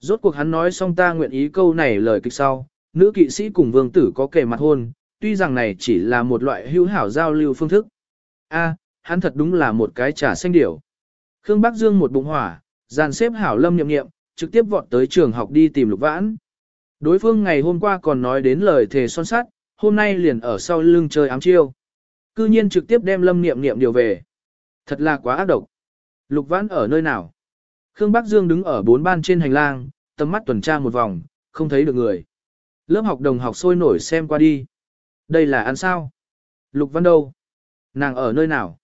Rốt cuộc hắn nói xong ta nguyện ý câu này lời kịch sau, nữ kỵ sĩ cùng vương tử có kề mặt hôn, tuy rằng này chỉ là một loại hữu hảo giao lưu phương thức. A, hắn thật đúng là một cái trà xanh điểu. Khương Bắc Dương một bụng hỏa, dàn xếp hảo lâm nhậm nghiệm, trực tiếp vọt tới trường học đi tìm lục vãn. Đối phương ngày hôm qua còn nói đến lời thề son sắt, hôm nay liền ở sau lưng chơi ám chiêu. Cư nhiên trực tiếp đem lâm niệm niệm điều về. Thật là quá ác độc. Lục vãn ở nơi nào? Khương Bắc Dương đứng ở bốn ban trên hành lang, tầm mắt tuần tra một vòng, không thấy được người. Lớp học đồng học sôi nổi xem qua đi. Đây là ăn sao? Lục Văn đâu? Nàng ở nơi nào?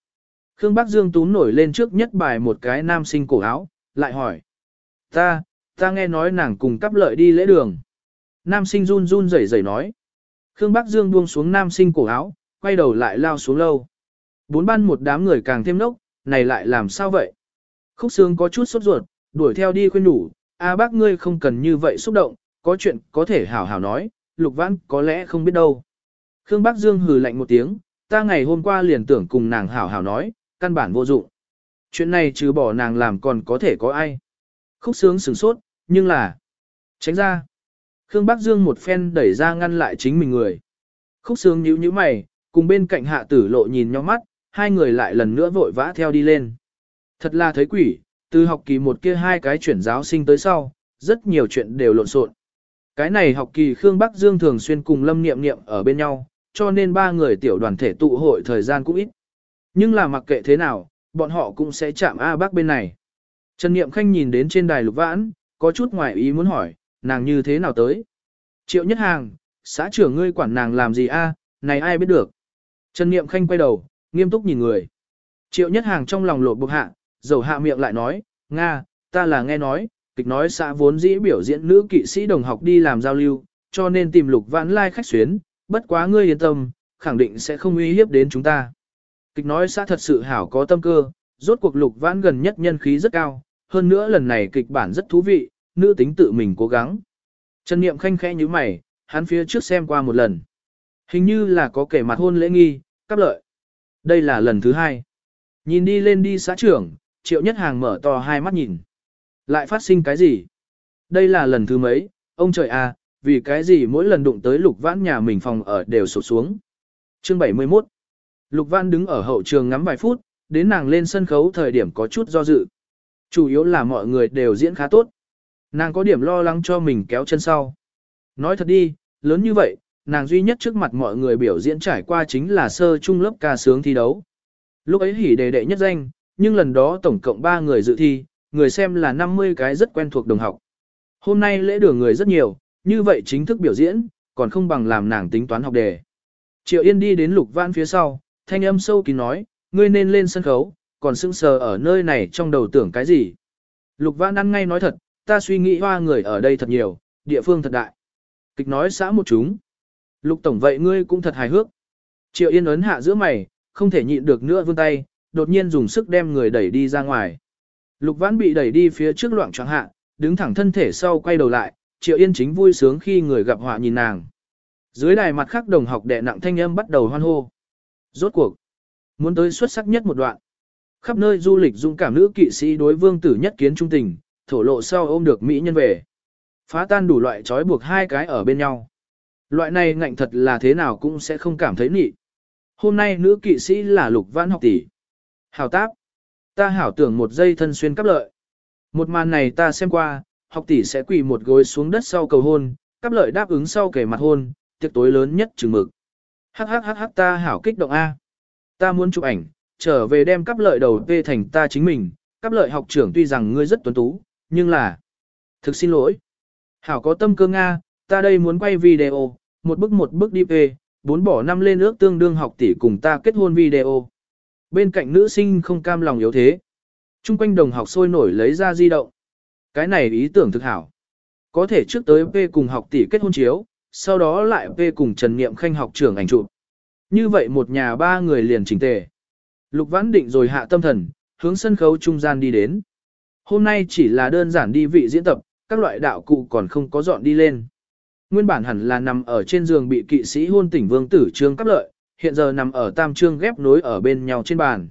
Khương Bắc Dương túm nổi lên trước nhất bài một cái nam sinh cổ áo, lại hỏi. Ta, ta nghe nói nàng cùng cắp lợi đi lễ đường. Nam sinh run run rẩy rẩy nói. Khương Bắc Dương buông xuống nam sinh cổ áo, quay đầu lại lao xuống lâu. Bốn ban một đám người càng thêm nốc, này lại làm sao vậy? Khúc Sương có chút sốt ruột, đuổi theo đi khuyên nhủ, a bác ngươi không cần như vậy xúc động, có chuyện có thể hảo hảo nói, Lục Vãn có lẽ không biết đâu. Khương Bắc Dương hừ lạnh một tiếng, ta ngày hôm qua liền tưởng cùng nàng hảo hảo nói, căn bản vô dụng. Chuyện này trừ bỏ nàng làm còn có thể có ai. Khúc sướng sửng sốt, nhưng là... Tránh ra. Khương Bắc Dương một phen đẩy ra ngăn lại chính mình người. Khúc sướng nhíu nhíu mày, cùng bên cạnh hạ tử lộ nhìn nhau mắt, hai người lại lần nữa vội vã theo đi lên. Thật là thấy quỷ, từ học kỳ một kia hai cái chuyển giáo sinh tới sau, rất nhiều chuyện đều lộn xộn. Cái này học kỳ Khương Bắc Dương thường xuyên cùng Lâm Niệm Niệm ở bên nhau, cho nên ba người tiểu đoàn thể tụ hội thời gian cũng ít. Nhưng là mặc kệ thế nào, bọn họ cũng sẽ chạm A Bắc bên này. Trần Niệm Khanh nhìn đến trên đài lục vãn, có chút ngoài ý muốn hỏi, nàng như thế nào tới? Triệu Nhất Hàng, xã trưởng ngươi quản nàng làm gì a? này ai biết được? Trần Niệm Khanh quay đầu, nghiêm túc nhìn người. Triệu Nhất Hàng trong lòng lột bục hạ, dầu hạ miệng lại nói, Nga, ta là nghe nói, kịch nói xã vốn dĩ biểu diễn nữ kỵ sĩ đồng học đi làm giao lưu, cho nên tìm lục vãn lai khách xuyến, bất quá ngươi yên tâm, khẳng định sẽ không uy hiếp đến chúng ta. Kịch nói xã thật sự hảo có tâm cơ, rốt cuộc lục vãn gần nhất nhân khí rất cao, hơn nữa lần này kịch bản rất thú vị, nữ tính tự mình cố gắng. Trần Niệm khanh khẽ như mày, hắn phía trước xem qua một lần. Hình như là có kẻ mặt hôn lễ nghi, cắp lợi. Đây là lần thứ hai. Nhìn đi lên đi xã trưởng, triệu nhất hàng mở to hai mắt nhìn. Lại phát sinh cái gì? Đây là lần thứ mấy, ông trời à, vì cái gì mỗi lần đụng tới lục vãn nhà mình phòng ở đều sụt xuống. Chương 71 Lục vãn đứng ở hậu trường ngắm vài phút, đến nàng lên sân khấu thời điểm có chút do dự. Chủ yếu là mọi người đều diễn khá tốt. Nàng có điểm lo lắng cho mình kéo chân sau. Nói thật đi, lớn như vậy, nàng duy nhất trước mặt mọi người biểu diễn trải qua chính là sơ trung lớp ca sướng thi đấu. Lúc ấy hỉ đề đệ nhất danh, nhưng lần đó tổng cộng 3 người dự thi, người xem là 50 cái rất quen thuộc đồng học. Hôm nay lễ đường người rất nhiều, như vậy chính thức biểu diễn, còn không bằng làm nàng tính toán học đề. Triệu Yên đi đến Lục Văn phía sau, thanh âm sâu kín nói, ngươi nên lên sân khấu, còn sững sờ ở nơi này trong đầu tưởng cái gì. Lục Văn ăn ngay nói thật, ta suy nghĩ hoa người ở đây thật nhiều, địa phương thật đại. Kịch nói xã một chúng. Lục Tổng vậy ngươi cũng thật hài hước. Triệu Yên ấn hạ giữa mày, không thể nhịn được nữa vươn tay, đột nhiên dùng sức đem người đẩy đi ra ngoài. Lục Vãn bị đẩy đi phía trước loạn choạng hạ, đứng thẳng thân thể sau quay đầu lại, Triệu Yên chính vui sướng khi người gặp họa nhìn nàng. Dưới đài mặt khác đồng học đệ nặng thanh âm bắt đầu hoan hô. Rốt cuộc, muốn tới xuất sắc nhất một đoạn. Khắp nơi du lịch dung cảm nữ kỵ sĩ đối vương tử nhất kiến trung tình, thổ lộ sau ôm được mỹ nhân về. Phá tan đủ loại trói buộc hai cái ở bên nhau. Loại này ngạnh thật là thế nào cũng sẽ không cảm thấy nị. Hôm nay nữ kỵ sĩ là lục vãn học tỷ. Hảo táp. Ta hảo tưởng một giây thân xuyên cắp lợi. Một màn này ta xem qua, học tỷ sẽ quỳ một gối xuống đất sau cầu hôn, cắp lợi đáp ứng sau kể mặt hôn, tiệc tối lớn nhất chừng mực. Hắc hắc hắc hắc ta hảo kích động A. Ta muốn chụp ảnh, trở về đem cắp lợi đầu tê thành ta chính mình, cắp lợi học trưởng tuy rằng ngươi rất tuấn tú, nhưng là... Thực xin lỗi. Hảo có tâm cơ Nga, ta đây muốn quay video, một bức một bức đi về, bốn bỏ năm lên ước tương đương học tỷ cùng ta kết hôn video. Bên cạnh nữ sinh không cam lòng yếu thế. Trung quanh đồng học sôi nổi lấy ra di động. Cái này ý tưởng thực hảo. Có thể trước tới P cùng học tỷ kết hôn chiếu, sau đó lại P cùng Trần Niệm Khanh học trưởng ảnh chụp. Như vậy một nhà ba người liền chỉnh tề. Lục Vãn định rồi hạ tâm thần, hướng sân khấu trung gian đi đến. Hôm nay chỉ là đơn giản đi vị diễn tập, các loại đạo cụ còn không có dọn đi lên. Nguyên bản hẳn là nằm ở trên giường bị kỵ sĩ hôn tỉnh vương tử trương cắp lợi, hiện giờ nằm ở tam trương ghép nối ở bên nhau trên bàn.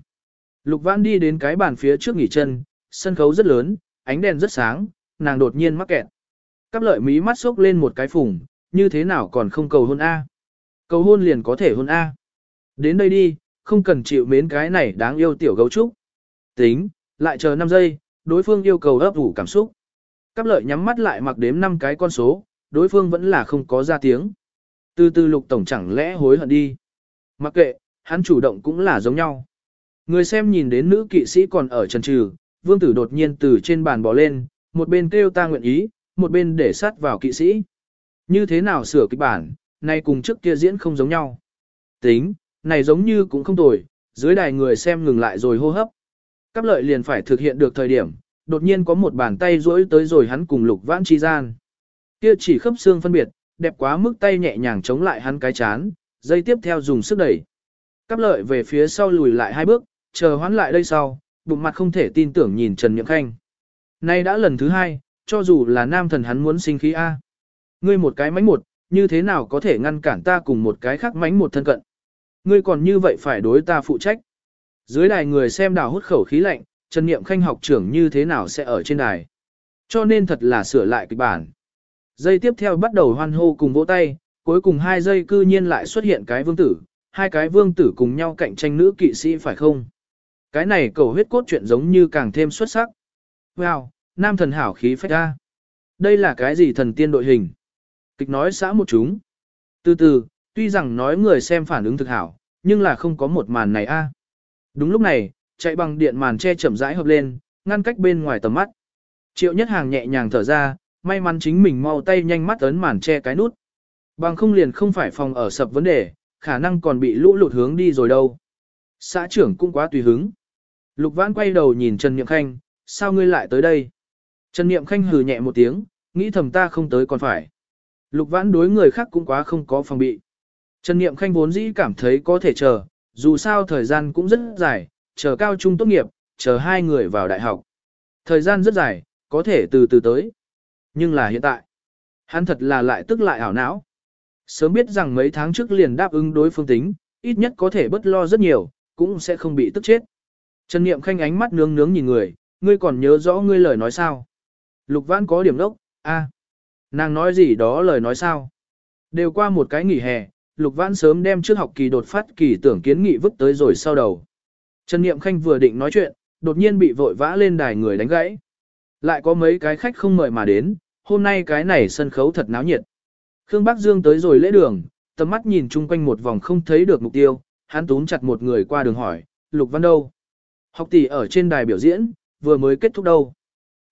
Lục Vãn đi đến cái bàn phía trước nghỉ chân, sân khấu rất lớn, ánh đèn rất sáng, nàng đột nhiên mắc kẹt. Cắp lợi mí mắt xốc lên một cái phùng, như thế nào còn không cầu hôn A. Cầu hôn liền có thể hôn A. Đến đây đi, không cần chịu mến cái này đáng yêu tiểu gấu trúc. Tính, lại chờ 5 giây, đối phương yêu cầu ấp ủ cảm xúc. Cắp lợi nhắm mắt lại mặc đếm 5 cái con số, đối phương vẫn là không có ra tiếng. Từ từ lục tổng chẳng lẽ hối hận đi. Mặc kệ, hắn chủ động cũng là giống nhau. Người xem nhìn đến nữ kỵ sĩ còn ở trần trừ, vương tử đột nhiên từ trên bàn bò lên, một bên kêu ta nguyện ý, một bên để sát vào kỵ sĩ. Như thế nào sửa kịch bản, nay cùng trước kia diễn không giống nhau. Tính, này giống như cũng không tồi, dưới đài người xem ngừng lại rồi hô hấp. Cáp lợi liền phải thực hiện được thời điểm, đột nhiên có một bàn tay duỗi tới rồi hắn cùng lục vãn chi gian. Kia chỉ khớp xương phân biệt, đẹp quá mức tay nhẹ nhàng chống lại hắn cái chán, dây tiếp theo dùng sức đẩy. Cắp lợi về phía sau lùi lại hai bước, chờ hoán lại đây sau, bụng mặt không thể tin tưởng nhìn Trần Nhượng Khanh. Nay đã lần thứ hai, cho dù là nam thần hắn muốn sinh khí A. Ngươi một cái mánh một, như thế nào có thể ngăn cản ta cùng một cái khác mánh một thân cận. Ngươi còn như vậy phải đối ta phụ trách. Dưới đài người xem đào hút khẩu khí lạnh, Trần Niệm Khanh học trưởng như thế nào sẽ ở trên đài. Cho nên thật là sửa lại kịch bản. dây tiếp theo bắt đầu hoan hô cùng vỗ tay, cuối cùng hai giây cư nhiên lại xuất hiện cái vương tử, hai cái vương tử cùng nhau cạnh tranh nữ kỵ sĩ phải không? Cái này cầu huyết cốt chuyện giống như càng thêm xuất sắc. Wow, nam thần hảo khí phách ra. Đây là cái gì thần tiên đội hình? Kịch nói xã một chúng. Từ từ, tuy rằng nói người xem phản ứng thực hảo, nhưng là không có một màn này a. Đúng lúc này, chạy bằng điện màn che chậm rãi hợp lên, ngăn cách bên ngoài tầm mắt. Triệu nhất hàng nhẹ nhàng thở ra, may mắn chính mình mau tay nhanh mắt ấn màn che cái nút. Bằng không liền không phải phòng ở sập vấn đề, khả năng còn bị lũ lụt hướng đi rồi đâu. Xã trưởng cũng quá tùy hứng. Lục vãn quay đầu nhìn Trần Niệm Khanh, sao ngươi lại tới đây? Trần Niệm Khanh hừ nhẹ một tiếng, nghĩ thầm ta không tới còn phải. Lục vãn đối người khác cũng quá không có phòng bị. Trần Niệm Khanh vốn dĩ cảm thấy có thể chờ, dù sao thời gian cũng rất dài, chờ cao trung tốt nghiệp, chờ hai người vào đại học. Thời gian rất dài, có thể từ từ tới. Nhưng là hiện tại, hắn thật là lại tức lại ảo não. Sớm biết rằng mấy tháng trước liền đáp ứng đối phương tính, ít nhất có thể bất lo rất nhiều, cũng sẽ không bị tức chết. Trần Niệm Khanh ánh mắt nướng nướng nhìn người, ngươi còn nhớ rõ ngươi lời nói sao? Lục Vãn có điểm đốc, a, à. nàng nói gì đó lời nói sao? Đều qua một cái nghỉ hè, Lục Vãn sớm đem trước học kỳ đột phát kỳ tưởng kiến nghị vứt tới rồi sau đầu. Trần Niệm Khanh vừa định nói chuyện, đột nhiên bị vội vã lên đài người đánh gãy. Lại có mấy cái khách không mời mà đến, hôm nay cái này sân khấu thật náo nhiệt. Khương Bắc Dương tới rồi lễ đường, tầm mắt nhìn chung quanh một vòng không thấy được mục tiêu, hắn túm chặt một người qua đường hỏi, Lục Văn đâu? Học tỷ ở trên đài biểu diễn, vừa mới kết thúc đâu.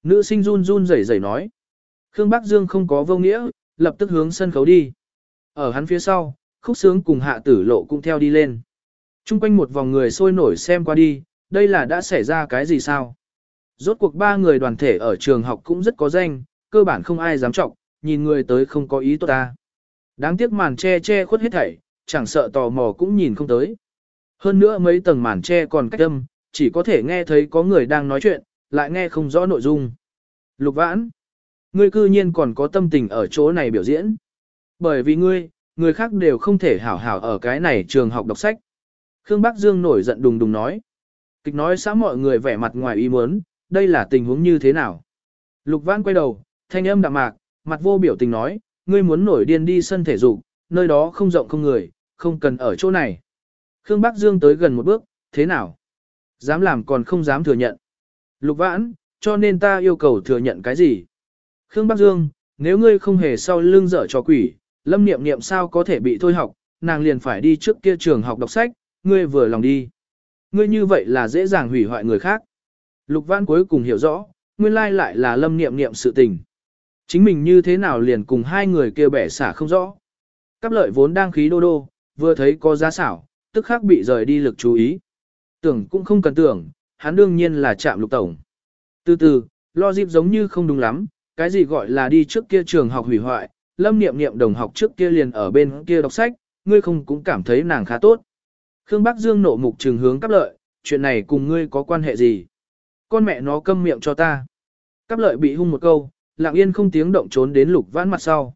Nữ sinh run run rẩy rẩy nói. Khương Bắc Dương không có vô nghĩa, lập tức hướng sân khấu đi. Ở hắn phía sau, khúc sướng cùng hạ tử lộ cũng theo đi lên. Trung quanh một vòng người sôi nổi xem qua đi, đây là đã xảy ra cái gì sao? Rốt cuộc ba người đoàn thể ở trường học cũng rất có danh, cơ bản không ai dám trọng, nhìn người tới không có ý tốt ta. Đáng tiếc màn che che khuất hết thảy, chẳng sợ tò mò cũng nhìn không tới. Hơn nữa mấy tầng màn che còn cách âm, chỉ có thể nghe thấy có người đang nói chuyện, lại nghe không rõ nội dung. Lục vãn, ngươi cư nhiên còn có tâm tình ở chỗ này biểu diễn. Bởi vì ngươi, người khác đều không thể hảo hảo ở cái này trường học đọc sách. Khương Bắc Dương nổi giận đùng đùng nói. Kịch nói xã mọi người vẻ mặt ngoài ý muốn, đây là tình huống như thế nào. Lục vãn quay đầu, thanh âm đạm mạc, mặt vô biểu tình nói, ngươi muốn nổi điên đi sân thể dục, nơi đó không rộng không người, không cần ở chỗ này. Khương Bắc Dương tới gần một bước, thế nào? Dám làm còn không dám thừa nhận. Lục vãn, cho nên ta yêu cầu thừa nhận cái gì? Khương Bắc Dương, nếu ngươi không hề sau lưng dở cho quỷ, lâm niệm niệm sao có thể bị thôi học, nàng liền phải đi trước kia trường học đọc sách, ngươi vừa lòng đi. Ngươi như vậy là dễ dàng hủy hoại người khác. Lục vãn cuối cùng hiểu rõ, nguyên lai lại là lâm niệm niệm sự tình. Chính mình như thế nào liền cùng hai người kia bẻ xả không rõ. Cáp lợi vốn đang khí đô đô, vừa thấy có giá xảo, tức khắc bị rời đi lực chú ý. Tưởng cũng không cần tưởng, hắn đương nhiên là chạm lục tổng. Từ từ, lo dịp giống như không đúng lắm, cái gì gọi là đi trước kia trường học hủy hoại, lâm niệm niệm đồng học trước kia liền ở bên kia đọc sách, ngươi không cũng cảm thấy nàng khá tốt. Khương Bắc Dương nộ mục trường hướng cắp lợi, chuyện này cùng ngươi có quan hệ gì? Con mẹ nó câm miệng cho ta. Cắp lợi bị hung một câu, lặng yên không tiếng động trốn đến lục vãn mặt sau.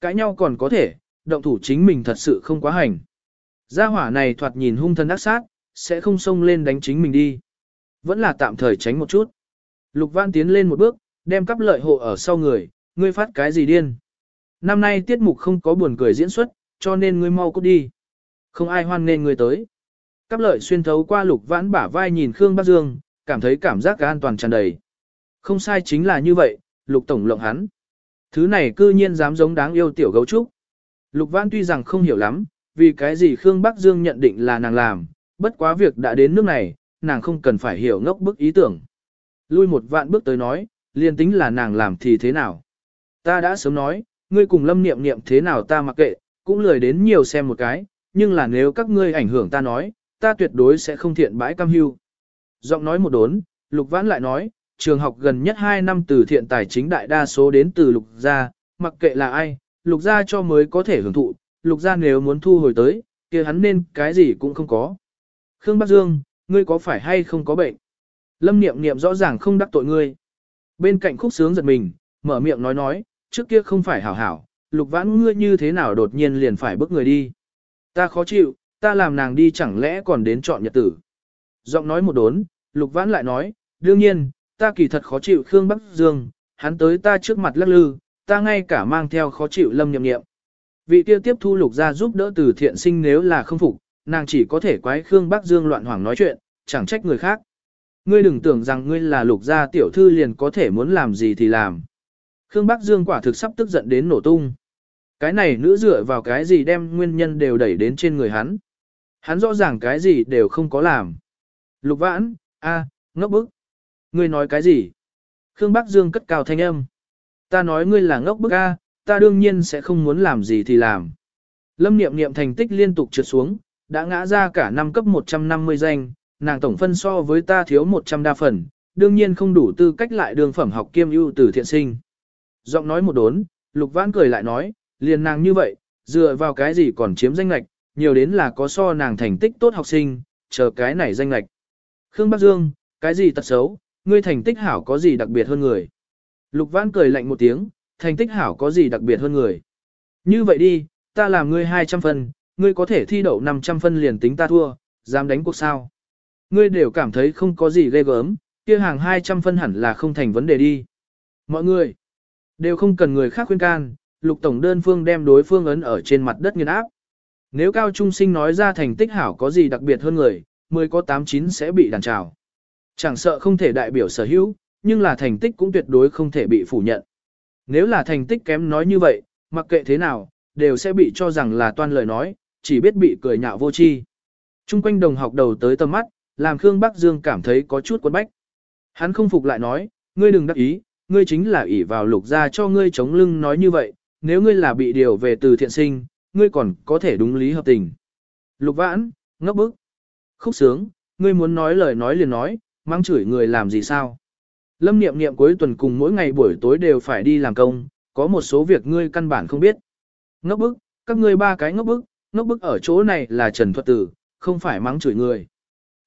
Cãi nhau còn có thể, động thủ chính mình thật sự không quá hành. Gia hỏa này thoạt nhìn hung thân ác sát, sẽ không xông lên đánh chính mình đi. Vẫn là tạm thời tránh một chút. Lục vãn tiến lên một bước, đem cắp lợi hộ ở sau người, ngươi phát cái gì điên. Năm nay tiết mục không có buồn cười diễn xuất, cho nên ngươi mau cút đi. Không ai hoan nên ngươi tới. Cắp lợi xuyên thấu qua lục vãn bả vai nhìn Khương Bắc Dương, cảm thấy cảm giác an toàn tràn đầy. Không sai chính là như vậy, lục tổng lộng hắn. Thứ này cư nhiên dám giống đáng yêu tiểu gấu trúc. Lục văn tuy rằng không hiểu lắm, vì cái gì Khương Bắc Dương nhận định là nàng làm, bất quá việc đã đến nước này, nàng không cần phải hiểu ngốc bức ý tưởng. Lui một vạn bước tới nói, liền tính là nàng làm thì thế nào. Ta đã sớm nói, ngươi cùng lâm niệm niệm thế nào ta mặc kệ, cũng lười đến nhiều xem một cái, nhưng là nếu các ngươi ảnh hưởng ta nói, ta tuyệt đối sẽ không thiện bãi cam hưu. Giọng nói một đốn, Lục Vãn lại nói, trường học gần nhất 2 năm từ thiện tài chính đại đa số đến từ Lục Gia, mặc kệ là ai, Lục Gia cho mới có thể hưởng thụ, Lục Gia nếu muốn thu hồi tới, kia hắn nên cái gì cũng không có. Khương Bắc Dương, ngươi có phải hay không có bệnh? Lâm Niệm Niệm rõ ràng không đắc tội ngươi. Bên cạnh khúc sướng giật mình, mở miệng nói nói, trước kia không phải hảo hảo, Lục Vãn ngươi như thế nào đột nhiên liền phải bước người đi. Ta khó chịu, ta làm nàng đi chẳng lẽ còn đến chọn nhật tử. Giọng nói một đốn, Lục Vãn lại nói, đương nhiên, ta kỳ thật khó chịu Khương Bắc Dương, hắn tới ta trước mặt lắc lư, ta ngay cả mang theo khó chịu lâm nhậm nghiệm. Vị kia tiếp thu Lục ra giúp đỡ từ thiện sinh nếu là không phục, nàng chỉ có thể quái Khương Bắc Dương loạn hoảng nói chuyện, chẳng trách người khác. Ngươi đừng tưởng rằng ngươi là Lục gia tiểu thư liền có thể muốn làm gì thì làm. Khương Bắc Dương quả thực sắp tức giận đến nổ tung. Cái này nữ dựa vào cái gì đem nguyên nhân đều đẩy đến trên người hắn. Hắn rõ ràng cái gì đều không có làm. Lục vãn, a, ngốc bức. Ngươi nói cái gì? Khương Bắc Dương cất cao thanh âm. Ta nói ngươi là ngốc bức a, ta đương nhiên sẽ không muốn làm gì thì làm. Lâm niệm niệm thành tích liên tục trượt xuống, đã ngã ra cả năm cấp 150 danh, nàng tổng phân so với ta thiếu 100 đa phần, đương nhiên không đủ tư cách lại đường phẩm học kiêm ưu từ thiện sinh. Giọng nói một đốn, Lục Vãn cười lại nói, liền nàng như vậy, dựa vào cái gì còn chiếm danh lạch, nhiều đến là có so nàng thành tích tốt học sinh, chờ cái này danh lạch. Khương Bắc Dương, cái gì tật xấu, ngươi thành tích hảo có gì đặc biệt hơn người. Lục Vãn cười lạnh một tiếng, thành tích hảo có gì đặc biệt hơn người. Như vậy đi, ta làm ngươi 200 phân, ngươi có thể thi đậu 500 phân liền tính ta thua, dám đánh cuộc sao. Ngươi đều cảm thấy không có gì ghê gớm, kia hàng 200 phân hẳn là không thành vấn đề đi. Mọi người, đều không cần người khác khuyên can, lục tổng đơn phương đem đối phương ấn ở trên mặt đất nghiên áp. Nếu cao trung sinh nói ra thành tích hảo có gì đặc biệt hơn người, 10 có 89 sẽ bị đàn trào. Chẳng sợ không thể đại biểu sở hữu, nhưng là thành tích cũng tuyệt đối không thể bị phủ nhận. Nếu là thành tích kém nói như vậy, mặc kệ thế nào, đều sẽ bị cho rằng là toan lời nói, chỉ biết bị cười nhạo vô tri. Trung quanh đồng học đầu tới tầm mắt, làm Khương Bắc Dương cảm thấy có chút quấn bách. Hắn không phục lại nói, ngươi đừng đắc ý, ngươi chính là ỷ vào lục ra cho ngươi chống lưng nói như vậy, nếu ngươi là bị điều về từ thiện sinh, ngươi còn có thể đúng lý hợp tình. Lục vãn, ngốc bức. Khúc sướng, ngươi muốn nói lời nói liền nói, mang chửi người làm gì sao. Lâm niệm niệm cuối tuần cùng mỗi ngày buổi tối đều phải đi làm công, có một số việc ngươi căn bản không biết. Ngốc bức, các ngươi ba cái ngốc bức, ngốc bức ở chỗ này là Trần Thuật Tử, không phải mắng chửi người.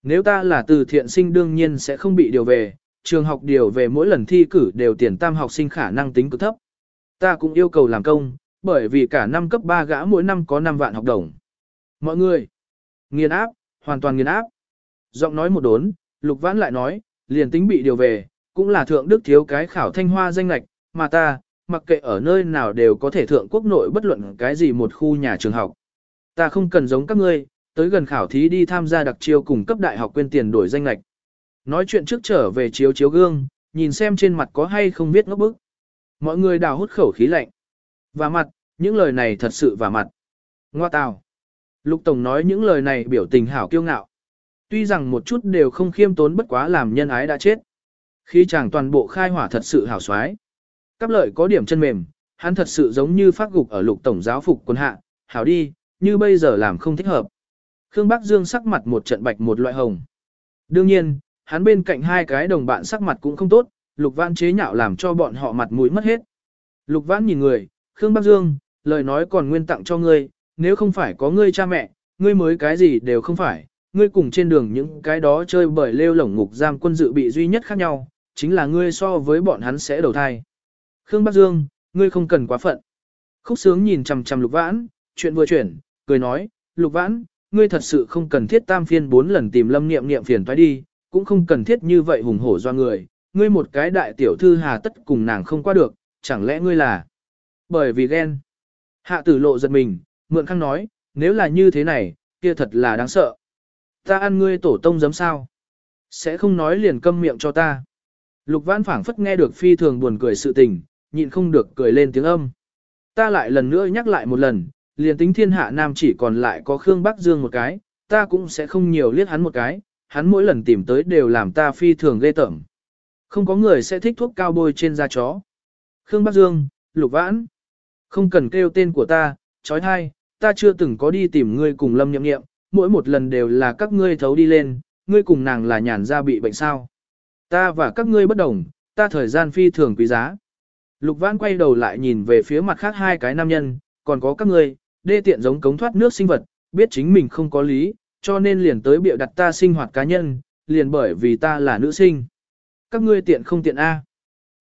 Nếu ta là từ thiện sinh đương nhiên sẽ không bị điều về, trường học điều về mỗi lần thi cử đều tiền tam học sinh khả năng tính cực thấp. Ta cũng yêu cầu làm công, bởi vì cả năm cấp 3 gã mỗi năm có 5 vạn học đồng. Mọi người, nghiền áp, hoàn toàn nghiền áp. Giọng nói một đốn, Lục Vãn lại nói, liền tính bị điều về, cũng là thượng đức thiếu cái khảo thanh hoa danh lạch, mà ta, mặc kệ ở nơi nào đều có thể thượng quốc nội bất luận cái gì một khu nhà trường học. Ta không cần giống các ngươi, tới gần khảo thí đi tham gia đặc chiêu cùng cấp đại học quên tiền đổi danh lạch. Nói chuyện trước trở về chiếu chiếu gương, nhìn xem trên mặt có hay không biết ngốc bức. Mọi người đào hút khẩu khí lạnh. Và mặt, những lời này thật sự và mặt. Ngoa tào. Lục Tổng nói những lời này biểu tình hảo kiêu ngạo. Tuy rằng một chút đều không khiêm tốn bất quá làm nhân ái đã chết. Khi chàng toàn bộ khai hỏa thật sự hảo xoái. Cáp lợi có điểm chân mềm, hắn thật sự giống như phát gục ở lục tổng giáo phục quân hạ, hảo đi, như bây giờ làm không thích hợp. Khương Bắc Dương sắc mặt một trận bạch một loại hồng. Đương nhiên, hắn bên cạnh hai cái đồng bạn sắc mặt cũng không tốt, Lục Vãn chế nhạo làm cho bọn họ mặt mũi mất hết. Lục Vãn nhìn người, Khương Bắc Dương, lời nói còn nguyên tặng cho ngươi, nếu không phải có ngươi cha mẹ, ngươi mới cái gì đều không phải, ngươi cùng trên đường những cái đó chơi bởi lêu lổng ngục giam quân dự bị duy nhất khác nhau, chính là ngươi so với bọn hắn sẽ đầu thai. Khương Bắc Dương, ngươi không cần quá phận. Khúc sướng nhìn chằm chằm Lục Vãn, chuyện vừa chuyển, cười nói, Lục Vãn, ngươi thật sự không cần thiết tam phiên bốn lần tìm lâm niệm niệm phiền toái đi, cũng không cần thiết như vậy hùng hổ do người, ngươi một cái đại tiểu thư hà tất cùng nàng không qua được, chẳng lẽ ngươi là... Bởi vì ghen. Hạ tử lộ giật mình, mượn khăng nói, nếu là như thế này, kia thật là đáng sợ. Ta ăn ngươi tổ tông giấm sao? Sẽ không nói liền câm miệng cho ta. Lục Văn phảng phất nghe được phi thường buồn cười sự tình, nhịn không được cười lên tiếng âm. Ta lại lần nữa nhắc lại một lần, liền tính thiên hạ nam chỉ còn lại có Khương Bắc Dương một cái, ta cũng sẽ không nhiều liếc hắn một cái, hắn mỗi lần tìm tới đều làm ta phi thường ghê tởm. Không có người sẽ thích thuốc cao bôi trên da chó. Khương Bắc Dương, Lục Vãn, không cần kêu tên của ta, trói thai, ta chưa từng có đi tìm ngươi cùng lâm nhậm nghiệm, mỗi một lần đều là các ngươi thấu đi lên, ngươi cùng nàng là nhàn ra bị bệnh sao. Ta và các ngươi bất đồng, ta thời gian phi thường quý giá. Lục Vãn quay đầu lại nhìn về phía mặt khác hai cái nam nhân, còn có các ngươi, đê tiện giống cống thoát nước sinh vật, biết chính mình không có lý, cho nên liền tới biểu đặt ta sinh hoạt cá nhân, liền bởi vì ta là nữ sinh. Các ngươi tiện không tiện A.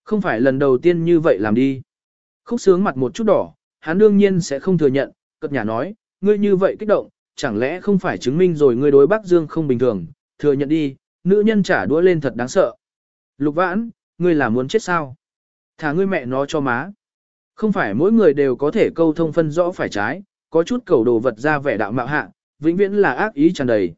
Không phải lần đầu tiên như vậy làm đi. Khúc sướng mặt một chút đỏ, hắn đương nhiên sẽ không thừa nhận, cất nhà nói, ngươi như vậy kích động, chẳng lẽ không phải chứng minh rồi ngươi đối Bắc Dương không bình thường, thừa nhận đi, nữ nhân trả đũa lên thật đáng sợ. Lục vãn, ngươi là muốn chết sao? Thả ngươi mẹ nó cho má. Không phải mỗi người đều có thể câu thông phân rõ phải trái, có chút cầu đồ vật ra vẻ đạo mạo hạ, vĩnh viễn là ác ý tràn đầy.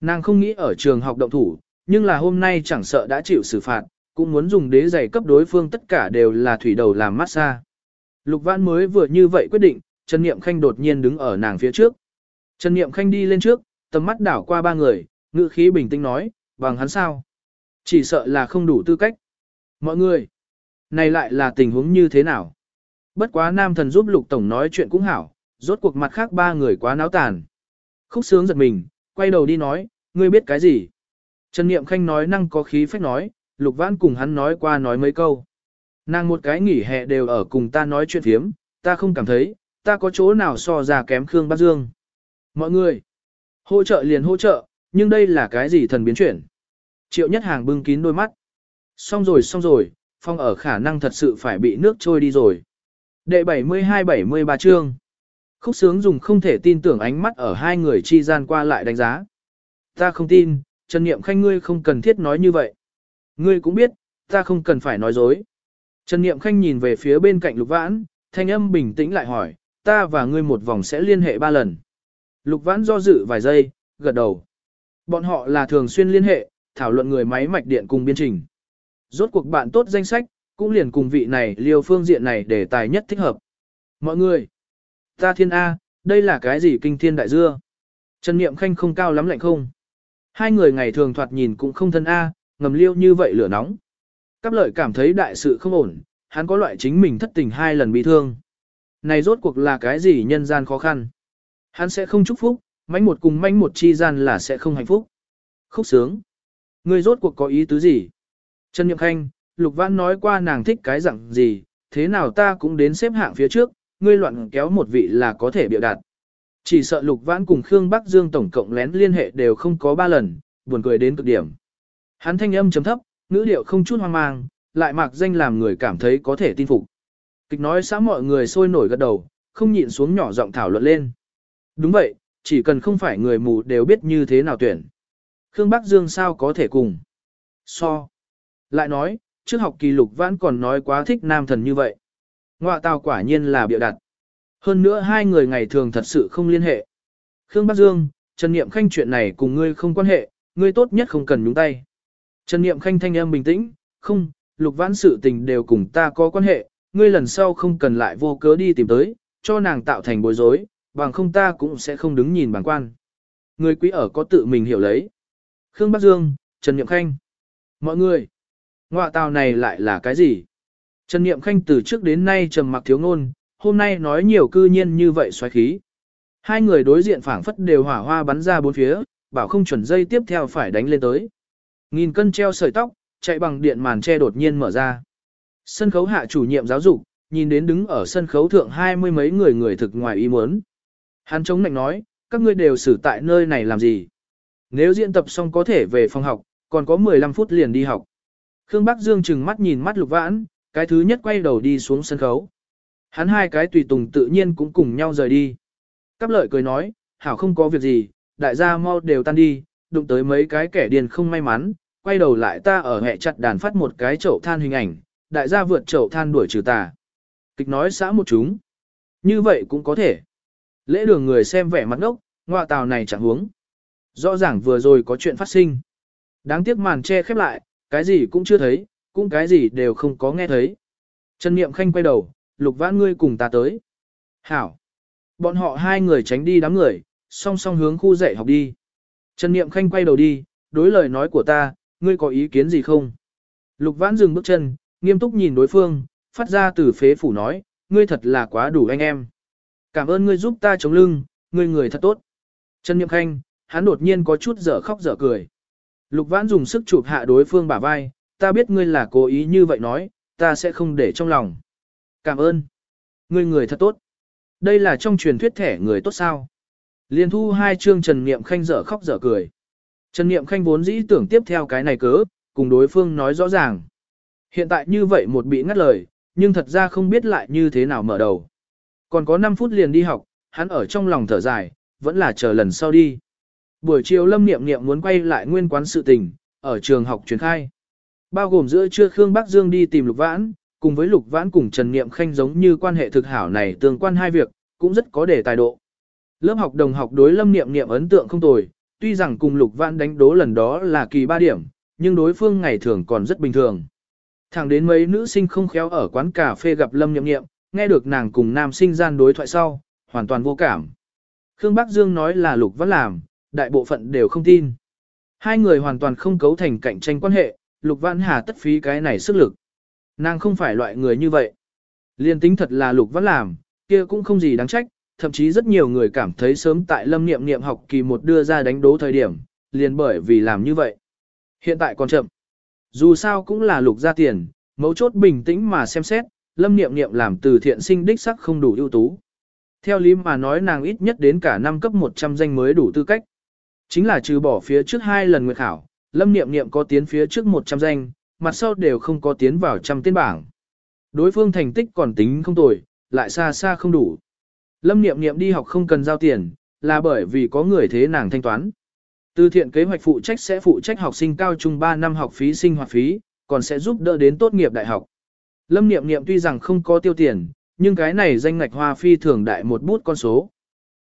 Nàng không nghĩ ở trường học động thủ, nhưng là hôm nay chẳng sợ đã chịu xử phạt, cũng muốn dùng đế giày cấp đối phương tất cả đều là thủy đầu làm massage. Lục Vãn mới vừa như vậy quyết định, Trần Niệm Khanh đột nhiên đứng ở nàng phía trước. Trần Niệm Khanh đi lên trước, tầm mắt đảo qua ba người, ngữ khí bình tĩnh nói, bằng hắn sao? Chỉ sợ là không đủ tư cách. Mọi người, này lại là tình huống như thế nào? Bất quá nam thần giúp lục tổng nói chuyện cũng hảo, rốt cuộc mặt khác ba người quá náo tàn. Khúc sướng giật mình, quay đầu đi nói, ngươi biết cái gì? Trần Niệm Khanh nói năng có khí phách nói, lục vãn cùng hắn nói qua nói mấy câu. Nàng một cái nghỉ hè đều ở cùng ta nói chuyện phiếm, ta không cảm thấy, ta có chỗ nào so ra kém Khương Bắc Dương. Mọi người, hỗ trợ liền hỗ trợ, nhưng đây là cái gì thần biến chuyển. Triệu nhất hàng bưng kín đôi mắt. Xong rồi xong rồi, phong ở khả năng thật sự phải bị nước trôi đi rồi. Đệ 72-73 chương. Khúc sướng dùng không thể tin tưởng ánh mắt ở hai người chi gian qua lại đánh giá. Ta không tin, Trần Niệm Khanh ngươi không cần thiết nói như vậy. Ngươi cũng biết, ta không cần phải nói dối. Trần Niệm Khanh nhìn về phía bên cạnh Lục Vãn, thanh âm bình tĩnh lại hỏi, ta và ngươi một vòng sẽ liên hệ ba lần. Lục Vãn do dự vài giây, gật đầu. Bọn họ là thường xuyên liên hệ, thảo luận người máy mạch điện cùng biên trình. Rốt cuộc bạn tốt danh sách, cũng liền cùng vị này liều phương diện này để tài nhất thích hợp. Mọi người, ta thiên A, đây là cái gì kinh thiên đại dưa? Trần Niệm Khanh không cao lắm lạnh không? Hai người ngày thường thoạt nhìn cũng không thân A, ngầm liêu như vậy lửa nóng. Cáp lợi cảm thấy đại sự không ổn, hắn có loại chính mình thất tình hai lần bị thương. Này rốt cuộc là cái gì nhân gian khó khăn? Hắn sẽ không chúc phúc, mánh một cùng manh một chi gian là sẽ không hạnh phúc. Khúc sướng. người rốt cuộc có ý tứ gì? Trần Nhậm Khanh, Lục Văn nói qua nàng thích cái dạng gì, thế nào ta cũng đến xếp hạng phía trước, ngươi loạn kéo một vị là có thể biểu đạt. Chỉ sợ Lục Vãn cùng Khương Bắc Dương tổng cộng lén liên hệ đều không có ba lần, buồn cười đến cực điểm. Hắn thanh âm chấm thấp, ngữ điệu không chút hoang mang, lại mặc danh làm người cảm thấy có thể tin phục. Kịch nói xã mọi người sôi nổi gật đầu, không nhịn xuống nhỏ giọng thảo luận lên. Đúng vậy, chỉ cần không phải người mù đều biết như thế nào tuyển. Khương Bắc Dương sao có thể cùng. So. Lại nói, trước học kỳ lục vãn còn nói quá thích nam thần như vậy. Ngoạ tào quả nhiên là biểu đặt. Hơn nữa hai người ngày thường thật sự không liên hệ. Khương Bắc Dương, Trần Niệm Khanh chuyện này cùng ngươi không quan hệ, ngươi tốt nhất không cần nhúng tay. Trần Niệm Khanh thanh âm bình tĩnh, không, lục vãn sự tình đều cùng ta có quan hệ, ngươi lần sau không cần lại vô cớ đi tìm tới, cho nàng tạo thành bối rối, bằng không ta cũng sẽ không đứng nhìn bằng quan. Người quý ở có tự mình hiểu lấy. Khương Bắc Dương, Trần Niệm Khanh. Mọi người, ngọa tào này lại là cái gì? Trần Niệm Khanh từ trước đến nay trầm mặc thiếu ngôn, hôm nay nói nhiều cư nhiên như vậy xoáy khí. Hai người đối diện phảng phất đều hỏa hoa bắn ra bốn phía, bảo không chuẩn dây tiếp theo phải đánh lên tới. Nghìn cân treo sợi tóc, chạy bằng điện màn che đột nhiên mở ra. Sân khấu hạ chủ nhiệm giáo dục, nhìn đến đứng ở sân khấu thượng hai mươi mấy người người thực ngoài ý muốn. Hắn chống nạnh nói, các ngươi đều xử tại nơi này làm gì? Nếu diễn tập xong có thể về phòng học, còn có 15 phút liền đi học. Khương Bắc Dương chừng mắt nhìn mắt lục vãn, cái thứ nhất quay đầu đi xuống sân khấu. Hắn hai cái tùy tùng tự nhiên cũng cùng nhau rời đi. Cáp lợi cười nói, hảo không có việc gì, đại gia mau đều tan đi, đụng tới mấy cái kẻ điền không may mắn, quay đầu lại ta ở hệ chặt đàn phát một cái chậu than hình ảnh, đại gia vượt chậu than đuổi trừ tà. Kịch nói xã một chúng. Như vậy cũng có thể. Lễ đường người xem vẻ mặt ngốc, ngọa tàu này chẳng huống. Rõ ràng vừa rồi có chuyện phát sinh. Đáng tiếc màn che khép lại, cái gì cũng chưa thấy, cũng cái gì đều không có nghe thấy. Trần Niệm Khanh quay đầu, lục vãn ngươi cùng ta tới. Hảo. Bọn họ hai người tránh đi đám người, song song hướng khu dạy học đi. Trần Niệm Khanh quay đầu đi, đối lời nói của ta, ngươi có ý kiến gì không? Lục vãn dừng bước chân, nghiêm túc nhìn đối phương, phát ra từ phế phủ nói, ngươi thật là quá đủ anh em. Cảm ơn ngươi giúp ta chống lưng, ngươi người thật tốt. Trần Niệm Khanh, hắn đột nhiên có chút dở khóc dở cười. Lục vãn dùng sức chụp hạ đối phương bả vai, ta biết ngươi là cố ý như vậy nói, ta sẽ không để trong lòng. Cảm ơn. Ngươi người thật tốt. Đây là trong truyền thuyết thẻ người tốt sao. Liên thu hai chương Trần Niệm Khanh dở khóc dở cười. Trần Niệm Khanh vốn dĩ tưởng tiếp theo cái này cớ, cùng đối phương nói rõ ràng. Hiện tại như vậy một bị ngắt lời, nhưng thật ra không biết lại như thế nào mở đầu. Còn có 5 phút liền đi học, hắn ở trong lòng thở dài, vẫn là chờ lần sau đi. Buổi chiều Lâm Niệm Niệm muốn quay lại nguyên quán sự tình, ở trường học truyền khai. Bao gồm giữa trưa Khương Bắc Dương đi tìm Lục Vãn, cùng với Lục Vãn cùng Trần Niệm Khanh giống như quan hệ thực hảo này tương quan hai việc, cũng rất có đề tài độ. Lớp học đồng học đối Lâm Niệm Niệm ấn tượng không tồi, tuy rằng cùng Lục Vãn đánh đố lần đó là kỳ ba điểm, nhưng đối phương ngày thường còn rất bình thường. Thẳng đến mấy nữ sinh không khéo ở quán cà phê gặp Lâm Niệm Niệm, nghe được nàng cùng nam sinh gian đối thoại sau, hoàn toàn vô cảm. Khương Bắc Dương nói là Lục Văn làm, đại bộ phận đều không tin. Hai người hoàn toàn không cấu thành cạnh tranh quan hệ, Lục Văn Hà tất phí cái này sức lực. Nàng không phải loại người như vậy. Liên tính thật là Lục Văn làm, kia cũng không gì đáng trách, thậm chí rất nhiều người cảm thấy sớm tại lâm niệm niệm học kỳ một đưa ra đánh đố thời điểm, liền bởi vì làm như vậy. Hiện tại còn chậm. Dù sao cũng là lục ra tiền, mấu chốt bình tĩnh mà xem xét, lâm niệm niệm làm từ thiện sinh đích sắc không đủ ưu tú. Theo lý mà nói nàng ít nhất đến cả năm cấp 100 danh mới đủ tư cách. Chính là trừ bỏ phía trước hai lần nguyệt khảo, lâm niệm niệm có tiến phía trước 100 danh, mặt sau đều không có tiến vào trăm tên bảng. Đối phương thành tích còn tính không tồi, lại xa xa không đủ. Lâm Niệm Niệm đi học không cần giao tiền, là bởi vì có người thế nàng thanh toán. Từ thiện kế hoạch phụ trách sẽ phụ trách học sinh cao trung 3 năm học phí sinh hoạt phí, còn sẽ giúp đỡ đến tốt nghiệp đại học. Lâm Niệm Niệm tuy rằng không có tiêu tiền, nhưng cái này danh ngạch hoa phi thường đại một bút con số.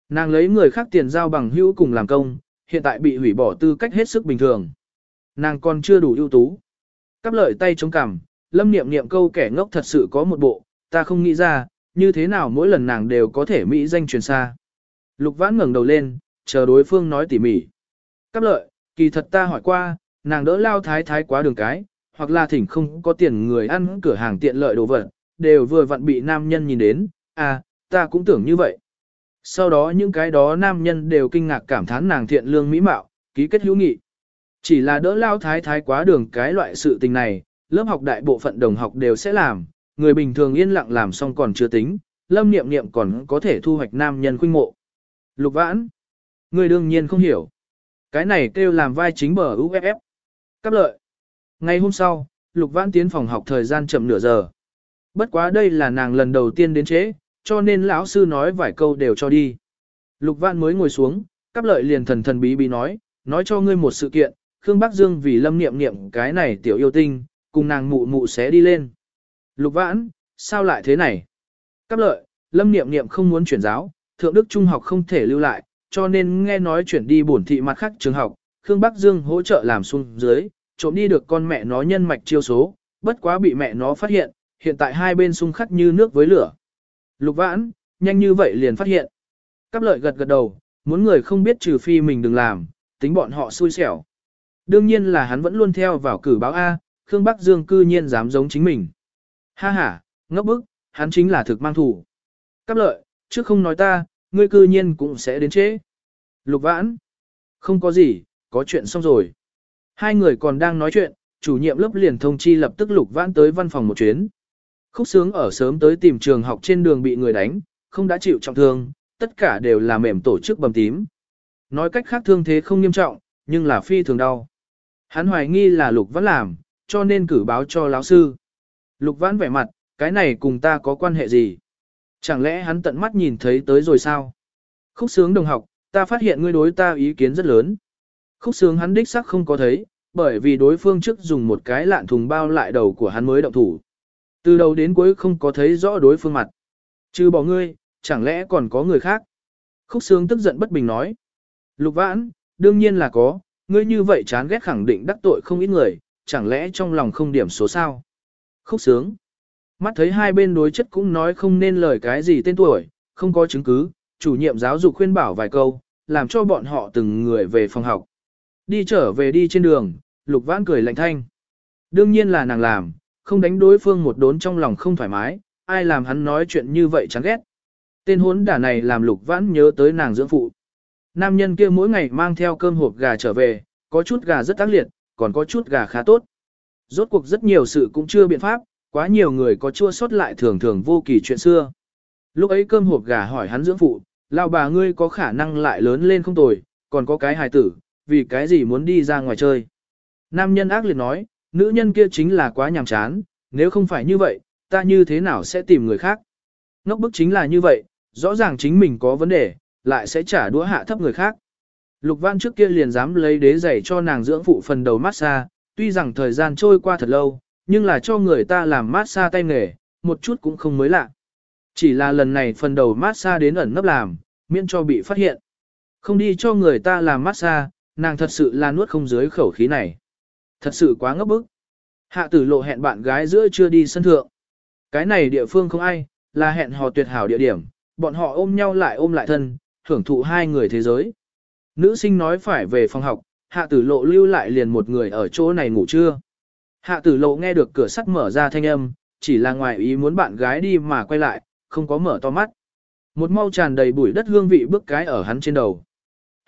Nàng lấy người khác tiền giao bằng hữu cùng làm công, hiện tại bị hủy bỏ tư cách hết sức bình thường. Nàng còn chưa đủ ưu tú. Cắp lợi tay chống cằm, Lâm Niệm Niệm câu kẻ ngốc thật sự có một bộ, ta không nghĩ ra, như thế nào mỗi lần nàng đều có thể mỹ danh truyền xa. Lục vãn ngẩng đầu lên, chờ đối phương nói tỉ mỉ. Cáp lợi, kỳ thật ta hỏi qua, nàng đỡ lao thái thái quá đường cái, hoặc là thỉnh không có tiền người ăn cửa hàng tiện lợi đồ vật, đều vừa vặn bị nam nhân nhìn đến, à, ta cũng tưởng như vậy. Sau đó những cái đó nam nhân đều kinh ngạc cảm thán nàng thiện lương mỹ mạo, ký kết hữu nghị. Chỉ là đỡ lao thái thái quá đường cái loại sự tình này, lớp học đại bộ phận đồng học đều sẽ làm, người bình thường yên lặng làm xong còn chưa tính, lâm niệm niệm còn có thể thu hoạch nam nhân khuynh mộ. Lục vãn, người đương nhiên không hiểu. Cái này kêu làm vai chính bờ UFF. Cáp lợi. Ngày hôm sau, Lục vãn tiến phòng học thời gian chậm nửa giờ. Bất quá đây là nàng lần đầu tiên đến chế, cho nên lão sư nói vài câu đều cho đi. Lục vãn mới ngồi xuống, cắp lợi liền thần thần bí bí nói, nói cho ngươi một sự kiện, Khương Bắc Dương vì lâm niệm niệm cái này tiểu yêu tinh, cùng nàng mụ mụ sẽ đi lên. Lục vãn, sao lại thế này? Cắp lợi, lâm niệm niệm không muốn chuyển giáo, thượng đức trung học không thể lưu lại, cho nên nghe nói chuyển đi bổn thị mặt khác trường học, Khương Bắc Dương hỗ trợ làm xuống dưới, trộm đi được con mẹ nó nhân mạch chiêu số, bất quá bị mẹ nó phát hiện, hiện tại hai bên xung khắc như nước với lửa. Lục vãn, nhanh như vậy liền phát hiện. Cáp lợi gật gật đầu, muốn người không biết trừ phi mình đừng làm, tính bọn họ xui xẻo. Đương nhiên là hắn vẫn luôn theo vào cử báo A, Khương Bắc Dương cư nhiên dám giống chính mình. Ha ha, ngốc bức, hắn chính là thực mang thủ. Cáp lợi, trước không nói ta, ngươi cư nhiên cũng sẽ đến chế. Lục vãn, không có gì, có chuyện xong rồi. Hai người còn đang nói chuyện, chủ nhiệm lớp liền thông chi lập tức lục vãn tới văn phòng một chuyến. Khúc sướng ở sớm tới tìm trường học trên đường bị người đánh, không đã chịu trọng thương, tất cả đều là mềm tổ chức bầm tím. Nói cách khác thương thế không nghiêm trọng, nhưng là phi thường đau. Hắn hoài nghi là lục vãn làm, cho nên cử báo cho lão sư. Lục vãn vẻ mặt, cái này cùng ta có quan hệ gì? Chẳng lẽ hắn tận mắt nhìn thấy tới rồi sao? Khúc sướng đồng học, ta phát hiện ngươi đối ta ý kiến rất lớn. Khúc sướng hắn đích sắc không có thấy, bởi vì đối phương trước dùng một cái lạn thùng bao lại đầu của hắn mới động thủ. Từ đầu đến cuối không có thấy rõ đối phương mặt. Chứ bỏ ngươi, chẳng lẽ còn có người khác? Khúc sướng tức giận bất bình nói. Lục vãn, đương nhiên là có, ngươi như vậy chán ghét khẳng định đắc tội không ít người, chẳng lẽ trong lòng không điểm số sao? Khúc sướng. Mắt thấy hai bên đối chất cũng nói không nên lời cái gì tên tuổi, không có chứng cứ, chủ nhiệm giáo dục khuyên bảo vài câu, làm cho bọn họ từng người về phòng học. Đi trở về đi trên đường, Lục Vãn cười lạnh thanh. Đương nhiên là nàng làm, không đánh đối phương một đốn trong lòng không thoải mái, ai làm hắn nói chuyện như vậy chán ghét. Tên hốn đả này làm Lục Vãn nhớ tới nàng dưỡng phụ. Nam nhân kia mỗi ngày mang theo cơm hộp gà trở về, có chút gà rất tác liệt, còn có chút gà khá tốt. Rốt cuộc rất nhiều sự cũng chưa biện pháp, quá nhiều người có chua sót lại thường thường vô kỳ chuyện xưa. Lúc ấy cơm hộp gà hỏi hắn dưỡng phụ, lao bà ngươi có khả năng lại lớn lên không tồi, còn có cái hài tử, vì cái gì muốn đi ra ngoài chơi. Nam nhân ác liệt nói, nữ nhân kia chính là quá nhàm chán, nếu không phải như vậy, ta như thế nào sẽ tìm người khác. Ngốc bức chính là như vậy, rõ ràng chính mình có vấn đề, lại sẽ trả đũa hạ thấp người khác. Lục Văn trước kia liền dám lấy đế giày cho nàng dưỡng phụ phần đầu massage, tuy rằng thời gian trôi qua thật lâu, nhưng là cho người ta làm massage tay nghề, một chút cũng không mới lạ. Chỉ là lần này phần đầu massage đến ẩn nấp làm, miễn cho bị phát hiện. Không đi cho người ta làm massage, nàng thật sự là nuốt không dưới khẩu khí này. Thật sự quá ngốc bức. Hạ tử lộ hẹn bạn gái giữa chưa đi sân thượng. Cái này địa phương không ai, là hẹn hò tuyệt hảo địa điểm, bọn họ ôm nhau lại ôm lại thân, hưởng thụ hai người thế giới. Nữ sinh nói phải về phòng học, hạ tử lộ lưu lại liền một người ở chỗ này ngủ trưa. Hạ tử lộ nghe được cửa sắt mở ra thanh âm, chỉ là ngoài ý muốn bạn gái đi mà quay lại, không có mở to mắt. Một mau tràn đầy bụi đất hương vị bước cái ở hắn trên đầu.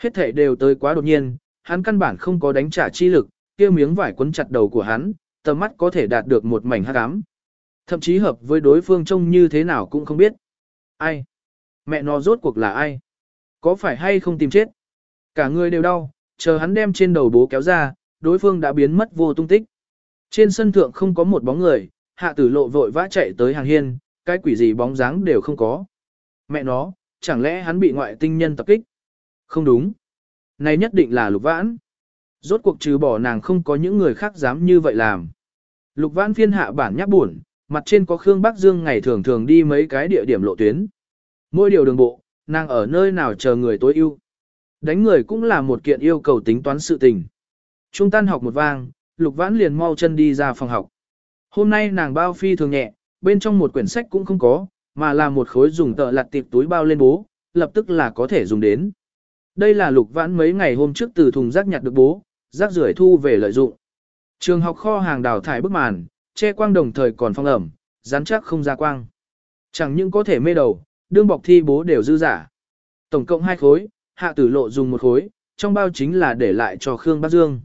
Hết thể đều tới quá đột nhiên, hắn căn bản không có đánh trả chi lực, kia miếng vải quấn chặt đầu của hắn, tầm mắt có thể đạt được một mảnh hắc ám. Thậm chí hợp với đối phương trông như thế nào cũng không biết. Ai? Mẹ nó rốt cuộc là ai? Có phải hay không tìm chết? Cả người đều đau, chờ hắn đem trên đầu bố kéo ra, đối phương đã biến mất vô tung tích. Trên sân thượng không có một bóng người, hạ tử lộ vội vã chạy tới hàng hiên, cái quỷ gì bóng dáng đều không có. Mẹ nó, chẳng lẽ hắn bị ngoại tinh nhân tập kích? Không đúng. Này nhất định là lục vãn. Rốt cuộc trừ bỏ nàng không có những người khác dám như vậy làm. Lục vãn phiên hạ bản nhắc buồn, mặt trên có Khương Bắc Dương ngày thường thường đi mấy cái địa điểm lộ tuyến. Mỗi điều đường bộ, nàng ở nơi nào chờ người tối ưu. Đánh người cũng là một kiện yêu cầu tính toán sự tình. Trung tan học một vang, Lục Vãn liền mau chân đi ra phòng học. Hôm nay nàng bao phi thường nhẹ, bên trong một quyển sách cũng không có, mà là một khối dùng tợ lặt tiệp túi bao lên bố, lập tức là có thể dùng đến. Đây là Lục Vãn mấy ngày hôm trước từ thùng rác nhặt được bố, rác rưởi thu về lợi dụng. Trường học kho hàng đào thải bức màn, che quang đồng thời còn phong ẩm, rắn chắc không ra quang. Chẳng những có thể mê đầu, đương bọc thi bố đều dư giả. Tổng cộng hai khối, hạ tử lộ dùng một khối, trong bao chính là để lại cho Khương Bác Dương.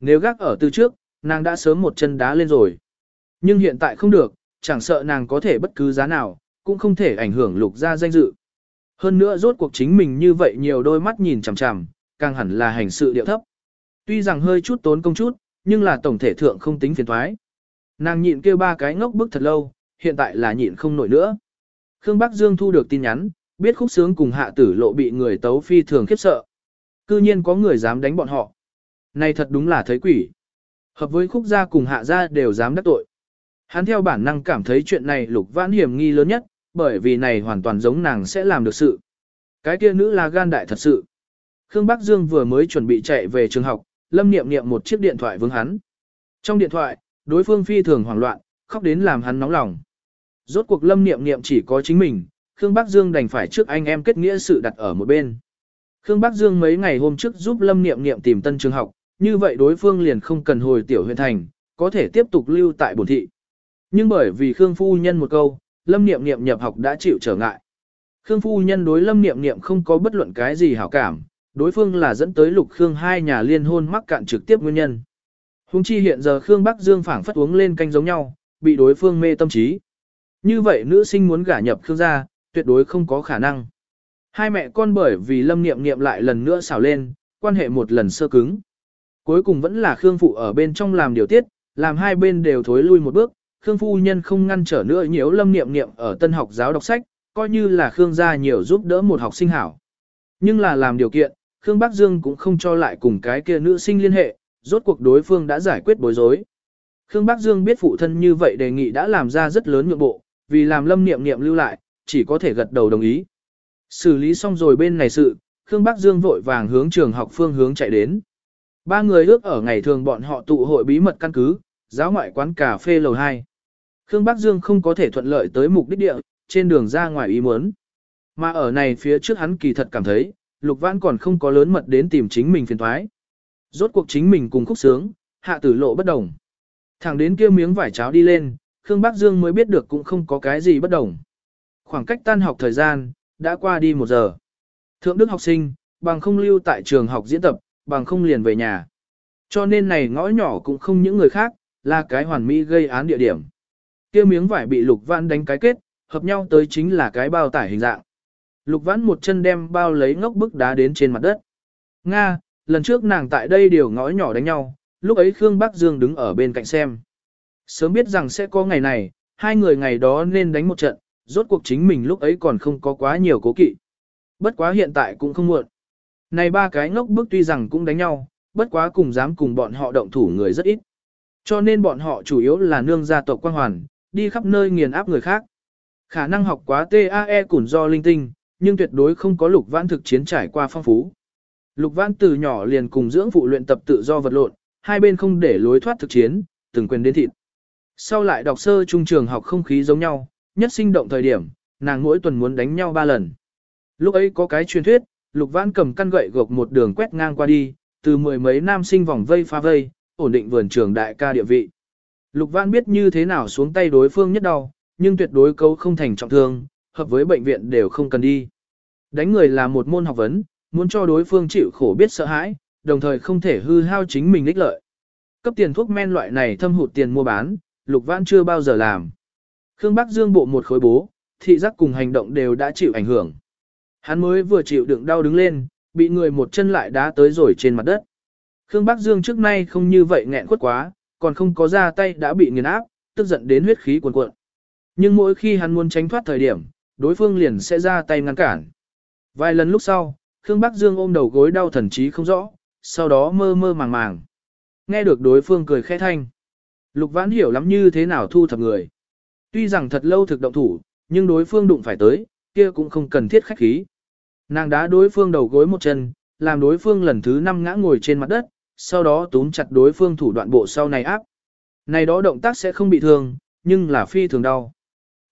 Nếu gác ở từ trước, nàng đã sớm một chân đá lên rồi. Nhưng hiện tại không được, chẳng sợ nàng có thể bất cứ giá nào, cũng không thể ảnh hưởng lục ra danh dự. Hơn nữa rốt cuộc chính mình như vậy nhiều đôi mắt nhìn chằm chằm, càng hẳn là hành sự điệu thấp. Tuy rằng hơi chút tốn công chút, nhưng là tổng thể thượng không tính phiền thoái. Nàng nhịn kêu ba cái ngốc bức thật lâu, hiện tại là nhịn không nổi nữa. Khương Bắc Dương thu được tin nhắn, biết khúc sướng cùng hạ tử lộ bị người tấu phi thường khiếp sợ. Cư nhiên có người dám đánh bọn họ. Này thật đúng là thấy quỷ. Hợp với khúc gia cùng hạ gia đều dám đắc tội. Hắn theo bản năng cảm thấy chuyện này lục vãn hiểm nghi lớn nhất, bởi vì này hoàn toàn giống nàng sẽ làm được sự. Cái kia nữ là gan đại thật sự. Khương Bắc Dương vừa mới chuẩn bị chạy về trường học, Lâm Niệm Niệm một chiếc điện thoại vướng hắn. Trong điện thoại, đối phương phi thường hoảng loạn, khóc đến làm hắn nóng lòng. Rốt cuộc Lâm Niệm Niệm chỉ có chính mình, Khương Bắc Dương đành phải trước anh em kết nghĩa sự đặt ở một bên. Khương Bắc Dương mấy ngày hôm trước giúp Lâm Niệm Niệm tìm tân trường học, như vậy đối phương liền không cần hồi tiểu huyện thành, có thể tiếp tục lưu tại bổn thị. Nhưng bởi vì Khương Phu Nhân một câu, Lâm Niệm Niệm nhập học đã chịu trở ngại. Khương Phu Nhân đối Lâm Niệm Niệm không có bất luận cái gì hảo cảm, đối phương là dẫn tới lục Khương hai nhà liên hôn mắc cạn trực tiếp nguyên nhân. Hùng chi hiện giờ Khương Bắc Dương phảng phất uống lên canh giống nhau, bị đối phương mê tâm trí. Như vậy nữ sinh muốn gả nhập Khương gia, tuyệt đối không có khả năng. Hai mẹ con bởi vì lâm niệm niệm lại lần nữa xảo lên, quan hệ một lần sơ cứng. Cuối cùng vẫn là Khương Phụ ở bên trong làm điều tiết, làm hai bên đều thối lui một bước, Khương Phu Nhân không ngăn trở nữa nhiễu lâm niệm niệm ở tân học giáo đọc sách, coi như là Khương gia nhiều giúp đỡ một học sinh hảo. Nhưng là làm điều kiện, Khương Bắc Dương cũng không cho lại cùng cái kia nữ sinh liên hệ, rốt cuộc đối phương đã giải quyết bối rối. Khương Bắc Dương biết phụ thân như vậy đề nghị đã làm ra rất lớn nhượng bộ, vì làm lâm niệm niệm lưu lại, chỉ có thể gật đầu đồng ý. Xử lý xong rồi bên này sự, Khương Bắc Dương vội vàng hướng trường học phương hướng chạy đến. Ba người ước ở ngày thường bọn họ tụ hội bí mật căn cứ, giáo ngoại quán cà phê lầu 2. Khương Bắc Dương không có thể thuận lợi tới mục đích địa, trên đường ra ngoài ý muốn. Mà ở này phía trước hắn kỳ thật cảm thấy, Lục Vãn còn không có lớn mật đến tìm chính mình phiền thoái. Rốt cuộc chính mình cùng khúc sướng, hạ tử lộ bất đồng. Thẳng đến kia miếng vải cháo đi lên, Khương Bắc Dương mới biết được cũng không có cái gì bất đồng. Khoảng cách tan học thời gian, đã qua đi một giờ. Thượng đức học sinh, bằng không lưu tại trường học diễn tập, bằng không liền về nhà. Cho nên này ngõ nhỏ cũng không những người khác, là cái hoàn mỹ gây án địa điểm kia miếng vải bị lục vãn đánh cái kết, hợp nhau tới chính là cái bao tải hình dạng. Lục vãn một chân đem bao lấy ngốc bức đá đến trên mặt đất. Nga, lần trước nàng tại đây điều ngõ nhỏ đánh nhau, lúc ấy Khương Bắc Dương đứng ở bên cạnh xem. Sớm biết rằng sẽ có ngày này, hai người ngày đó nên đánh một trận, rốt cuộc chính mình lúc ấy còn không có quá nhiều cố kỵ. Bất quá hiện tại cũng không muộn. Này ba cái ngốc bức tuy rằng cũng đánh nhau, bất quá cùng dám cùng bọn họ động thủ người rất ít. Cho nên bọn họ chủ yếu là nương gia tộc quan hoàn, đi khắp nơi nghiền áp người khác. Khả năng học quá TAE củn do linh tinh, nhưng tuyệt đối không có lục vãn thực chiến trải qua phong phú. Lục vãn từ nhỏ liền cùng dưỡng phụ luyện tập tự do vật lộn, hai bên không để lối thoát thực chiến, từng quyền đến thịt. Sau lại đọc sơ trung trường học không khí giống nhau, nhất sinh động thời điểm, nàng mỗi tuần muốn đánh nhau ba lần. Lúc ấy có cái truyền thuyết, Lục Vãn cầm căn gậy gộc một đường quét ngang qua đi, từ mười mấy nam sinh vòng vây phá vây, ổn định vườn trường đại ca địa vị. Lục Vãn biết như thế nào xuống tay đối phương nhất đau, nhưng tuyệt đối câu không thành trọng thương, hợp với bệnh viện đều không cần đi. Đánh người là một môn học vấn, muốn cho đối phương chịu khổ biết sợ hãi, đồng thời không thể hư hao chính mình ích lợi. Cấp tiền thuốc men loại này thâm hụt tiền mua bán, Lục Vãn chưa bao giờ làm. Khương Bắc Dương bộ một khối bố, thị giác cùng hành động đều đã chịu ảnh hưởng. Hắn mới vừa chịu đựng đau đứng lên, bị người một chân lại đá tới rồi trên mặt đất. Khương Bắc Dương trước nay không như vậy nghẹn quất quá, còn không có ra tay đã bị nghiền áp, tức giận đến huyết khí cuồn cuộn. Nhưng mỗi khi hắn muốn tránh thoát thời điểm, đối phương liền sẽ ra tay ngăn cản. Vài lần lúc sau, Khương Bắc Dương ôm đầu gối đau thần trí không rõ, sau đó mơ mơ màng màng. Nghe được đối phương cười khẽ thanh. Lục Vãn hiểu lắm như thế nào thu thập người. Tuy rằng thật lâu thực động thủ, nhưng đối phương đụng phải tới, kia cũng không cần thiết khách khí. Nàng đá đối phương đầu gối một chân, làm đối phương lần thứ năm ngã ngồi trên mặt đất, sau đó túm chặt đối phương thủ đoạn bộ sau này áp. Này đó động tác sẽ không bị thương, nhưng là phi thường đau.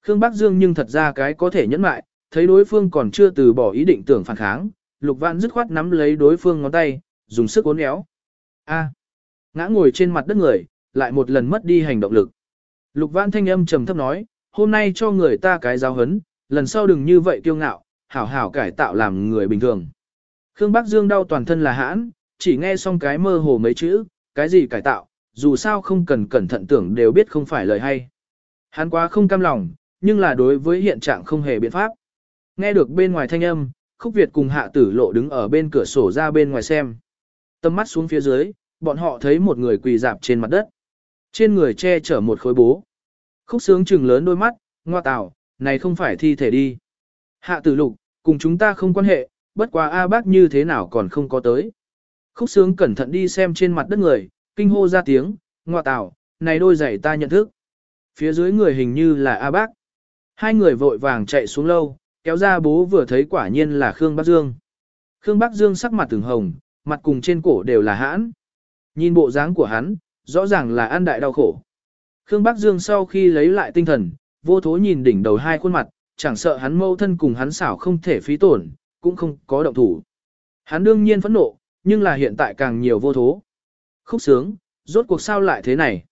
Khương Bắc Dương nhưng thật ra cái có thể nhẫn mại, thấy đối phương còn chưa từ bỏ ý định tưởng phản kháng, Lục Vãn dứt khoát nắm lấy đối phương ngón tay, dùng sức uốn éo. A. Ngã ngồi trên mặt đất người, lại một lần mất đi hành động lực. Lục Vãn thanh âm trầm thấp nói, hôm nay cho người ta cái giáo hấn, lần sau đừng như vậy kiêu ngạo, hảo hảo cải tạo làm người bình thường. Khương Bắc Dương đau toàn thân là hãn, chỉ nghe xong cái mơ hồ mấy chữ, cái gì cải tạo, dù sao không cần cẩn thận tưởng đều biết không phải lời hay. Hắn quá không cam lòng, nhưng là đối với hiện trạng không hề biện pháp. Nghe được bên ngoài thanh âm, Khúc Việt cùng Hạ Tử Lộ đứng ở bên cửa sổ ra bên ngoài xem. Tâm mắt xuống phía dưới, bọn họ thấy một người quỳ dạp trên mặt đất. Trên người che chở một khối bố. Khúc sướng trừng lớn đôi mắt, ngoa tảo, này không phải thi thể đi. Hạ tử lục, cùng chúng ta không quan hệ, bất quá A bác như thế nào còn không có tới. Khúc sướng cẩn thận đi xem trên mặt đất người, kinh hô ra tiếng, ngoa tảo, này đôi giày ta nhận thức. Phía dưới người hình như là A bác. Hai người vội vàng chạy xuống lâu, kéo ra bố vừa thấy quả nhiên là Khương Bắc Dương. Khương Bắc Dương sắc mặt từng hồng, mặt cùng trên cổ đều là hãn. Nhìn bộ dáng của hắn, rõ ràng là ăn đại đau khổ. Khương Bắc Dương sau khi lấy lại tinh thần, vô thố nhìn đỉnh đầu hai khuôn mặt, chẳng sợ hắn mâu thân cùng hắn xảo không thể phí tổn, cũng không có động thủ. Hắn đương nhiên phẫn nộ, nhưng là hiện tại càng nhiều vô thố. Khúc sướng, rốt cuộc sao lại thế này?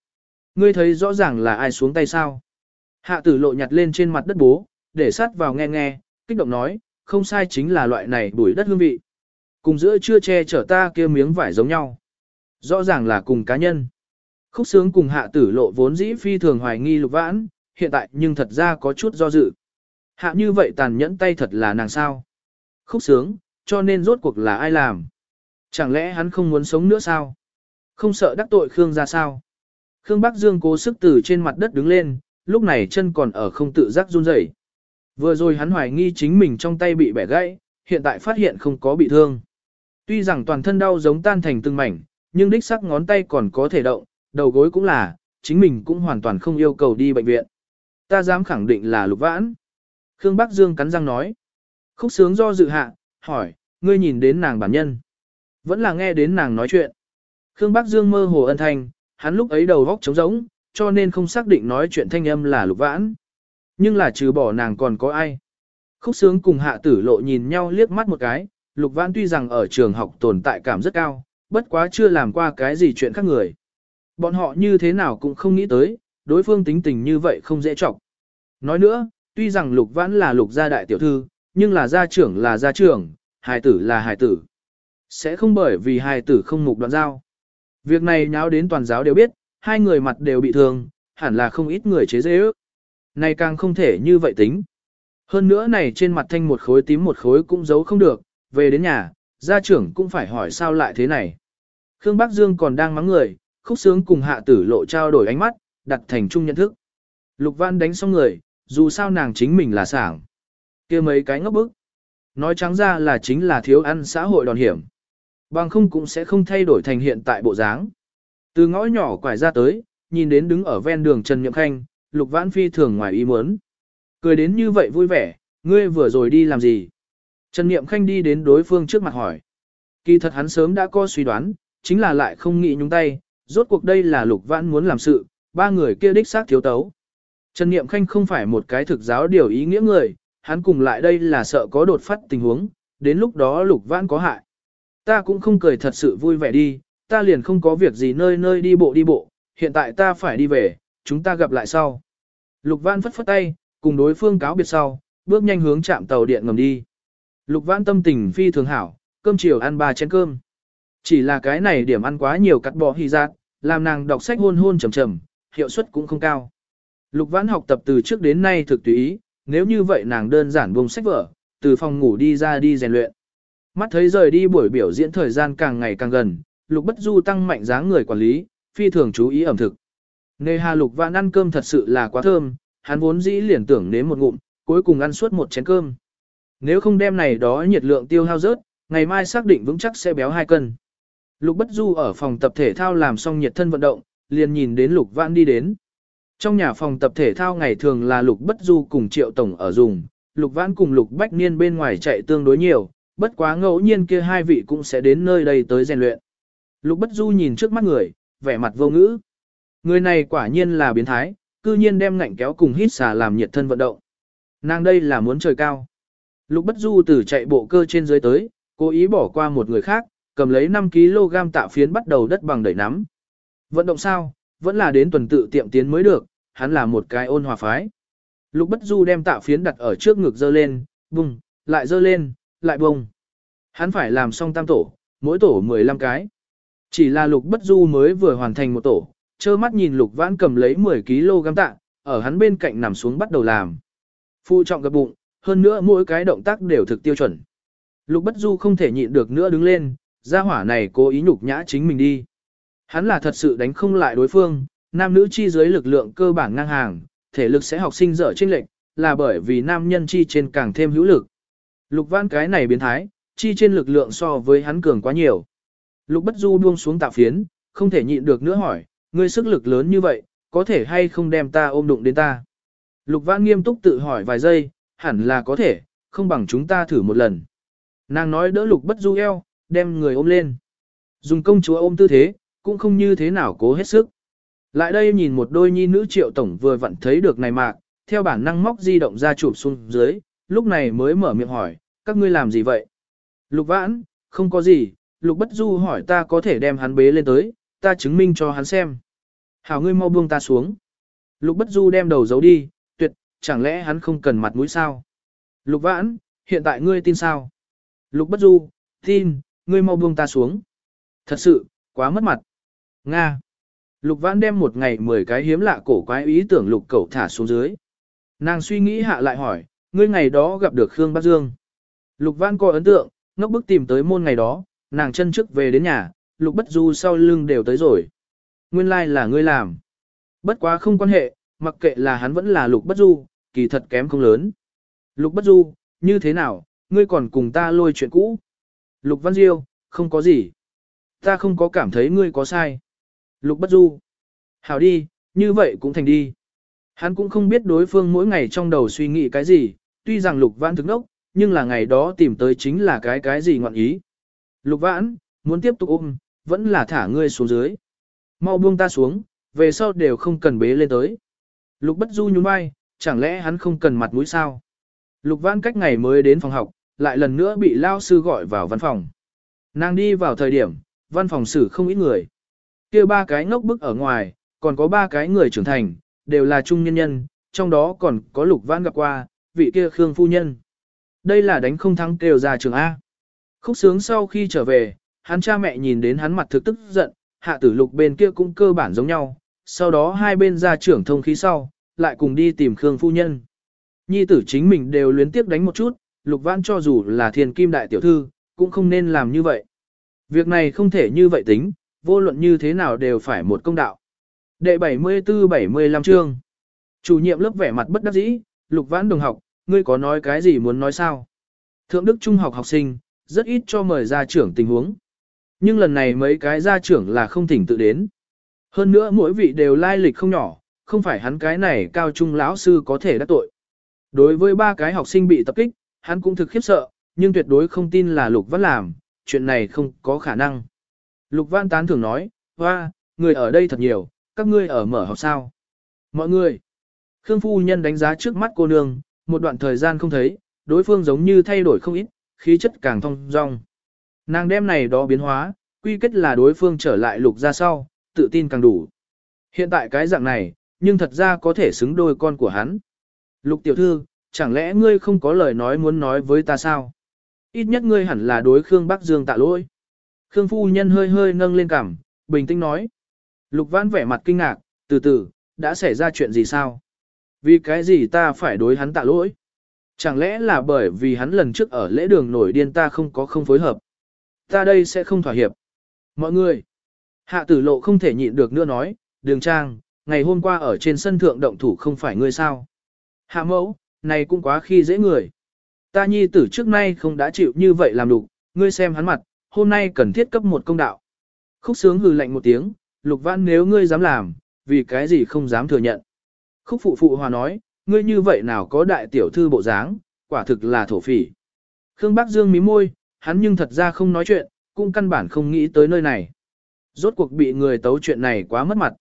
Ngươi thấy rõ ràng là ai xuống tay sao? Hạ tử lộ nhặt lên trên mặt đất bố, để sát vào nghe nghe, kích động nói, không sai chính là loại này bùi đất hương vị. Cùng giữa chưa che chở ta kia miếng vải giống nhau. Rõ ràng là cùng cá nhân. Khúc sướng cùng hạ tử lộ vốn dĩ phi thường hoài nghi lục vãn, hiện tại nhưng thật ra có chút do dự. Hạ như vậy tàn nhẫn tay thật là nàng sao. Khúc sướng, cho nên rốt cuộc là ai làm. Chẳng lẽ hắn không muốn sống nữa sao? Không sợ đắc tội Khương ra sao? Khương Bắc Dương cố sức từ trên mặt đất đứng lên, lúc này chân còn ở không tự giác run rẩy. Vừa rồi hắn hoài nghi chính mình trong tay bị bẻ gãy, hiện tại phát hiện không có bị thương. Tuy rằng toàn thân đau giống tan thành từng mảnh, nhưng đích sắc ngón tay còn có thể động, đầu gối cũng là, chính mình cũng hoàn toàn không yêu cầu đi bệnh viện. Ta dám khẳng định là lục vãn. Khương Bắc Dương cắn răng nói. Khúc sướng do dự hạ, hỏi, ngươi nhìn đến nàng bản nhân. Vẫn là nghe đến nàng nói chuyện. Khương Bắc Dương mơ hồ ân thanh, hắn lúc ấy đầu góc trống rỗng, cho nên không xác định nói chuyện thanh âm là lục vãn. Nhưng là trừ bỏ nàng còn có ai. Khúc sướng cùng hạ tử lộ nhìn nhau liếc mắt một cái, lục vãn tuy rằng ở trường học tồn tại cảm rất cao, bất quá chưa làm qua cái gì chuyện khác người. Bọn họ như thế nào cũng không nghĩ tới, đối phương tính tình như vậy không dễ chọc. Nói nữa, tuy rằng lục vãn là lục gia đại tiểu thư, nhưng là gia trưởng là gia trưởng, hài tử là hài tử. Sẽ không bởi vì hài tử không mục đoạn giao. Việc này nháo đến toàn giáo đều biết, hai người mặt đều bị thương, hẳn là không ít người chế dễ ước. Này càng không thể như vậy tính. Hơn nữa này trên mặt thanh một khối tím một khối cũng giấu không được, về đến nhà, gia trưởng cũng phải hỏi sao lại thế này. Khương Bắc Dương còn đang mắng người, khúc sướng cùng hạ tử lộ trao đổi ánh mắt, đặt thành chung nhận thức. Lục Văn đánh xong người, dù sao nàng chính mình là sảng. kia mấy cái ngốc bức. Nói trắng ra là chính là thiếu ăn xã hội đòn hiểm. Bằng không cũng sẽ không thay đổi thành hiện tại bộ dáng. Từ ngõ nhỏ quải ra tới, nhìn đến đứng ở ven đường Trần Nhậm Khanh, Lục Vãn Phi thường ngoài ý muốn. Cười đến như vậy vui vẻ, ngươi vừa rồi đi làm gì? Trần Niệm Khanh đi đến đối phương trước mặt hỏi. Kỳ thật hắn sớm đã có suy đoán, chính là lại không nghĩ nhúng tay, rốt cuộc đây là Lục Vãn muốn làm sự, ba người kia đích xác thiếu tấu. Trần Niệm Khanh không phải một cái thực giáo điều ý nghĩa người, hắn cùng lại đây là sợ có đột phát tình huống, đến lúc đó Lục Vãn có hại. Ta cũng không cười thật sự vui vẻ đi, ta liền không có việc gì nơi nơi đi bộ đi bộ, hiện tại ta phải đi về, chúng ta gặp lại sau. Lục Vãn phất phất tay, cùng đối phương cáo biệt sau, bước nhanh hướng chạm tàu điện ngầm đi. Lục Vãn tâm tình phi thường hảo, cơm chiều ăn ba chén cơm. Chỉ là cái này điểm ăn quá nhiều cắt bỏ hy giác, làm nàng đọc sách hôn hôn trầm trầm, hiệu suất cũng không cao. Lục Vãn học tập từ trước đến nay thực tùy ý, nếu như vậy nàng đơn giản buông sách vở, từ phòng ngủ đi ra đi rèn luyện. Mắt thấy rời đi buổi biểu diễn thời gian càng ngày càng gần, Lục Bất Du tăng mạnh dáng người quản lý, phi thường chú ý ẩm thực. Nề hà Lục Vãn ăn cơm thật sự là quá thơm, hắn vốn dĩ liền tưởng nếm một ngụm, cuối cùng ăn suốt một chén cơm. Nếu không đem này đó nhiệt lượng tiêu hao rớt, ngày mai xác định vững chắc sẽ béo 2 cân. Lục Bất Du ở phòng tập thể thao làm xong nhiệt thân vận động, liền nhìn đến Lục Vãn đi đến. Trong nhà phòng tập thể thao ngày thường là Lục Bất Du cùng Triệu Tổng ở dùng, Lục Vãn cùng Lục Bách Niên bên ngoài chạy tương đối nhiều, bất quá ngẫu nhiên kia hai vị cũng sẽ đến nơi đây tới rèn luyện. Lục Bất Du nhìn trước mắt người, vẻ mặt vô ngữ. Người này quả nhiên là biến thái, cư nhiên đem ngạnh kéo cùng hít xà làm nhiệt thân vận động. Nàng đây là muốn trời cao. Lục Bất Du từ chạy bộ cơ trên dưới tới, cố ý bỏ qua một người khác, cầm lấy 5kg tạ phiến bắt đầu đất bằng đẩy nắm. Vận động sao, vẫn là đến tuần tự tiệm tiến mới được, hắn là một cái ôn hòa phái. Lục Bất Du đem tạ phiến đặt ở trước ngực dơ lên, bùng, lại dơ lên, lại bông, Hắn phải làm xong tam tổ, mỗi tổ 15 cái. Chỉ là Lục Bất Du mới vừa hoàn thành một tổ, trơ mắt nhìn Lục Vãn cầm lấy 10 kg tạ, ở hắn bên cạnh nằm xuống bắt đầu làm. Phụ trọng gập bụng, hơn nữa mỗi cái động tác đều thực tiêu chuẩn. Lục Bất Du không thể nhịn được nữa đứng lên, gia hỏa này cố ý nhục nhã chính mình đi. Hắn là thật sự đánh không lại đối phương, nam nữ chi dưới lực lượng cơ bản ngang hàng, thể lực sẽ học sinh dở chênh lệch, là bởi vì nam nhân chi trên càng thêm hữu lực. Lục Văn cái này biến thái, chi trên lực lượng so với hắn cường quá nhiều. Lục Bất Du buông xuống tạ phiến, không thể nhịn được nữa hỏi, ngươi sức lực lớn như vậy, có thể hay không đem ta ôm đụng đến ta? Lục Văn nghiêm túc tự hỏi vài giây, hẳn là có thể, không bằng chúng ta thử một lần. Nàng nói đỡ Lục Bất Du eo, đem người ôm lên. Dùng công chúa ôm tư thế, cũng không như thế nào cố hết sức. Lại đây nhìn một đôi nhi nữ triệu tổng vừa vặn thấy được này mạc, theo bản năng móc di động ra chụp xuống dưới, lúc này mới mở miệng hỏi, các ngươi làm gì vậy? Lục vãn, không có gì, lục bất du hỏi ta có thể đem hắn bế lên tới, ta chứng minh cho hắn xem. Hảo ngươi mau buông ta xuống. Lục bất du đem đầu giấu đi, tuyệt, chẳng lẽ hắn không cần mặt mũi sao? Lục vãn, hiện tại ngươi tin sao? Lục bất du, tin, ngươi mau buông ta xuống. Thật sự, quá mất mặt. Nga. Lục vãn đem một ngày 10 cái hiếm lạ cổ quái ý tưởng lục cẩu thả xuống dưới. Nàng suy nghĩ hạ lại hỏi, ngươi ngày đó gặp được Khương Bác Dương. Lục Văn có ấn tượng, ngốc bức tìm tới môn ngày đó, nàng chân trước về đến nhà, lục bất du sau lưng đều tới rồi. Nguyên lai like là ngươi làm. Bất quá không quan hệ, mặc kệ là hắn vẫn là lục bất du, kỳ thật kém không lớn. Lục bất du, như thế nào, ngươi còn cùng ta lôi chuyện cũ. Lục văn diêu, không có gì. Ta không có cảm thấy ngươi có sai. Lục bất du. Hảo đi, như vậy cũng thành đi. Hắn cũng không biết đối phương mỗi ngày trong đầu suy nghĩ cái gì, tuy rằng lục vãn thức nốc, nhưng là ngày đó tìm tới chính là cái cái gì ngọn ý. Lục vãn, muốn tiếp tục ôm, vẫn là thả ngươi xuống dưới. Mau buông ta xuống, về sau đều không cần bế lên tới. Lục bất du nhún vai, chẳng lẽ hắn không cần mặt mũi sao? Lục vãn cách ngày mới đến phòng học, lại lần nữa bị lao sư gọi vào văn phòng. Nàng đi vào thời điểm, văn phòng xử không ít người. kia ba cái ngốc bức ở ngoài, còn có ba cái người trưởng thành, đều là trung nhân nhân, trong đó còn có lục vãn gặp qua, vị kia Khương phu nhân. Đây là đánh không thắng kêu ra trường A. Khúc sướng sau khi trở về, hắn cha mẹ nhìn đến hắn mặt thực tức giận, hạ tử lục bên kia cũng cơ bản giống nhau, sau đó hai bên ra trưởng thông khí sau, lại cùng đi tìm Khương phu nhân. Nhi tử chính mình đều luyến tiếp đánh một chút, lục vãn cho dù là thiên kim đại tiểu thư, cũng không nên làm như vậy. Việc này không thể như vậy tính, vô luận như thế nào đều phải một công đạo. Đệ 74-75 chương. Chủ nhiệm lớp vẻ mặt bất đắc dĩ, lục vãn đồng học, ngươi có nói cái gì muốn nói sao? Thượng đức trung học học sinh, rất ít cho mời gia trưởng tình huống. Nhưng lần này mấy cái gia trưởng là không thỉnh tự đến. Hơn nữa mỗi vị đều lai lịch không nhỏ, không phải hắn cái này cao trung lão sư có thể đắc tội. Đối với ba cái học sinh bị tập kích, hắn cũng thực khiếp sợ, nhưng tuyệt đối không tin là Lục Văn làm, chuyện này không có khả năng. Lục Văn tán thường nói, hoa, người ở đây thật nhiều, các ngươi ở mở học sao. Mọi người, Khương Phu Nhân đánh giá trước mắt cô nương, một đoạn thời gian không thấy, đối phương giống như thay đổi không ít, khí chất càng thông dong. Nàng đem này đó biến hóa, quy kết là đối phương trở lại lục ra sau, tự tin càng đủ. Hiện tại cái dạng này, nhưng thật ra có thể xứng đôi con của hắn. Lục tiểu thư, chẳng lẽ ngươi không có lời nói muốn nói với ta sao? Ít nhất ngươi hẳn là đối Khương Bắc Dương tạ lỗi. Khương phu nhân hơi hơi nâng lên cằm, bình tĩnh nói. Lục vãn vẻ mặt kinh ngạc, từ từ, đã xảy ra chuyện gì sao? Vì cái gì ta phải đối hắn tạ lỗi? Chẳng lẽ là bởi vì hắn lần trước ở lễ đường nổi điên ta không có không phối hợp? Ta đây sẽ không thỏa hiệp. Mọi người, hạ tử lộ không thể nhịn được nữa nói, đường trang, ngày hôm qua ở trên sân thượng động thủ không phải ngươi sao? Hạ mẫu, này cũng quá khi dễ người. Ta nhi tử trước nay không đã chịu như vậy làm đục, ngươi xem hắn mặt, hôm nay cần thiết cấp một công đạo. Khúc sướng hừ lạnh một tiếng, lục Vãn nếu ngươi dám làm, vì cái gì không dám thừa nhận. Khúc phụ phụ hòa nói, ngươi như vậy nào có đại tiểu thư bộ dáng, quả thực là thổ phỉ. Khương Bắc Dương mí môi, hắn nhưng thật ra không nói chuyện, cũng căn bản không nghĩ tới nơi này. Rốt cuộc bị người tấu chuyện này quá mất mặt.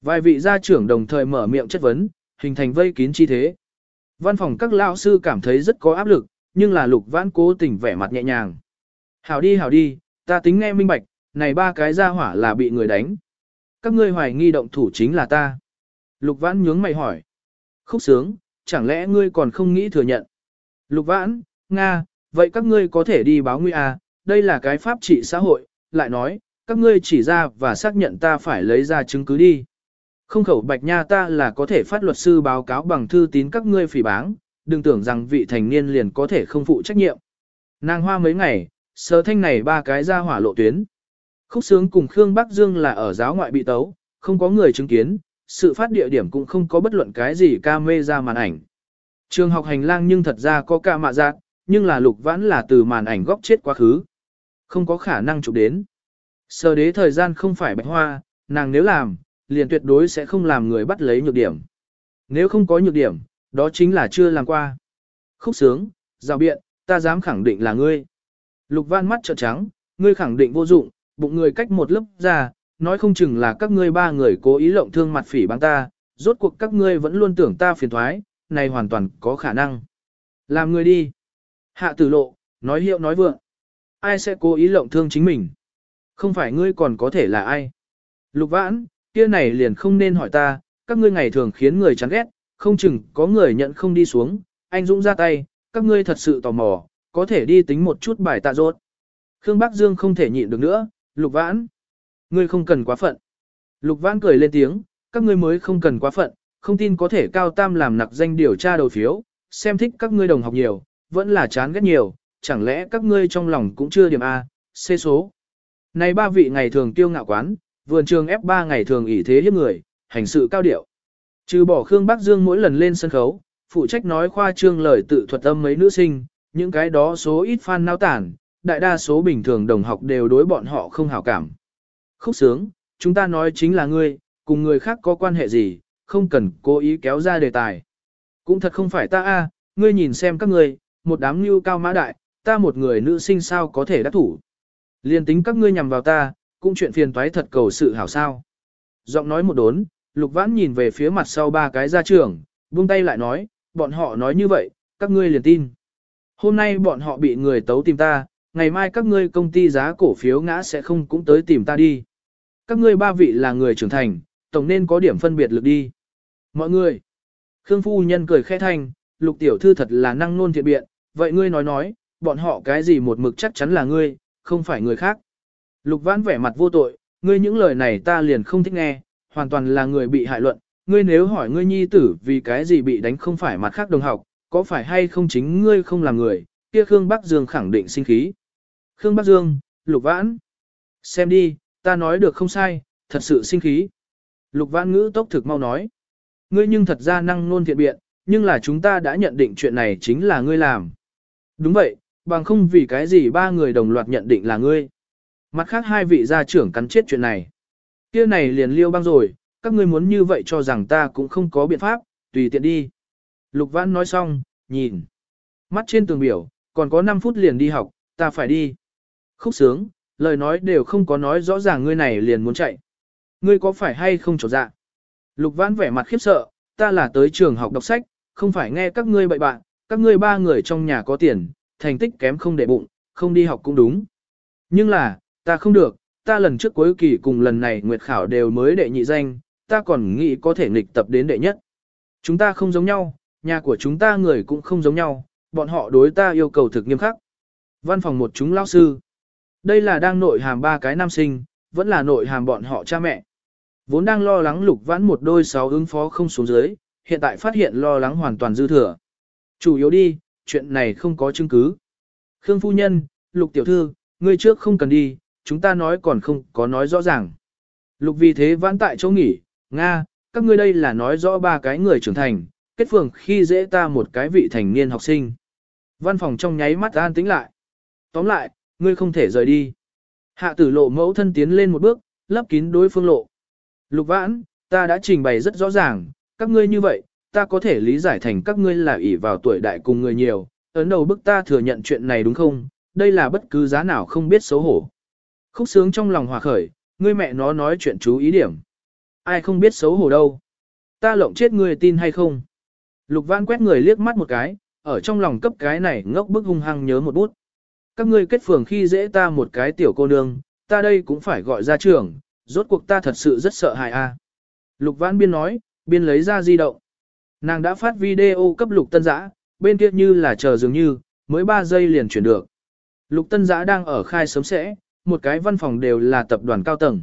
Vài vị gia trưởng đồng thời mở miệng chất vấn, hình thành vây kín chi thế. Văn phòng các lão sư cảm thấy rất có áp lực, nhưng là lục vãn cố tình vẻ mặt nhẹ nhàng. Hảo đi hảo đi, ta tính nghe minh bạch, này ba cái gia hỏa là bị người đánh. Các ngươi hoài nghi động thủ chính là ta. Lục vãn nhướng mày hỏi. Khúc sướng, chẳng lẽ ngươi còn không nghĩ thừa nhận? Lục vãn, Nga, vậy các ngươi có thể đi báo nguy à, đây là cái pháp trị xã hội, lại nói, các ngươi chỉ ra và xác nhận ta phải lấy ra chứng cứ đi. Không khẩu bạch nha ta là có thể phát luật sư báo cáo bằng thư tín các ngươi phỉ báng, đừng tưởng rằng vị thành niên liền có thể không phụ trách nhiệm. Nàng hoa mấy ngày, sơ thanh này ba cái ra hỏa lộ tuyến. Khúc sướng cùng Khương Bắc Dương là ở giáo ngoại bị tấu, không có người chứng kiến, sự phát địa điểm cũng không có bất luận cái gì ca mê ra màn ảnh. Trường học hành lang nhưng thật ra có ca mạ giác, nhưng là lục vãn là từ màn ảnh góc chết quá khứ. Không có khả năng chụp đến. Sơ đế thời gian không phải bạch hoa, nàng nếu làm, liền tuyệt đối sẽ không làm người bắt lấy nhược điểm. Nếu không có nhược điểm, đó chính là chưa làm qua. Khúc sướng, giao biện, ta dám khẳng định là ngươi. Lục Vãn mắt trợn trắng, ngươi khẳng định vô dụng, bụng người cách một lớp ra, nói không chừng là các ngươi ba người cố ý lộng thương mặt phỉ bằng ta, rốt cuộc các ngươi vẫn luôn tưởng ta phiền thoái, này hoàn toàn có khả năng. Làm người đi. Hạ tử lộ, nói hiệu nói vượng. Ai sẽ cố ý lộng thương chính mình? Không phải ngươi còn có thể là ai? Lục vãn, kia này liền không nên hỏi ta, các ngươi ngày thường khiến người chán ghét, không chừng có người nhận không đi xuống, anh Dũng ra tay, các ngươi thật sự tò mò, có thể đi tính một chút bài tạ rốt. Khương Bắc Dương không thể nhịn được nữa, lục vãn. Ngươi không cần quá phận. Lục vãn cười lên tiếng, các ngươi mới không cần quá phận, không tin có thể cao tam làm nặc danh điều tra đầu phiếu, xem thích các ngươi đồng học nhiều, vẫn là chán ghét nhiều, chẳng lẽ các ngươi trong lòng cũng chưa điểm A, C số. Này ba vị ngày thường tiêu ngạo quán, vườn trường F3 ngày thường ỷ thế hiếp người, hành sự cao điệu. Trừ bỏ Khương Bắc Dương mỗi lần lên sân khấu, phụ trách nói khoa trương lời tự thuật âm mấy nữ sinh, những cái đó số ít fan nao tản, đại đa số bình thường đồng học đều đối bọn họ không hảo cảm. Khúc sướng, chúng ta nói chính là ngươi, cùng người khác có quan hệ gì, không cần cố ý kéo ra đề tài. Cũng thật không phải ta a, ngươi nhìn xem các ngươi, một đám như cao mã đại, ta một người nữ sinh sao có thể đắc thủ. Liên tính các ngươi nhằm vào ta, cũng chuyện phiền toái thật cầu sự hảo sao. Giọng nói một đốn, lục vãn nhìn về phía mặt sau ba cái gia trưởng, buông tay lại nói, bọn họ nói như vậy, các ngươi liền tin. Hôm nay bọn họ bị người tấu tìm ta, ngày mai các ngươi công ty giá cổ phiếu ngã sẽ không cũng tới tìm ta đi. Các ngươi ba vị là người trưởng thành, tổng nên có điểm phân biệt lực đi. Mọi người, Khương Phu Nhân cười khẽ thanh, lục tiểu thư thật là năng nôn thiện biện, vậy ngươi nói nói, bọn họ cái gì một mực chắc chắn là ngươi, không phải người khác. Lục vãn vẻ mặt vô tội, ngươi những lời này ta liền không thích nghe, hoàn toàn là người bị hại luận, ngươi nếu hỏi ngươi nhi tử vì cái gì bị đánh không phải mặt khác đồng học, có phải hay không chính ngươi không làm người, kia Khương Bắc Dương khẳng định sinh khí. Khương Bắc Dương, Lục Vãn. Xem đi, ta nói được không sai, thật sự sinh khí. Lục Vãn ngữ tốc thực mau nói. Ngươi nhưng thật ra năng nôn thiện biện, nhưng là chúng ta đã nhận định chuyện này chính là ngươi làm. Đúng vậy, bằng không vì cái gì ba người đồng loạt nhận định là ngươi. Mặt khác hai vị gia trưởng cắn chết chuyện này. Kia này liền liêu băng rồi, các ngươi muốn như vậy cho rằng ta cũng không có biện pháp, tùy tiện đi. Lục Vãn nói xong, nhìn. Mắt trên tường biểu, còn có 5 phút liền đi học, ta phải đi. Khúc sướng, lời nói đều không có nói rõ ràng ngươi này liền muốn chạy. Ngươi có phải hay không trột dạ? Lục Vãn vẻ mặt khiếp sợ, ta là tới trường học đọc sách, không phải nghe các ngươi bậy bạn, các ngươi ba người trong nhà có tiền, thành tích kém không để bụng, không đi học cũng đúng. Nhưng là, ta không được, ta lần trước cuối kỳ cùng lần này nguyệt khảo đều mới đệ nhị danh, ta còn nghĩ có thể nghịch tập đến đệ nhất. Chúng ta không giống nhau, nhà của chúng ta người cũng không giống nhau, bọn họ đối ta yêu cầu thực nghiêm khắc. Văn phòng một chúng lao sư. Đây là đang nội hàm ba cái nam sinh, vẫn là nội hàm bọn họ cha mẹ. Vốn đang lo lắng lục vãn một đôi sáu ứng phó không xuống dưới, hiện tại phát hiện lo lắng hoàn toàn dư thừa. Chủ yếu đi, chuyện này không có chứng cứ. Khương phu nhân, lục tiểu thư, ngươi trước không cần đi, chúng ta nói còn không có nói rõ ràng. Lục vì thế vãn tại chỗ nghỉ, Nga, các ngươi đây là nói rõ ba cái người trưởng thành, kết phường khi dễ ta một cái vị thành niên học sinh. Văn phòng trong nháy mắt an tĩnh lại. Tóm lại, ngươi không thể rời đi. Hạ tử lộ mẫu thân tiến lên một bước, lấp kín đối phương lộ. Lục vãn, ta đã trình bày rất rõ ràng, các ngươi như vậy, ta có thể lý giải thành các ngươi là ỷ vào tuổi đại cùng người nhiều, ấn đầu bức ta thừa nhận chuyện này đúng không, đây là bất cứ giá nào không biết xấu hổ. Khúc sướng trong lòng hòa khởi, ngươi mẹ nó nói chuyện chú ý điểm. Ai không biết xấu hổ đâu. Ta lộng chết ngươi tin hay không. Lục vãn quét người liếc mắt một cái, ở trong lòng cấp cái này ngốc bức hung hăng nhớ một bút. Các ngươi kết phường khi dễ ta một cái tiểu cô nương, ta đây cũng phải gọi ra trưởng, rốt cuộc ta thật sự rất sợ hại a. Lục vãn biên nói, biên lấy ra di động. Nàng đã phát video cấp Lục Tân Giã, bên kia như là chờ dường như, mới 3 giây liền chuyển được. Lục Tân Giã đang ở khai sớm sẽ, một cái văn phòng đều là tập đoàn cao tầng.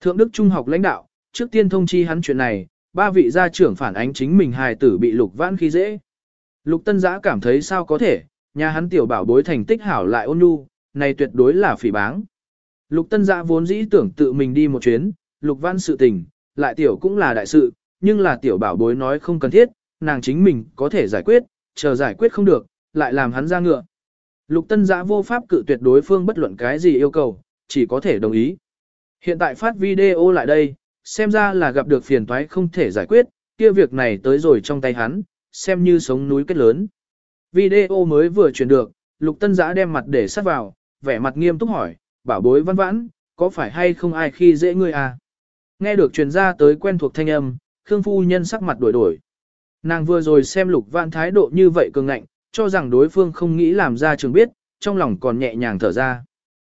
Thượng Đức Trung học lãnh đạo, trước tiên thông chi hắn chuyện này, ba vị gia trưởng phản ánh chính mình hài tử bị lục vãn khi dễ. Lục tân giã cảm thấy sao có thể, nhà hắn tiểu bảo bối thành tích hảo lại ôn nhu, này tuyệt đối là phỉ báng. Lục tân Dạ vốn dĩ tưởng tự mình đi một chuyến, lục Văn sự tình, lại tiểu cũng là đại sự, nhưng là tiểu bảo bối nói không cần thiết, nàng chính mình có thể giải quyết, chờ giải quyết không được, lại làm hắn ra ngựa. Lục tân Dạ vô pháp cự tuyệt đối phương bất luận cái gì yêu cầu, chỉ có thể đồng ý. Hiện tại phát video lại đây, xem ra là gặp được phiền toái không thể giải quyết, kia việc này tới rồi trong tay hắn, xem như sống núi kết lớn. Video mới vừa truyền được, Lục Tân Giã đem mặt để sát vào, vẻ mặt nghiêm túc hỏi, bảo bối văn vãn, có phải hay không ai khi dễ ngươi à? Nghe được truyền ra tới quen thuộc thanh âm, Khương Phu Nhân sắc mặt đổi đổi. Nàng vừa rồi xem Lục Vãn thái độ như vậy cường ngạnh, cho rằng đối phương không nghĩ làm ra trường biết, trong lòng còn nhẹ nhàng thở ra.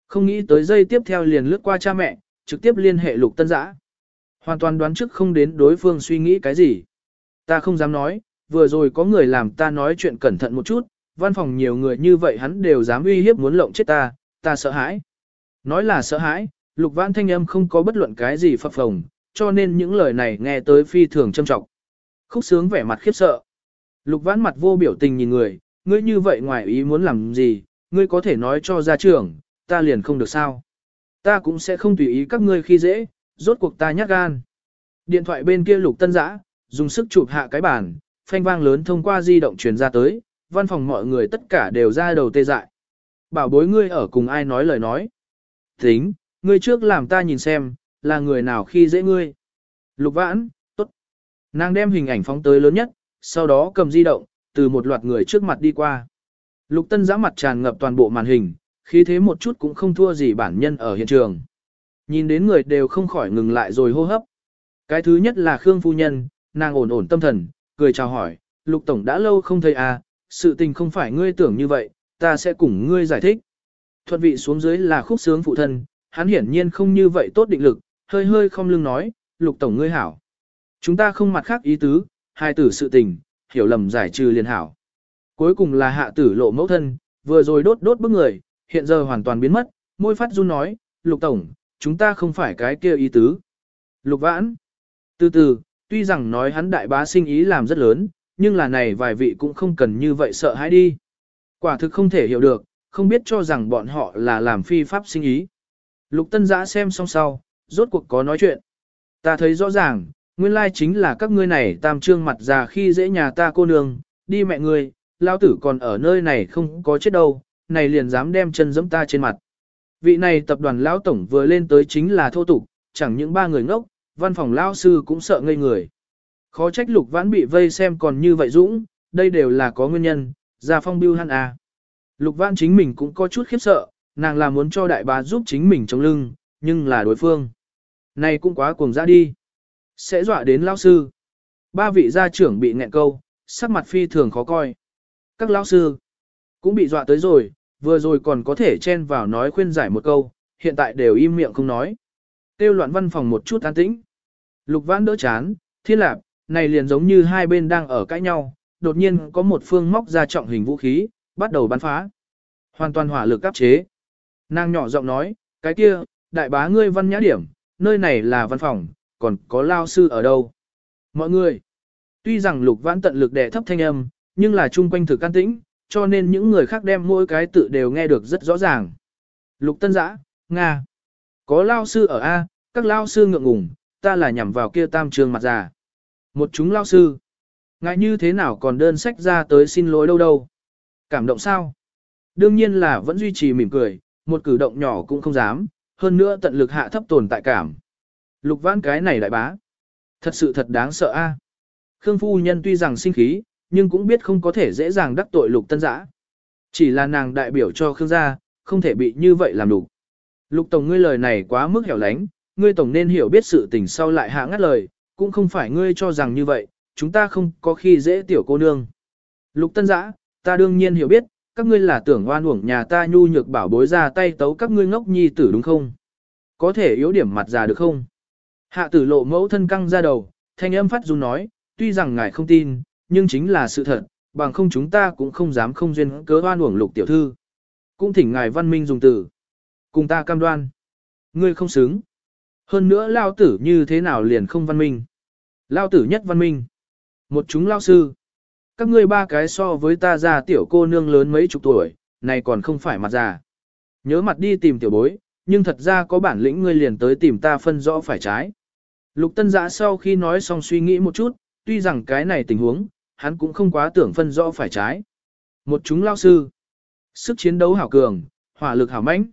Không nghĩ tới giây tiếp theo liền lướt qua cha mẹ, trực tiếp liên hệ Lục Tân Giã. Hoàn toàn đoán trước không đến đối phương suy nghĩ cái gì. Ta không dám nói, vừa rồi có người làm ta nói chuyện cẩn thận một chút, văn phòng nhiều người như vậy hắn đều dám uy hiếp muốn lộng chết ta, ta sợ hãi. Nói là sợ hãi, lục vãn thanh âm không có bất luận cái gì phập phồng, cho nên những lời này nghe tới phi thường châm trọng. Khúc sướng vẻ mặt khiếp sợ. Lục vãn mặt vô biểu tình nhìn người, ngươi như vậy ngoài ý muốn làm gì, ngươi có thể nói cho gia trưởng, ta liền không được sao. Ta cũng sẽ không tùy ý các ngươi khi dễ, rốt cuộc ta nhát gan. Điện thoại bên kia lục tân giã, dùng sức chụp hạ cái bàn, phanh vang lớn thông qua di động truyền ra tới, văn phòng mọi người tất cả đều ra đầu tê dại. Bảo bối ngươi ở cùng ai nói lời nói. Tính, ngươi trước làm ta nhìn xem, là người nào khi dễ ngươi. Lục vãn, tốt. Nàng đem hình ảnh phóng tới lớn nhất, sau đó cầm di động, từ một loạt người trước mặt đi qua. Lục tân giã mặt tràn ngập toàn bộ màn hình, khí thế một chút cũng không thua gì bản nhân ở hiện trường. Nhìn đến người đều không khỏi ngừng lại rồi hô hấp. Cái thứ nhất là Khương Phu Nhân, nàng ổn ổn tâm thần, cười chào hỏi, Lục Tổng đã lâu không thấy à, sự tình không phải ngươi tưởng như vậy, ta sẽ cùng ngươi giải thích. Thuận vị xuống dưới là khúc sướng phụ thân, hắn hiển nhiên không như vậy tốt định lực, hơi hơi không lưng nói, Lục Tổng ngươi hảo. Chúng ta không mặt khác ý tứ, hai tử sự tình, hiểu lầm giải trừ liền hảo. Cuối cùng là hạ tử lộ mẫu thân, vừa rồi đốt đốt bức người, hiện giờ hoàn toàn biến mất, môi phát run nói, Lục Tổng, chúng ta không phải cái kia ý tứ. Lục vãn. Từ từ, tuy rằng nói hắn đại bá sinh ý làm rất lớn, nhưng là này vài vị cũng không cần như vậy sợ hãi đi. Quả thực không thể hiểu được, không biết cho rằng bọn họ là làm phi pháp sinh ý. Lục tân giã xem xong sau, rốt cuộc có nói chuyện. Ta thấy rõ ràng, nguyên lai chính là các ngươi này tam trương mặt già khi dễ nhà ta cô nương, đi mẹ ngươi, lao tử còn ở nơi này không có chết đâu, này liền dám đem chân giẫm ta trên mặt. Vị này tập đoàn lão tổng vừa lên tới chính là thô tục, chẳng những ba người ngốc, văn phòng lão sư cũng sợ ngây người. Khó trách lục vãn bị vây xem còn như vậy dũng, đây đều là có nguyên nhân, ra phong biêu hắn à. Lục vãn chính mình cũng có chút khiếp sợ, nàng là muốn cho đại bá giúp chính mình chống lưng, nhưng là đối phương. Này cũng quá cuồng ra đi. Sẽ dọa đến lão sư. Ba vị gia trưởng bị nghẹn câu, sắc mặt phi thường khó coi. Các lão sư cũng bị dọa tới rồi, vừa rồi còn có thể chen vào nói khuyên giải một câu, hiện tại đều im miệng không nói. Tiêu loạn văn phòng một chút an tĩnh. Lục vãn đỡ chán, thiên lạp, này liền giống như hai bên đang ở cãi nhau, đột nhiên có một phương móc ra trọng hình vũ khí, bắt đầu bắn phá. Hoàn toàn hỏa lực áp chế. Nàng nhỏ giọng nói, cái kia, đại bá ngươi văn nhã điểm, nơi này là văn phòng, còn có lao sư ở đâu. Mọi người, tuy rằng lục vãn tận lực đè thấp thanh âm, nhưng là chung quanh thực can tĩnh, cho nên những người khác đem mỗi cái tự đều nghe được rất rõ ràng. Lục tân giã, Nga. Có lao sư ở A, các lao sư ngượng ngùng, ta là nhằm vào kia tam trường mặt già. Một chúng lao sư. Ngại như thế nào còn đơn sách ra tới xin lỗi đâu đâu. Cảm động sao? Đương nhiên là vẫn duy trì mỉm cười, một cử động nhỏ cũng không dám, hơn nữa tận lực hạ thấp tồn tại cảm. Lục vãn cái này đại bá. Thật sự thật đáng sợ a. Khương phu nhân tuy rằng sinh khí, nhưng cũng biết không có thể dễ dàng đắc tội lục tân giã. Chỉ là nàng đại biểu cho Khương gia, không thể bị như vậy làm đủ. Lục tổng ngươi lời này quá mức hẻo lánh, ngươi tổng nên hiểu biết sự tình sau lại hạ ngắt lời, cũng không phải ngươi cho rằng như vậy, chúng ta không có khi dễ tiểu cô nương. Lục tân giã, ta đương nhiên hiểu biết, các ngươi là tưởng oan uổng nhà ta nhu nhược bảo bối ra tay tấu các ngươi ngốc nhi tử đúng không? Có thể yếu điểm mặt già được không? Hạ tử lộ mẫu thân căng ra đầu, thanh âm phát run nói, tuy rằng ngài không tin, nhưng chính là sự thật, bằng không chúng ta cũng không dám không duyên cớ oan uổng lục tiểu thư. Cũng thỉnh ngài văn minh dùng từ. Cùng ta cam đoan. Ngươi không xứng. Hơn nữa lao tử như thế nào liền không văn minh. Lao tử nhất văn minh. Một chúng lao sư. Các ngươi ba cái so với ta già tiểu cô nương lớn mấy chục tuổi, này còn không phải mặt già. Nhớ mặt đi tìm tiểu bối, nhưng thật ra có bản lĩnh ngươi liền tới tìm ta phân rõ phải trái. Lục tân giã sau khi nói xong suy nghĩ một chút, tuy rằng cái này tình huống, hắn cũng không quá tưởng phân rõ phải trái. Một chúng lao sư, sức chiến đấu hảo cường, hỏa lực hảo mãnh.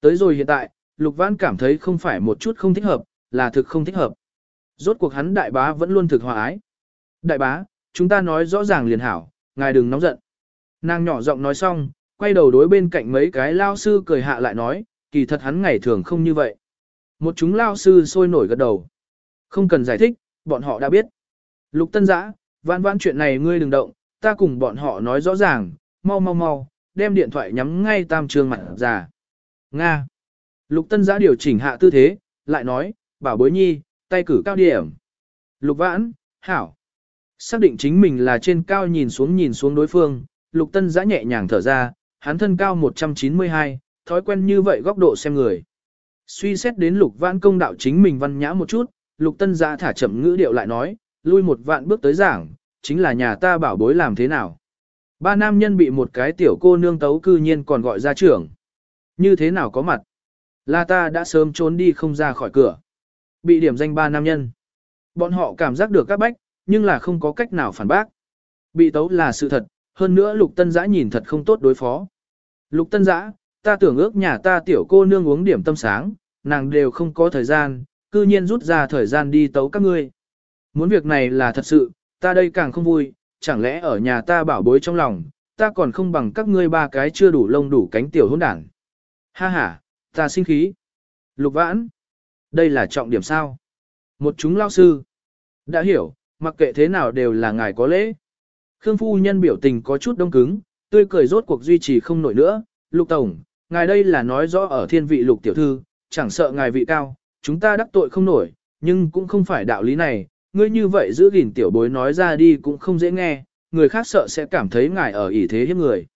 Tới rồi hiện tại, Lục Văn cảm thấy không phải một chút không thích hợp, là thực không thích hợp. Rốt cuộc hắn đại bá vẫn luôn thực hòa ái. Đại bá, chúng ta nói rõ ràng liền hảo, ngài đừng nóng giận. Nàng nhỏ giọng nói xong, quay đầu đối bên cạnh mấy cái lao sư cười hạ lại nói, kỳ thật hắn ngày thường không như vậy. Một chúng lao sư sôi nổi gật đầu. Không cần giải thích, bọn họ đã biết. Lục tân giã, vãn vãn chuyện này ngươi đừng động, ta cùng bọn họ nói rõ ràng, mau mau mau, đem điện thoại nhắm ngay tam trường mặt già. Nga. Lục tân giã điều chỉnh hạ tư thế, lại nói, bảo bối nhi, tay cử cao điểm. Lục vãn, hảo. Xác định chính mình là trên cao nhìn xuống nhìn xuống đối phương, lục tân giã nhẹ nhàng thở ra, hắn thân cao 192, thói quen như vậy góc độ xem người. Suy xét đến lục vãn công đạo chính mình văn nhã một chút, lục tân giã thả chậm ngữ điệu lại nói, lui một vạn bước tới giảng, chính là nhà ta bảo bối làm thế nào. Ba nam nhân bị một cái tiểu cô nương tấu cư nhiên còn gọi ra trưởng. Như thế nào có mặt? Là ta đã sớm trốn đi không ra khỏi cửa. Bị điểm danh ba nam nhân. Bọn họ cảm giác được các bách, nhưng là không có cách nào phản bác. Bị tấu là sự thật, hơn nữa lục tân giã nhìn thật không tốt đối phó. Lục tân giã, ta tưởng ước nhà ta tiểu cô nương uống điểm tâm sáng, nàng đều không có thời gian, cư nhiên rút ra thời gian đi tấu các ngươi. Muốn việc này là thật sự, ta đây càng không vui, chẳng lẽ ở nhà ta bảo bối trong lòng, ta còn không bằng các ngươi ba cái chưa đủ lông đủ cánh tiểu hôn đảng. Ha ha, ta sinh khí. Lục vãn, đây là trọng điểm sao? Một chúng lao sư. Đã hiểu, mặc kệ thế nào đều là ngài có lễ. Khương phu nhân biểu tình có chút đông cứng, tươi cười rốt cuộc duy trì không nổi nữa. Lục tổng, ngài đây là nói rõ ở thiên vị lục tiểu thư, chẳng sợ ngài vị cao, chúng ta đắc tội không nổi, nhưng cũng không phải đạo lý này, ngươi như vậy giữ gìn tiểu bối nói ra đi cũng không dễ nghe, người khác sợ sẽ cảm thấy ngài ở ỷ thế hiếp người.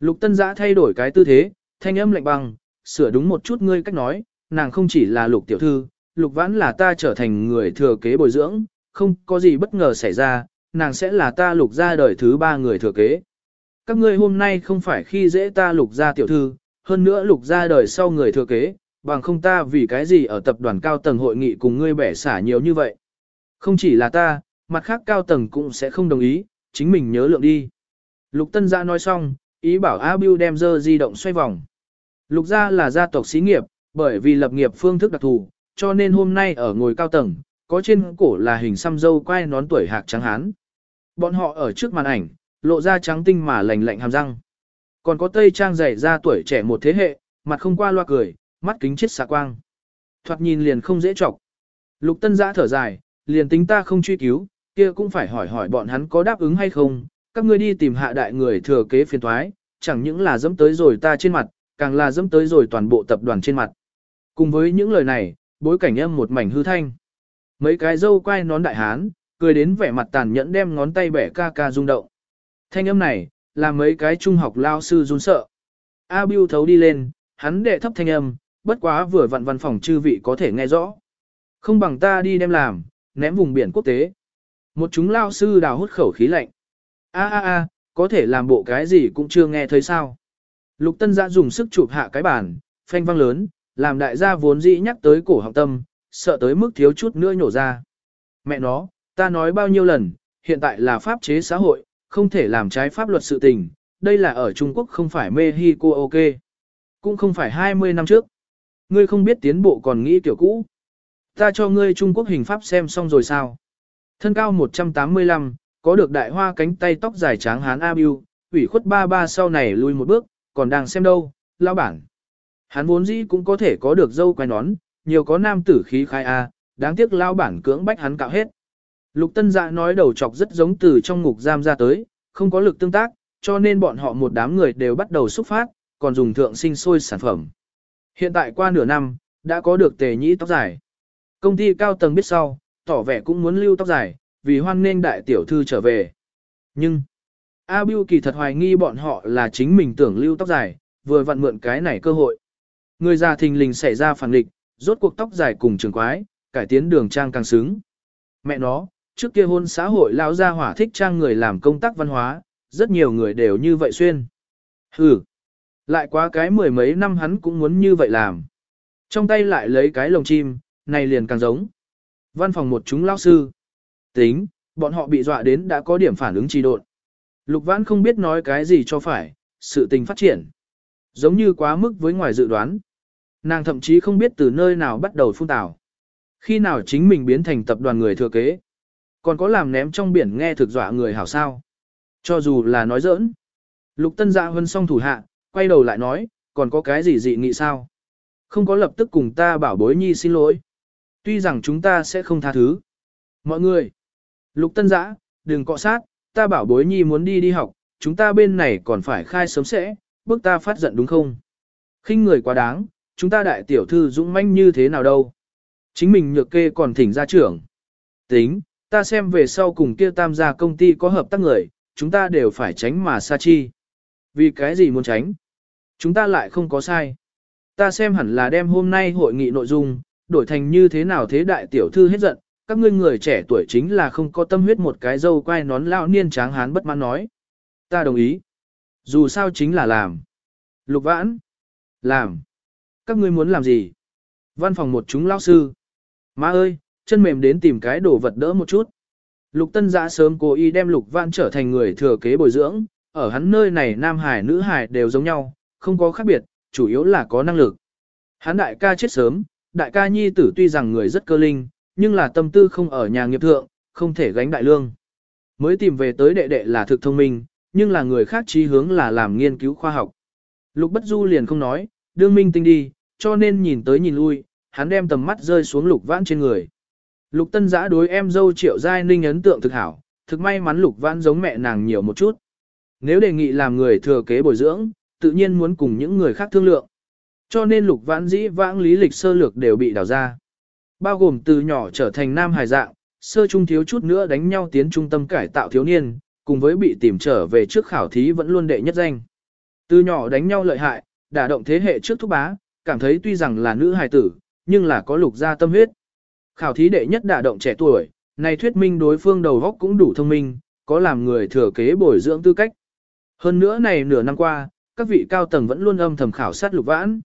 Lục tân giã thay đổi cái tư thế, thanh âm lạnh băng, sửa đúng một chút ngươi cách nói, nàng không chỉ là lục tiểu thư, lục vãn là ta trở thành người thừa kế bồi dưỡng, không có gì bất ngờ xảy ra, nàng sẽ là ta lục ra đời thứ ba người thừa kế. Các ngươi hôm nay không phải khi dễ ta lục ra tiểu thư, hơn nữa lục ra đời sau người thừa kế, bằng không ta vì cái gì ở tập đoàn cao tầng hội nghị cùng ngươi bẻ xả nhiều như vậy. Không chỉ là ta, mặt khác cao tầng cũng sẽ không đồng ý, chính mình nhớ lượng đi. Lục Tân Giã nói xong, ý bảo A Biu đem dơ di động xoay vòng. Lục gia là gia tộc xí nghiệp, bởi vì lập nghiệp phương thức đặc thù, cho nên hôm nay ở ngồi cao tầng, có trên cổ là hình xăm dâu quai nón tuổi hạc trắng hán. Bọn họ ở trước màn ảnh, lộ ra trắng tinh mà lành lạnh hàm răng. Còn có tây trang dày ra tuổi trẻ một thế hệ, mặt không qua loa cười, mắt kính chết xạ quang. Thoạt nhìn liền không dễ chọc. Lục tân giã thở dài, liền tính ta không truy cứu, kia cũng phải hỏi hỏi bọn hắn có đáp ứng hay không, các ngươi đi tìm hạ đại người thừa kế phiền thoái, chẳng những là dẫm tới rồi ta trên mặt, càng là dẫm tới rồi toàn bộ tập đoàn trên mặt. Cùng với những lời này, bối cảnh âm một mảnh hư thanh. Mấy cái dâu quay nón đại hán, cười đến vẻ mặt tàn nhẫn đem ngón tay bẻ ca ca rung động. Thanh âm này, là mấy cái trung học lao sư run sợ. A Bưu thấu đi lên, hắn đệ thấp thanh âm, bất quá vừa vặn văn phòng chư vị có thể nghe rõ. Không bằng ta đi đem làm, ném vùng biển quốc tế. Một chúng lao sư đào hút khẩu khí lạnh. A a a, có thể làm bộ cái gì cũng chưa nghe thấy sao. Lục tân giã dùng sức chụp hạ cái bàn, phanh vang lớn, làm đại gia vốn dĩ nhắc tới cổ học tâm, sợ tới mức thiếu chút nữa nhổ ra. Mẹ nó, ta nói bao nhiêu lần, hiện tại là pháp chế xã hội, không thể làm trái pháp luật sự tình, đây là ở Trung Quốc không phải Mexico ok. Cũng không phải 20 năm trước. Ngươi không biết tiến bộ còn nghĩ kiểu cũ. Ta cho ngươi Trung Quốc hình pháp xem xong rồi sao. Thân cao 185, có được đại hoa cánh tay tóc dài tráng hán A Biu, ủy khuất ba ba sau này lui một bước, còn đang xem đâu, lao bản. Hắn vốn dĩ cũng có thể có được dâu quai nón, nhiều có nam tử khí khai A, đáng tiếc lao bản cưỡng bách hắn cạo hết. Lục tân dạ nói đầu chọc rất giống từ trong ngục giam ra tới, không có lực tương tác, cho nên bọn họ một đám người đều bắt đầu xúc phát, còn dùng thượng sinh sôi sản phẩm. Hiện tại qua nửa năm, đã có được tề nhĩ tóc dài. Công ty cao tầng biết sau, tỏ vẻ cũng muốn lưu tóc dài, vì hoan nên đại tiểu thư trở về. Nhưng, A Bưu kỳ thật hoài nghi bọn họ là chính mình tưởng lưu tóc dài, vừa vặn mượn cái này cơ hội. Người già thình lình xảy ra phản nghịch, rốt cuộc tóc dài cùng trường quái, cải tiến đường trang càng xứng. Mẹ nó, trước kia hôn xã hội lão gia hỏa thích trang người làm công tác văn hóa, rất nhiều người đều như vậy xuyên. Hừ, lại quá cái mười mấy năm hắn cũng muốn như vậy làm. Trong tay lại lấy cái lồng chim, này liền càng giống. Văn phòng một chúng lão sư. Tính, bọn họ bị dọa đến đã có điểm phản ứng trì độn. Lục Vãn không biết nói cái gì cho phải, sự tình phát triển. Giống như quá mức với ngoài dự đoán. Nàng thậm chí không biết từ nơi nào bắt đầu phun tảo. Khi nào chính mình biến thành tập đoàn người thừa kế. Còn có làm ném trong biển nghe thực dọa người hảo sao. Cho dù là nói giỡn. Lục Tân Dạ Hân xong thủ hạ, quay đầu lại nói, còn có cái gì dị nghị sao? Không có lập tức cùng ta bảo bối nhi xin lỗi. Tuy rằng chúng ta sẽ không tha thứ. Mọi người, lục tân Dã, đừng cọ sát, ta bảo bối nhi muốn đi đi học, chúng ta bên này còn phải khai sớm sẽ, bước ta phát giận đúng không? khinh người quá đáng, chúng ta đại tiểu thư dũng manh như thế nào đâu? Chính mình nhược kê còn thỉnh ra trưởng. Tính, ta xem về sau cùng kia tam gia công ty có hợp tác người, chúng ta đều phải tránh mà xa chi. Vì cái gì muốn tránh? Chúng ta lại không có sai. Ta xem hẳn là đem hôm nay hội nghị nội dung, đổi thành như thế nào thế đại tiểu thư hết giận, các ngươi người trẻ tuổi chính là không có tâm huyết một cái dâu quai nón lão niên tráng hán bất mãn nói. Ta đồng ý. Dù sao chính là làm. Lục vãn. Làm. Các ngươi muốn làm gì? Văn phòng một chúng lão sư. Má ơi, chân mềm đến tìm cái đồ vật đỡ một chút. Lục tân giã sớm cố ý đem lục vãn trở thành người thừa kế bồi dưỡng, ở hắn nơi này nam hải nữ hải đều giống nhau, không có khác biệt, chủ yếu là có năng lực. Hắn đại ca chết sớm, đại ca nhi tử tuy rằng người rất cơ linh, nhưng là tâm tư không ở nhà nghiệp thượng, không thể gánh đại lương. Mới tìm về tới đệ đệ là thực thông minh, nhưng là người khác chí hướng là làm nghiên cứu khoa học. Lục Bất Du liền không nói, đương minh tinh đi, cho nên nhìn tới nhìn lui, hắn đem tầm mắt rơi xuống Lục Vãn trên người. Lục Tân Giã đối em dâu Triệu Giai Ninh ấn tượng thực hảo, thực may mắn Lục Vãn giống mẹ nàng nhiều một chút. Nếu đề nghị làm người thừa kế bồi dưỡng, tự nhiên muốn cùng những người khác thương lượng. Cho nên Lục Vãn dĩ vãng lý lịch sơ lược đều bị đào ra. Bao gồm từ nhỏ trở thành nam hài dạng, sơ trung thiếu chút nữa đánh nhau tiến trung tâm cải tạo thiếu niên, cùng với bị tìm trở về trước khảo thí vẫn luôn đệ nhất danh. Từ nhỏ đánh nhau lợi hại, đả động thế hệ trước thúc bá, cảm thấy tuy rằng là nữ hài tử, nhưng là có lục gia tâm huyết. Khảo thí đệ nhất đả động trẻ tuổi, này thuyết minh đối phương đầu góc cũng đủ thông minh, có làm người thừa kế bồi dưỡng tư cách. Hơn nữa này nửa năm qua, các vị cao tầng vẫn luôn âm thầm khảo sát lục vãn.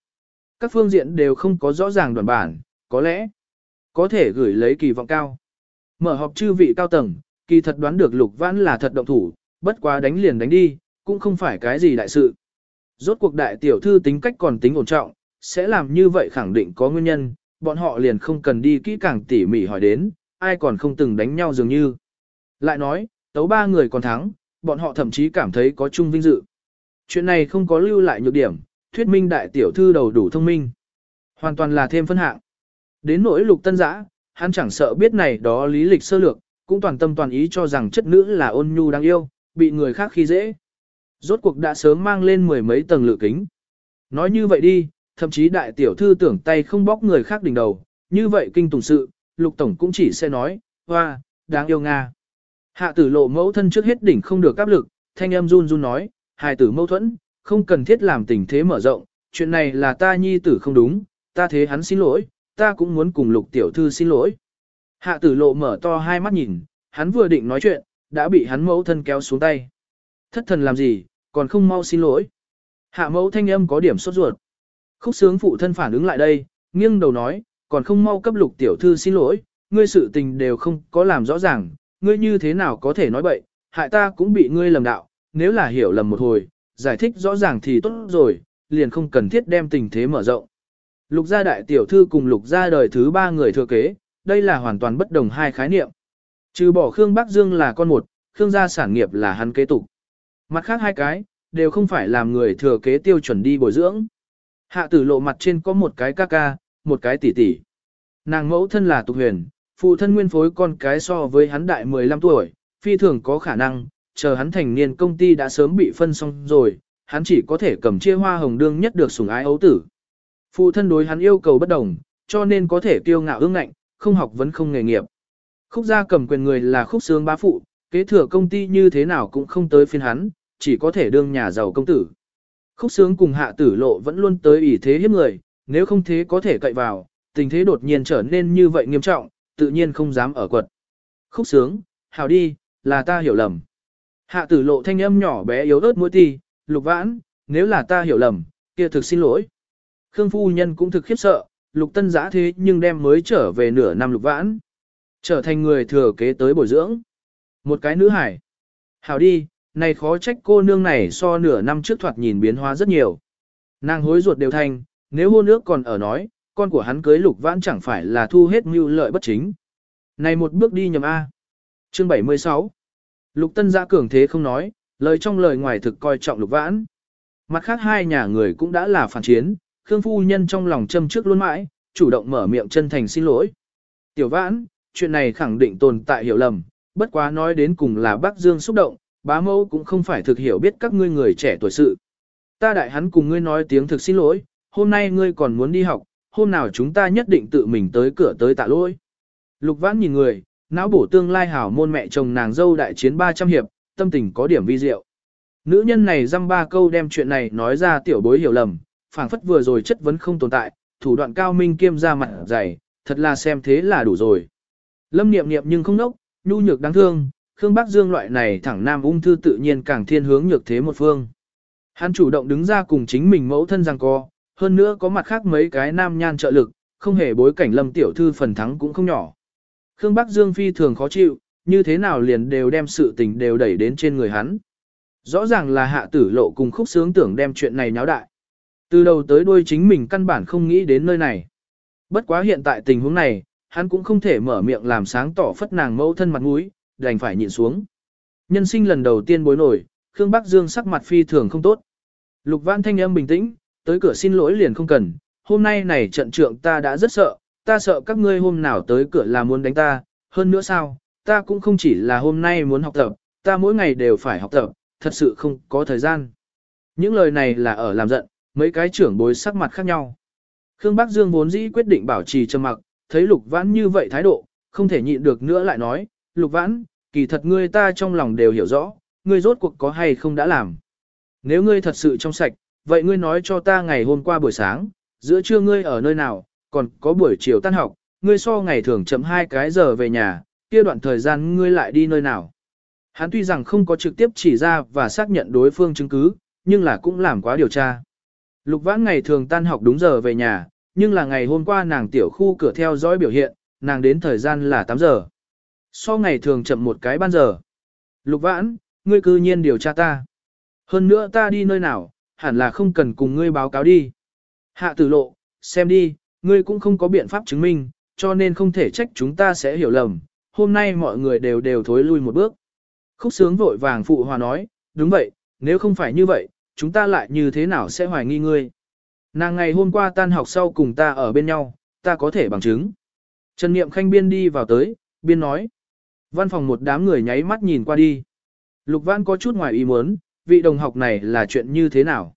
Các phương diện đều không có rõ ràng đoàn bản, có lẽ có thể gửi lấy kỳ vọng cao. Mở họp chư vị cao tầng, kỳ thật đoán được lục vãn là thật động thủ, bất quá đánh liền đánh đi, cũng không phải cái gì đại sự. Rốt cuộc đại tiểu thư tính cách còn tính ổn trọng, sẽ làm như vậy khẳng định có nguyên nhân, bọn họ liền không cần đi kỹ càng tỉ mỉ hỏi đến, ai còn không từng đánh nhau dường như. Lại nói, tấu ba người còn thắng, bọn họ thậm chí cảm thấy có chung vinh dự. Chuyện này không có lưu lại nhược điểm, thuyết minh đại tiểu thư đầu đủ thông minh. Hoàn toàn là thêm phân hạng. Đến nỗi lục tân giã, hắn chẳng sợ biết này đó lý lịch sơ lược, cũng toàn tâm toàn ý cho rằng chất nữ là ôn nhu đáng yêu, bị người khác khi dễ. Rốt cuộc đã sớm mang lên mười mấy tầng lự kính. Nói như vậy đi, thậm chí đại tiểu thư tưởng tay không bóc người khác đỉnh đầu, như vậy kinh tùng sự, lục tổng cũng chỉ sẽ nói, hoa, đáng yêu Nga. Hạ tử lộ mẫu thân trước hết đỉnh không được áp lực, thanh âm run run nói, hài tử mâu thuẫn, không cần thiết làm tình thế mở rộng, chuyện này là ta nhi tử không đúng, ta thế hắn xin lỗi, ta cũng muốn cùng lục tiểu thư xin lỗi. Hạ tử lộ mở to hai mắt nhìn, hắn vừa định nói chuyện, đã bị hắn mẫu thân kéo xuống tay. Thất thần làm gì, còn không mau xin lỗi. Hạ mẫu thanh âm có điểm sốt ruột. Khúc sướng phụ thân phản ứng lại đây, nghiêng đầu nói, còn không mau cấp lục tiểu thư xin lỗi, ngươi sự tình đều không có làm rõ ràng, ngươi như thế nào có thể nói bậy, hại ta cũng bị ngươi lầm đạo, nếu là hiểu lầm một hồi, giải thích rõ ràng thì tốt rồi, liền không cần thiết đem tình thế mở rộng. Lục gia đại tiểu thư cùng lục gia đời thứ ba người thừa kế, đây là hoàn toàn bất đồng hai khái niệm. Trừ bỏ Khương Bắc Dương là con một, Khương gia sản nghiệp là hắn kế tục. Mặt khác hai cái, đều không phải làm người thừa kế tiêu chuẩn đi bồi dưỡng. Hạ tử lộ mặt trên có một cái ca ca, một cái tỷ tỷ. Nàng mẫu thân là tục huyền, phụ thân nguyên phối con cái so với hắn đại 15 tuổi, phi thường có khả năng, chờ hắn thành niên công ty đã sớm bị phân xong rồi, hắn chỉ có thể cầm chia hoa hồng đương nhất được sủng ái ấu tử. Phụ thân đối hắn yêu cầu bất đồng, cho nên có thể kiêu ngạo ương ngạnh, không học vẫn không nghề nghiệp. Khúc gia cầm quyền người là khúc sướng bá phụ, kế thừa công ty như thế nào cũng không tới phiên hắn, chỉ có thể đương nhà giàu công tử. Khúc sướng cùng hạ tử lộ vẫn luôn tới ủy thế hiếp người, nếu không thế có thể cậy vào, tình thế đột nhiên trở nên như vậy nghiêm trọng, tự nhiên không dám ở quật. Khúc sướng, hào đi, là ta hiểu lầm. Hạ tử lộ thanh âm nhỏ bé yếu ớt mũi ti, lục vãn, nếu là ta hiểu lầm, kia thực xin lỗi. Khương phu nhân cũng thực khiếp sợ, lục tân giã thế nhưng đem mới trở về nửa năm lục vãn. Trở thành người thừa kế tới bồi dưỡng. Một cái nữ hải. Hảo đi, này khó trách cô nương này so nửa năm trước thoạt nhìn biến hóa rất nhiều. Nàng hối ruột đều thành, nếu hôn ước còn ở nói, con của hắn cưới lục vãn chẳng phải là thu hết mưu lợi bất chính. Này một bước đi nhầm A. Chương 76 Lục tân giã cường thế không nói, lời trong lời ngoài thực coi trọng lục vãn. Mặt khác hai nhà người cũng đã là phản chiến, Khương phu nhân trong lòng châm trước luôn mãi, chủ động mở miệng chân thành xin lỗi. Tiểu vãn, chuyện này khẳng định tồn tại hiểu lầm, bất quá nói đến cùng là bác Dương xúc động, bá mẫu cũng không phải thực hiểu biết các ngươi người trẻ tuổi sự. Ta đại hắn cùng ngươi nói tiếng thực xin lỗi, hôm nay ngươi còn muốn đi học, hôm nào chúng ta nhất định tự mình tới cửa tới tạ lỗi. Lục vãn nhìn người, não bổ tương lai hảo môn mẹ chồng nàng dâu đại chiến 300 hiệp, tâm tình có điểm vi diệu. Nữ nhân này dăm ba câu đem chuyện này nói ra tiểu bối hiểu lầm, phảng phất vừa rồi chất vấn không tồn tại, thủ đoạn cao minh kiêm ra mặt dày, thật là xem thế là đủ rồi. Lâm niệm niệm nhưng không nốc, nhu nhược đáng thương, Khương Bắc Dương loại này thẳng nam ung thư tự nhiên càng thiên hướng nhược thế một phương. Hắn chủ động đứng ra cùng chính mình mẫu thân rằng co, hơn nữa có mặt khác mấy cái nam nhan trợ lực, không hề bối cảnh lâm tiểu thư phần thắng cũng không nhỏ. Khương Bắc Dương phi thường khó chịu, như thế nào liền đều đem sự tình đều đẩy đến trên người hắn. Rõ ràng là hạ tử lộ cùng khúc sướng tưởng đem chuyện này nháo đại. Từ đầu tới đuôi chính mình căn bản không nghĩ đến nơi này. Bất quá hiện tại tình huống này, hắn cũng không thể mở miệng làm sáng tỏ phất nàng mẫu thân mặt mũi, đành phải nhịn xuống. Nhân sinh lần đầu tiên bối nổi, Khương Bắc Dương sắc mặt phi thường không tốt. Lục Văn thanh âm bình tĩnh, tới cửa xin lỗi liền không cần, hôm nay này trận trượng ta đã rất sợ, ta sợ các ngươi hôm nào tới cửa là muốn đánh ta, hơn nữa sao, ta cũng không chỉ là hôm nay muốn học tập, ta mỗi ngày đều phải học tập, thật sự không có thời gian. Những lời này là ở làm giận, mấy cái trưởng bối sắc mặt khác nhau. Khương Bắc Dương vốn dĩ quyết định bảo trì trầm mặc, thấy Lục Vãn như vậy thái độ, không thể nhịn được nữa lại nói, Lục Vãn, kỳ thật ngươi ta trong lòng đều hiểu rõ, ngươi rốt cuộc có hay không đã làm. Nếu ngươi thật sự trong sạch, vậy ngươi nói cho ta ngày hôm qua buổi sáng, giữa trưa ngươi ở nơi nào, còn có buổi chiều tan học, ngươi so ngày thường chậm hai cái giờ về nhà, kia đoạn thời gian ngươi lại đi nơi nào. Hắn tuy rằng không có trực tiếp chỉ ra và xác nhận đối phương chứng cứ, nhưng là cũng làm quá điều tra. Lục vãn ngày thường tan học đúng giờ về nhà, nhưng là ngày hôm qua nàng tiểu khu cửa theo dõi biểu hiện, nàng đến thời gian là 8 giờ. So ngày thường chậm một cái ban giờ. Lục vãn, ngươi cư nhiên điều tra ta. Hơn nữa ta đi nơi nào, hẳn là không cần cùng ngươi báo cáo đi. Hạ tử lộ, xem đi, ngươi cũng không có biện pháp chứng minh, cho nên không thể trách chúng ta sẽ hiểu lầm. Hôm nay mọi người đều đều thối lui một bước. Khúc sướng vội vàng phụ hòa nói, đúng vậy, nếu không phải như vậy, chúng ta lại như thế nào sẽ hoài nghi ngươi. Nàng ngày hôm qua tan học sau cùng ta ở bên nhau, ta có thể bằng chứng. Trần Niệm Khanh biên đi vào tới, biên nói. Văn phòng một đám người nháy mắt nhìn qua đi. Lục Văn có chút ngoài ý muốn, vị đồng học này là chuyện như thế nào?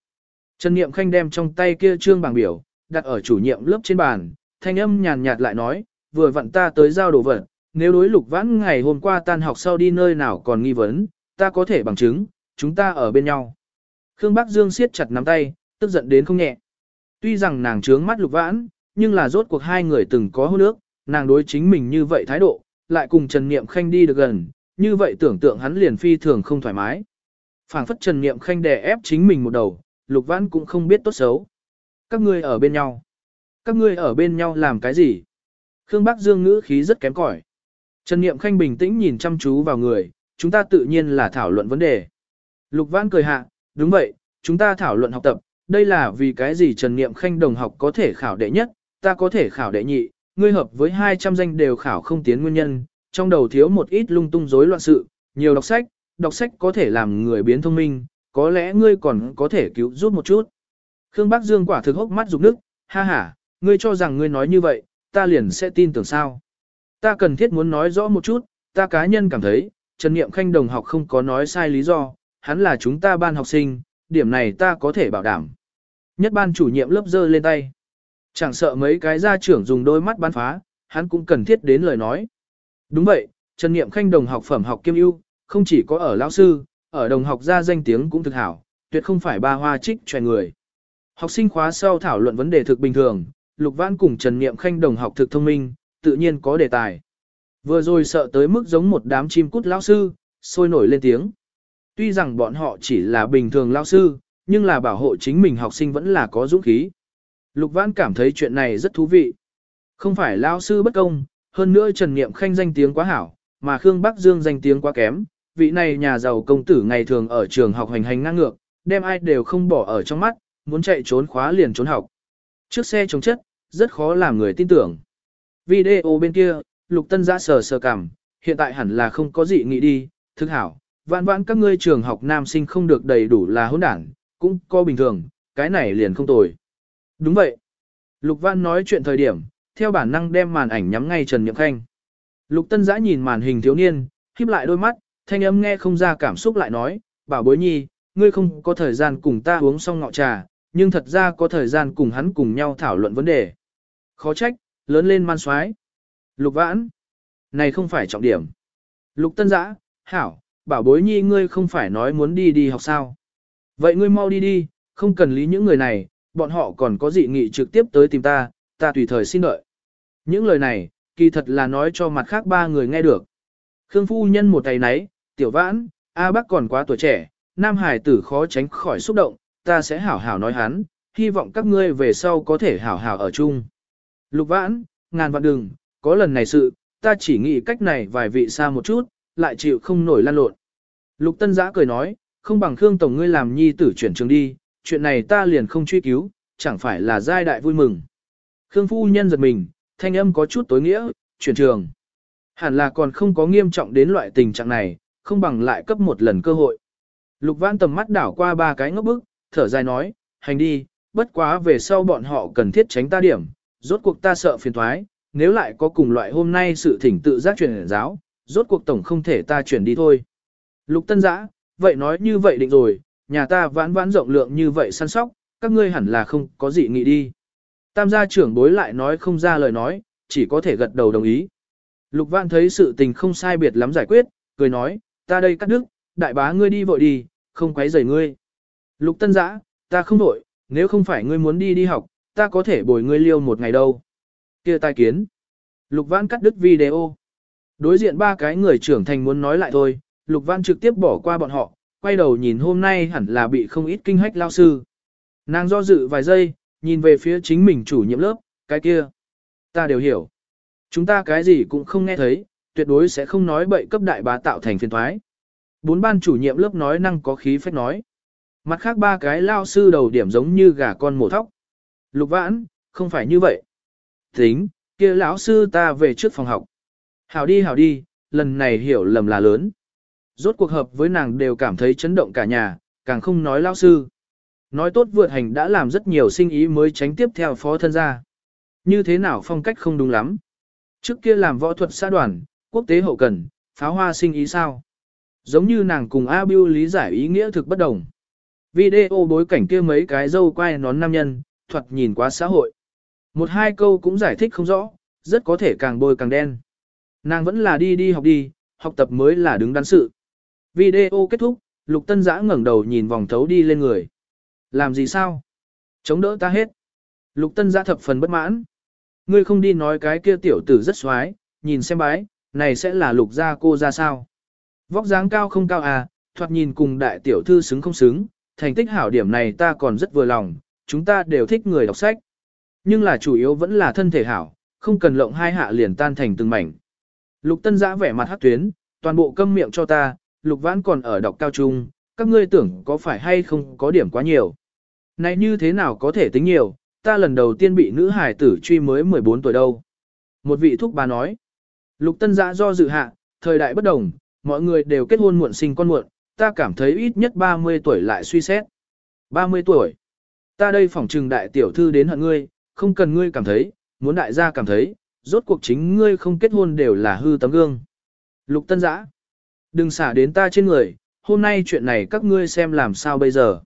Trần Niệm Khanh đem trong tay kia trương bảng biểu, đặt ở chủ nhiệm lớp trên bàn, thanh âm nhàn nhạt lại nói, vừa vặn ta tới giao đồ vật, nếu đối lục vãn ngày hôm qua tan học sau đi nơi nào còn nghi vấn, ta có thể bằng chứng, chúng ta ở bên nhau. Khương Bắc Dương siết chặt nắm tay, tức giận đến không nhẹ. Tuy rằng nàng trướng mắt lục vãn, nhưng là rốt cuộc hai người từng có hôn ước, nàng đối chính mình như vậy thái độ, lại cùng Trần Niệm Khanh đi được gần, như vậy tưởng tượng hắn liền phi thường không thoải mái. phảng phất Trần Niệm Khanh đè ép chính mình một đầu, lục vãn cũng không biết tốt xấu. Các ngươi ở bên nhau. Các ngươi ở bên nhau làm cái gì? Khương Bắc Dương ngữ khí rất kém cỏi. Trần Niệm Khanh bình tĩnh nhìn chăm chú vào người, chúng ta tự nhiên là thảo luận vấn đề. Lục Vãn cười hạ, đúng vậy, chúng ta thảo luận học tập, đây là vì cái gì Trần Niệm Khanh đồng học có thể khảo đệ nhất, ta có thể khảo đệ nhị, ngươi hợp với 200 danh đều khảo không tiến nguyên nhân, trong đầu thiếu một ít lung tung rối loạn sự, nhiều đọc sách, đọc sách có thể làm người biến thông minh, có lẽ ngươi còn có thể cứu giúp một chút. Khương Bắc Dương quả thực hốc mắt rục nước, ha ha, ngươi cho rằng ngươi nói như vậy, ta liền sẽ tin tưởng sao. Ta cần thiết muốn nói rõ một chút, ta cá nhân cảm thấy, Trần Niệm Khanh đồng học không có nói sai lý do, hắn là chúng ta ban học sinh, điểm này ta có thể bảo đảm. Nhất ban chủ nhiệm lớp giơ lên tay. Chẳng sợ mấy cái gia trưởng dùng đôi mắt bắn phá, hắn cũng cần thiết đến lời nói. Đúng vậy, Trần Niệm Khanh đồng học phẩm học kiêm ưu, không chỉ có ở lão sư, ở đồng học gia danh tiếng cũng thực hảo, tuyệt không phải ba hoa trích truyền người. Học sinh khóa sau thảo luận vấn đề thực bình thường, Lục Vãn cùng Trần Niệm Khanh đồng học thực thông minh, tự nhiên có đề tài. Vừa rồi sợ tới mức giống một đám chim cút lão sư, sôi nổi lên tiếng. Tuy rằng bọn họ chỉ là bình thường lao sư, nhưng là bảo hộ chính mình học sinh vẫn là có dũng khí. Lục Vãn cảm thấy chuyện này rất thú vị. Không phải lao sư bất công, hơn nữa Trần Niệm Khanh danh tiếng quá hảo, mà Khương Bắc Dương danh tiếng quá kém. Vị này nhà giàu công tử ngày thường ở trường học hành hành ngang ngược, đem ai đều không bỏ ở trong mắt, muốn chạy trốn khóa liền trốn học. Trước xe chống chất, rất khó làm người tin tưởng. Video bên kia, Lục Tân Giã sờ sờ cảm, hiện tại hẳn là không có gì nghĩ đi, thức hảo, vạn vãn các ngươi trường học nam sinh không được đầy đủ là hỗn đảng, cũng có bình thường, cái này liền không tồi. Đúng vậy. Lục Văn nói chuyện thời điểm, theo bản năng đem màn ảnh nhắm ngay Trần Niệm Khanh. Lục Tân Giã nhìn màn hình thiếu niên, híp lại đôi mắt, thanh âm nghe không ra cảm xúc lại nói, bảo bối nhi, ngươi không có thời gian cùng ta uống xong ngọ trà, nhưng thật ra có thời gian cùng hắn cùng nhau thảo luận vấn đề. Khó trách, lớn lên man soái. Lục vãn. Này không phải trọng điểm. Lục tân giã, hảo, bảo bối nhi ngươi không phải nói muốn đi đi học sao. Vậy ngươi mau đi đi, không cần lý những người này, bọn họ còn có dị nghị trực tiếp tới tìm ta, ta tùy thời xin đợi. Những lời này, kỳ thật là nói cho mặt khác ba người nghe được. Khương phu nhân một tay nấy, tiểu vãn, A bác còn quá tuổi trẻ, nam hải tử khó tránh khỏi xúc động, ta sẽ hảo hảo nói hắn, hy vọng các ngươi về sau có thể hảo hảo ở chung. Lục vãn, ngàn vạn đừng, có lần này sự, ta chỉ nghĩ cách này vài vị xa một chút, lại chịu không nổi lan lộn. Lục tân giã cười nói, không bằng Khương Tổng ngươi làm nhi tử chuyển trường đi, chuyện này ta liền không truy cứu, chẳng phải là giai đại vui mừng. Khương phu nhân giật mình, thanh âm có chút tối nghĩa, chuyển trường. Hẳn là còn không có nghiêm trọng đến loại tình trạng này, không bằng lại cấp một lần cơ hội. Lục Vãn tầm mắt đảo qua ba cái ngốc bức, thở dài nói, hành đi, bất quá về sau bọn họ cần thiết tránh ta điểm, rốt cuộc ta sợ phiền thoái, nếu lại có cùng loại hôm nay sự thỉnh tự giác truyền giáo, rốt cuộc tổng không thể ta chuyển đi thôi. Lục Tân Giã, vậy nói như vậy định rồi, nhà ta vãn vãn rộng lượng như vậy săn sóc, các ngươi hẳn là không có gì nghĩ đi. Tam gia trưởng bối lại nói không ra lời nói, chỉ có thể gật đầu đồng ý. Lục Vãn thấy sự tình không sai biệt lắm giải quyết, cười nói, ta đây cắt đứt, đại bá ngươi đi vội đi, không quấy rầy ngươi. Lục Tân Giã, ta không vội, nếu không phải ngươi muốn đi đi học, ta có thể bồi ngươi liêu một ngày đâu. Kia tai kiến. Lục Vãn cắt đứt video. Đối diện ba cái người trưởng thành muốn nói lại thôi, Lục Vãn trực tiếp bỏ qua bọn họ, quay đầu nhìn hôm nay hẳn là bị không ít kinh hách lao sư. Nàng do dự vài giây, nhìn về phía chính mình chủ nhiệm lớp, cái kia. Ta đều hiểu. Chúng ta cái gì cũng không nghe thấy, tuyệt đối sẽ không nói bậy cấp đại bá tạo thành phiền thoái. Bốn ban chủ nhiệm lớp nói năng có khí phách nói. Mặt khác ba cái lao sư đầu điểm giống như gà con mổ thóc. Lục vãn, không phải như vậy. Tính, kia lão sư ta về trước phòng học. Hảo đi hảo đi, lần này hiểu lầm là lớn. Rốt cuộc hợp với nàng đều cảm thấy chấn động cả nhà, càng không nói lao sư. Nói tốt vượt hành đã làm rất nhiều sinh ý mới tránh tiếp theo phó thân gia. Như thế nào phong cách không đúng lắm. Trước kia làm võ thuật xã đoàn, quốc tế hậu cần, pháo hoa sinh ý sao. Giống như nàng cùng A Biu lý giải ý nghĩa thực bất đồng. Video bối cảnh kia mấy cái dâu quay nón nam nhân, thuật nhìn quá xã hội. Một hai câu cũng giải thích không rõ, rất có thể càng bôi càng đen. Nàng vẫn là đi đi học đi, học tập mới là đứng đắn sự. Video kết thúc, Lục Tân Giã ngẩng đầu nhìn vòng thấu đi lên người. Làm gì sao? Chống đỡ ta hết. Lục Tân Giã thập phần bất mãn. Ngươi không đi nói cái kia tiểu tử rất xoái, nhìn xem bái, này sẽ là lục gia cô ra sao? Vóc dáng cao không cao à, thoạt nhìn cùng đại tiểu thư xứng không xứng, thành tích hảo điểm này ta còn rất vừa lòng, chúng ta đều thích người đọc sách. Nhưng là chủ yếu vẫn là thân thể hảo, không cần lộng hai hạ liền tan thành từng mảnh. Lục tân giã vẻ mặt hát tuyến, toàn bộ câm miệng cho ta, lục vãn còn ở đọc cao trung, các ngươi tưởng có phải hay không có điểm quá nhiều. Này như thế nào có thể tính nhiều, ta lần đầu tiên bị nữ hải tử truy mới 14 tuổi đâu. Một vị thúc bà nói, lục tân giã do dự hạ, thời đại bất đồng, mọi người đều kết hôn muộn sinh con muộn, ta cảm thấy ít nhất 30 tuổi lại suy xét. 30 tuổi. Ta đây phỏng trừng đại tiểu thư đến hận ngươi, không cần ngươi cảm thấy, muốn đại gia cảm thấy, rốt cuộc chính ngươi không kết hôn đều là hư tấm gương. Lục tân giã. Đừng xả đến ta trên người, hôm nay chuyện này các ngươi xem làm sao bây giờ.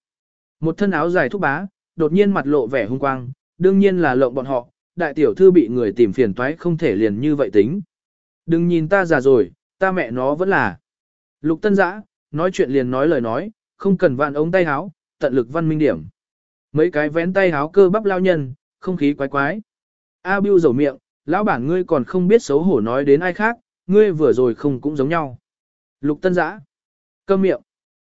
Một thân áo dài thúc bá, đột nhiên mặt lộ vẻ hung quang, đương nhiên là lộng bọn họ, đại tiểu thư bị người tìm phiền toái không thể liền như vậy tính. Đừng nhìn ta già rồi, ta mẹ nó vẫn là. Lục tân giã, nói chuyện liền nói lời nói, không cần vạn ống tay háo, tận lực văn minh điểm. Mấy cái vén tay háo cơ bắp lao nhân, không khí quái quái. A Bưu dầu miệng, lão bản ngươi còn không biết xấu hổ nói đến ai khác, ngươi vừa rồi không cũng giống nhau. Lục tân giã, câm miệng.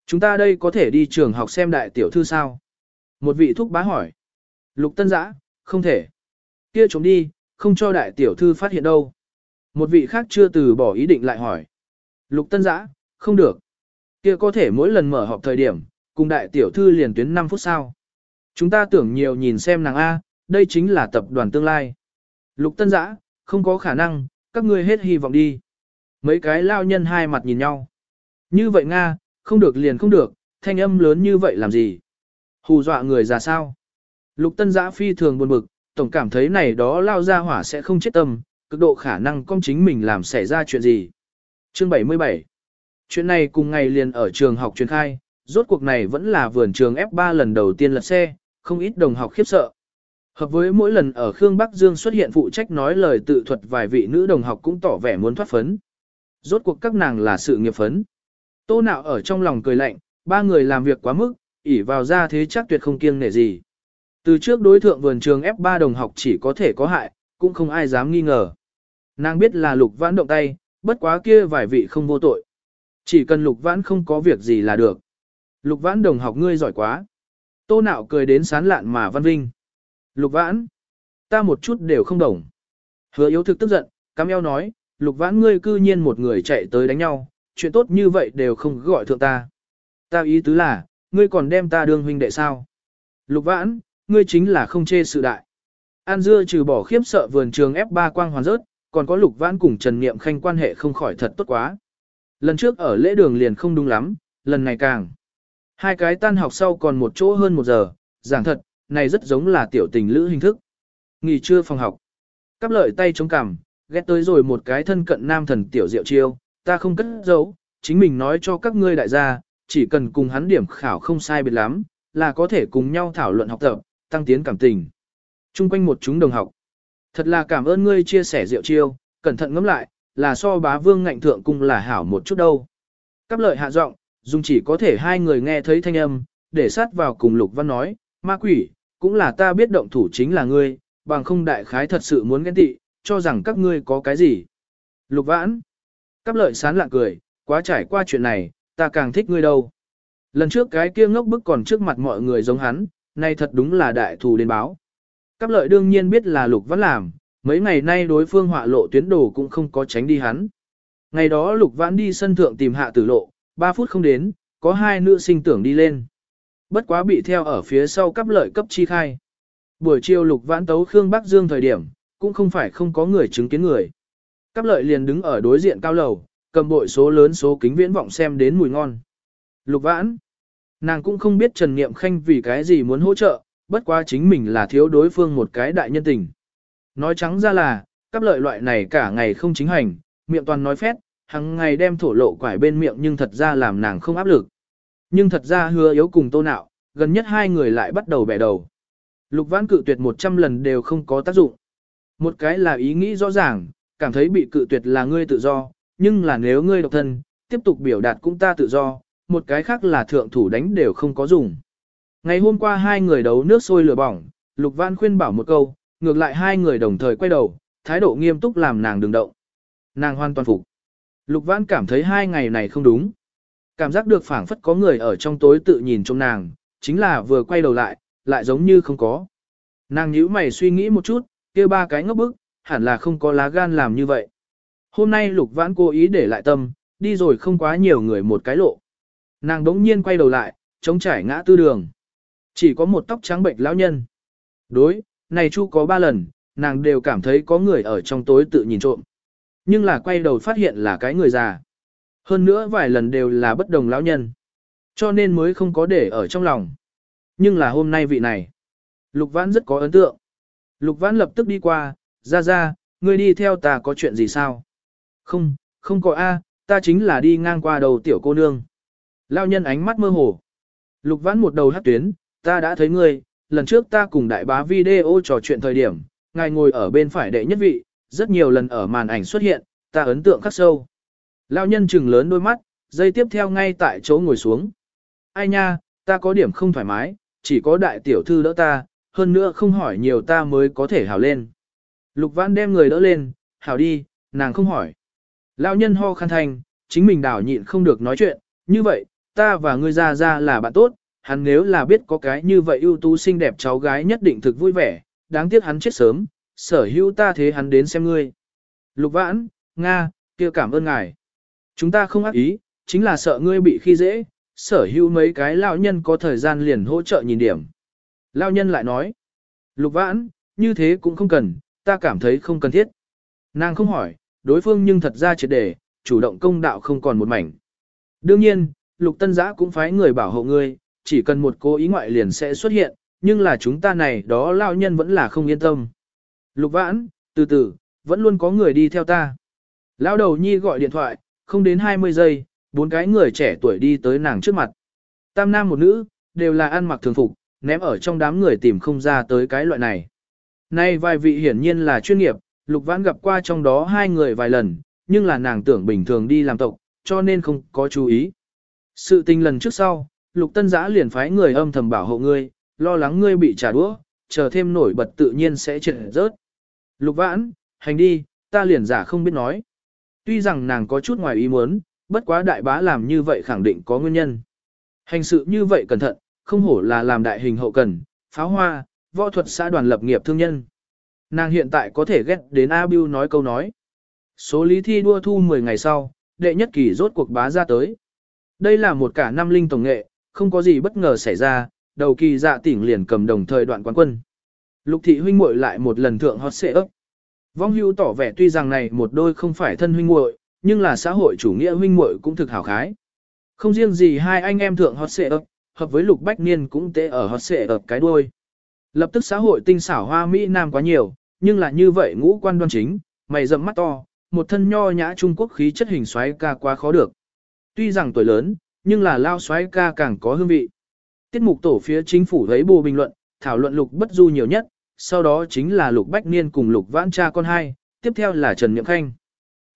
Chúng ta đây có thể đi trường học xem đại tiểu thư sao? Một vị thúc bá hỏi. Lục tân giã, không thể. Kia trốn đi, không cho đại tiểu thư phát hiện đâu. Một vị khác chưa từ bỏ ý định lại hỏi. Lục tân giã, không được. Kia có thể mỗi lần mở họp thời điểm, cùng đại tiểu thư liền tuyến 5 phút sau. Chúng ta tưởng nhiều nhìn xem nàng A, đây chính là tập đoàn tương lai. Lục tân giã, không có khả năng, các ngươi hết hy vọng đi. Mấy cái lao nhân hai mặt nhìn nhau. Như vậy Nga, không được liền không được, thanh âm lớn như vậy làm gì? Hù dọa người già sao? Lục tân giã phi thường buồn bực, tổng cảm thấy này đó lao ra hỏa sẽ không chết tâm, cực độ khả năng công chính mình làm xảy ra chuyện gì. Chương 77 Chuyện này cùng ngày liền ở trường học truyền khai, rốt cuộc này vẫn là vườn trường F3 lần đầu tiên lật xe, không ít đồng học khiếp sợ. Hợp với mỗi lần ở Khương Bắc Dương xuất hiện phụ trách nói lời tự thuật vài vị nữ đồng học cũng tỏ vẻ muốn thoát phấn. Rốt cuộc các nàng là sự nghiệp phấn. Tô nạo ở trong lòng cười lạnh, ba người làm việc quá mức, ỉ vào ra thế chắc tuyệt không kiêng nể gì. Từ trước đối thượng vườn trường F3 đồng học chỉ có thể có hại, cũng không ai dám nghi ngờ. Nàng biết là lục vãn động tay, bất quá kia vài vị không vô tội. Chỉ cần lục vãn không có việc gì là được. Lục vãn đồng học ngươi giỏi quá. Tô nạo cười đến sán lạn mà văn vinh. Lục vãn, ta một chút đều không đồng. Hứa yếu thực tức giận, cắm eo nói, lục vãn ngươi cư nhiên một người chạy tới đánh nhau, chuyện tốt như vậy đều không gọi thượng ta. Ta ý tứ là, ngươi còn đem ta đương huynh đệ sao? Lục vãn, ngươi chính là không chê sự đại. An dưa trừ bỏ khiếp sợ vườn trường F3 quang hoàn rớt, còn có lục vãn cùng Trần Niệm Khanh quan hệ không khỏi thật tốt quá. Lần trước ở lễ đường liền không đúng lắm, lần này càng. Hai cái tan học sau còn một chỗ hơn một giờ, giảng thật, này rất giống là tiểu tình lữ hình thức. Nghỉ trưa phòng học. Cắp lợi tay chống cằm, ghét tới rồi một cái thân cận nam thần tiểu diệu chiêu, ta không cất giấu, chính mình nói cho các ngươi đại gia, chỉ cần cùng hắn điểm khảo không sai biệt lắm, là có thể cùng nhau thảo luận học tập, tăng tiến cảm tình. Trung quanh một chúng đồng học. Thật là cảm ơn ngươi chia sẻ diệu chiêu, cẩn thận ngẫm lại, là so bá vương ngạnh thượng cung là hảo một chút đâu. Cắp lợi hạ giọng, dùng chỉ có thể hai người nghe thấy thanh âm, để sát vào cùng lục văn nói, ma quỷ, cũng là ta biết động thủ chính là ngươi, bằng không đại khái thật sự muốn ghen tị, cho rằng các ngươi có cái gì. Lục vãn, cắp lợi sán lạ cười, quá trải qua chuyện này, ta càng thích ngươi đâu. Lần trước cái kia ngốc bức còn trước mặt mọi người giống hắn, nay thật đúng là đại thù đến báo. Cáp lợi đương nhiên biết là lục vãn làm, mấy ngày nay đối phương họa lộ tuyến đồ cũng không có tránh đi hắn. Ngày đó lục vãn đi sân thượng tìm hạ tử lộ, 3 phút không đến, có hai nữ sinh tưởng đi lên. Bất quá bị theo ở phía sau cấp lợi cấp chi khai. Buổi chiều lục vãn tấu Khương Bắc Dương thời điểm, cũng không phải không có người chứng kiến người. Cấp lợi liền đứng ở đối diện cao lầu, cầm bội số lớn số kính viễn vọng xem đến mùi ngon. Lục vãn, nàng cũng không biết Trần Niệm Khanh vì cái gì muốn hỗ trợ, bất quá chính mình là thiếu đối phương một cái đại nhân tình. Nói trắng ra là, cấp lợi loại này cả ngày không chính hành, miệng toàn nói phét, hàng ngày đem thổ lộ quải bên miệng nhưng thật ra làm nàng không áp lực. Nhưng thật ra hứa yếu cùng tô nạo, gần nhất hai người lại bắt đầu bẻ đầu. Lục vãn cự tuyệt 100 lần đều không có tác dụng. Một cái là ý nghĩ rõ ràng, cảm thấy bị cự tuyệt là ngươi tự do, nhưng là nếu ngươi độc thân, tiếp tục biểu đạt cũng ta tự do, một cái khác là thượng thủ đánh đều không có dùng. Ngày hôm qua hai người đấu nước sôi lửa bỏng, Lục Văn khuyên bảo một câu, ngược lại hai người đồng thời quay đầu, thái độ nghiêm túc làm nàng đừng động. Nàng hoàn toàn phục. Lục Văn cảm thấy hai ngày này không đúng. Cảm giác được phảng phất có người ở trong tối tự nhìn trong nàng, chính là vừa quay đầu lại, lại giống như không có. Nàng nhíu mày suy nghĩ một chút, kia ba cái ngốc bức, hẳn là không có lá gan làm như vậy. Hôm nay Lục Vãn cố ý để lại tâm, đi rồi không quá nhiều người một cái lộ. Nàng đống nhiên quay đầu lại, chống trải ngã tư đường. Chỉ có một tóc trắng bệnh lão nhân. Đối, này chu có ba lần, nàng đều cảm thấy có người ở trong tối tự nhìn trộm. Nhưng là quay đầu phát hiện là cái người già. Hơn nữa vài lần đều là bất đồng lão nhân. Cho nên mới không có để ở trong lòng. Nhưng là hôm nay vị này. Lục Vãn rất có ấn tượng. Lục Vãn lập tức đi qua, ra ra, ngươi đi theo ta có chuyện gì sao? Không, không có A, ta chính là đi ngang qua đầu tiểu cô nương. lão nhân ánh mắt mơ hồ. Lục vãn một đầu hát tuyến, ta đã thấy ngươi, lần trước ta cùng đại bá video trò chuyện thời điểm, ngài ngồi ở bên phải đệ nhất vị, rất nhiều lần ở màn ảnh xuất hiện, ta ấn tượng khắc sâu. Lao nhân trừng lớn đôi mắt, dây tiếp theo ngay tại chỗ ngồi xuống. Ai nha, ta có điểm không thoải mái, chỉ có đại tiểu thư đỡ ta, hơn nữa không hỏi nhiều ta mới có thể hào lên. Lục vãn đem người đỡ lên, hào đi, nàng không hỏi. Lão nhân ho khăn thành, chính mình đảo nhịn không được nói chuyện, như vậy, ta và ngươi ra ra là bạn tốt, hắn nếu là biết có cái như vậy ưu tú xinh đẹp cháu gái nhất định thực vui vẻ, đáng tiếc hắn chết sớm, sở hữu ta thế hắn đến xem ngươi. Lục vãn, Nga, kia cảm ơn ngài. Chúng ta không ác ý, chính là sợ ngươi bị khi dễ, sở hữu mấy cái lão nhân có thời gian liền hỗ trợ nhìn điểm. Lão nhân lại nói, lục vãn, như thế cũng không cần, ta cảm thấy không cần thiết. Nàng không hỏi, đối phương nhưng thật ra triệt đề, chủ động công đạo không còn một mảnh. Đương nhiên, lục tân giã cũng phái người bảo hộ ngươi, chỉ cần một cố ý ngoại liền sẽ xuất hiện, nhưng là chúng ta này đó lão nhân vẫn là không yên tâm. Lục vãn, từ từ, vẫn luôn có người đi theo ta. lão đầu nhi gọi điện thoại, không đến 20 giây, bốn cái người trẻ tuổi đi tới nàng trước mặt. Tam nam một nữ, đều là ăn mặc thường phục, ném ở trong đám người tìm không ra tới cái loại này. Nay vài vị hiển nhiên là chuyên nghiệp, Lục Vãn gặp qua trong đó hai người vài lần, nhưng là nàng tưởng bình thường đi làm tộc, cho nên không có chú ý. Sự tình lần trước sau, Lục Tân Giã liền phái người âm thầm bảo hộ ngươi, lo lắng ngươi bị trả đũa, chờ thêm nổi bật tự nhiên sẽ trượt rớt. Lục Vãn, hành đi, ta liền giả không biết nói. Tuy rằng nàng có chút ngoài ý muốn, bất quá đại bá làm như vậy khẳng định có nguyên nhân. Hành sự như vậy cẩn thận, không hổ là làm đại hình hậu cần, pháo hoa, võ thuật xã đoàn lập nghiệp thương nhân. Nàng hiện tại có thể ghét đến A Biu nói câu nói. Số lý thi đua thu 10 ngày sau, đệ nhất kỳ rốt cuộc bá ra tới. Đây là một cả năm linh tổng nghệ, không có gì bất ngờ xảy ra, đầu kỳ dạ tỉnh liền cầm đồng thời đoạn quán quân. Lục thị huynh muội lại một lần thượng hot xệ ấp. Vong hưu tỏ vẻ tuy rằng này một đôi không phải thân huynh muội, nhưng là xã hội chủ nghĩa huynh muội cũng thực hảo khái. Không riêng gì hai anh em thượng hot xệ ập, hợp với lục bách niên cũng tệ ở hot xệ ập cái đuôi. Lập tức xã hội tinh xảo hoa Mỹ Nam quá nhiều, nhưng là như vậy ngũ quan đoan chính, mày rậm mắt to, một thân nho nhã Trung Quốc khí chất hình xoáy ca quá khó được. Tuy rằng tuổi lớn, nhưng là lao xoáy ca càng có hương vị. Tiết mục tổ phía chính phủ lấy bù bình luận, thảo luận lục bất du nhiều nhất, sau đó chính là lục bách niên cùng lục vãn cha con hai, tiếp theo là Trần Niệm Khanh.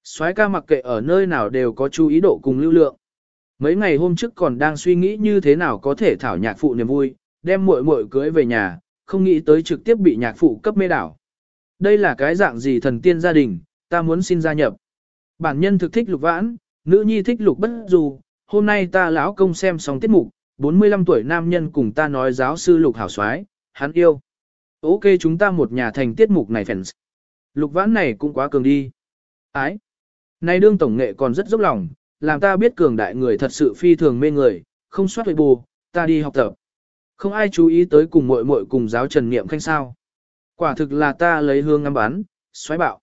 Soái ca mặc kệ ở nơi nào đều có chú ý độ cùng lưu lượng. Mấy ngày hôm trước còn đang suy nghĩ như thế nào có thể thảo nhạc phụ niềm vui, đem muội muội cưới về nhà, không nghĩ tới trực tiếp bị nhạc phụ cấp mê đảo. Đây là cái dạng gì thần tiên gia đình, ta muốn xin gia nhập. Bản nhân thực thích lục vãn, nữ nhi thích lục bất dù hôm nay ta lão công xem xong tiết mục, 45 tuổi nam nhân cùng ta nói giáo sư lục hảo soái, hắn yêu. Ok chúng ta một nhà thành tiết mục này fans. Lục vãn này cũng quá cường đi. Ái. Này đương tổng nghệ còn rất dốc lòng, làm ta biết cường đại người thật sự phi thường mê người, không soát bù, ta đi học tập. Không ai chú ý tới cùng muội muội cùng giáo Trần Niệm Khanh sao. Quả thực là ta lấy hương ngắm bán, xoáy bạo.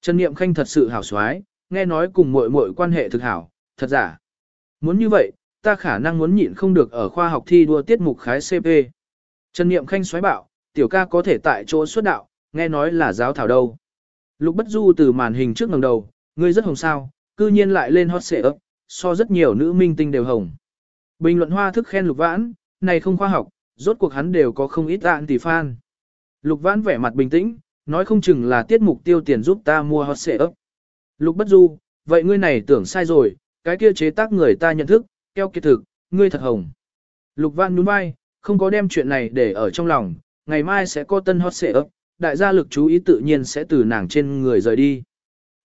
Trần Niệm Khanh thật sự hảo xoái, nghe nói cùng muội muội quan hệ thực hảo, thật giả. Muốn như vậy, ta khả năng muốn nhịn không được ở khoa học thi đua tiết mục khái CP. Trần Niệm Khanh xoáy bạo, tiểu ca có thể tại chỗ xuất đạo, nghe nói là giáo thảo đâu. Lục Bất Du từ màn hình trước ngẩng đầu, ngươi rất hồng sao, cư nhiên lại lên hot xệ ấp, so rất nhiều nữ minh tinh đều hồng. Bình luận hoa thức khen Lục Vãn, này không khoa học, rốt cuộc hắn đều có không ít ạn tỷ fan. Lục Vãn vẻ mặt bình tĩnh, nói không chừng là tiết mục tiêu tiền giúp ta mua hot xệ ấp. Lục Bất Du, vậy ngươi này tưởng sai rồi, cái kia chế tác người ta nhận thức, keo kiệt thực, ngươi thật hồng. Lục Vãn nhún vai, không có đem chuyện này để ở trong lòng, ngày mai sẽ có tân hot xệ ấp, đại gia lực chú ý tự nhiên sẽ từ nàng trên người rời đi.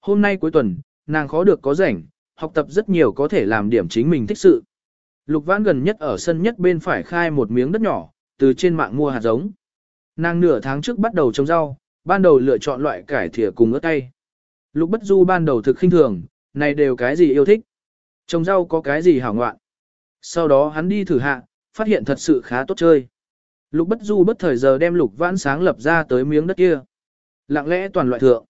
Hôm nay cuối tuần, nàng khó được có rảnh, học tập rất nhiều có thể làm điểm chính mình thích sự. Lục Vãn gần nhất ở sân nhất bên phải khai một miếng đất nhỏ, từ trên mạng mua hạt giống. Nàng nửa tháng trước bắt đầu trồng rau, ban đầu lựa chọn loại cải thìa cùng ớt tay. Lục Bất Du ban đầu thực khinh thường, này đều cái gì yêu thích. Trồng rau có cái gì hảo ngoạn. Sau đó hắn đi thử hạ, phát hiện thật sự khá tốt chơi. Lục Bất Du bất thời giờ đem Lục Vãn sáng lập ra tới miếng đất kia. Lặng lẽ toàn loại thượng.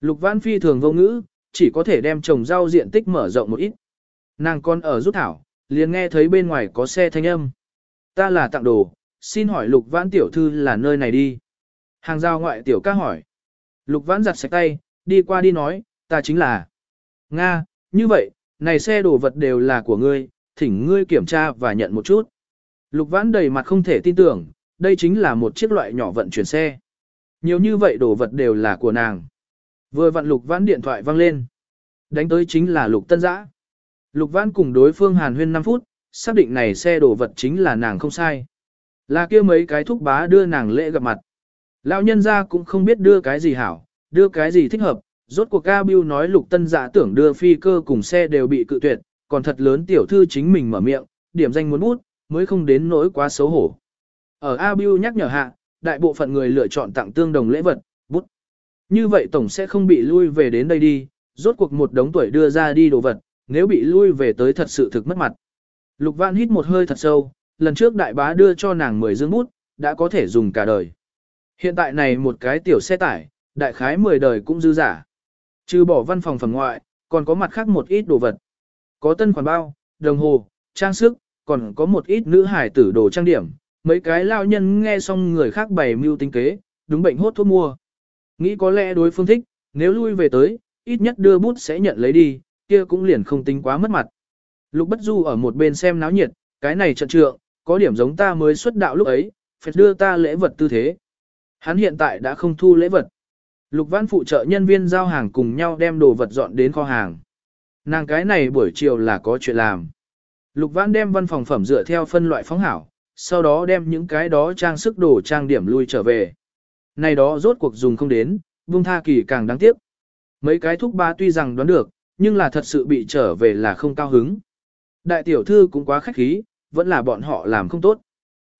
Lục Vãn phi thường vô ngữ, chỉ có thể đem trồng rau diện tích mở rộng một ít. Nàng con ở rút thảo, liền nghe thấy bên ngoài có xe thanh âm. Ta là tặng đồ, xin hỏi Lục Vãn tiểu thư là nơi này đi. Hàng giao ngoại tiểu ca hỏi. Lục Vãn giặt sạch tay, đi qua đi nói, ta chính là. Nga, như vậy, này xe đồ vật đều là của ngươi, thỉnh ngươi kiểm tra và nhận một chút. Lục Vãn đầy mặt không thể tin tưởng, đây chính là một chiếc loại nhỏ vận chuyển xe. Nhiều như vậy đồ vật đều là của nàng. Vừa vặn Lục Vãn điện thoại vang lên. Đánh tới chính là Lục Tân Giã. Lục Vãn cùng đối phương hàn huyên 5 phút, xác định này xe đồ vật chính là nàng không sai. Là kia mấy cái thúc bá đưa nàng lễ gặp mặt. Lão nhân ra cũng không biết đưa cái gì hảo, đưa cái gì thích hợp. Rốt cuộc ca Biêu nói Lục Tân Giã tưởng đưa phi cơ cùng xe đều bị cự tuyệt, còn thật lớn tiểu thư chính mình mở miệng, điểm danh muốn bút, mới không đến nỗi quá xấu hổ. Ở A Biu nhắc nhở hạ, đại bộ phận người lựa chọn tặng tương đồng lễ vật, bút. Như vậy tổng sẽ không bị lui về đến đây đi, rốt cuộc một đống tuổi đưa ra đi đồ vật, nếu bị lui về tới thật sự thực mất mặt. Lục Vãn hít một hơi thật sâu, lần trước đại bá đưa cho nàng 10 dương bút, đã có thể dùng cả đời. Hiện tại này một cái tiểu xe tải, đại khái 10 đời cũng dư giả. Trừ bỏ văn phòng phẩm ngoại, còn có mặt khác một ít đồ vật. Có tân khoản bao, đồng hồ, trang sức, còn có một ít nữ hải tử đồ trang điểm, mấy cái lao nhân nghe xong người khác bày mưu tính kế, đúng bệnh hốt thuốc mua. Nghĩ có lẽ đối phương thích, nếu lui về tới, ít nhất đưa bút sẽ nhận lấy đi, kia cũng liền không tính quá mất mặt. Lục Bất Du ở một bên xem náo nhiệt, cái này trận trượng, có điểm giống ta mới xuất đạo lúc ấy, phải đưa ta lễ vật tư thế. Hắn hiện tại đã không thu lễ vật. Lục Văn phụ trợ nhân viên giao hàng cùng nhau đem đồ vật dọn đến kho hàng. Nàng cái này buổi chiều là có chuyện làm. Lục Vãn đem văn phòng phẩm dựa theo phân loại phóng hảo, sau đó đem những cái đó trang sức đồ trang điểm lui trở về. Này đó rốt cuộc dùng không đến, buông tha kỳ càng đáng tiếc. Mấy cái thúc ba tuy rằng đoán được, nhưng là thật sự bị trở về là không cao hứng. Đại tiểu thư cũng quá khách khí, vẫn là bọn họ làm không tốt.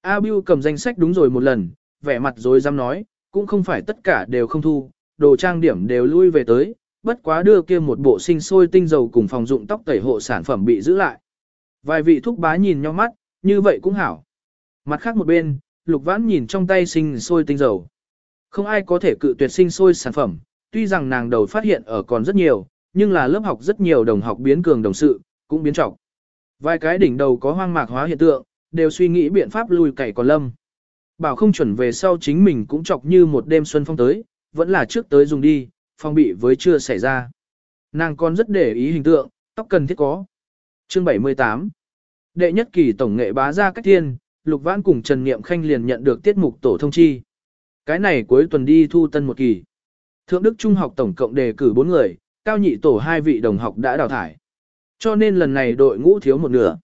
A Bưu cầm danh sách đúng rồi một lần, vẻ mặt rồi dám nói, cũng không phải tất cả đều không thu, đồ trang điểm đều lui về tới, bất quá đưa kia một bộ sinh sôi tinh dầu cùng phòng dụng tóc tẩy hộ sản phẩm bị giữ lại. Vài vị thúc bá nhìn nhau mắt, như vậy cũng hảo. Mặt khác một bên, Lục Vãn nhìn trong tay sinh sôi tinh dầu. Không ai có thể cự tuyệt sinh sôi sản phẩm, tuy rằng nàng đầu phát hiện ở còn rất nhiều, nhưng là lớp học rất nhiều đồng học biến cường đồng sự, cũng biến trọng. Vài cái đỉnh đầu có hoang mạc hóa hiện tượng, đều suy nghĩ biện pháp lùi cày còn lâm. Bảo không chuẩn về sau chính mình cũng chọc như một đêm xuân phong tới, vẫn là trước tới dùng đi, phong bị với chưa xảy ra. Nàng còn rất để ý hình tượng, tóc cần thiết có. Chương 78 Đệ nhất kỳ tổng nghệ bá ra cách thiên, Lục Vãn cùng Trần Niệm Khanh liền nhận được tiết mục tổ thông chi. Cái này cuối tuần đi thu tân một kỳ. Thượng Đức Trung học tổng cộng đề cử 4 người, cao nhị tổ hai vị đồng học đã đào thải. Cho nên lần này đội ngũ thiếu một nửa.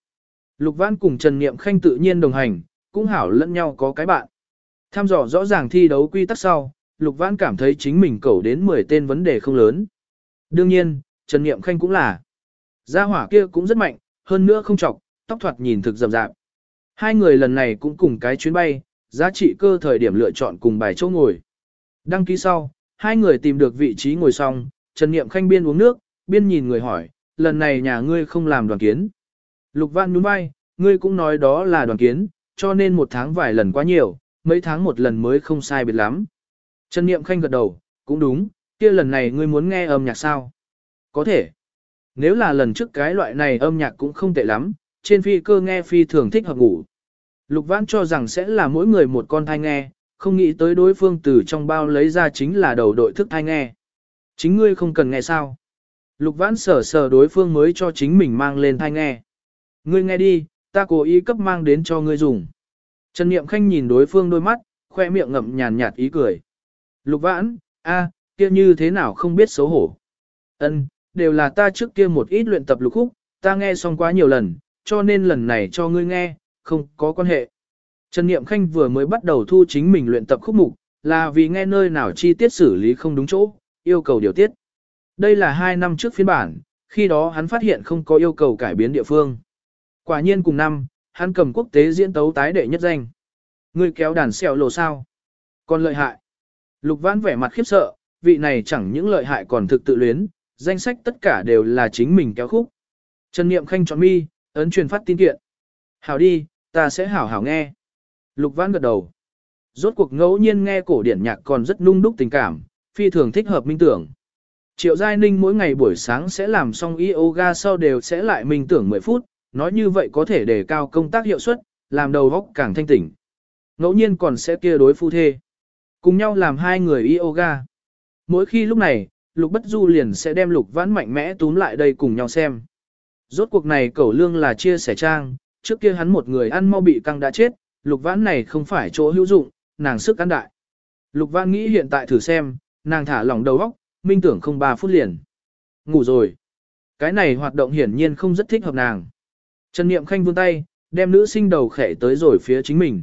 Lục Vãn cùng Trần Niệm Khanh tự nhiên đồng hành, cũng hảo lẫn nhau có cái bạn. Tham dò rõ ràng thi đấu quy tắc sau, Lục Vãn cảm thấy chính mình cầu đến 10 tên vấn đề không lớn. Đương nhiên, Trần Niệm Khanh cũng là. Gia hỏa kia cũng rất mạnh, hơn nữa không chọc, tóc thoạt nhìn thực rầm rạp. Hai người lần này cũng cùng cái chuyến bay, giá trị cơ thời điểm lựa chọn cùng bài chỗ ngồi. Đăng ký sau, hai người tìm được vị trí ngồi xong, Trần Niệm Khanh biên uống nước, biên nhìn người hỏi, lần này nhà ngươi không làm đoàn kiến. Lục Văn nhún vai, ngươi cũng nói đó là đoàn kiến, cho nên một tháng vài lần quá nhiều, mấy tháng một lần mới không sai biệt lắm. Trần Niệm Khanh gật đầu, cũng đúng, kia lần này ngươi muốn nghe âm nhạc sao? Có thể. Nếu là lần trước cái loại này âm nhạc cũng không tệ lắm, trên phi cơ nghe phi thường thích hợp ngủ. Lục vãn cho rằng sẽ là mỗi người một con thai nghe, không nghĩ tới đối phương từ trong bao lấy ra chính là đầu đội thức thai nghe. Chính ngươi không cần nghe sao. Lục vãn sở sở đối phương mới cho chính mình mang lên thai nghe. Ngươi nghe đi, ta cố ý cấp mang đến cho ngươi dùng. Trần Niệm Khanh nhìn đối phương đôi mắt, khoe miệng ngậm nhàn nhạt ý cười. Lục Vãn, a, kia như thế nào không biết xấu hổ. Ân, đều là ta trước kia một ít luyện tập lục khúc, ta nghe xong quá nhiều lần, cho nên lần này cho ngươi nghe, không có quan hệ. Trần Niệm Khanh vừa mới bắt đầu thu chính mình luyện tập khúc mục, là vì nghe nơi nào chi tiết xử lý không đúng chỗ, yêu cầu điều tiết. Đây là hai năm trước phiên bản, khi đó hắn phát hiện không có yêu cầu cải biến địa phương. Quả nhiên cùng năm, hắn cầm quốc tế diễn tấu tái đệ nhất danh. Ngươi kéo đàn xèo lộ sao? Còn lợi hại. Lục Vãn vẻ mặt khiếp sợ, vị này chẳng những lợi hại còn thực tự luyến, danh sách tất cả đều là chính mình kéo khúc. Trần Niệm Khanh chọn mi, ấn truyền phát tin kiện. Hảo đi, ta sẽ hảo hảo nghe. Lục Văn gật đầu. Rốt cuộc ngẫu nhiên nghe cổ điển nhạc còn rất nung đúc tình cảm, phi thường thích hợp minh tưởng. Triệu Giai Ninh mỗi ngày buổi sáng sẽ làm xong yoga sau đều sẽ lại minh tưởng 10 phút, nói như vậy có thể đề cao công tác hiệu suất, làm đầu óc càng thanh tỉnh. Ngẫu nhiên còn sẽ kia đối phu thê. Cùng nhau làm hai người yoga. Mỗi khi lúc này, Lục Bất Du liền sẽ đem Lục Vãn mạnh mẽ túm lại đây cùng nhau xem. Rốt cuộc này cẩu lương là chia sẻ trang, trước kia hắn một người ăn mau bị căng đã chết, Lục Vãn này không phải chỗ hữu dụng, nàng sức ăn đại. Lục Vãn nghĩ hiện tại thử xem, nàng thả lỏng đầu óc, minh tưởng không 3 phút liền. Ngủ rồi. Cái này hoạt động hiển nhiên không rất thích hợp nàng. Trần Niệm Khanh vươn tay, đem nữ sinh đầu khẽ tới rồi phía chính mình.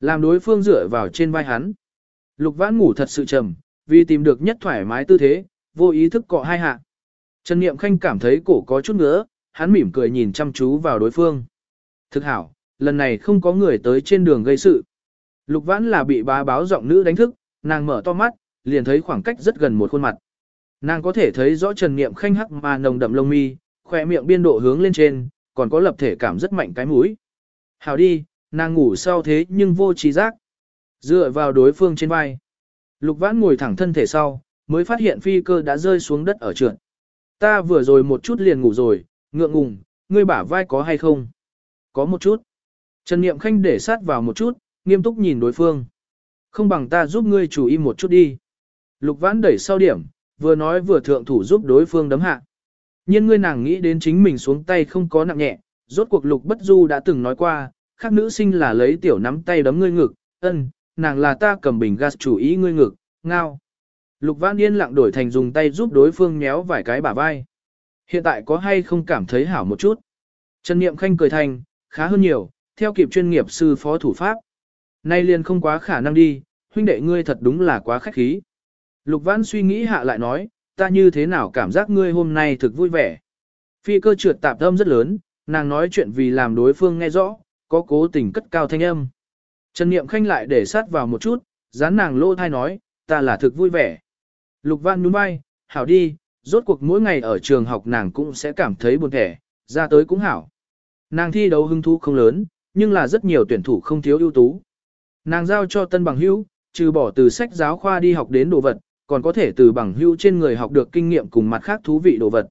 Làm đối phương dựa vào trên vai hắn. Lục vãn ngủ thật sự trầm, vì tìm được nhất thoải mái tư thế, vô ý thức cọ hai hạ. Trần Niệm Khanh cảm thấy cổ có chút ngứa, hắn mỉm cười nhìn chăm chú vào đối phương. Thực hảo, lần này không có người tới trên đường gây sự. Lục vãn là bị bá báo giọng nữ đánh thức, nàng mở to mắt, liền thấy khoảng cách rất gần một khuôn mặt. Nàng có thể thấy rõ Trần Niệm Khanh hắc mà nồng đậm lông mi, khỏe miệng biên độ hướng lên trên, còn có lập thể cảm rất mạnh cái mũi. Hảo đi, nàng ngủ sau thế nhưng vô trí giác. Dựa vào đối phương trên vai. Lục vãn ngồi thẳng thân thể sau, mới phát hiện phi cơ đã rơi xuống đất ở trượt. Ta vừa rồi một chút liền ngủ rồi, ngượng ngùng, ngươi bả vai có hay không? Có một chút. Trần Niệm Khanh để sát vào một chút, nghiêm túc nhìn đối phương. Không bằng ta giúp ngươi chủ im một chút đi. Lục vãn đẩy sau điểm, vừa nói vừa thượng thủ giúp đối phương đấm hạ. Nhưng ngươi nàng nghĩ đến chính mình xuống tay không có nặng nhẹ, rốt cuộc lục bất du đã từng nói qua, khác nữ sinh là lấy tiểu nắm tay đấm ngươi ngực, ân, nàng là ta cầm bình gas chủ ý ngươi ngực, ngao. Lục Văn Yên lặng đổi thành dùng tay giúp đối phương nhéo vài cái bả vai. Hiện tại có hay không cảm thấy hảo một chút? Trần Niệm Khanh cười thành, khá hơn nhiều, theo kịp chuyên nghiệp sư phó thủ pháp. Nay liền không quá khả năng đi, huynh đệ ngươi thật đúng là quá khách khí. Lục Văn suy nghĩ hạ lại nói, ta như thế nào cảm giác ngươi hôm nay thực vui vẻ. Phi cơ trượt tạp âm rất lớn, nàng nói chuyện vì làm đối phương nghe rõ, có cố tình cất cao thanh âm. Trần Niệm Khanh lại để sát vào một chút, dán nàng lô thai nói, ta là thực vui vẻ. Lục Văn nhún vai, hảo đi, rốt cuộc mỗi ngày ở trường học nàng cũng sẽ cảm thấy buồn thẻ, ra tới cũng hảo. Nàng thi đấu hứng thú không lớn, nhưng là rất nhiều tuyển thủ không thiếu ưu tú. Nàng giao cho tân bằng hữu, trừ bỏ từ sách giáo khoa đi học đến đồ vật, còn có thể từ bằng hữu trên người học được kinh nghiệm cùng mặt khác thú vị đồ vật.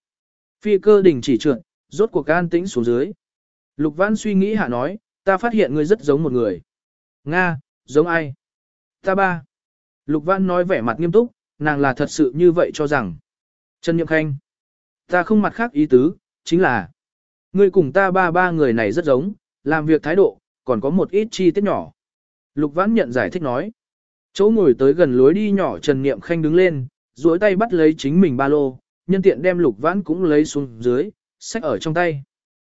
Phi cơ đình chỉ trượt, rốt cuộc an tĩnh xuống dưới. Lục Văn suy nghĩ hạ nói, ta phát hiện ngươi rất giống một người. Nga, giống ai? Ta ba. Lục Văn nói vẻ mặt nghiêm túc, nàng là thật sự như vậy cho rằng. Trần Nhậm Khanh. Ta không mặt khác ý tứ, chính là. Ngươi cùng ta ba ba người này rất giống, làm việc thái độ, còn có một ít chi tiết nhỏ. Lục Văn nhận giải thích nói. Chỗ ngồi tới gần lối đi nhỏ Trần Niệm Khanh đứng lên, duỗi tay bắt lấy chính mình ba lô, nhân tiện đem Lục Vãn cũng lấy xuống dưới, sách ở trong tay.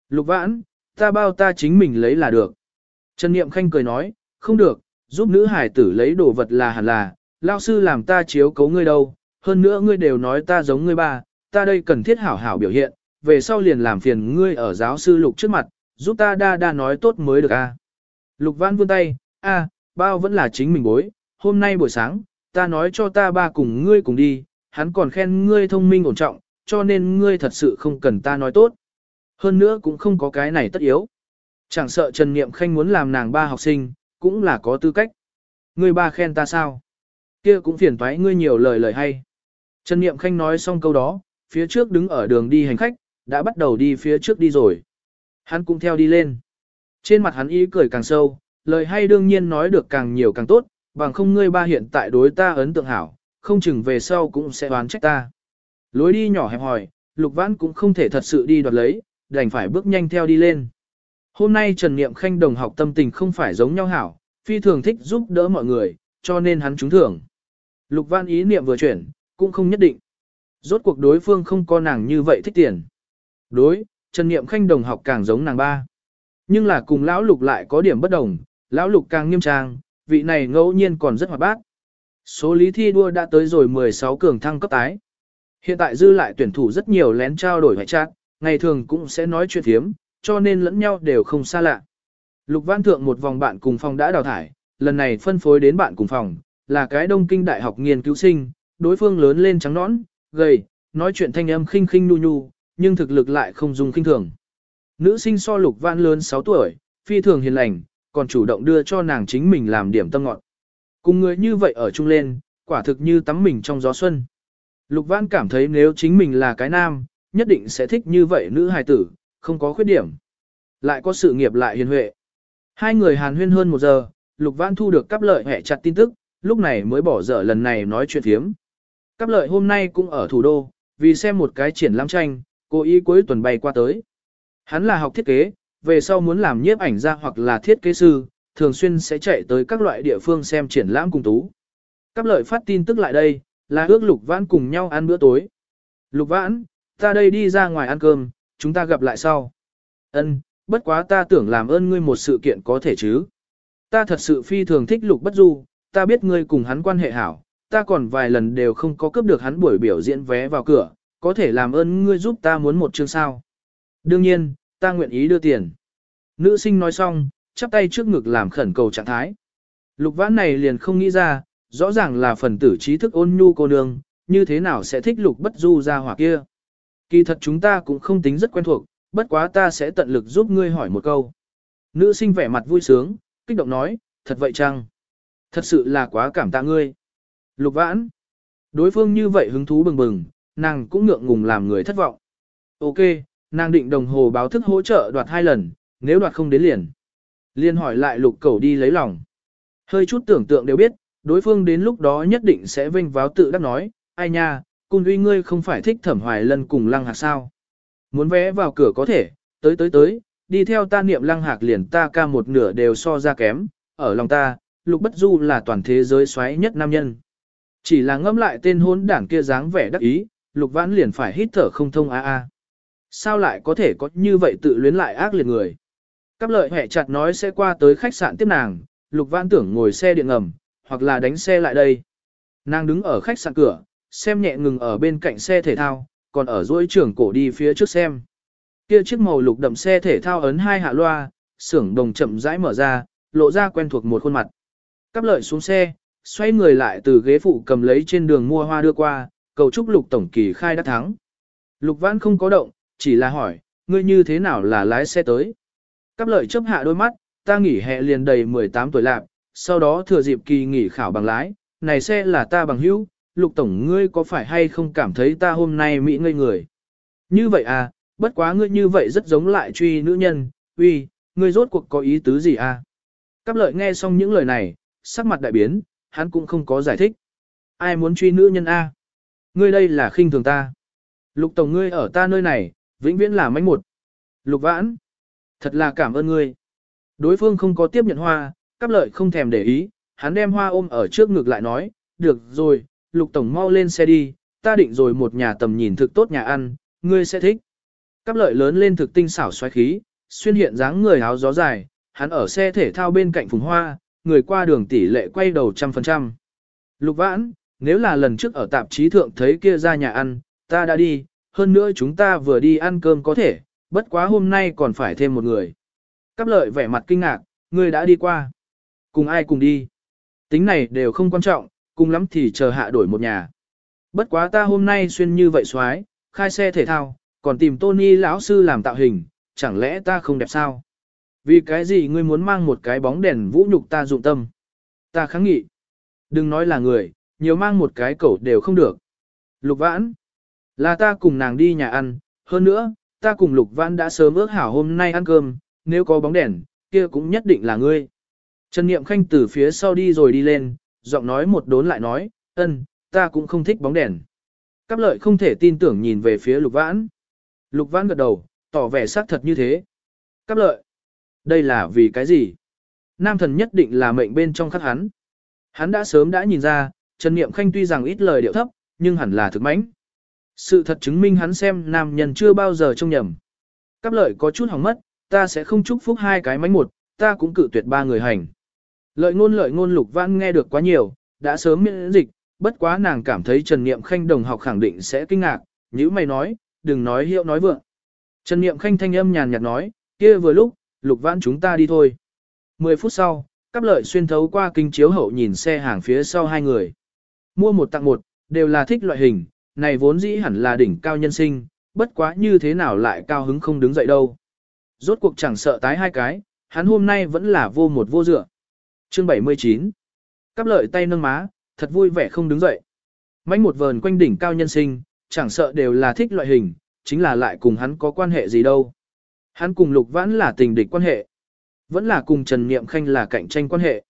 Lục Vãn, ta bao ta chính mình lấy là được. Trần Niệm Khanh cười nói, không được, giúp nữ hải tử lấy đồ vật là hẳn là, lao sư làm ta chiếu cấu ngươi đâu, hơn nữa ngươi đều nói ta giống ngươi ba, ta đây cần thiết hảo hảo biểu hiện, về sau liền làm phiền ngươi ở giáo sư Lục trước mặt, giúp ta đa đa nói tốt mới được a. Lục văn vươn tay, a, bao vẫn là chính mình bối, hôm nay buổi sáng, ta nói cho ta ba cùng ngươi cùng đi, hắn còn khen ngươi thông minh ổn trọng, cho nên ngươi thật sự không cần ta nói tốt. Hơn nữa cũng không có cái này tất yếu. Chẳng sợ Trần Niệm Khanh muốn làm nàng ba học sinh, cũng là có tư cách. Ngươi ba khen ta sao? Kia cũng phiền toái ngươi nhiều lời lời hay. Trần Niệm Khanh nói xong câu đó, phía trước đứng ở đường đi hành khách, đã bắt đầu đi phía trước đi rồi. Hắn cũng theo đi lên. Trên mặt hắn ý cười càng sâu, lời hay đương nhiên nói được càng nhiều càng tốt, bằng không ngươi ba hiện tại đối ta ấn tượng hảo, không chừng về sau cũng sẽ oán trách ta. Lối đi nhỏ hẹp hòi, Lục Vãn cũng không thể thật sự đi đoạt lấy, đành phải bước nhanh theo đi lên. Hôm nay Trần Niệm Khanh đồng học tâm tình không phải giống nhau hảo, phi thường thích giúp đỡ mọi người, cho nên hắn trúng thưởng. Lục Văn ý niệm vừa chuyển, cũng không nhất định. Rốt cuộc đối phương không có nàng như vậy thích tiền. Đối, Trần Niệm Khanh đồng học càng giống nàng ba. Nhưng là cùng lão Lục lại có điểm bất đồng, lão Lục càng nghiêm trang, vị này ngẫu nhiên còn rất hoạt bát. Số lý thi đua đã tới rồi 16 cường thăng cấp tái. Hiện tại dư lại tuyển thủ rất nhiều lén trao đổi hoại trạng, ngày thường cũng sẽ nói chuyện thiếm, cho nên lẫn nhau đều không xa lạ. Lục Văn Thượng một vòng bạn cùng phòng đã đào thải, lần này phân phối đến bạn cùng phòng, là cái Đông Kinh Đại học nghiên cứu sinh, đối phương lớn lên trắng nõn, gầy, nói chuyện thanh âm khinh khinh nu nu, nhưng thực lực lại không dùng khinh thường. Nữ sinh so Lục Văn lớn 6 tuổi, phi thường hiền lành, còn chủ động đưa cho nàng chính mình làm điểm tâm ngọn. Cùng người như vậy ở chung lên, quả thực như tắm mình trong gió xuân. Lục Văn cảm thấy nếu chính mình là cái nam, nhất định sẽ thích như vậy nữ hài tử, không có khuyết điểm. Lại có sự nghiệp lại hiền huệ. Hai người hàn huyên hơn một giờ, Lục Văn thu được cắp lợi hẹ chặt tin tức, lúc này mới bỏ dở lần này nói chuyện thiếm. Cắp lợi hôm nay cũng ở thủ đô, vì xem một cái triển lãm tranh, cố ý cuối tuần bay qua tới. Hắn là học thiết kế, về sau muốn làm nhiếp ảnh ra hoặc là thiết kế sư, thường xuyên sẽ chạy tới các loại địa phương xem triển lãm cùng tú. Cắp lợi phát tin tức lại đây, là ước Lục Vãn cùng nhau ăn bữa tối. Lục Vãn, ta đây đi ra ngoài ăn cơm, chúng ta gặp lại sau. Ân, bất quá ta tưởng làm ơn ngươi một sự kiện có thể chứ. Ta thật sự phi thường thích Lục Bất Du, ta biết ngươi cùng hắn quan hệ hảo, ta còn vài lần đều không có cướp được hắn buổi biểu diễn vé vào cửa, có thể làm ơn ngươi giúp ta muốn một chương sao. Đương nhiên, ta nguyện ý đưa tiền. Nữ sinh nói xong, chắp tay trước ngực làm khẩn cầu trạng thái. Lục vãn này liền không nghĩ ra, rõ ràng là phần tử trí thức ôn nhu cô nương, như thế nào sẽ thích lục bất du ra hỏa kia. Kỳ thật chúng ta cũng không tính rất quen thuộc, bất quá ta sẽ tận lực giúp ngươi hỏi một câu. Nữ sinh vẻ mặt vui sướng, kích động nói, thật vậy chăng? Thật sự là quá cảm tạ ngươi. Lục vãn. Đối phương như vậy hứng thú bừng bừng, nàng cũng ngượng ngùng làm người thất vọng. Ok, nàng định đồng hồ báo thức hỗ trợ đoạt hai lần, nếu đoạt không đến liền. Liên hỏi lại lục cầu đi lấy lòng. Hơi chút tưởng tượng đều biết, đối phương đến lúc đó nhất định sẽ vinh váo tự đắc nói, ai nha, cung uy ngươi không phải thích thẩm hoài lân cùng lăng hạc sao. Muốn vé vào cửa có thể, tới tới tới, đi theo ta niệm lăng hạc liền ta ca một nửa đều so ra kém, ở lòng ta, lục bất du là toàn thế giới xoáy nhất nam nhân. Chỉ là ngâm lại tên hôn đảng kia dáng vẻ đắc ý, lục vãn liền phải hít thở không thông a a. Sao lại có thể có như vậy tự luyến lại ác liệt người? Cắp lợi hẹ chặt nói sẽ qua tới khách sạn tiếp nàng, Lục vãn tưởng ngồi xe điện ngầm, hoặc là đánh xe lại đây. Nàng đứng ở khách sạn cửa, xem nhẹ ngừng ở bên cạnh xe thể thao, còn ở dối trưởng cổ đi phía trước xem. Kia chiếc màu lục đậm xe thể thao ấn hai hạ loa, xưởng đồng chậm rãi mở ra, lộ ra quen thuộc một khuôn mặt. Cắp lợi xuống xe, xoay người lại từ ghế phụ cầm lấy trên đường mua hoa đưa qua, cầu chúc lục tổng kỳ khai đắc thắng. Lục vãn không có động, chỉ là hỏi, ngươi như thế nào là lái xe tới. Cắp lợi chấp hạ đôi mắt, ta nghỉ hè liền đầy 18 tuổi lạc, sau đó thừa dịp kỳ nghỉ khảo bằng lái, này xe là ta bằng hữu, lục tổng ngươi có phải hay không cảm thấy ta hôm nay mỹ ngây người. Như vậy à, bất quá ngươi như vậy rất giống lại truy nữ nhân, uy, ngươi rốt cuộc có ý tứ gì à? Cáp lợi nghe xong những lời này, sắc mặt đại biến, hắn cũng không có giải thích. Ai muốn truy nữ nhân a? Ngươi đây là khinh thường ta. Lục tổng ngươi ở ta nơi này, vĩnh viễn là mánh một. Lục vãn. Thật là cảm ơn ngươi. Đối phương không có tiếp nhận hoa, cáp lợi không thèm để ý, hắn đem hoa ôm ở trước ngực lại nói, được rồi, lục tổng mau lên xe đi, ta định rồi một nhà tầm nhìn thực tốt nhà ăn, ngươi sẽ thích. Cáp lợi lớn lên thực tinh xảo xoáy khí, xuyên hiện dáng người áo gió dài, hắn ở xe thể thao bên cạnh phùng hoa, người qua đường tỷ lệ quay đầu trăm phần trăm. Lục vãn, nếu là lần trước ở tạp chí thượng thấy kia ra nhà ăn, ta đã đi, hơn nữa chúng ta vừa đi ăn cơm có thể, bất quá hôm nay còn phải thêm một người. Cáp lợi vẻ mặt kinh ngạc, ngươi đã đi qua. Cùng ai cùng đi? Tính này đều không quan trọng, cùng lắm thì chờ hạ đổi một nhà. Bất quá ta hôm nay xuyên như vậy xoái, khai xe thể thao, còn tìm Tony lão sư làm tạo hình, chẳng lẽ ta không đẹp sao? Vì cái gì ngươi muốn mang một cái bóng đèn vũ nhục ta dụng tâm? Ta kháng nghị. Đừng nói là người, nhiều mang một cái cẩu đều không được. Lục vãn. Là ta cùng nàng đi nhà ăn, hơn nữa, ta cùng Lục vãn đã sớm ước hảo hôm nay ăn cơm, nếu có bóng đèn, kia cũng nhất định là ngươi. Trần Niệm Khanh từ phía sau đi rồi đi lên, giọng nói một đốn lại nói, ân, ta cũng không thích bóng đèn. Cáp lợi không thể tin tưởng nhìn về phía Lục Vãn. Lục Vãn gật đầu, tỏ vẻ xác thật như thế. Cáp lợi. Đây là vì cái gì? Nam thần nhất định là mệnh bên trong khắc hắn. Hắn đã sớm đã nhìn ra, Trần Niệm Khanh tuy rằng ít lời điệu thấp, nhưng hẳn là thực mãnh. Sự thật chứng minh hắn xem nam nhân chưa bao giờ trông nhầm. Cáp lợi có chút hỏng mất, ta sẽ không chúc phúc hai cái mánh một, ta cũng cự tuyệt ba người hành. Lợi ngôn lợi ngôn lục vãn nghe được quá nhiều, đã sớm miễn dịch, bất quá nàng cảm thấy Trần Niệm Khanh đồng học khẳng định sẽ kinh ngạc, như mày nói, đừng nói hiệu nói vượng. Trần Niệm Khanh thanh âm nhàn nhạt nói, kia vừa lúc, lục vãn chúng ta đi thôi. Mười phút sau, cắp lợi xuyên thấu qua kinh chiếu hậu nhìn xe hàng phía sau hai người. Mua một tặng một, đều là thích loại hình, này vốn dĩ hẳn là đỉnh cao nhân sinh, bất quá như thế nào lại cao hứng không đứng dậy đâu. Rốt cuộc chẳng sợ tái hai cái, hắn hôm nay vẫn là vô một vô dựa. Chương 79 Cắp lợi tay nâng má, thật vui vẻ không đứng dậy. Mánh một vờn quanh đỉnh cao nhân sinh, chẳng sợ đều là thích loại hình, chính là lại cùng hắn có quan hệ gì đâu. Hắn cùng Lục Vãn là tình địch quan hệ, vẫn là cùng Trần Niệm Khanh là cạnh tranh quan hệ.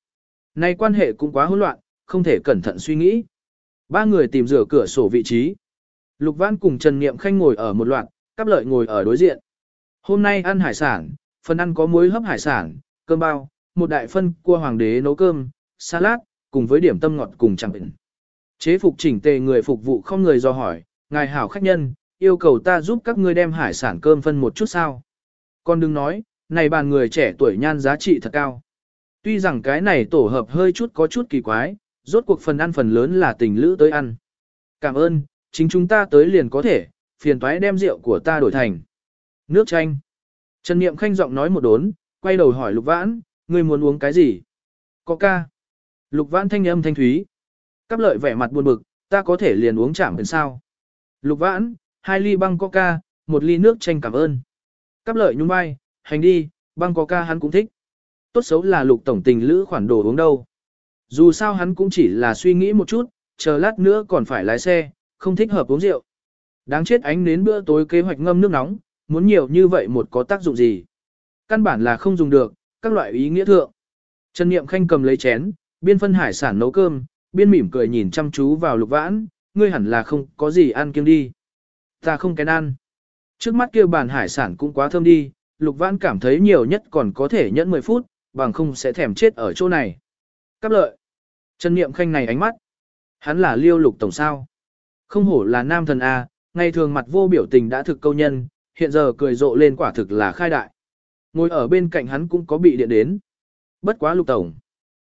Nay quan hệ cũng quá hỗn loạn, không thể cẩn thận suy nghĩ. Ba người tìm rửa cửa sổ vị trí. Lục Vãn cùng Trần Niệm Khanh ngồi ở một loạt, cắp Lợi ngồi ở đối diện. Hôm nay ăn hải sản, phần ăn có muối hấp hải sản, cơm bao, một đại phân cua hoàng đế nấu cơm, salad, cùng với điểm tâm ngọt cùng chẳng bệnh. Chế phục chỉnh tề người phục vụ không người do hỏi, ngài hảo khách nhân, yêu cầu ta giúp các ngươi đem hải sản cơm phân một chút sao. con đừng nói, này bàn người trẻ tuổi nhan giá trị thật cao. Tuy rằng cái này tổ hợp hơi chút có chút kỳ quái, rốt cuộc phần ăn phần lớn là tình lữ tới ăn. Cảm ơn, chính chúng ta tới liền có thể, phiền toái đem rượu của ta đổi thành. Nước chanh. Trần Niệm Khanh giọng nói một đốn, quay đầu hỏi Lục Vãn, ngươi muốn uống cái gì? Coca. Lục Vãn thanh âm thanh thúy. Cáp lợi vẻ mặt buồn bực, ta có thể liền uống chạm đến sao? Lục Vãn, hai ly băng Coca, một ly nước chanh cảm ơn. Cáp lợi nhún vai, hành đi, băng Coca hắn cũng thích. Tốt xấu là lục tổng tình lữ khoản đồ uống đâu. Dù sao hắn cũng chỉ là suy nghĩ một chút, chờ lát nữa còn phải lái xe, không thích hợp uống rượu. Đáng chết ánh đến bữa tối kế hoạch ngâm nước nóng, muốn nhiều như vậy một có tác dụng gì. Căn bản là không dùng được, các loại ý nghĩa thượng. Trần Niệm Khanh cầm lấy chén, biên phân hải sản nấu cơm, biên mỉm cười nhìn chăm chú vào lục vãn, ngươi hẳn là không có gì ăn kiêng đi. Ta không kén ăn. Trước mắt kia bàn hải sản cũng quá thơm đi, lục vãn cảm thấy nhiều nhất còn có thể nhẫn 10 phút, bằng không sẽ thèm chết ở chỗ này. Cáp lợi. Trần Niệm Khanh này ánh mắt. Hắn là liêu lục tổng sao. Không hổ là nam thần A, ngày thường mặt vô biểu tình đã thực câu nhân, hiện giờ cười rộ lên quả thực là khai đại. Ngồi ở bên cạnh hắn cũng có bị điện đến. Bất quá lục tổng.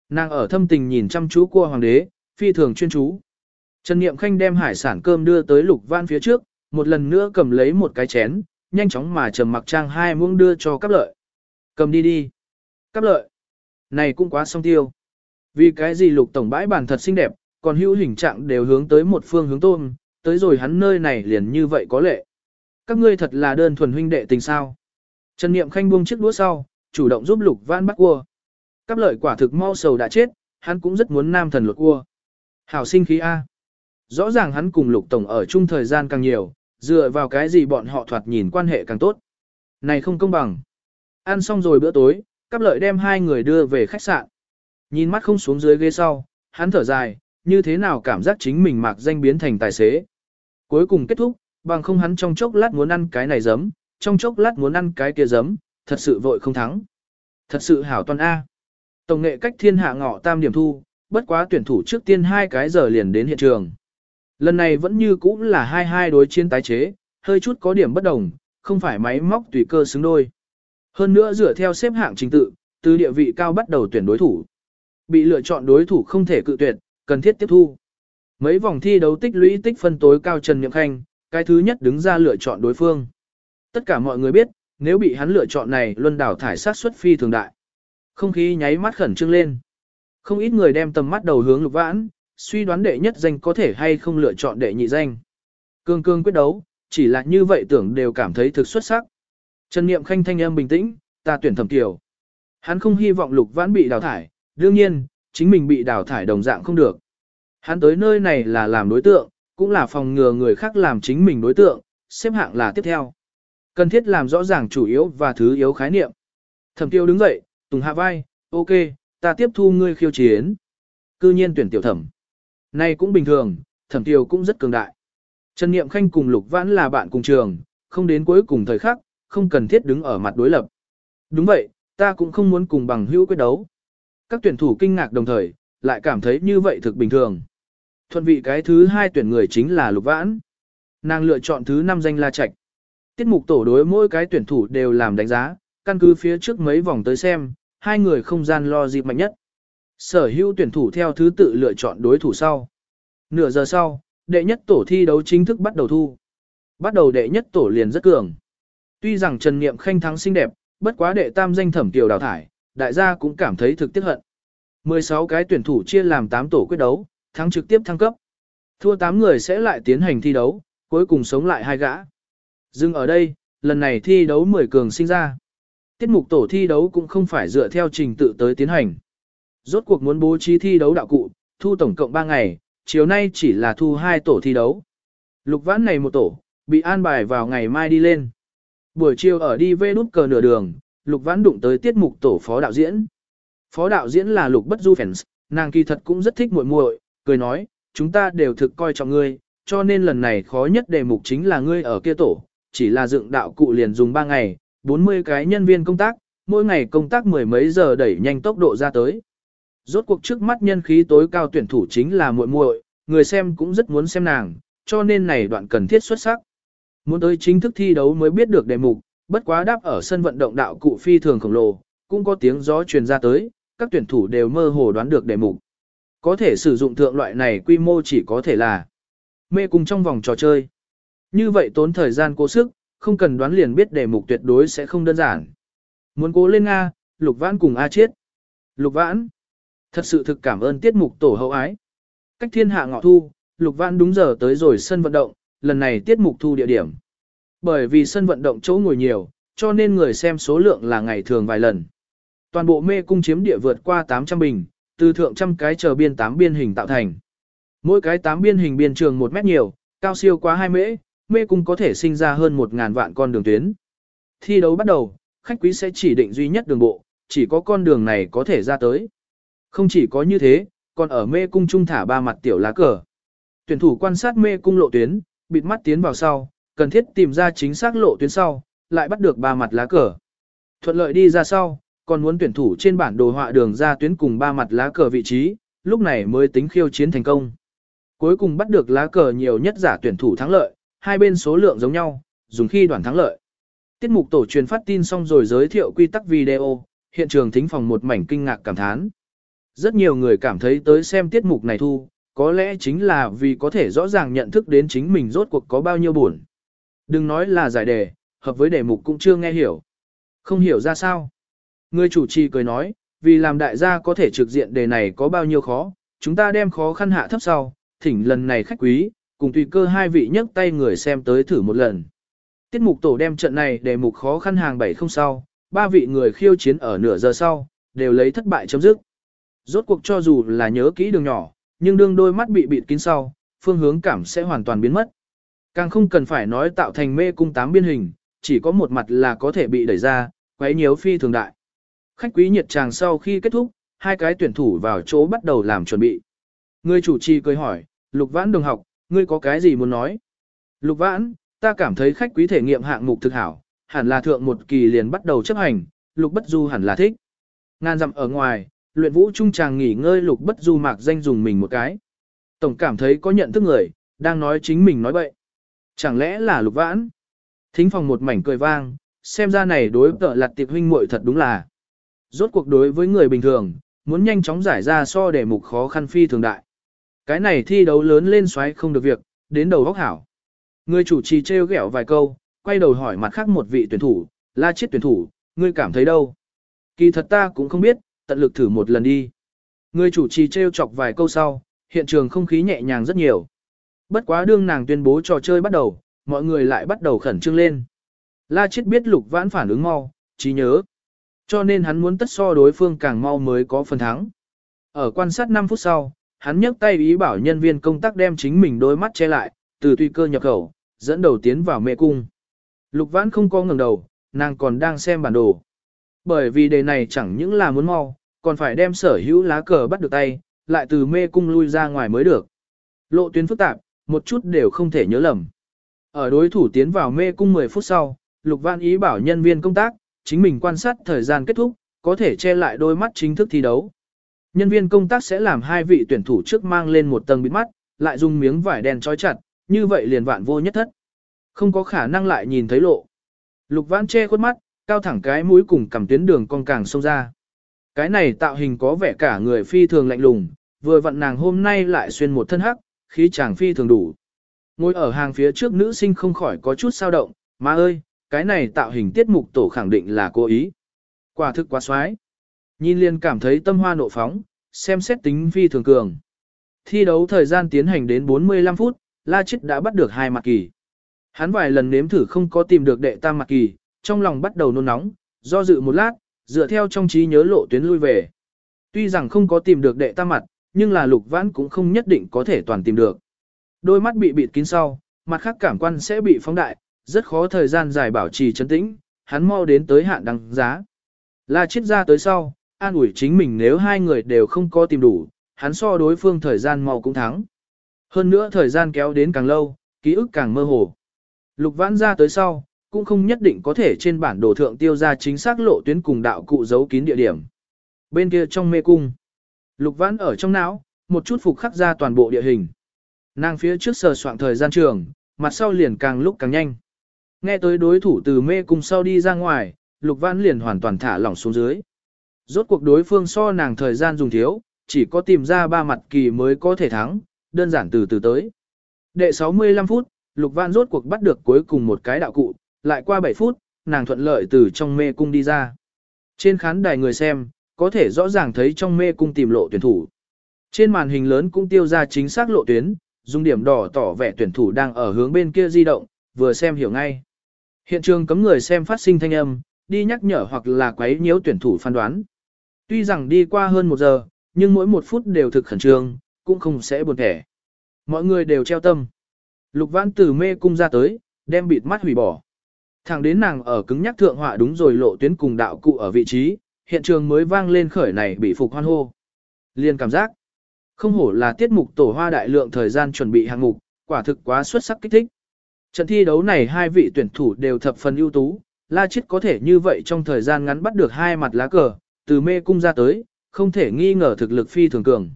Nàng ở thâm tình nhìn chăm chú cua hoàng đế, phi thường chuyên chú. Trần Niệm Khanh đem hải sản cơm đưa tới lục van phía trước, một lần nữa cầm lấy một cái chén, nhanh chóng mà trầm mặc trang hai muỗng đưa cho cắp lợi. Cầm đi đi. Cắp lợi. Này cũng quá song tiêu. Vì cái gì lục tổng bãi bản thật xinh đẹp, còn hữu hình trạng đều hướng tới một phương hướng tôm, tới rồi hắn nơi này liền như vậy có lệ. Các ngươi thật là đơn thuần huynh đệ tình sao. Trần Niệm Khanh buông chiếc đũa sau, chủ động giúp Lục Vãn bắt cua. Cáp lợi quả thực mau sầu đã chết, hắn cũng rất muốn nam thần lột cua. Hảo sinh khí A. Rõ ràng hắn cùng Lục Tổng ở chung thời gian càng nhiều, dựa vào cái gì bọn họ thoạt nhìn quan hệ càng tốt. Này không công bằng. Ăn xong rồi bữa tối, Cáp lợi đem hai người đưa về khách sạn. Nhìn mắt không xuống dưới ghế sau, hắn thở dài, như thế nào cảm giác chính mình mạc danh biến thành tài xế. Cuối cùng kết thúc, bằng không hắn trong chốc lát muốn ăn cái này giấm, trong chốc lát muốn ăn cái kia giấm, thật sự vội không thắng. Thật sự hảo toàn A. Tổng nghệ cách thiên hạ ngọ tam điểm thu, bất quá tuyển thủ trước tiên hai cái giờ liền đến hiện trường. Lần này vẫn như cũ là hai hai đối chiến tái chế, hơi chút có điểm bất đồng, không phải máy móc tùy cơ xứng đôi. Hơn nữa dựa theo xếp hạng trình tự, từ địa vị cao bắt đầu tuyển đối thủ. Bị lựa chọn đối thủ không thể cự tuyệt, cần thiết tiếp thu. Mấy vòng thi đấu tích lũy tích phân tối cao Trần Nhậm Khanh, cái thứ nhất đứng ra lựa chọn đối phương. Tất cả mọi người biết, nếu bị hắn lựa chọn này luân đảo thải sát xuất phi thường đại. Không khí nháy mắt khẩn trương lên. Không ít người đem tầm mắt đầu hướng lục vãn, suy đoán đệ nhất danh có thể hay không lựa chọn đệ nhị danh. Cương cương quyết đấu, chỉ là như vậy tưởng đều cảm thấy thực xuất sắc. Trần Niệm Khanh thanh âm bình tĩnh, ta tuyển thẩm tiểu. Hắn không hy vọng lục vãn bị đào thải, đương nhiên, chính mình bị đào thải đồng dạng không được. Hắn tới nơi này là làm đối tượng, cũng là phòng ngừa người khác làm chính mình đối tượng, xếp hạng là tiếp theo. Cần thiết làm rõ ràng chủ yếu và thứ yếu khái niệm. Thẩm tiêu đứng dậy, tùng hạ vai, ok, ta tiếp thu ngươi khiêu chiến. Cư nhiên tuyển tiểu thẩm. Này cũng bình thường, thẩm tiêu cũng rất cường đại. Trần Niệm Khanh cùng Lục Vãn là bạn cùng trường, không đến cuối cùng thời khắc, không cần thiết đứng ở mặt đối lập. Đúng vậy, ta cũng không muốn cùng bằng hữu quyết đấu. Các tuyển thủ kinh ngạc đồng thời, lại cảm thấy như vậy thực bình thường. Thuận vị cái thứ hai tuyển người chính là Lục Vãn. Nàng lựa chọn thứ năm danh La Trạch. Tiết mục tổ đối mỗi cái tuyển thủ đều làm đánh giá, căn cứ phía trước mấy vòng tới xem, hai người không gian lo dịp mạnh nhất. Sở hữu tuyển thủ theo thứ tự lựa chọn đối thủ sau. Nửa giờ sau, đệ nhất tổ thi đấu chính thức bắt đầu thu. Bắt đầu đệ nhất tổ liền rất cường. Tuy rằng Trần Niệm Khanh thắng xinh đẹp, bất quá đệ tam danh thẩm tiểu đào thải, đại gia cũng cảm thấy thực tiếc hận. 16 cái tuyển thủ chia làm 8 tổ quyết đấu, thắng trực tiếp thăng cấp. Thua 8 người sẽ lại tiến hành thi đấu, cuối cùng sống lại hai gã. Dừng ở đây, lần này thi đấu 10 cường sinh ra. Tiết mục tổ thi đấu cũng không phải dựa theo trình tự tới tiến hành. Rốt cuộc muốn bố trí thi đấu đạo cụ, thu tổng cộng 3 ngày, chiều nay chỉ là thu 2 tổ thi đấu. Lục vãn này một tổ, bị an bài vào ngày mai đi lên. Buổi chiều ở đi vê nút cờ nửa đường, Lục vãn đụng tới tiết mục tổ phó đạo diễn. Phó đạo diễn là Lục Bất Du Fans, nàng kỳ thật cũng rất thích muội muội, cười nói, chúng ta đều thực coi trọng ngươi, cho nên lần này khó nhất đề mục chính là ngươi ở kia tổ, chỉ là dựng đạo cụ liền dùng 3 ngày, 40 cái nhân viên công tác, mỗi ngày công tác mười mấy giờ đẩy nhanh tốc độ ra tới. Rốt cuộc trước mắt nhân khí tối cao tuyển thủ chính là muội muội, người xem cũng rất muốn xem nàng, cho nên này đoạn cần thiết xuất sắc. Muốn tới chính thức thi đấu mới biết được đề mục, bất quá đáp ở sân vận động đạo cụ phi thường khổng lồ, cũng có tiếng gió truyền ra tới, các tuyển thủ đều mơ hồ đoán được đề mục. Có thể sử dụng thượng loại này quy mô chỉ có thể là mê cùng trong vòng trò chơi. Như vậy tốn thời gian cố sức, không cần đoán liền biết đề mục tuyệt đối sẽ không đơn giản. Muốn cố lên Nga, Lục Vãn cùng A Chiết. Lục Vãn, thật sự thực cảm ơn tiết mục tổ hậu ái. Cách thiên hạ ngọ thu, Lục Vãn đúng giờ tới rồi sân vận động, lần này tiết mục thu địa điểm. Bởi vì sân vận động chỗ ngồi nhiều, cho nên người xem số lượng là ngày thường vài lần. Toàn bộ mê cung chiếm địa vượt qua 800 bình, từ thượng trăm cái chờ biên 8 biên hình tạo thành. Mỗi cái 8 biên hình biên trường 1 mét nhiều, cao siêu quá 2 mễ, mê cung có thể sinh ra hơn 1.000 vạn con đường tuyến. Thi đấu bắt đầu, khách quý sẽ chỉ định duy nhất đường bộ, chỉ có con đường này có thể ra tới. Không chỉ có như thế, còn ở mê cung trung thả ba mặt tiểu lá cờ. Tuyển thủ quan sát mê cung lộ tuyến, bịt mắt tiến vào sau, cần thiết tìm ra chính xác lộ tuyến sau, lại bắt được ba mặt lá cờ. Thuận lợi đi ra sau, còn muốn tuyển thủ trên bản đồ họa đường ra tuyến cùng ba mặt lá cờ vị trí, lúc này mới tính khiêu chiến thành công. Cuối cùng bắt được lá cờ nhiều nhất giả tuyển thủ thắng lợi, hai bên số lượng giống nhau, dùng khi đoàn thắng lợi. Tiết mục tổ truyền phát tin xong rồi giới thiệu quy tắc video, hiện trường thính phòng một mảnh kinh ngạc cảm thán. Rất nhiều người cảm thấy tới xem tiết mục này thu, có lẽ chính là vì có thể rõ ràng nhận thức đến chính mình rốt cuộc có bao nhiêu buồn. Đừng nói là giải đề, hợp với đề mục cũng chưa nghe hiểu. Không hiểu ra sao. Người chủ trì cười nói, vì làm đại gia có thể trực diện đề này có bao nhiêu khó, chúng ta đem khó khăn hạ thấp sau, thỉnh lần này khách quý, cùng tùy cơ hai vị nhấc tay người xem tới thử một lần. Tiết mục tổ đem trận này đề mục khó khăn hàng bảy không sau, ba vị người khiêu chiến ở nửa giờ sau, đều lấy thất bại chấm dứt. Rốt cuộc cho dù là nhớ kỹ đường nhỏ, nhưng đương đôi mắt bị bịt kín sau, phương hướng cảm sẽ hoàn toàn biến mất. Càng không cần phải nói tạo thành mê cung tám biên hình, chỉ có một mặt là có thể bị đẩy ra, quấy nhiễu phi thường đại. Khách quý nhiệt tràng sau khi kết thúc, hai cái tuyển thủ vào chỗ bắt đầu làm chuẩn bị. Người chủ trì cười hỏi, Lục Vãn đồng học, ngươi có cái gì muốn nói? Lục Vãn, ta cảm thấy khách quý thể nghiệm hạng mục thực hảo, hẳn là thượng một kỳ liền bắt đầu chấp hành, Lục Bất Du hẳn là thích. Ngan dặm ở ngoài, luyện vũ trung chàng nghỉ ngơi Lục Bất Du mạc danh dùng mình một cái. Tổng cảm thấy có nhận thức người, đang nói chính mình nói bậy. Chẳng lẽ là Lục Vãn? Thính phòng một mảnh cười vang, xem ra này đối tợ lặt tiệp huynh muội thật đúng là. Rốt cuộc đối với người bình thường, muốn nhanh chóng giải ra so để mục khó khăn phi thường đại. Cái này thi đấu lớn lên xoáy không được việc, đến đầu góc hảo. Người chủ trì trêu ghẹo vài câu, quay đầu hỏi mặt khác một vị tuyển thủ, la chết tuyển thủ, ngươi cảm thấy đâu? Kỳ thật ta cũng không biết, tận lực thử một lần đi. Người chủ trì trêu chọc vài câu sau, hiện trường không khí nhẹ nhàng rất nhiều. Bất quá đương nàng tuyên bố trò chơi bắt đầu, mọi người lại bắt đầu khẩn trương lên. La chết biết lục vãn phản ứng mau, trí nhớ. Cho nên hắn muốn tất so đối phương càng mau mới có phần thắng. Ở quan sát 5 phút sau, hắn nhấc tay ý bảo nhân viên công tác đem chính mình đôi mắt che lại, từ tùy cơ nhập khẩu, dẫn đầu tiến vào mê cung. Lục vãn không có ngẩng đầu, nàng còn đang xem bản đồ. Bởi vì đề này chẳng những là muốn mau, còn phải đem sở hữu lá cờ bắt được tay, lại từ mê cung lui ra ngoài mới được. Lộ tuyến phức tạp, một chút đều không thể nhớ lầm. Ở đối thủ tiến vào mê cung 10 phút sau, Lục Vãn ý bảo nhân viên công tác, chính mình quan sát thời gian kết thúc, có thể che lại đôi mắt chính thức thi đấu. Nhân viên công tác sẽ làm hai vị tuyển thủ trước mang lên một tầng bịt mắt, lại dùng miếng vải đen trói chặt, như vậy liền vạn vô nhất thất. Không có khả năng lại nhìn thấy lộ. Lục Vãn che khuất mắt, cao thẳng cái mũi cùng cầm tuyến đường con càng sâu ra. Cái này tạo hình có vẻ cả người phi thường lạnh lùng, vừa vặn nàng hôm nay lại xuyên một thân hắc, khí chàng phi thường đủ. Ngồi ở hàng phía trước nữ sinh không khỏi có chút sao động, má ơi, cái này tạo hình tiết mục tổ khẳng định là cố ý. Quả thực quá xoái. Nhìn liền cảm thấy tâm hoa nộ phóng, xem xét tính phi thường cường. Thi đấu thời gian tiến hành đến 45 phút, La Chích đã bắt được hai mặt kỳ. Hắn vài lần nếm thử không có tìm được đệ tam mặt kỳ, trong lòng bắt đầu nôn nóng, do dự một lát, dựa theo trong trí nhớ lộ tuyến lui về. Tuy rằng không có tìm được đệ tam mặt, nhưng là lục vãn cũng không nhất định có thể toàn tìm được. Đôi mắt bị bịt kín sau, mặt khác cảm quan sẽ bị phóng đại, rất khó thời gian dài bảo trì chấn tĩnh, hắn mau đến tới hạn đăng giá. La chết ra tới sau, an ủi chính mình nếu hai người đều không có tìm đủ, hắn so đối phương thời gian mau cũng thắng. Hơn nữa thời gian kéo đến càng lâu, ký ức càng mơ hồ. Lục vãn ra tới sau, cũng không nhất định có thể trên bản đồ thượng tiêu ra chính xác lộ tuyến cùng đạo cụ giấu kín địa điểm. Bên kia trong mê cung, lục vãn ở trong não, một chút phục khắc ra toàn bộ địa hình. Nàng phía trước sờ soạn thời gian trường, mặt sau liền càng lúc càng nhanh. Nghe tới đối thủ từ mê cung sau đi ra ngoài, lục vãn liền hoàn toàn thả lỏng xuống dưới. Rốt cuộc đối phương so nàng thời gian dùng thiếu, chỉ có tìm ra ba mặt kỳ mới có thể thắng, đơn giản từ từ tới. Đệ 65 phút, lục vãn rốt cuộc bắt được cuối cùng một cái đạo cụ, lại qua 7 phút, nàng thuận lợi từ trong mê cung đi ra. Trên khán đài người xem, có thể rõ ràng thấy trong mê cung tìm lộ tuyển thủ. Trên màn hình lớn cũng tiêu ra chính xác lộ tuyến, dùng điểm đỏ tỏ vẻ tuyển thủ đang ở hướng bên kia di động, vừa xem hiểu ngay. Hiện trường cấm người xem phát sinh thanh âm, đi nhắc nhở hoặc là quấy nhiễu tuyển thủ phán đoán. Tuy rằng đi qua hơn một giờ, nhưng mỗi một phút đều thực khẩn trương, cũng không sẽ buồn thẻ. Mọi người đều treo tâm. Lục vãn từ mê cung ra tới, đem bịt mắt hủy bỏ. Thẳng đến nàng ở cứng nhắc thượng họa đúng rồi lộ tuyến cùng đạo cụ ở vị trí, hiện trường mới vang lên khởi này bị phục hoan hô. Liên cảm giác, không hổ là tiết mục tổ hoa đại lượng thời gian chuẩn bị hạng mục, quả thực quá xuất sắc kích thích. Trận thi đấu này hai vị tuyển thủ đều thập phần ưu tú, La Chiết có thể như vậy trong thời gian ngắn bắt được hai mặt lá cờ, từ mê cung ra tới, không thể nghi ngờ thực lực phi thường cường.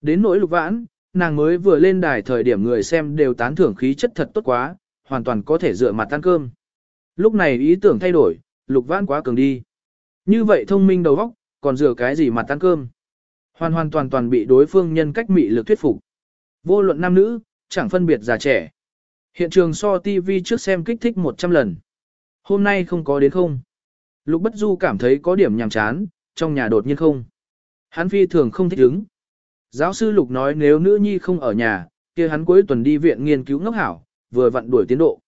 Đến nỗi lục vãn, nàng mới vừa lên đài thời điểm người xem đều tán thưởng khí chất thật tốt quá, hoàn toàn có thể dựa mặt ăn cơm. Lúc này ý tưởng thay đổi, lục vãn quá cường đi. Như vậy thông minh đầu óc, còn dựa cái gì mặt ăn cơm. Hoàn hoàn toàn toàn bị đối phương nhân cách mị lực thuyết phục. Vô luận nam nữ, chẳng phân biệt già trẻ. Hiện trường so TV trước xem kích thích 100 lần. Hôm nay không có đến không. Lục Bất Du cảm thấy có điểm nhàm chán, trong nhà đột nhiên không. Hắn phi thường không thích ứng. Giáo sư Lục nói nếu nữ nhi không ở nhà, kia hắn cuối tuần đi viện nghiên cứu ngốc hảo, vừa vặn đuổi tiến độ.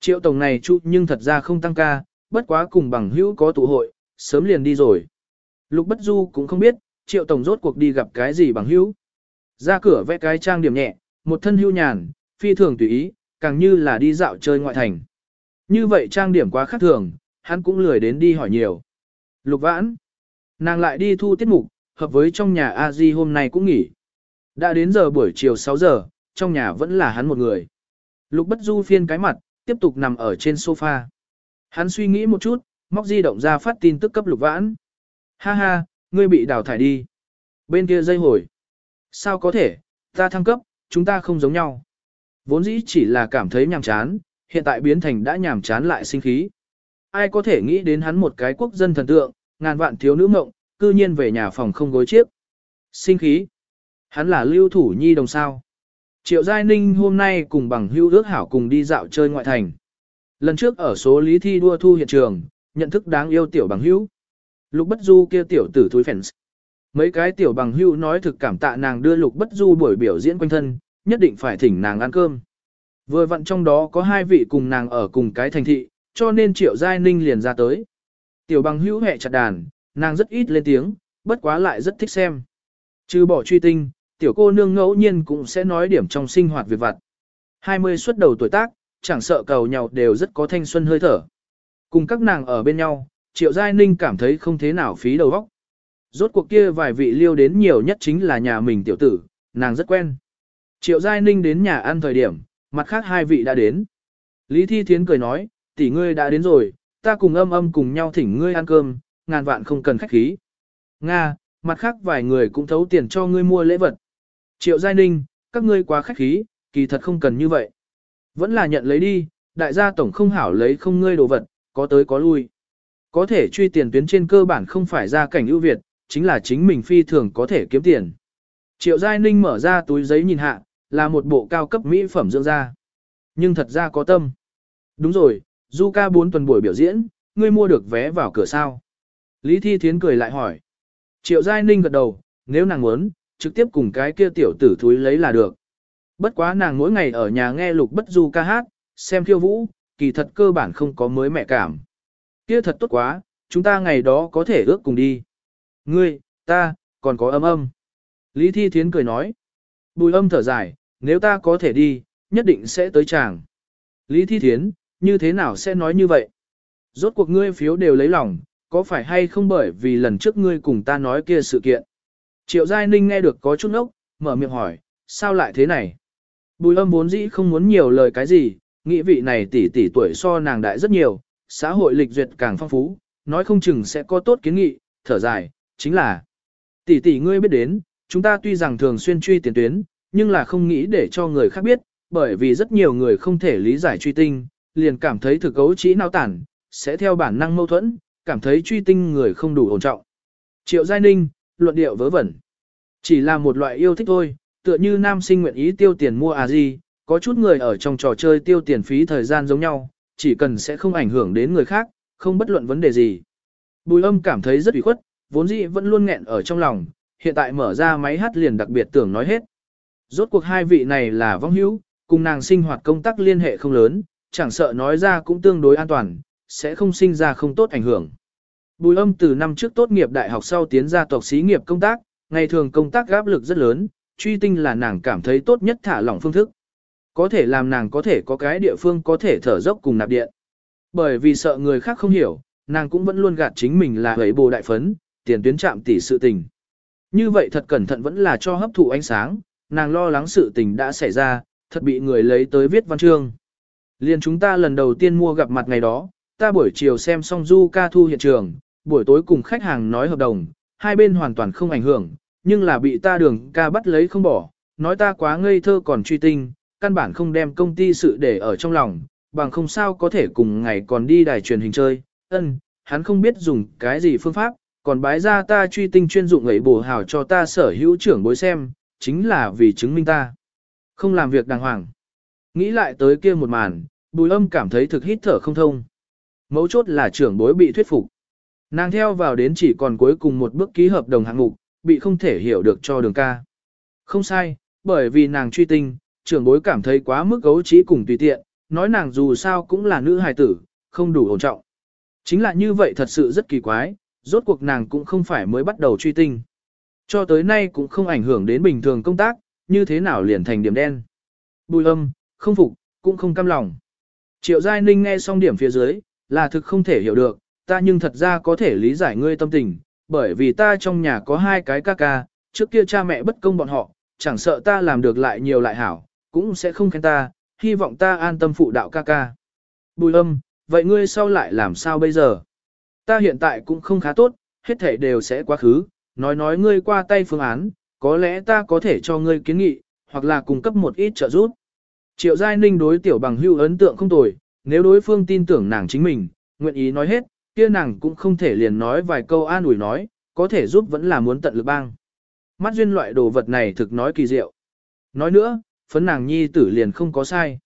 Triệu tổng này chút nhưng thật ra không tăng ca, bất quá cùng bằng hữu có tụ hội, sớm liền đi rồi. Lục Bất Du cũng không biết, Triệu Tổng rốt cuộc đi gặp cái gì bằng hữu. Ra cửa vẽ cái trang điểm nhẹ, một thân hưu nhàn, phi thường tùy ý, càng như là đi dạo chơi ngoại thành. Như vậy trang điểm quá khác thường, hắn cũng lười đến đi hỏi nhiều. Lục vãn, nàng lại đi thu tiết mục, hợp với trong nhà a di hôm nay cũng nghỉ. Đã đến giờ buổi chiều 6 giờ, trong nhà vẫn là hắn một người. Lục bất du phiên cái mặt, tiếp tục nằm ở trên sofa. Hắn suy nghĩ một chút, móc di động ra phát tin tức cấp lục vãn. Ha ha, ngươi bị đào thải đi. Bên kia dây hồi. Sao có thể, ta thăng cấp, chúng ta không giống nhau. Vốn dĩ chỉ là cảm thấy nhàm chán, hiện tại biến thành đã nhàm chán lại sinh khí. Ai có thể nghĩ đến hắn một cái quốc dân thần tượng, ngàn vạn thiếu nữ mộng, cư nhiên về nhà phòng không gối chiếc. Sinh khí. Hắn là lưu thủ nhi đồng sao. Triệu Giai Ninh hôm nay cùng bằng hưu ước hảo cùng đi dạo chơi ngoại thành. Lần trước ở số lý thi đua thu hiện trường, nhận thức đáng yêu tiểu bằng hữu. Lục bất du kia tiểu tử thúi fans. Mấy cái tiểu bằng hữu nói thực cảm tạ nàng đưa lục bất du buổi biểu diễn quanh thân, nhất định phải thỉnh nàng ăn cơm. Vừa vặn trong đó có hai vị cùng nàng ở cùng cái thành thị, cho nên triệu giai ninh liền ra tới. Tiểu bằng hữu hẹ chặt đàn, nàng rất ít lên tiếng, bất quá lại rất thích xem. Trừ bỏ truy tinh, tiểu cô nương ngẫu nhiên cũng sẽ nói điểm trong sinh hoạt việc vặt. 20 xuất đầu tuổi tác, chẳng sợ cầu nhau đều rất có thanh xuân hơi thở. Cùng các nàng ở bên nhau, Triệu Giai Ninh cảm thấy không thế nào phí đầu óc. Rốt cuộc kia vài vị liêu đến nhiều nhất chính là nhà mình tiểu tử, nàng rất quen. Triệu Giai Ninh đến nhà ăn thời điểm, mặt khác hai vị đã đến. Lý Thi Thiến cười nói, tỷ ngươi đã đến rồi, ta cùng âm âm cùng nhau thỉnh ngươi ăn cơm, ngàn vạn không cần khách khí. Nga, mặt khác vài người cũng thấu tiền cho ngươi mua lễ vật. Triệu Giai Ninh, các ngươi quá khách khí, kỳ thật không cần như vậy. Vẫn là nhận lấy đi, đại gia tổng không hảo lấy không ngươi đồ vật, có tới có lui. Có thể truy tiền tuyến trên cơ bản không phải ra cảnh ưu việt, chính là chính mình phi thường có thể kiếm tiền. Triệu Giai Ninh mở ra túi giấy nhìn hạ, là một bộ cao cấp mỹ phẩm dưỡng da. Nhưng thật ra có tâm. Đúng rồi, Du ca 4 tuần buổi biểu diễn, ngươi mua được vé vào cửa sao. Lý Thi Thiến cười lại hỏi. Triệu Giai Ninh gật đầu, nếu nàng muốn, trực tiếp cùng cái kia tiểu tử thúi lấy là được. Bất quá nàng mỗi ngày ở nhà nghe lục bất du ca hát, xem khiêu vũ, kỳ thật cơ bản không có mới mẹ cảm. Kia thật tốt quá, chúng ta ngày đó có thể ước cùng đi. Ngươi, ta, còn có âm âm. Lý Thi Thiến cười nói. Bùi âm thở dài, nếu ta có thể đi, nhất định sẽ tới chàng. Lý Thi Thiến, như thế nào sẽ nói như vậy? Rốt cuộc ngươi phiếu đều lấy lòng, có phải hay không bởi vì lần trước ngươi cùng ta nói kia sự kiện? Triệu Giai Ninh nghe được có chút ốc, mở miệng hỏi, sao lại thế này? Bùi âm vốn dĩ không muốn nhiều lời cái gì, nghĩ vị này tỷ tỷ tuổi so nàng đại rất nhiều, xã hội lịch duyệt càng phong phú, nói không chừng sẽ có tốt kiến nghị, thở dài, chính là tỷ tỷ ngươi biết đến, chúng ta tuy rằng thường xuyên truy tiền tuyến, nhưng là không nghĩ để cho người khác biết, bởi vì rất nhiều người không thể lý giải truy tinh, liền cảm thấy thực cấu trí nao tản, sẽ theo bản năng mâu thuẫn, cảm thấy truy tinh người không đủ ổn trọng. Triệu Giai Ninh, luận điệu vớ vẩn. Chỉ là một loại yêu thích thôi, tựa như nam sinh nguyện ý tiêu tiền mua à gì, có chút người ở trong trò chơi tiêu tiền phí thời gian giống nhau, chỉ cần sẽ không ảnh hưởng đến người khác, không bất luận vấn đề gì. Bùi âm cảm thấy rất ủy khuất, vốn dĩ vẫn luôn nghẹn ở trong lòng, hiện tại mở ra máy hát liền đặc biệt tưởng nói hết. Rốt cuộc hai vị này là vong hữu, cùng nàng sinh hoạt công tác liên hệ không lớn, chẳng sợ nói ra cũng tương đối an toàn, sẽ không sinh ra không tốt ảnh hưởng. Bùi âm từ năm trước tốt nghiệp đại học sau tiến ra tộc xí nghiệp công tác, ngày thường công tác gáp lực rất lớn, truy tinh là nàng cảm thấy tốt nhất thả lỏng phương thức. Có thể làm nàng có thể có cái địa phương có thể thở dốc cùng nạp điện. Bởi vì sợ người khác không hiểu, nàng cũng vẫn luôn gạt chính mình là hấy bồ đại phấn, tiền tuyến chạm tỷ sự tình. Như vậy thật cẩn thận vẫn là cho hấp thụ ánh sáng, nàng lo lắng sự tình đã xảy ra, thật bị người lấy tới viết văn chương. Liên chúng ta lần đầu tiên mua gặp mặt ngày đó, ta buổi chiều xem xong du ca thu hiện trường, buổi tối cùng khách hàng nói hợp đồng, hai bên hoàn toàn không ảnh hưởng, nhưng là bị ta đường ca bắt lấy không bỏ, nói ta quá ngây thơ còn truy tinh, căn bản không đem công ty sự để ở trong lòng, bằng không sao có thể cùng ngày còn đi đài truyền hình chơi, ân, hắn không biết dùng cái gì phương pháp, còn bái ra ta truy tinh chuyên dụng ấy bổ hào cho ta sở hữu trưởng bối xem, chính là vì chứng minh ta. Không làm việc đàng hoàng. Nghĩ lại tới kia một màn, bùi âm cảm thấy thực hít thở không thông. Mấu chốt là trưởng bối bị thuyết phục. Nàng theo vào đến chỉ còn cuối cùng một bước ký hợp đồng hạng mục, bị không thể hiểu được cho đường ca. Không sai, bởi vì nàng truy tinh, trưởng bối cảm thấy quá mức gấu trí cùng tùy tiện, nói nàng dù sao cũng là nữ hài tử, không đủ ổn trọng. Chính là như vậy thật sự rất kỳ quái, rốt cuộc nàng cũng không phải mới bắt đầu truy tinh. Cho tới nay cũng không ảnh hưởng đến bình thường công tác, như thế nào liền thành điểm đen. Bùi âm, không phục, cũng không cam lòng. Triệu Giai Ninh nghe xong điểm phía dưới, là thực không thể hiểu được, ta nhưng thật ra có thể lý giải ngươi tâm tình, bởi vì ta trong nhà có hai cái ca ca, trước kia cha mẹ bất công bọn họ, chẳng sợ ta làm được lại nhiều lại hảo, cũng sẽ không khen ta, hy vọng ta an tâm phụ đạo ca ca. Bùi âm, vậy ngươi sau lại làm sao bây giờ? Ta hiện tại cũng không khá tốt, hết thể đều sẽ quá khứ, nói nói ngươi qua tay phương án, có lẽ ta có thể cho ngươi kiến nghị, hoặc là cung cấp một ít trợ giúp. Triệu Giai Ninh đối tiểu bằng hưu ấn tượng không tồi, nếu đối phương tin tưởng nàng chính mình, nguyện ý nói hết, kia nàng cũng không thể liền nói vài câu an ủi nói, có thể giúp vẫn là muốn tận lực bang. Mắt duyên loại đồ vật này thực nói kỳ diệu. Nói nữa, phấn nàng nhi tử liền không có sai.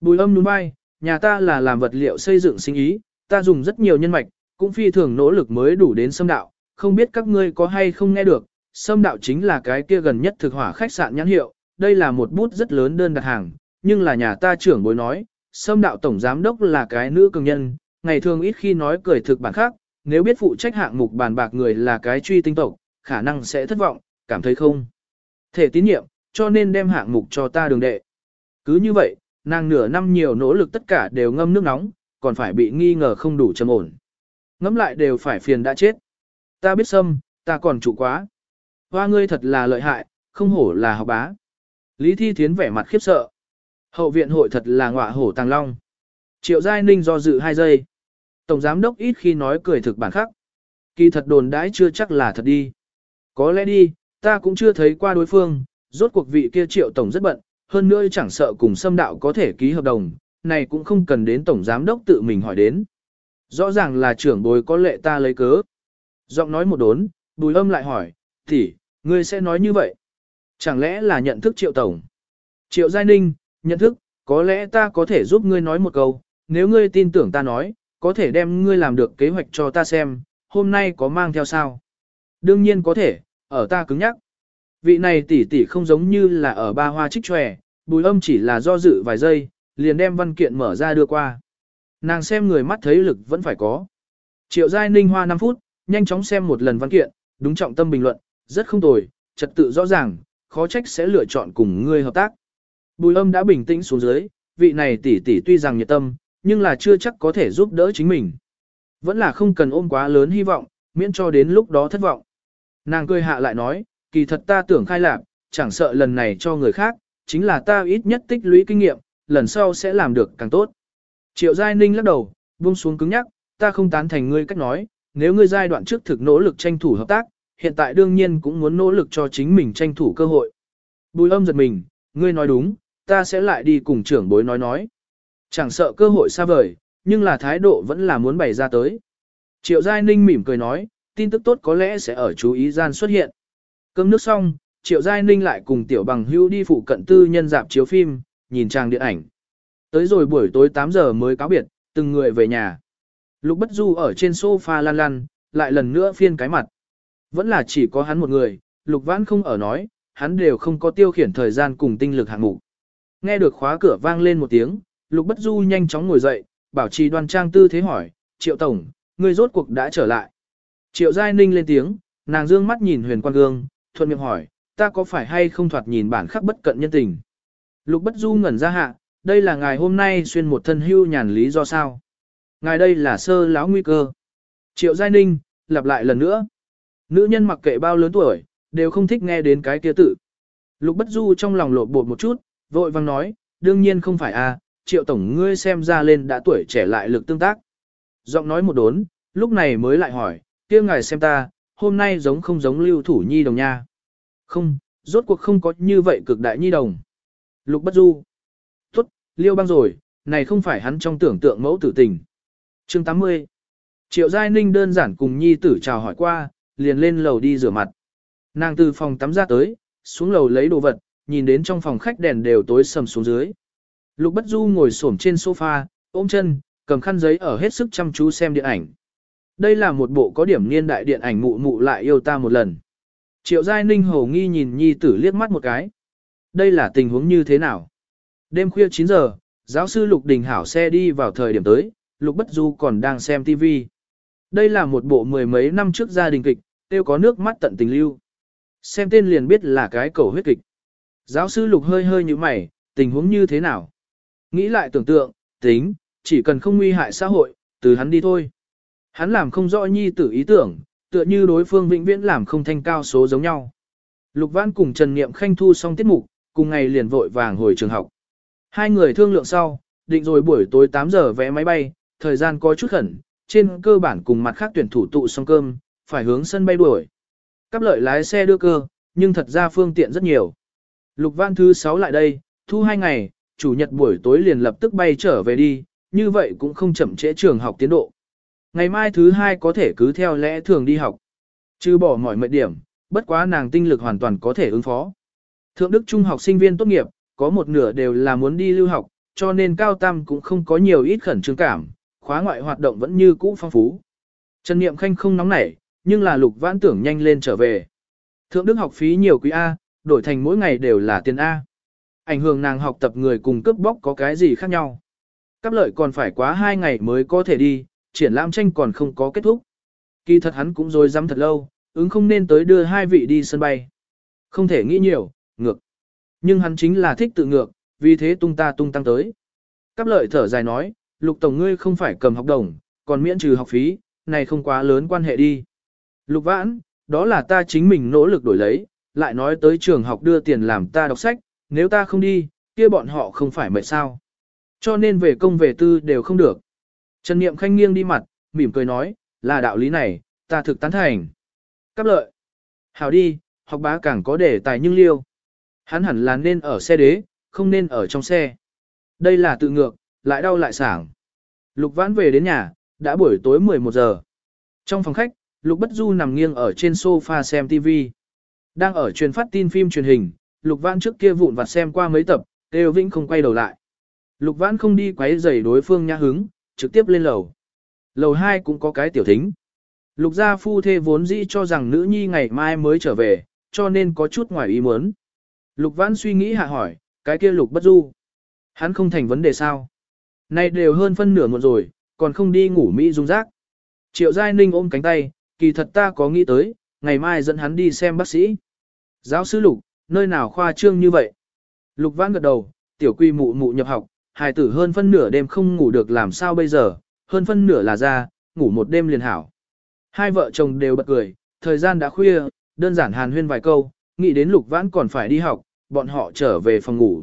Bùi âm đúng bay, nhà ta là làm vật liệu xây dựng sinh ý, ta dùng rất nhiều nhân mạch, cũng phi thường nỗ lực mới đủ đến xâm đạo, không biết các ngươi có hay không nghe được, sâm đạo chính là cái kia gần nhất thực hỏa khách sạn nhãn hiệu, đây là một bút rất lớn đơn đặt hàng, nhưng là nhà ta trưởng bối nói, sâm đạo tổng giám đốc là cái nữ cường nhân, ngày thường ít khi nói cười thực bản khác, nếu biết phụ trách hạng mục bàn bạc người là cái truy tinh tộc, khả năng sẽ thất vọng, cảm thấy không. Thể tín nhiệm, cho nên đem hạng mục cho ta đường đệ. Cứ như vậy, nàng nửa năm nhiều nỗ lực tất cả đều ngâm nước nóng, còn phải bị nghi ngờ không đủ trầm ổn. Ngắm lại đều phải phiền đã chết. Ta biết sâm, ta còn chủ quá. Hoa ngươi thật là lợi hại, không hổ là học bá. Lý Thi Thiến vẻ mặt khiếp sợ. Hậu viện hội thật là ngọa hổ tàng long. Triệu Giai Ninh do dự 2 giây. Tổng giám đốc ít khi nói cười thực bản khắc. Kỳ thật đồn đãi chưa chắc là thật đi. Có lẽ đi, ta cũng chưa thấy qua đối phương, rốt cuộc vị kia triệu tổng rất bận, hơn nữa chẳng sợ cùng xâm đạo có thể ký hợp đồng, này cũng không cần đến tổng giám đốc tự mình hỏi đến. Rõ ràng là trưởng bối có lệ ta lấy cớ. Giọng nói một đốn, bùi âm lại hỏi, tỷ, ngươi sẽ nói như vậy? Chẳng lẽ là nhận thức triệu tổng? Triệu Giai Ninh, nhận thức, có lẽ ta có thể giúp ngươi nói một câu, nếu ngươi tin tưởng ta nói, có thể đem ngươi làm được kế hoạch cho ta xem, hôm nay có mang theo sao? Đương nhiên có thể, ở ta cứng nhắc. Vị này tỷ tỷ không giống như là ở ba hoa trích tròe, bùi âm chỉ là do dự vài giây, liền đem văn kiện mở ra đưa qua. Nàng xem người mắt thấy lực vẫn phải có. Triệu Giai Ninh hoa 5 phút, nhanh chóng xem một lần văn kiện, đúng trọng tâm bình luận, rất không tồi, trật tự rõ ràng, khó trách sẽ lựa chọn cùng ngươi hợp tác. Bùi âm đã bình tĩnh xuống dưới, vị này tỷ tỷ tuy rằng nhiệt tâm, nhưng là chưa chắc có thể giúp đỡ chính mình. Vẫn là không cần ôm quá lớn hy vọng, miễn cho đến lúc đó thất vọng. Nàng cười hạ lại nói, kỳ thật ta tưởng khai lạc, chẳng sợ lần này cho người khác, chính là ta ít nhất tích lũy kinh nghiệm, lần sau sẽ làm được càng tốt. Triệu Giai Ninh lắc đầu, buông xuống cứng nhắc, ta không tán thành ngươi cách nói, nếu ngươi giai đoạn trước thực nỗ lực tranh thủ hợp tác, hiện tại đương nhiên cũng muốn nỗ lực cho chính mình tranh thủ cơ hội. Bùi âm giật mình, ngươi nói đúng, ta sẽ lại đi cùng trưởng bối nói nói. Chẳng sợ cơ hội xa vời, nhưng là thái độ vẫn là muốn bày ra tới. Triệu Giai Ninh mỉm cười nói, tin tức tốt có lẽ sẽ ở chú ý gian xuất hiện. Cơm nước xong, Triệu Giai Ninh lại cùng tiểu bằng hưu đi phụ cận tư nhân dạp chiếu phim, nhìn trang điện ảnh. Tới rồi buổi tối 8 giờ mới cáo biệt, từng người về nhà. Lục Bất Du ở trên sofa lăn lăn, lại lần nữa phiên cái mặt. Vẫn là chỉ có hắn một người, Lục Vãn không ở nói, hắn đều không có tiêu khiển thời gian cùng tinh lực hạng mục. Nghe được khóa cửa vang lên một tiếng, Lục Bất Du nhanh chóng ngồi dậy, bảo trì đoan trang tư thế hỏi, Triệu Tổng, người rốt cuộc đã trở lại. Triệu Giai Ninh lên tiếng, nàng dương mắt nhìn huyền quan gương, thuận miệng hỏi, ta có phải hay không thoạt nhìn bản khắc bất cận nhân tình. Lục Bất Du ngẩn ra hạ, đây là ngài hôm nay xuyên một thân hưu nhàn lý do sao. Ngài đây là sơ lão nguy cơ. Triệu Giai Ninh, lặp lại lần nữa. Nữ nhân mặc kệ bao lớn tuổi, đều không thích nghe đến cái kia tự. Lục Bất Du trong lòng lột bột một chút, vội vang nói, đương nhiên không phải à, triệu tổng ngươi xem ra lên đã tuổi trẻ lại lực tương tác. Giọng nói một đốn, lúc này mới lại hỏi, kia ngài xem ta, hôm nay giống không giống lưu thủ nhi đồng nha. Không, rốt cuộc không có như vậy cực đại nhi đồng. Lục bất du. Tốt, liêu băng rồi, này không phải hắn trong tưởng tượng mẫu tử tình chương 80. Triệu Giai Ninh đơn giản cùng nhi tử chào hỏi qua, liền lên lầu đi rửa mặt. Nàng từ phòng tắm ra tới, xuống lầu lấy đồ vật, nhìn đến trong phòng khách đèn đều tối sầm xuống dưới. Lục Bất Du ngồi xổm trên sofa, ôm chân, cầm khăn giấy ở hết sức chăm chú xem điện ảnh. Đây là một bộ có điểm niên đại điện ảnh mụ mụ lại yêu ta một lần. Triệu Giai Ninh hồ nghi nhìn nhi tử liếc mắt một cái. Đây là tình huống như thế nào? Đêm khuya 9 giờ, giáo sư Lục Đình Hảo xe đi vào thời điểm tới, Lục Bất Du còn đang xem TV. Đây là một bộ mười mấy năm trước gia đình kịch, tiêu có nước mắt tận tình lưu. Xem tên liền biết là cái cầu huyết kịch. Giáo sư Lục hơi hơi như mày, tình huống như thế nào? Nghĩ lại tưởng tượng, tính, chỉ cần không nguy hại xã hội, từ hắn đi thôi. Hắn làm không rõ nhi tử ý tưởng, tựa như đối phương vĩnh viễn làm không thanh cao số giống nhau. Lục Văn cùng Trần Niệm Khanh thu xong tiết mục, cùng ngày liền vội vàng hồi trường học. Hai người thương lượng sau, định rồi buổi tối 8 giờ vé máy bay, thời gian có chút khẩn, trên cơ bản cùng mặt khác tuyển thủ tụ xong cơm, phải hướng sân bay đuổi. Cắp lợi lái xe đưa cơ, nhưng thật ra phương tiện rất nhiều. Lục Văn thứ 6 lại đây, thu hai ngày, chủ nhật buổi tối liền lập tức bay trở về đi, như vậy cũng không chậm trễ trường học tiến độ. Ngày mai thứ hai có thể cứ theo lẽ thường đi học. Chứ bỏ mọi mệt điểm, bất quá nàng tinh lực hoàn toàn có thể ứng phó. Thượng Đức Trung học sinh viên tốt nghiệp, có một nửa đều là muốn đi lưu học, cho nên Cao Tam cũng không có nhiều ít khẩn trương cảm, khóa ngoại hoạt động vẫn như cũ phong phú. Trần Niệm Khanh không nóng nảy, nhưng là lục vãn tưởng nhanh lên trở về. Thượng Đức học phí nhiều quý A, đổi thành mỗi ngày đều là tiền A. Ảnh hưởng nàng học tập người cùng cướp bóc có cái gì khác nhau. Cắp lợi còn phải quá hai ngày mới có thể đi, triển lãm tranh còn không có kết thúc. Kỳ thật hắn cũng rồi dám thật lâu, ứng không nên tới đưa hai vị đi sân bay. Không thể nghĩ nhiều, ngược. Nhưng hắn chính là thích tự ngược, vì thế tung ta tung tăng tới. Cắp lợi thở dài nói, lục tổng ngươi không phải cầm học đồng, còn miễn trừ học phí, này không quá lớn quan hệ đi. Lục vãn, đó là ta chính mình nỗ lực đổi lấy, lại nói tới trường học đưa tiền làm ta đọc sách, nếu ta không đi, kia bọn họ không phải mệt sao. Cho nên về công về tư đều không được. Trần Niệm Khanh nghiêng đi mặt, mỉm cười nói, là đạo lý này, ta thực tán thành. Cáp lợi. Hảo đi, học bá càng có đề tài nhưng liêu. Hắn hẳn là nên ở xe đế, không nên ở trong xe. Đây là tự ngược, lại đau lại sảng. Lục vãn về đến nhà, đã buổi tối 11 giờ. Trong phòng khách, Lục Bất Du nằm nghiêng ở trên sofa xem TV. Đang ở truyền phát tin phim truyền hình, Lục Vãn trước kia vụn vặt xem qua mấy tập, Têu Vĩnh không quay đầu lại. Lục Vãn không đi quấy rầy đối phương nhã hứng, trực tiếp lên lầu. Lầu 2 cũng có cái tiểu thính. Lục gia phu thê vốn dĩ cho rằng nữ nhi ngày mai mới trở về, cho nên có chút ngoài ý muốn. Lục Vãn suy nghĩ hạ hỏi, cái kia Lục Bất Du. Hắn không thành vấn đề sao? Nay đều hơn phân nửa muộn rồi, còn không đi ngủ Mỹ dung rác. Triệu Giai Ninh ôm cánh tay, kỳ thật ta có nghĩ tới, ngày mai dẫn hắn đi xem bác sĩ. Giáo sư Lục, nơi nào khoa trương như vậy? Lục Vãn gật đầu, tiểu quy mụ mụ nhập học, hài tử hơn phân nửa đêm không ngủ được làm sao bây giờ, hơn phân nửa là ra, ngủ một đêm liền hảo. Hai vợ chồng đều bật cười, thời gian đã khuya, đơn giản hàn huyên vài câu, nghĩ đến Lục Vãn còn phải đi học, bọn họ trở về phòng ngủ.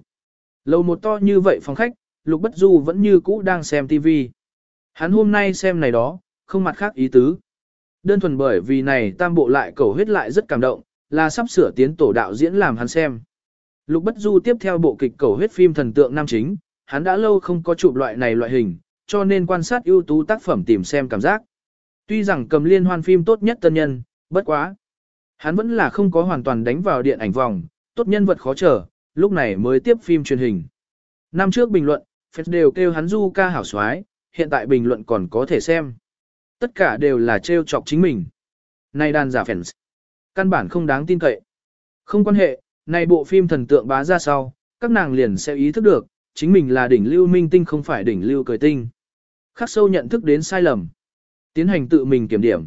Lầu một to như vậy phòng khách, Lục Bất Du vẫn như cũ đang xem TV. Hắn hôm nay xem này đó, không mặt khác ý tứ. Đơn thuần bởi vì này tam bộ lại cầu huyết lại rất cảm động, là sắp sửa tiến tổ đạo diễn làm hắn xem. Lục Bất Du tiếp theo bộ kịch cầu huyết phim thần tượng nam chính, hắn đã lâu không có chụp loại này loại hình, cho nên quan sát ưu tú tác phẩm tìm xem cảm giác. Tuy rằng cầm liên hoan phim tốt nhất tân nhân, bất quá. Hắn vẫn là không có hoàn toàn đánh vào điện ảnh vòng, tốt nhân vật khó chờ, lúc này mới tiếp phim truyền hình. Năm trước bình luận, fans đều kêu hắn du ca hảo xoái, hiện tại bình luận còn có thể xem. Tất cả đều là trêu chọc chính mình. Này đàn giả fans. Căn bản không đáng tin cậy. Không quan hệ, này bộ phim thần tượng bá ra sau, các nàng liền sẽ ý thức được, chính mình là đỉnh lưu minh tinh không phải đỉnh lưu cười tinh. Khắc sâu nhận thức đến sai lầm. Tiến hành tự mình kiểm điểm.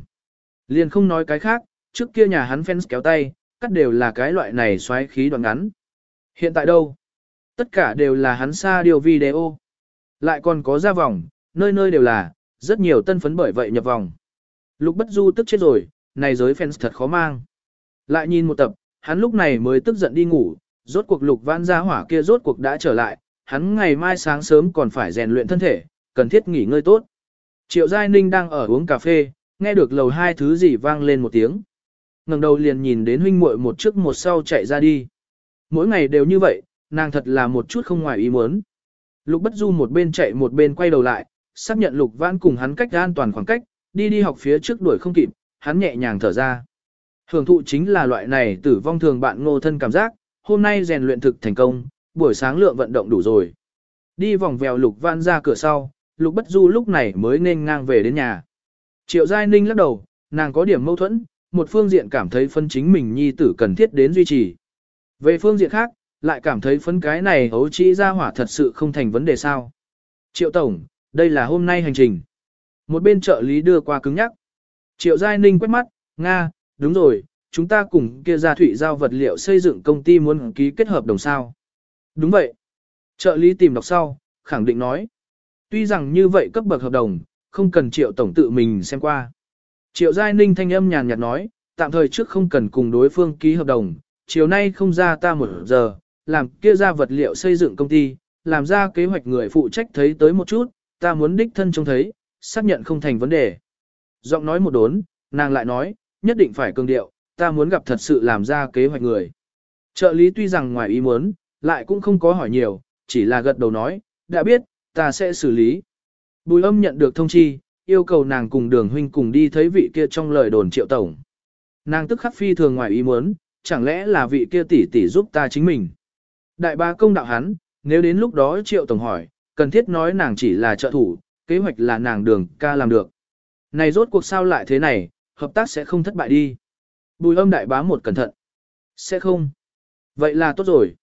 Liền không nói cái khác, trước kia nhà hắn fans kéo tay, cắt đều là cái loại này xoáy khí đoạn ngắn. Hiện tại đâu? Tất cả đều là hắn xa điều video. Lại còn có ra vòng, nơi nơi đều là, rất nhiều tân phấn bởi vậy nhập vòng. Lục bất du tức chết rồi, này giới fans thật khó mang. Lại nhìn một tập, hắn lúc này mới tức giận đi ngủ, rốt cuộc lục vãn gia hỏa kia rốt cuộc đã trở lại, hắn ngày mai sáng sớm còn phải rèn luyện thân thể, cần thiết nghỉ ngơi tốt. Triệu Giai Ninh đang ở uống cà phê, nghe được lầu hai thứ gì vang lên một tiếng. ngẩng đầu liền nhìn đến huynh muội một trước một sau chạy ra đi. Mỗi ngày đều như vậy, nàng thật là một chút không ngoài ý muốn. Lục Bất Du một bên chạy một bên quay đầu lại, xác nhận Lục Vãn cùng hắn cách an toàn khoảng cách, đi đi học phía trước đuổi không kịp, hắn nhẹ nhàng thở ra. Hưởng thụ chính là loại này tử vong thường bạn ngô thân cảm giác, hôm nay rèn luyện thực thành công, buổi sáng lượng vận động đủ rồi. Đi vòng vèo Lục Vãn ra cửa sau, Lục Bất Du lúc này mới nên ngang về đến nhà. Triệu Giai Ninh lắc đầu, nàng có điểm mâu thuẫn, một phương diện cảm thấy phân chính mình nhi tử cần thiết đến duy trì. Về phương diện khác, lại cảm thấy phấn cái này hấu trĩ ra hỏa thật sự không thành vấn đề sao. Triệu Tổng, đây là hôm nay hành trình. Một bên trợ lý đưa qua cứng nhắc. Triệu Giai Ninh quét mắt, Nga, đúng rồi, chúng ta cùng kia gia thủy giao vật liệu xây dựng công ty muốn ký kết hợp đồng sao. Đúng vậy. Trợ lý tìm đọc sau, khẳng định nói. Tuy rằng như vậy cấp bậc hợp đồng, không cần triệu tổng tự mình xem qua. Triệu Giai Ninh thanh âm nhàn nhạt nói, tạm thời trước không cần cùng đối phương ký hợp đồng, chiều nay không ra ta một giờ, làm kia ra vật liệu xây dựng công ty, làm ra kế hoạch người phụ trách thấy tới một chút, ta muốn đích thân trông thấy, xác nhận không thành vấn đề. Giọng nói một đốn, nàng lại nói, nhất định phải cường điệu, ta muốn gặp thật sự làm ra kế hoạch người. Trợ lý tuy rằng ngoài ý muốn, lại cũng không có hỏi nhiều, chỉ là gật đầu nói, đã biết, ta sẽ xử lý. Bùi âm nhận được thông chi, yêu cầu nàng cùng đường huynh cùng đi thấy vị kia trong lời đồn triệu tổng. Nàng tức khắc phi thường ngoài ý muốn, chẳng lẽ là vị kia tỷ tỷ giúp ta chính mình. Đại ba công đạo hắn, nếu đến lúc đó triệu tổng hỏi, cần thiết nói nàng chỉ là trợ thủ, kế hoạch là nàng đường ca làm được. Này rốt cuộc sao lại thế này, hợp tác sẽ không thất bại đi. Bùi âm đại bá một cẩn thận. Sẽ không. Vậy là tốt rồi.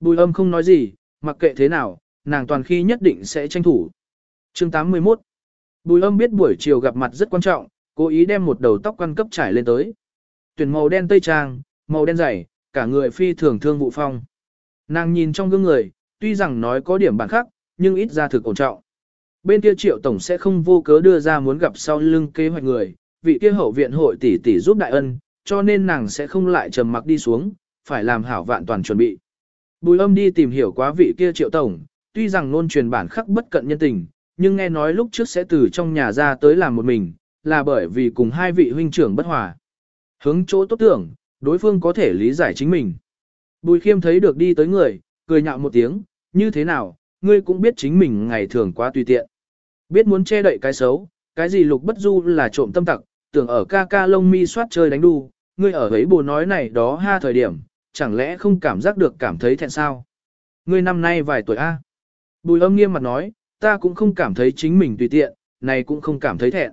Bùi âm không nói gì, mặc kệ thế nào, nàng toàn khi nhất định sẽ tranh thủ. chương 81 Bùi âm biết buổi chiều gặp mặt rất quan trọng, cố ý đem một đầu tóc quan cấp trải lên tới. Tuyển màu đen tây trang, màu đen dày, cả người phi thường thương vụ phong. Nàng nhìn trong gương người, tuy rằng nói có điểm bản khác, nhưng ít ra thực ổn trọng. Bên kia triệu tổng sẽ không vô cớ đưa ra muốn gặp sau lưng kế hoạch người, vị kia hậu viện hội tỷ tỷ giúp đại ân, cho nên nàng sẽ không lại trầm mặc đi xuống, phải làm hảo vạn toàn chuẩn bị. Bùi âm đi tìm hiểu quá vị kia triệu tổng, tuy rằng nôn truyền bản khắc bất cận nhân tình, nhưng nghe nói lúc trước sẽ từ trong nhà ra tới làm một mình, là bởi vì cùng hai vị huynh trưởng bất hòa. Hướng chỗ tốt tưởng, đối phương có thể lý giải chính mình. Bùi khiêm thấy được đi tới người, cười nhạo một tiếng, như thế nào, ngươi cũng biết chính mình ngày thường quá tùy tiện. Biết muốn che đậy cái xấu, cái gì lục bất du là trộm tâm tặc, tưởng ở ca ca lông mi soát chơi đánh đu, ngươi ở ấy bồ nói này đó ha thời điểm, chẳng lẽ không cảm giác được cảm thấy thẹn sao? Ngươi năm nay vài tuổi A. Bùi âm nghiêm mặt nói, ta cũng không cảm thấy chính mình tùy tiện, này cũng không cảm thấy thẹn.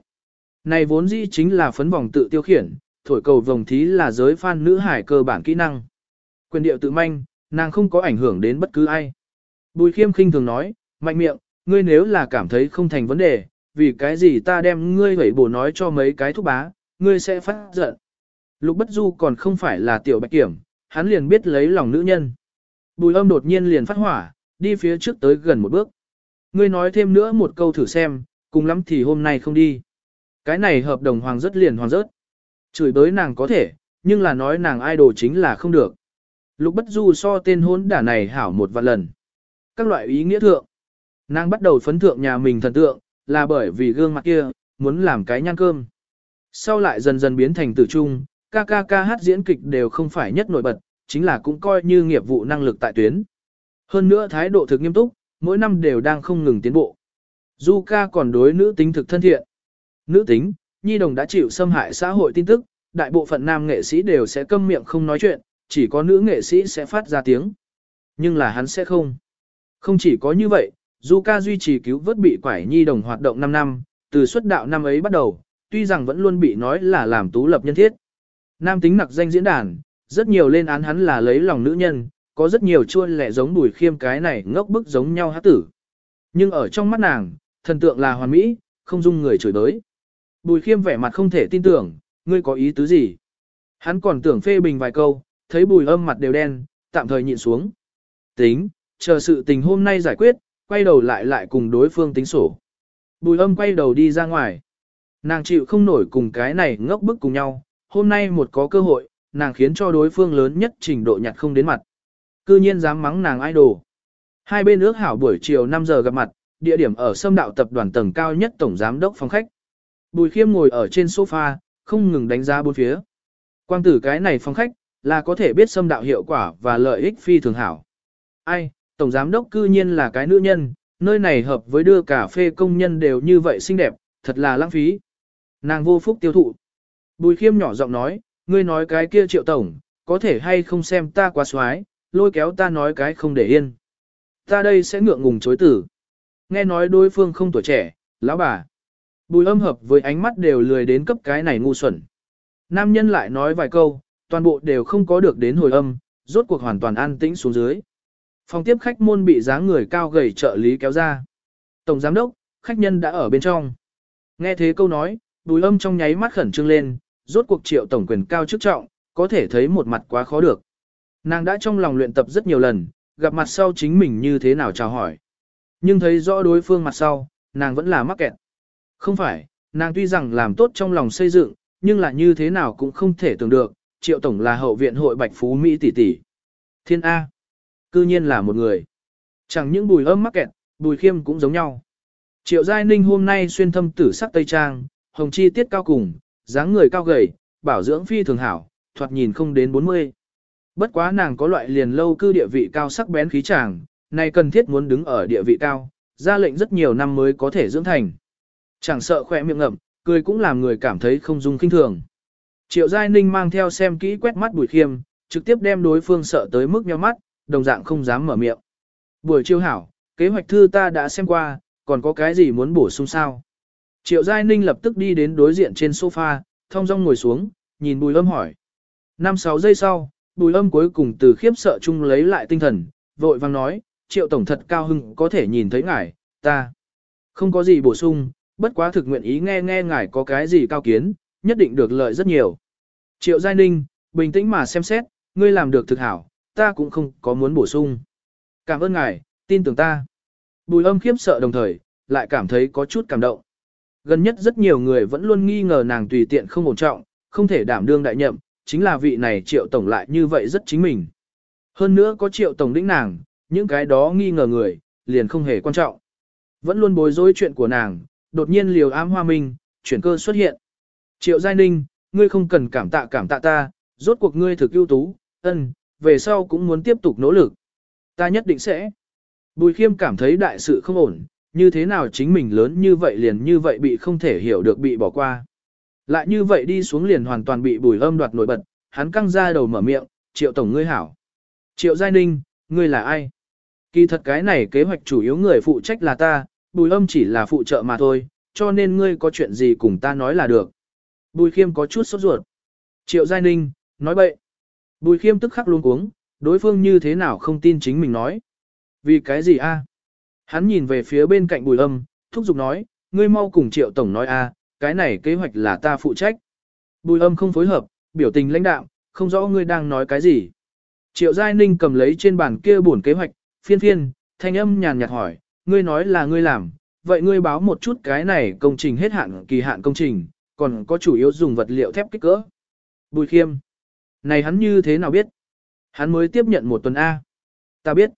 Này vốn dĩ chính là phấn vòng tự tiêu khiển, thổi cầu vòng thí là giới fan nữ hải cơ bản kỹ năng. Quyền điệu tự manh, nàng không có ảnh hưởng đến bất cứ ai. Bùi khiêm khinh thường nói, mạnh miệng, ngươi nếu là cảm thấy không thành vấn đề, vì cái gì ta đem ngươi hủy bổ nói cho mấy cái thúc bá, ngươi sẽ phát giận. Lục bất du còn không phải là tiểu bạch kiểm, hắn liền biết lấy lòng nữ nhân. Bùi âm đột nhiên liền phát hỏa, đi phía trước tới gần một bước. Ngươi nói thêm nữa một câu thử xem, cùng lắm thì hôm nay không đi. Cái này hợp đồng hoàng rất liền hoàng rớt. Chửi bới nàng có thể, nhưng là nói nàng idol chính là không được. Lục bất du so tên hốn đả này hảo một vạn lần. Các loại ý nghĩa thượng. Nàng bắt đầu phấn thượng nhà mình thần tượng, là bởi vì gương mặt kia, muốn làm cái nhăn cơm. Sau lại dần dần biến thành tử trung, ca ca ca hát diễn kịch đều không phải nhất nổi bật, chính là cũng coi như nghiệp vụ năng lực tại tuyến. Hơn nữa thái độ thực nghiêm túc, mỗi năm đều đang không ngừng tiến bộ. Du ca còn đối nữ tính thực thân thiện. Nữ tính, Nhi Đồng đã chịu xâm hại xã hội tin tức, đại bộ phận nam nghệ sĩ đều sẽ câm miệng không nói chuyện, chỉ có nữ nghệ sĩ sẽ phát ra tiếng. Nhưng là hắn sẽ không. Không chỉ có như vậy, Zuka ca duy trì cứu vớt bị quải Nhi Đồng hoạt động 5 năm, từ xuất đạo năm ấy bắt đầu, tuy rằng vẫn luôn bị nói là làm tú lập nhân thiết. Nam tính nặc danh diễn đàn, rất nhiều lên án hắn là lấy lòng nữ nhân, có rất nhiều chua lẻ giống bùi khiêm cái này ngốc bức giống nhau hát tử. Nhưng ở trong mắt nàng, thần tượng là hoàn mỹ, không dung người chửi đới. Bùi khiêm vẻ mặt không thể tin tưởng, ngươi có ý tứ gì? Hắn còn tưởng phê bình vài câu, thấy bùi âm mặt đều đen, tạm thời nhịn xuống. Tính, chờ sự tình hôm nay giải quyết, quay đầu lại lại cùng đối phương tính sổ. Bùi âm quay đầu đi ra ngoài. Nàng chịu không nổi cùng cái này ngốc bức cùng nhau, hôm nay một có cơ hội, nàng khiến cho đối phương lớn nhất trình độ nhặt không đến mặt. Cư nhiên dám mắng nàng idol. Hai bên ước hảo buổi chiều 5 giờ gặp mặt, địa điểm ở sâm đạo tập đoàn tầng cao nhất tổng giám đốc phòng khách. Bùi khiêm ngồi ở trên sofa, không ngừng đánh giá bốn phía. Quang tử cái này phòng khách, là có thể biết xâm đạo hiệu quả và lợi ích phi thường hảo. Ai, tổng giám đốc cư nhiên là cái nữ nhân, nơi này hợp với đưa cà phê công nhân đều như vậy xinh đẹp, thật là lãng phí. Nàng vô phúc tiêu thụ. Bùi khiêm nhỏ giọng nói, ngươi nói cái kia triệu tổng, có thể hay không xem ta quá xoái, lôi kéo ta nói cái không để yên. Ta đây sẽ ngượng ngùng chối tử. Nghe nói đối phương không tuổi trẻ, lão bà. Bùi âm hợp với ánh mắt đều lười đến cấp cái này ngu xuẩn. Nam nhân lại nói vài câu, toàn bộ đều không có được đến hồi âm, rốt cuộc hoàn toàn an tĩnh xuống dưới. Phòng tiếp khách môn bị dáng người cao gầy trợ lý kéo ra. Tổng giám đốc, khách nhân đã ở bên trong. Nghe thế câu nói, bùi âm trong nháy mắt khẩn trương lên, rốt cuộc triệu tổng quyền cao chức trọng, có thể thấy một mặt quá khó được. Nàng đã trong lòng luyện tập rất nhiều lần, gặp mặt sau chính mình như thế nào chào hỏi. Nhưng thấy rõ đối phương mặt sau, nàng vẫn là mắc kẹt. Không phải, nàng tuy rằng làm tốt trong lòng xây dựng, nhưng là như thế nào cũng không thể tưởng được, triệu tổng là hậu viện hội bạch phú Mỹ tỷ tỷ. Thiên A. Cư nhiên là một người. Chẳng những bùi âm mắc kẹt, bùi khiêm cũng giống nhau. Triệu Giai Ninh hôm nay xuyên thâm tử sắc tây trang, hồng chi tiết cao cùng, dáng người cao gầy, bảo dưỡng phi thường hảo, thoạt nhìn không đến 40. Bất quá nàng có loại liền lâu cư địa vị cao sắc bén khí chàng, này cần thiết muốn đứng ở địa vị cao, ra lệnh rất nhiều năm mới có thể dưỡng thành. Chẳng sợ khỏe miệng ngậm, cười cũng làm người cảm thấy không dung kinh thường. Triệu Giai Ninh mang theo xem kỹ quét mắt Bùi Khiêm, trực tiếp đem đối phương sợ tới mức nhíu mắt, đồng dạng không dám mở miệng. Buổi chiêu hảo, kế hoạch thư ta đã xem qua, còn có cái gì muốn bổ sung sao? Triệu Giai Ninh lập tức đi đến đối diện trên sofa, thong dong ngồi xuống, nhìn Bùi Âm hỏi. 5-6 giây sau, Bùi Âm cuối cùng từ khiếp sợ chung lấy lại tinh thần, vội vang nói, Triệu Tổng thật cao hưng có thể nhìn thấy ngài, ta. Không có gì bổ sung, bất quá thực nguyện ý nghe nghe ngài có cái gì cao kiến, nhất định được lợi rất nhiều. Triệu Giai Ninh, bình tĩnh mà xem xét, ngươi làm được thực hảo, ta cũng không có muốn bổ sung. Cảm ơn ngài, tin tưởng ta. Bùi âm khiếp sợ đồng thời, lại cảm thấy có chút cảm động. Gần nhất rất nhiều người vẫn luôn nghi ngờ nàng tùy tiện không ổn trọng, không thể đảm đương đại nhậm, chính là vị này triệu tổng lại như vậy rất chính mình. Hơn nữa có triệu tổng đĩnh nàng, những cái đó nghi ngờ người, liền không hề quan trọng. Vẫn luôn bối rối chuyện của nàng, đột nhiên liều ám hoa minh, chuyển cơ xuất hiện. Triệu Giai Ninh, ngươi không cần cảm tạ cảm tạ ta, rốt cuộc ngươi thực ưu tú, ân, về sau cũng muốn tiếp tục nỗ lực. Ta nhất định sẽ. Bùi khiêm cảm thấy đại sự không ổn, như thế nào chính mình lớn như vậy liền như vậy bị không thể hiểu được bị bỏ qua. Lại như vậy đi xuống liền hoàn toàn bị bùi âm đoạt nổi bật, hắn căng ra đầu mở miệng, triệu tổng ngươi hảo. Triệu Giai Ninh, ngươi là ai? Kỳ thật cái này kế hoạch chủ yếu người phụ trách là ta, bùi âm chỉ là phụ trợ mà thôi, cho nên ngươi có chuyện gì cùng ta nói là được. Bùi khiêm có chút sốt ruột. Triệu Giai Ninh, nói bậy. Bùi khiêm tức khắc luôn cuống, đối phương như thế nào không tin chính mình nói. Vì cái gì a? Hắn nhìn về phía bên cạnh bùi âm, thúc giục nói, ngươi mau cùng triệu tổng nói a, cái này kế hoạch là ta phụ trách. Bùi âm không phối hợp, biểu tình lãnh đạo, không rõ ngươi đang nói cái gì. Triệu Giai Ninh cầm lấy trên bàn kia buồn kế hoạch, phiên phiên, thanh âm nhàn nhạt hỏi, ngươi nói là ngươi làm, vậy ngươi báo một chút cái này công trình hết hạn kỳ hạn công trình, còn có chủ yếu dùng vật liệu thép kích cỡ. Bùi khiêm. Này hắn như thế nào biết? Hắn mới tiếp nhận một tuần A. Ta biết.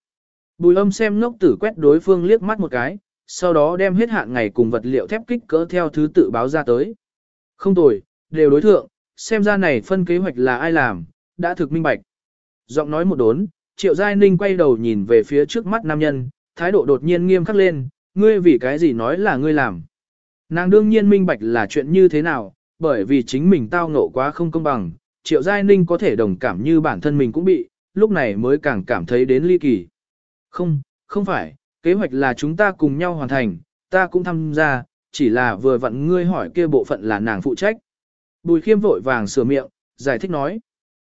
Bùi âm xem ngốc tử quét đối phương liếc mắt một cái, sau đó đem hết hạn ngày cùng vật liệu thép kích cỡ theo thứ tự báo ra tới. Không tồi, đều đối thượng, xem ra này phân kế hoạch là ai làm, đã thực minh bạch. Giọng nói một đốn, triệu giai ninh quay đầu nhìn về phía trước mắt nam nhân, thái độ đột nhiên nghiêm khắc lên, ngươi vì cái gì nói là ngươi làm. Nàng đương nhiên minh bạch là chuyện như thế nào, bởi vì chính mình tao ngộ quá không công bằng, triệu giai ninh có thể đồng cảm như bản thân mình cũng bị, lúc này mới càng cảm thấy đến ly kỳ. Không, không phải, kế hoạch là chúng ta cùng nhau hoàn thành, ta cũng tham gia, chỉ là vừa vặn ngươi hỏi kia bộ phận là nàng phụ trách. Bùi khiêm vội vàng sửa miệng, giải thích nói.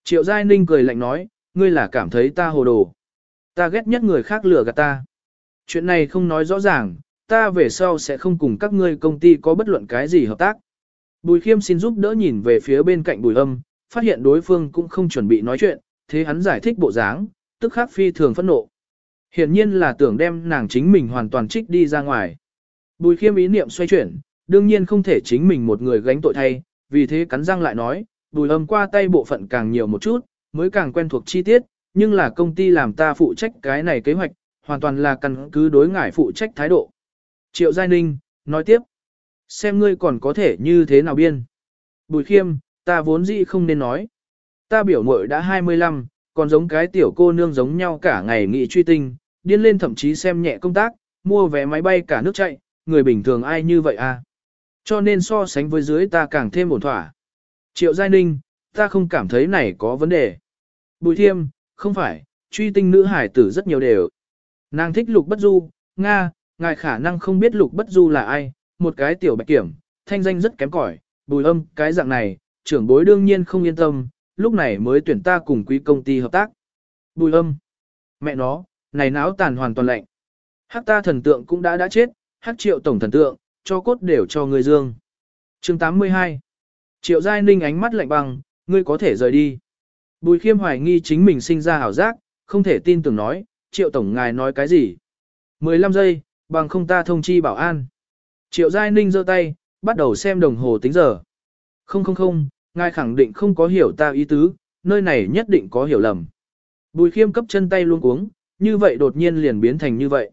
Triệu Giai Ninh cười lạnh nói, ngươi là cảm thấy ta hồ đồ. Ta ghét nhất người khác lừa gạt ta. Chuyện này không nói rõ ràng, ta về sau sẽ không cùng các ngươi công ty có bất luận cái gì hợp tác. Bùi khiêm xin giúp đỡ nhìn về phía bên cạnh bùi âm, phát hiện đối phương cũng không chuẩn bị nói chuyện, thế hắn giải thích bộ dáng, tức khắc phi thường phẫn nộ. Hiển nhiên là tưởng đem nàng chính mình hoàn toàn trích đi ra ngoài. Bùi khiêm ý niệm xoay chuyển, đương nhiên không thể chính mình một người gánh tội thay, vì thế cắn răng lại nói, bùi âm qua tay bộ phận càng nhiều một chút, mới càng quen thuộc chi tiết, nhưng là công ty làm ta phụ trách cái này kế hoạch, hoàn toàn là căn cứ đối ngại phụ trách thái độ. Triệu Giai Ninh, nói tiếp, xem ngươi còn có thể như thế nào biên. Bùi khiêm, ta vốn dĩ không nên nói. Ta biểu muội đã 25, còn giống cái tiểu cô nương giống nhau cả ngày nghị truy tinh, điên lên thậm chí xem nhẹ công tác, mua vé máy bay cả nước chạy, người bình thường ai như vậy à. Cho nên so sánh với dưới ta càng thêm ổn thỏa. Triệu Giai Ninh, ta không cảm thấy này có vấn đề. Bùi thiêm, không phải, truy tinh nữ hải tử rất nhiều đều. Nàng thích lục bất du, Nga, ngài khả năng không biết lục bất du là ai, một cái tiểu bạch kiểm, thanh danh rất kém cỏi, bùi âm, cái dạng này, trưởng bối đương nhiên không yên tâm, lúc này mới tuyển ta cùng quý công ty hợp tác. Bùi âm, mẹ nó, này náo tàn hoàn toàn lạnh. Hắc ta thần tượng cũng đã đã chết, hắc triệu tổng thần tượng, cho cốt đều cho người dương. chương 82 Triệu Giai Ninh ánh mắt lạnh băng, ngươi có thể rời đi. Bùi khiêm hoài nghi chính mình sinh ra hảo giác, không thể tin tưởng nói, triệu tổng ngài nói cái gì. 15 giây, bằng không ta thông chi bảo an. Triệu Giai Ninh giơ tay, bắt đầu xem đồng hồ tính giờ. Không không không, ngài khẳng định không có hiểu ta ý tứ, nơi này nhất định có hiểu lầm. Bùi khiêm cấp chân tay luôn cuống, như vậy đột nhiên liền biến thành như vậy.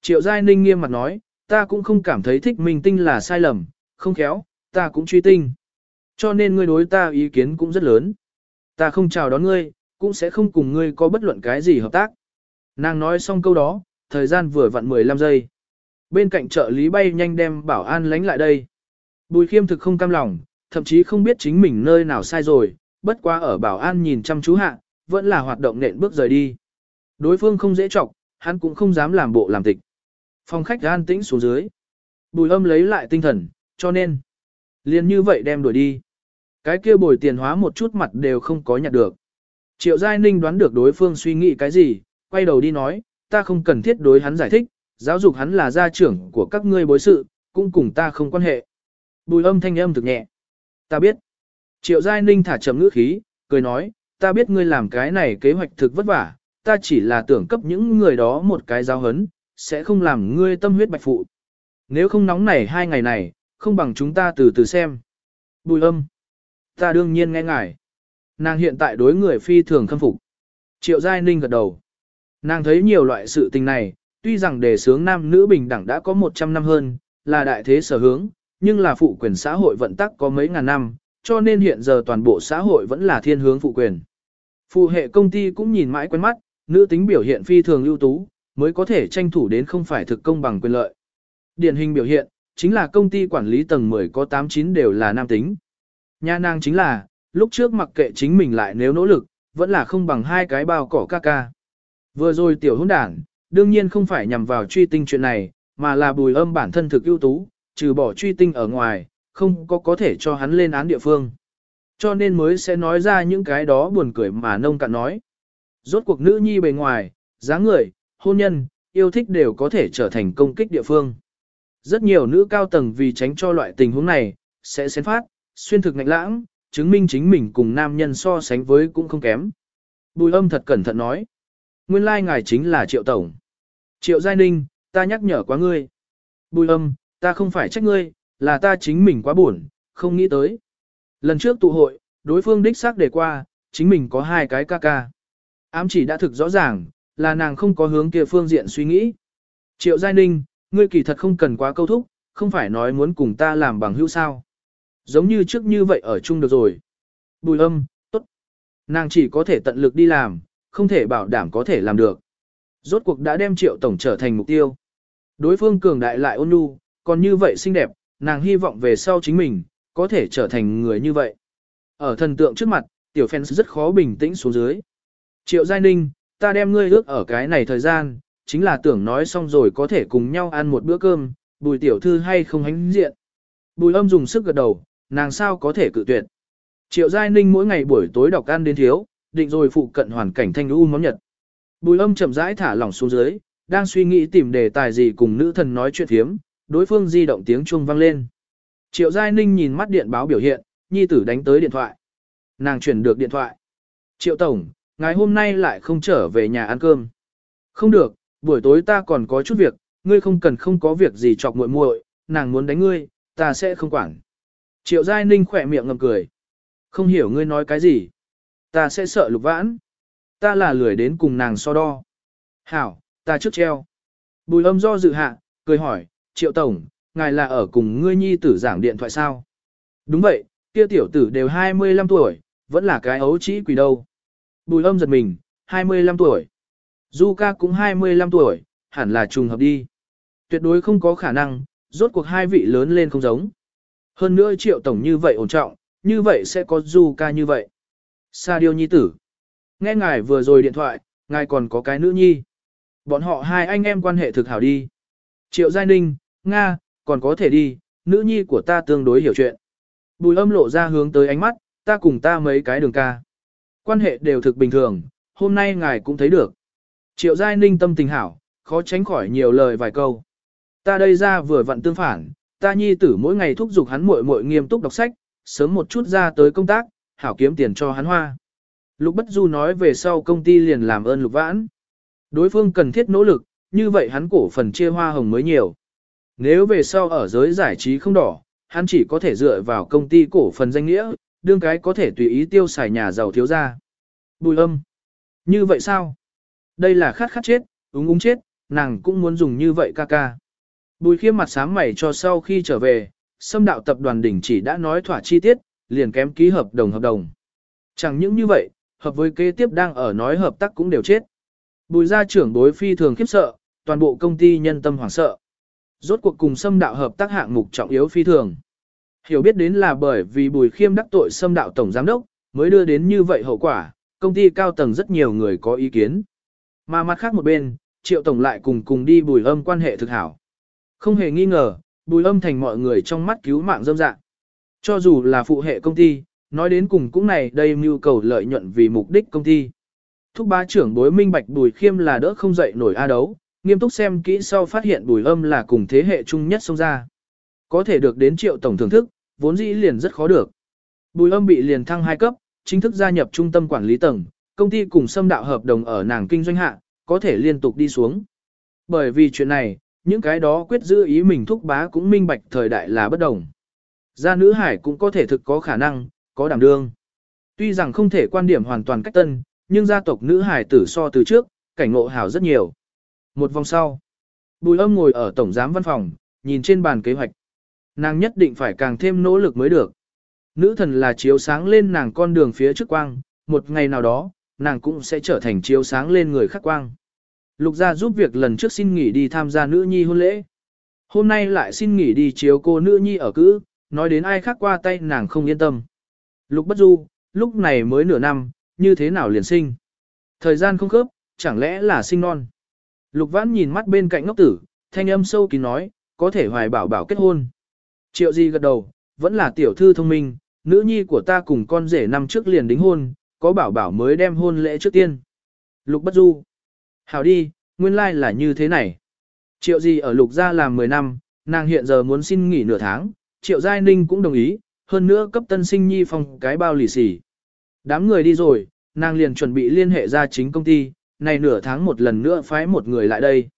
Triệu Giai Ninh nghiêm mặt nói, ta cũng không cảm thấy thích mình tinh là sai lầm, không khéo, ta cũng truy tinh. Cho nên ngươi đối ta ý kiến cũng rất lớn. Ta không chào đón ngươi, cũng sẽ không cùng ngươi có bất luận cái gì hợp tác. Nàng nói xong câu đó, thời gian vừa vặn 15 giây. Bên cạnh trợ lý bay nhanh đem bảo an lánh lại đây. Bùi khiêm thực không cam lòng, thậm chí không biết chính mình nơi nào sai rồi, bất quá ở bảo an nhìn chăm chú hạ, vẫn là hoạt động nện bước rời đi. Đối phương không dễ chọc, hắn cũng không dám làm bộ làm tịch. Phòng khách an tĩnh xuống dưới. Bùi âm lấy lại tinh thần, cho nên, liền như vậy đem đuổi đi. Cái kia bồi tiền hóa một chút mặt đều không có nhặt được. Triệu Giai Ninh đoán được đối phương suy nghĩ cái gì, quay đầu đi nói, ta không cần thiết đối hắn giải thích, giáo dục hắn là gia trưởng của các ngươi bối sự, cũng cùng ta không quan hệ. Bùi âm thanh âm thực nhẹ. Ta biết. Triệu Giai Ninh thả chậm ngữ khí, cười nói, ta biết ngươi làm cái này kế hoạch thực vất vả, ta chỉ là tưởng cấp những người đó một cái giáo hấn, sẽ không làm ngươi tâm huyết bạch phụ. Nếu không nóng nảy hai ngày này, không bằng chúng ta từ từ xem. Bùi âm. Ta đương nhiên nghe ngài. Nàng hiện tại đối người phi thường khâm phục. Triệu Giai Ninh gật đầu. Nàng thấy nhiều loại sự tình này, tuy rằng đề sướng nam nữ bình đẳng đã có 100 năm hơn, là đại thế sở hướng, nhưng là phụ quyền xã hội vận tắc có mấy ngàn năm, cho nên hiện giờ toàn bộ xã hội vẫn là thiên hướng phụ quyền. Phụ hệ công ty cũng nhìn mãi quen mắt, nữ tính biểu hiện phi thường ưu tú, mới có thể tranh thủ đến không phải thực công bằng quyền lợi. Điển hình biểu hiện, chính là công ty quản lý tầng 10 có 8-9 đều là nam tính. Nhà nàng chính là, lúc trước mặc kệ chính mình lại nếu nỗ lực, vẫn là không bằng hai cái bao cỏ ca ca. Vừa rồi tiểu hôn đảng, đương nhiên không phải nhằm vào truy tinh chuyện này, mà là bùi âm bản thân thực ưu tú, trừ bỏ truy tinh ở ngoài, không có có thể cho hắn lên án địa phương. Cho nên mới sẽ nói ra những cái đó buồn cười mà nông cạn nói. Rốt cuộc nữ nhi bề ngoài, dáng người, hôn nhân, yêu thích đều có thể trở thành công kích địa phương. Rất nhiều nữ cao tầng vì tránh cho loại tình huống này, sẽ xén phát, xuyên thực ngạnh lãng, chứng minh chính mình cùng nam nhân so sánh với cũng không kém. Bùi âm thật cẩn thận nói. Nguyên lai like ngài chính là Triệu Tổng. Triệu Giai Ninh, ta nhắc nhở quá ngươi. Bùi âm, ta không phải trách ngươi, là ta chính mình quá buồn, không nghĩ tới. Lần trước tụ hội, đối phương đích xác để qua, chính mình có hai cái ca ca. Ám chỉ đã thực rõ ràng, là nàng không có hướng kia phương diện suy nghĩ. Triệu Giai Ninh, ngươi kỳ thật không cần quá câu thúc, không phải nói muốn cùng ta làm bằng hữu sao. Giống như trước như vậy ở chung được rồi. Bùi âm, tốt. Nàng chỉ có thể tận lực đi làm, không thể bảo đảm có thể làm được. Rốt cuộc đã đem triệu tổng trở thành mục tiêu. Đối phương cường đại lại ôn nhu, còn như vậy xinh đẹp, nàng hy vọng về sau chính mình, có thể trở thành người như vậy. Ở thần tượng trước mặt, tiểu fans rất khó bình tĩnh xuống dưới. Triệu Giai Ninh, ta đem ngươi ước ở cái này thời gian, chính là tưởng nói xong rồi có thể cùng nhau ăn một bữa cơm, bùi tiểu thư hay không hánh diện. Bùi âm dùng sức gật đầu, nàng sao có thể cự tuyệt. Triệu Giai Ninh mỗi ngày buổi tối đọc ăn đến thiếu, định rồi phụ cận hoàn cảnh thanh u món nhật. Bùi âm chậm rãi thả lỏng xuống dưới, đang suy nghĩ tìm đề tài gì cùng nữ thần nói chuyện thiếm, đối phương di động tiếng chuông vang lên. Triệu Giai Ninh nhìn mắt điện báo biểu hiện, nhi tử đánh tới điện thoại. Nàng chuyển được điện thoại. Triệu Tổng, ngày hôm nay lại không trở về nhà ăn cơm. Không được, buổi tối ta còn có chút việc, ngươi không cần không có việc gì chọc muội muội, nàng muốn đánh ngươi, ta sẽ không quản. Triệu Giai Ninh khỏe miệng ngầm cười. Không hiểu ngươi nói cái gì. Ta sẽ sợ lục vãn. Ta là lười đến cùng nàng so đo. Hảo, ta trước treo. Bùi âm do dự hạ, cười hỏi, Triệu Tổng, ngài là ở cùng ngươi nhi tử giảng điện thoại sao? Đúng vậy, kia tiểu tử đều 25 tuổi, vẫn là cái ấu trĩ quỷ đâu. Bùi âm giật mình, 25 tuổi. Du ca cũng 25 tuổi, hẳn là trùng hợp đi. Tuyệt đối không có khả năng, rốt cuộc hai vị lớn lên không giống. Hơn nữa triệu tổng như vậy ổn trọng, như vậy sẽ có du ca như vậy. Sa điêu nhi tử. Nghe ngài vừa rồi điện thoại, ngài còn có cái nữ nhi. Bọn họ hai anh em quan hệ thực hảo đi. Triệu Giai Ninh, Nga, còn có thể đi, nữ nhi của ta tương đối hiểu chuyện. Bùi âm lộ ra hướng tới ánh mắt, ta cùng ta mấy cái đường ca. Quan hệ đều thực bình thường, hôm nay ngài cũng thấy được. Triệu Giai Ninh tâm tình hảo, khó tránh khỏi nhiều lời vài câu. Ta đây ra vừa vặn tương phản, ta nhi tử mỗi ngày thúc giục hắn muội muội nghiêm túc đọc sách, sớm một chút ra tới công tác, hảo kiếm tiền cho hắn hoa. Lục Bất Du nói về sau công ty liền làm ơn Lục Vãn. Đối phương cần thiết nỗ lực, như vậy hắn cổ phần chia hoa hồng mới nhiều. Nếu về sau ở giới giải trí không đỏ, hắn chỉ có thể dựa vào công ty cổ phần danh nghĩa, đương cái có thể tùy ý tiêu xài nhà giàu thiếu gia. Bùi âm. Như vậy sao? Đây là khát khát chết, uống uống chết, nàng cũng muốn dùng như vậy ca ca. Bùi khiêm mặt sáng mày cho sau khi trở về, xâm đạo tập đoàn đỉnh chỉ đã nói thỏa chi tiết, liền kém ký hợp đồng hợp đồng. Chẳng những như vậy, hợp với kế tiếp đang ở nói hợp tác cũng đều chết. Bùi gia trưởng đối phi thường khiếp sợ, toàn bộ công ty nhân tâm hoảng sợ. Rốt cuộc cùng xâm đạo hợp tác hạng mục trọng yếu phi thường. Hiểu biết đến là bởi vì bùi khiêm đắc tội xâm đạo tổng giám đốc, mới đưa đến như vậy hậu quả, công ty cao tầng rất nhiều người có ý kiến. Mà mặt khác một bên, triệu tổng lại cùng cùng đi bùi âm quan hệ thực hảo. Không hề nghi ngờ, bùi âm thành mọi người trong mắt cứu mạng dâm dạng. Cho dù là phụ hệ công ty, nói đến cùng cũng này đây mưu cầu lợi nhuận vì mục đích công ty. Thúc ba trưởng bối minh bạch bùi khiêm là đỡ không dậy nổi a đấu, nghiêm túc xem kỹ sau phát hiện bùi âm là cùng thế hệ chung nhất xông ra. Có thể được đến triệu tổng thưởng thức, vốn dĩ liền rất khó được. Bùi âm bị liền thăng hai cấp, chính thức gia nhập trung tâm quản lý tầng, công ty cùng xâm đạo hợp đồng ở nàng kinh doanh hạ, có thể liên tục đi xuống. Bởi vì chuyện này, những cái đó quyết giữ ý mình thúc bá cũng minh bạch thời đại là bất đồng. Gia nữ hải cũng có thể thực có khả năng, có đảm đương. Tuy rằng không thể quan điểm hoàn toàn cách tân, nhưng gia tộc nữ hải tử so từ trước, cảnh ngộ hảo rất nhiều. Một vòng sau, Bùi âm ngồi ở tổng giám văn phòng, nhìn trên bàn kế hoạch. Nàng nhất định phải càng thêm nỗ lực mới được. Nữ thần là chiếu sáng lên nàng con đường phía trước quang, một ngày nào đó, nàng cũng sẽ trở thành chiếu sáng lên người khác quang. Lục gia giúp việc lần trước xin nghỉ đi tham gia nữ nhi hôn lễ. Hôm nay lại xin nghỉ đi chiếu cô nữ nhi ở cữ, nói đến ai khác qua tay nàng không yên tâm. Lục bất du, lúc này mới nửa năm, như thế nào liền sinh. Thời gian không khớp, chẳng lẽ là sinh non. Lục vãn nhìn mắt bên cạnh ngốc tử, thanh âm sâu kín nói, có thể hoài bảo bảo kết hôn. Triệu gì gật đầu, vẫn là tiểu thư thông minh, nữ nhi của ta cùng con rể năm trước liền đính hôn, có bảo bảo mới đem hôn lễ trước tiên. Lục bất du. Hảo đi, nguyên lai like là như thế này. Triệu gì ở lục gia làm 10 năm, nàng hiện giờ muốn xin nghỉ nửa tháng, triệu giai ninh cũng đồng ý, hơn nữa cấp tân sinh nhi phòng cái bao lì xì. Đám người đi rồi, nàng liền chuẩn bị liên hệ ra chính công ty, này nửa tháng một lần nữa phái một người lại đây.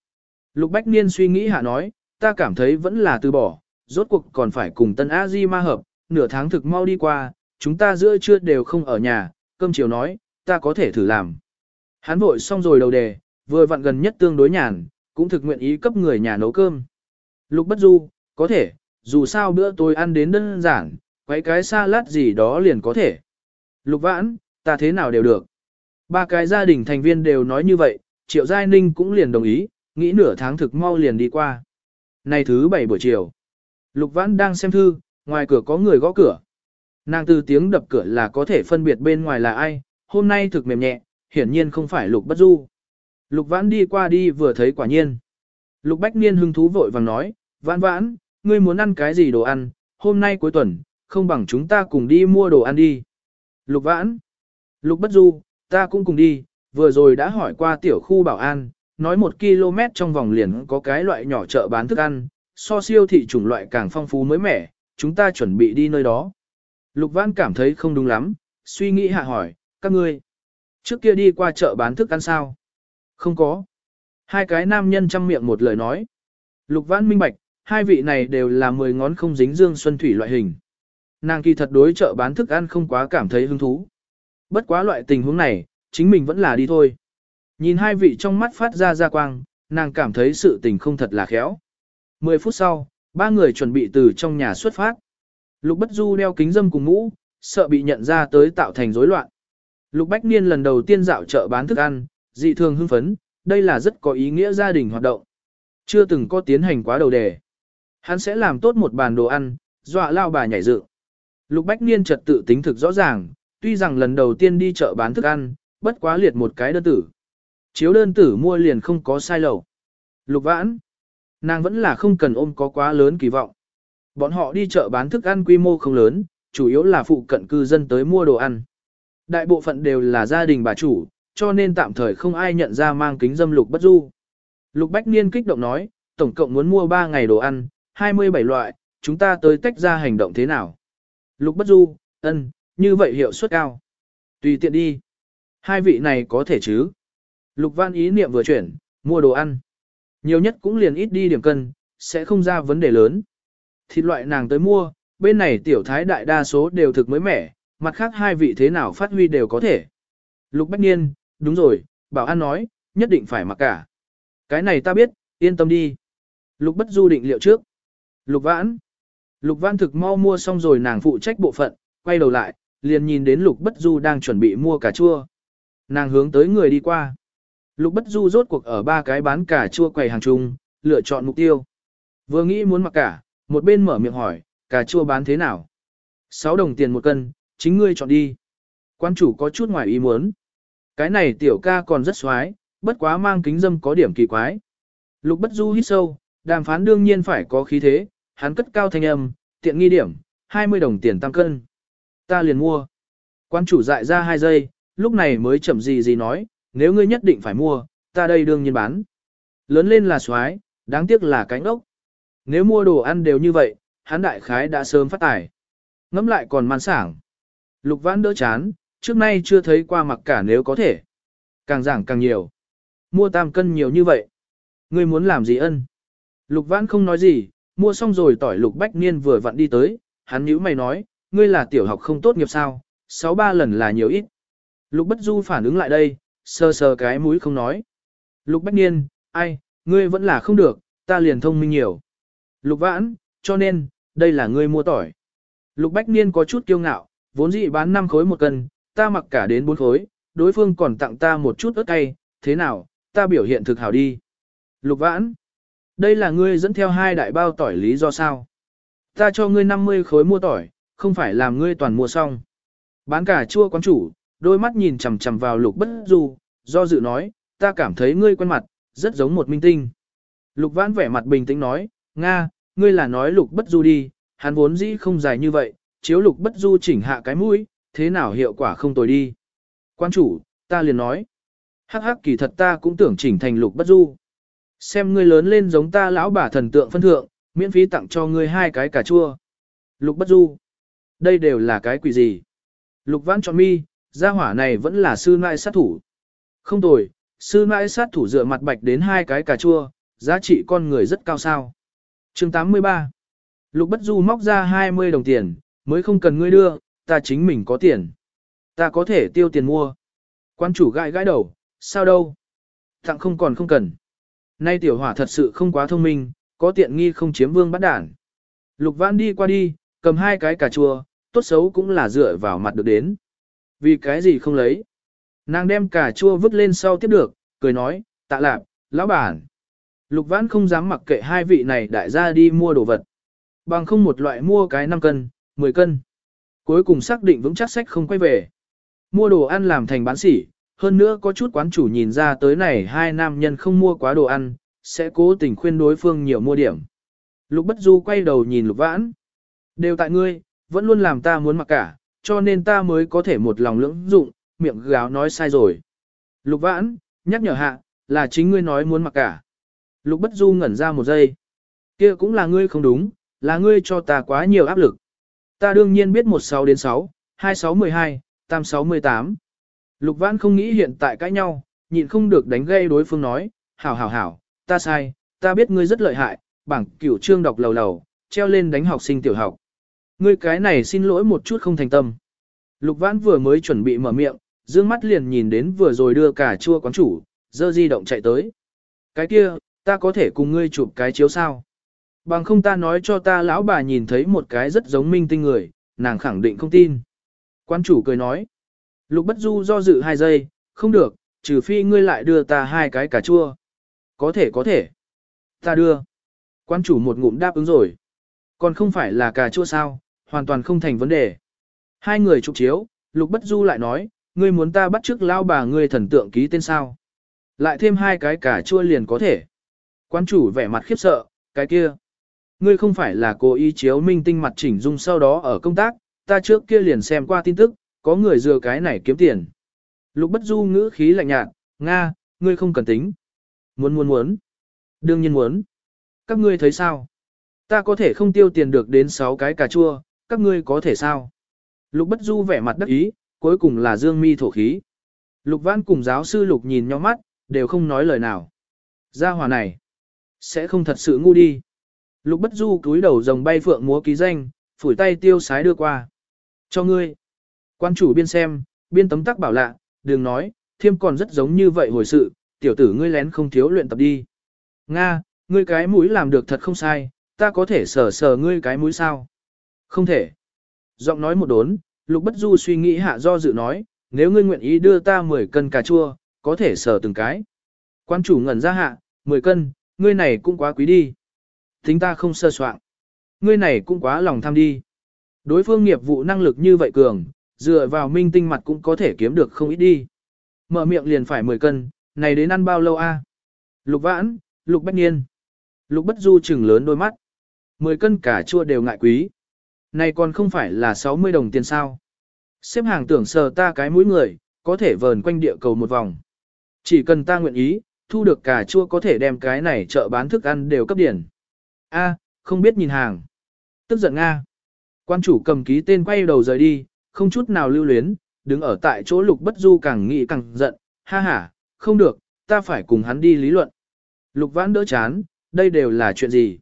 Lục Bách Niên suy nghĩ hạ nói, ta cảm thấy vẫn là từ bỏ, rốt cuộc còn phải cùng tân a di ma hợp, nửa tháng thực mau đi qua, chúng ta giữa trưa đều không ở nhà, cơm chiều nói, ta có thể thử làm. Hắn vội xong rồi đầu đề, vừa vặn gần nhất tương đối nhàn, cũng thực nguyện ý cấp người nhà nấu cơm. Lục Bất Du, có thể, dù sao bữa tôi ăn đến đơn giản, quấy cái salad gì đó liền có thể. Lục Vãn, ta thế nào đều được. Ba cái gia đình thành viên đều nói như vậy, Triệu Giai Ninh cũng liền đồng ý, nghĩ nửa tháng thực mau liền đi qua. Này thứ bảy buổi chiều, Lục Vãn đang xem thư, ngoài cửa có người gõ cửa. Nàng từ tiếng đập cửa là có thể phân biệt bên ngoài là ai, hôm nay thực mềm nhẹ, hiển nhiên không phải Lục Bất Du. Lục Vãn đi qua đi vừa thấy quả nhiên. Lục Bách Niên hưng thú vội vàng nói, Vãn Vãn, ngươi muốn ăn cái gì đồ ăn, hôm nay cuối tuần, không bằng chúng ta cùng đi mua đồ ăn đi. Lục Vãn, Lục Bất Du, ta cũng cùng đi, vừa rồi đã hỏi qua tiểu khu bảo an, nói một km trong vòng liền có cái loại nhỏ chợ bán thức ăn, so siêu thị chủng loại càng phong phú mới mẻ, chúng ta chuẩn bị đi nơi đó. Lục Vãn cảm thấy không đúng lắm, suy nghĩ hạ hỏi, các ngươi, trước kia đi qua chợ bán thức ăn sao? Không có. Hai cái nam nhân chăm miệng một lời nói. Lục Vãn minh bạch, hai vị này đều là mười ngón không dính dương xuân thủy loại hình. Nàng kỳ thật đối chợ bán thức ăn không quá cảm thấy hứng thú. Bất quá loại tình huống này, chính mình vẫn là đi thôi. Nhìn hai vị trong mắt phát ra ra quang, nàng cảm thấy sự tình không thật là khéo. Mười phút sau, ba người chuẩn bị từ trong nhà xuất phát. Lục Bất Du đeo kính dâm cùng mũ, sợ bị nhận ra tới tạo thành rối loạn. Lục Bách Niên lần đầu tiên dạo chợ bán thức ăn, dị thường hưng phấn, đây là rất có ý nghĩa gia đình hoạt động. Chưa từng có tiến hành quá đầu đề. Hắn sẽ làm tốt một bàn đồ ăn, dọa lao bà nhảy dựng. Lục Bách Niên trật tự tính thực rõ ràng, tuy rằng lần đầu tiên đi chợ bán thức ăn, bất quá liệt một cái đơn tử. Chiếu đơn tử mua liền không có sai lầu. Lục vãn, nàng vẫn là không cần ôm có quá lớn kỳ vọng. Bọn họ đi chợ bán thức ăn quy mô không lớn, chủ yếu là phụ cận cư dân tới mua đồ ăn. Đại bộ phận đều là gia đình bà chủ, cho nên tạm thời không ai nhận ra mang kính dâm lục bất du. Lục Bách Niên kích động nói, tổng cộng muốn mua 3 ngày đồ ăn, 27 loại, chúng ta tới tách ra hành động thế nào. Lục Bất Du, ân, như vậy hiệu suất cao. Tùy tiện đi. Hai vị này có thể chứ. Lục Văn ý niệm vừa chuyển, mua đồ ăn. Nhiều nhất cũng liền ít đi điểm cân, sẽ không ra vấn đề lớn. Thịt loại nàng tới mua, bên này tiểu thái đại đa số đều thực mới mẻ, mặt khác hai vị thế nào phát huy đều có thể. Lục Bách Niên, đúng rồi, bảo an nói, nhất định phải mặc cả. Cái này ta biết, yên tâm đi. Lục Bất Du định liệu trước. Lục Vãn. Lục Vãn thực mau mua xong rồi nàng phụ trách bộ phận, quay đầu lại, liền nhìn đến Lục Bất Du đang chuẩn bị mua cà chua. Nàng hướng tới người đi qua. Lục Bất Du rốt cuộc ở ba cái bán cà chua quầy hàng chung, lựa chọn mục tiêu. Vừa nghĩ muốn mặc cả, một bên mở miệng hỏi, cà chua bán thế nào? 6 đồng tiền một cân, chính ngươi chọn đi. Quan chủ có chút ngoài ý muốn. Cái này tiểu ca còn rất xoái, bất quá mang kính dâm có điểm kỳ quái. Lục bất du hít sâu, đàm phán đương nhiên phải có khí thế, hắn cất cao thanh âm, tiện nghi điểm, 20 đồng tiền tăng cân. Ta liền mua. Quan chủ dại ra 2 giây, lúc này mới chậm gì gì nói, nếu ngươi nhất định phải mua, ta đây đương nhiên bán. Lớn lên là xoái, đáng tiếc là cánh ốc. Nếu mua đồ ăn đều như vậy, hắn đại khái đã sớm phát tài. Ngắm lại còn man sảng. Lục vãn đỡ chán, trước nay chưa thấy qua mặc cả nếu có thể. Càng giảng càng nhiều. Mua tam cân nhiều như vậy. Ngươi muốn làm gì ân? Lục vãn không nói gì, mua xong rồi tỏi lục bách niên vừa vặn đi tới, hắn nhíu mày nói, ngươi là tiểu học không tốt nghiệp sao, sáu ba lần là nhiều ít. Lục bất du phản ứng lại đây, sờ sờ cái mũi không nói. Lục bách niên, ai, ngươi vẫn là không được, ta liền thông minh nhiều. Lục vãn, cho nên, đây là ngươi mua tỏi. Lục bách niên có chút kiêu ngạo, vốn dĩ bán 5 khối một cân, ta mặc cả đến 4 khối, đối phương còn tặng ta một chút ớt cay, thế nào, ta biểu hiện thực hảo đi. Lục vãn, đây là ngươi dẫn theo hai đại bao tỏi lý do sao? Ta cho ngươi 50 khối mua tỏi, không phải làm ngươi toàn mua xong. Bán cả chua quán chủ, đôi mắt nhìn chằm chằm vào lục bất du, do dự nói, ta cảm thấy ngươi quen mặt, rất giống một minh tinh. Lục vãn vẻ mặt bình tĩnh nói, Nga, ngươi là nói lục bất du đi, hắn vốn dĩ không dài như vậy, chiếu lục bất du chỉnh hạ cái mũi, thế nào hiệu quả không tồi đi. Quan chủ, ta liền nói, hắc hắc kỳ thật ta cũng tưởng chỉnh thành lục bất du. Xem ngươi lớn lên giống ta lão bà thần tượng phân thượng, miễn phí tặng cho ngươi hai cái cà chua. Lục bất du, đây đều là cái quỷ gì? Lục vãn chọn mi, gia hỏa này vẫn là sư nại sát thủ. Không tồi, sư nại sát thủ dựa mặt bạch đến hai cái cà chua, giá trị con người rất cao sao. chương 83 Lục bất du móc ra 20 đồng tiền, mới không cần ngươi đưa, ta chính mình có tiền. Ta có thể tiêu tiền mua. Quan chủ gãi gãi đầu, sao đâu? Tặng không còn không cần. Nay tiểu hỏa thật sự không quá thông minh, có tiện nghi không chiếm vương bắt đản. Lục vãn đi qua đi, cầm hai cái cà chua, tốt xấu cũng là dựa vào mặt được đến. Vì cái gì không lấy? Nàng đem cà chua vứt lên sau tiếp được, cười nói, tạ lạp, lão bản. Lục vãn không dám mặc kệ hai vị này đại gia đi mua đồ vật. Bằng không một loại mua cái 5 cân, 10 cân. Cuối cùng xác định vững chắc sách không quay về. Mua đồ ăn làm thành bán sỉ, hơn nữa có chút quán chủ nhìn ra tới này hai nam nhân không mua quá đồ ăn, sẽ cố tình khuyên đối phương nhiều mua điểm. Lục Bất Du quay đầu nhìn Lục Vãn. Đều tại ngươi, vẫn luôn làm ta muốn mặc cả, cho nên ta mới có thể một lòng lưỡng dụng, miệng gáo nói sai rồi. Lục Vãn, nhắc nhở hạ, là chính ngươi nói muốn mặc cả. Lục Bất Du ngẩn ra một giây. kia cũng là ngươi không đúng, là ngươi cho ta quá nhiều áp lực. Ta đương nhiên biết 16 đến 6, 26 12, tam 6 18. Lục Vãn không nghĩ hiện tại cãi nhau, nhịn không được đánh gây đối phương nói, hảo hảo hảo, ta sai, ta biết ngươi rất lợi hại, bảng cửu trương đọc lầu lầu, treo lên đánh học sinh tiểu học. Ngươi cái này xin lỗi một chút không thành tâm. Lục Vãn vừa mới chuẩn bị mở miệng, dương mắt liền nhìn đến vừa rồi đưa cả chua quán chủ, dơ di động chạy tới. Cái kia, ta có thể cùng ngươi chụp cái chiếu sao? Bằng không ta nói cho ta lão bà nhìn thấy một cái rất giống minh tinh người, nàng khẳng định không tin. Quan chủ cười nói. Lục bất du do dự hai giây, không được, trừ phi ngươi lại đưa ta hai cái cà chua. Có thể có thể. Ta đưa. Quan chủ một ngụm đáp ứng rồi. Còn không phải là cà chua sao, hoàn toàn không thành vấn đề. Hai người chụp chiếu, lục bất du lại nói, ngươi muốn ta bắt trước lao bà ngươi thần tượng ký tên sao. Lại thêm hai cái cà chua liền có thể. Quan chủ vẻ mặt khiếp sợ, cái kia. Ngươi không phải là cố ý chiếu minh tinh mặt chỉnh dung sau đó ở công tác, ta trước kia liền xem qua tin tức, có người dừa cái này kiếm tiền. Lục bất du ngữ khí lạnh nhạt, Nga, ngươi không cần tính. Muốn muốn muốn. Đương nhiên muốn. Các ngươi thấy sao? Ta có thể không tiêu tiền được đến 6 cái cà chua, các ngươi có thể sao? Lục Bất Du vẻ mặt đắc ý, cuối cùng là dương mi thổ khí. Lục Văn cùng giáo sư Lục nhìn nhau mắt, đều không nói lời nào. Gia hòa này, sẽ không thật sự ngu đi. Lục Bất Du cúi đầu rồng bay phượng múa ký danh, phủi tay tiêu sái đưa qua. Cho ngươi. Quan chủ biên xem, biên tấm tắc bảo lạ, đừng nói, thiêm còn rất giống như vậy hồi sự, tiểu tử ngươi lén không thiếu luyện tập đi. Nga, ngươi cái mũi làm được thật không sai, ta có thể sờ sờ ngươi cái mũi sao? Không thể. Giọng nói một đốn, Lục Bất Du suy nghĩ hạ do dự nói, nếu ngươi nguyện ý đưa ta 10 cân cà chua, có thể sờ từng cái. Quan chủ ngẩn ra hạ, 10 cân, ngươi này cũng quá quý đi. Tính ta không sơ soạn. Ngươi này cũng quá lòng tham đi. Đối phương nghiệp vụ năng lực như vậy cường, dựa vào minh tinh mặt cũng có thể kiếm được không ít đi. Mở miệng liền phải 10 cân, này đến ăn bao lâu a? Lục vãn, lục bách niên. Lục bất du chừng lớn đôi mắt. 10 cân cả chua đều ngại quý. Này còn không phải là 60 đồng tiền sao. Xếp hàng tưởng sờ ta cái mũi người, có thể vờn quanh địa cầu một vòng. Chỉ cần ta nguyện ý, thu được cả chua có thể đem cái này chợ bán thức ăn đều cấp điển. A, không biết nhìn hàng. Tức giận Nga. Quan chủ cầm ký tên quay đầu rời đi, không chút nào lưu luyến, đứng ở tại chỗ lục bất du càng nghĩ càng giận, ha ha, không được, ta phải cùng hắn đi lý luận. Lục vãn đỡ chán, đây đều là chuyện gì?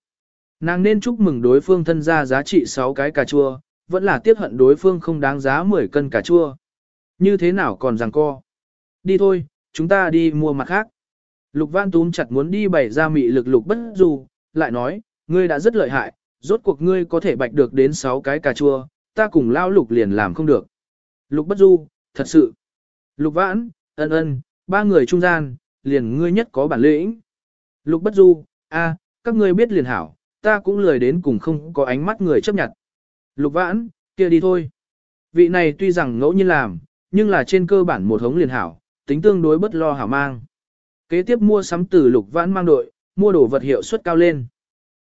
Nàng nên chúc mừng đối phương thân ra giá trị 6 cái cà chua, vẫn là tiếc hận đối phương không đáng giá 10 cân cà chua. Như thế nào còn rằng co? Đi thôi, chúng ta đi mua mặt khác. Lục Văn túm chặt muốn đi bày ra mị lực lục bất du, lại nói, ngươi đã rất lợi hại, rốt cuộc ngươi có thể bạch được đến 6 cái cà chua, ta cùng lao lục liền làm không được. Lục bất du, thật sự. Lục vãn, ân ân, ba người trung gian, liền ngươi nhất có bản lĩnh. Lục bất du, a, các ngươi biết liền hảo, ta cũng lười đến cùng không có ánh mắt người chấp nhận. Lục vãn, kia đi thôi. Vị này tuy rằng ngẫu nhiên làm, nhưng là trên cơ bản một hống liền hảo, tính tương đối bất lo hảo mang. Kế tiếp mua sắm từ lục vãn mang đội, mua đồ vật hiệu suất cao lên.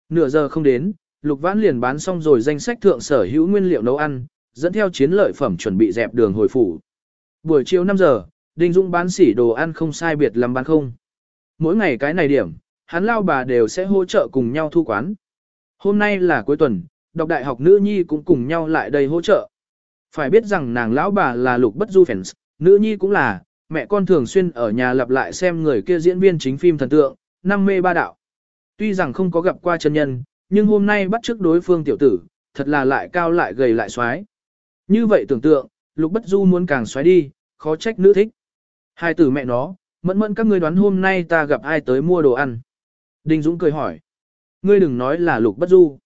Nửa giờ không đến, lục vãn liền bán xong rồi danh sách thượng sở hữu nguyên liệu nấu ăn, dẫn theo chiến lợi phẩm chuẩn bị dẹp đường hồi phủ. Buổi chiều 5 giờ, Đinh Dũng bán sỉ đồ ăn không sai biệt lắm bán không. Mỗi ngày cái này điểm, hắn lao bà đều sẽ hỗ trợ cùng nhau thu quán. Hôm nay là cuối tuần, đọc đại học nữ nhi cũng cùng nhau lại đây hỗ trợ. Phải biết rằng nàng lão bà là lục bất du fans, nữ nhi cũng là, mẹ con thường xuyên ở nhà lặp lại xem người kia diễn viên chính phim thần tượng, năm mê ba đạo. Tuy rằng không có gặp qua chân nhân, nhưng hôm nay bắt trước đối phương tiểu tử, thật là lại cao lại gầy lại xoái. Như vậy tưởng tượng, lục bất du muốn càng xoái đi, khó trách nữ thích. Hai tử mẹ nó, mẫn mẫn các ngươi đoán hôm nay ta gặp ai tới mua đồ ăn. Đinh Dũng cười hỏi. Ngươi đừng nói là lục bất du.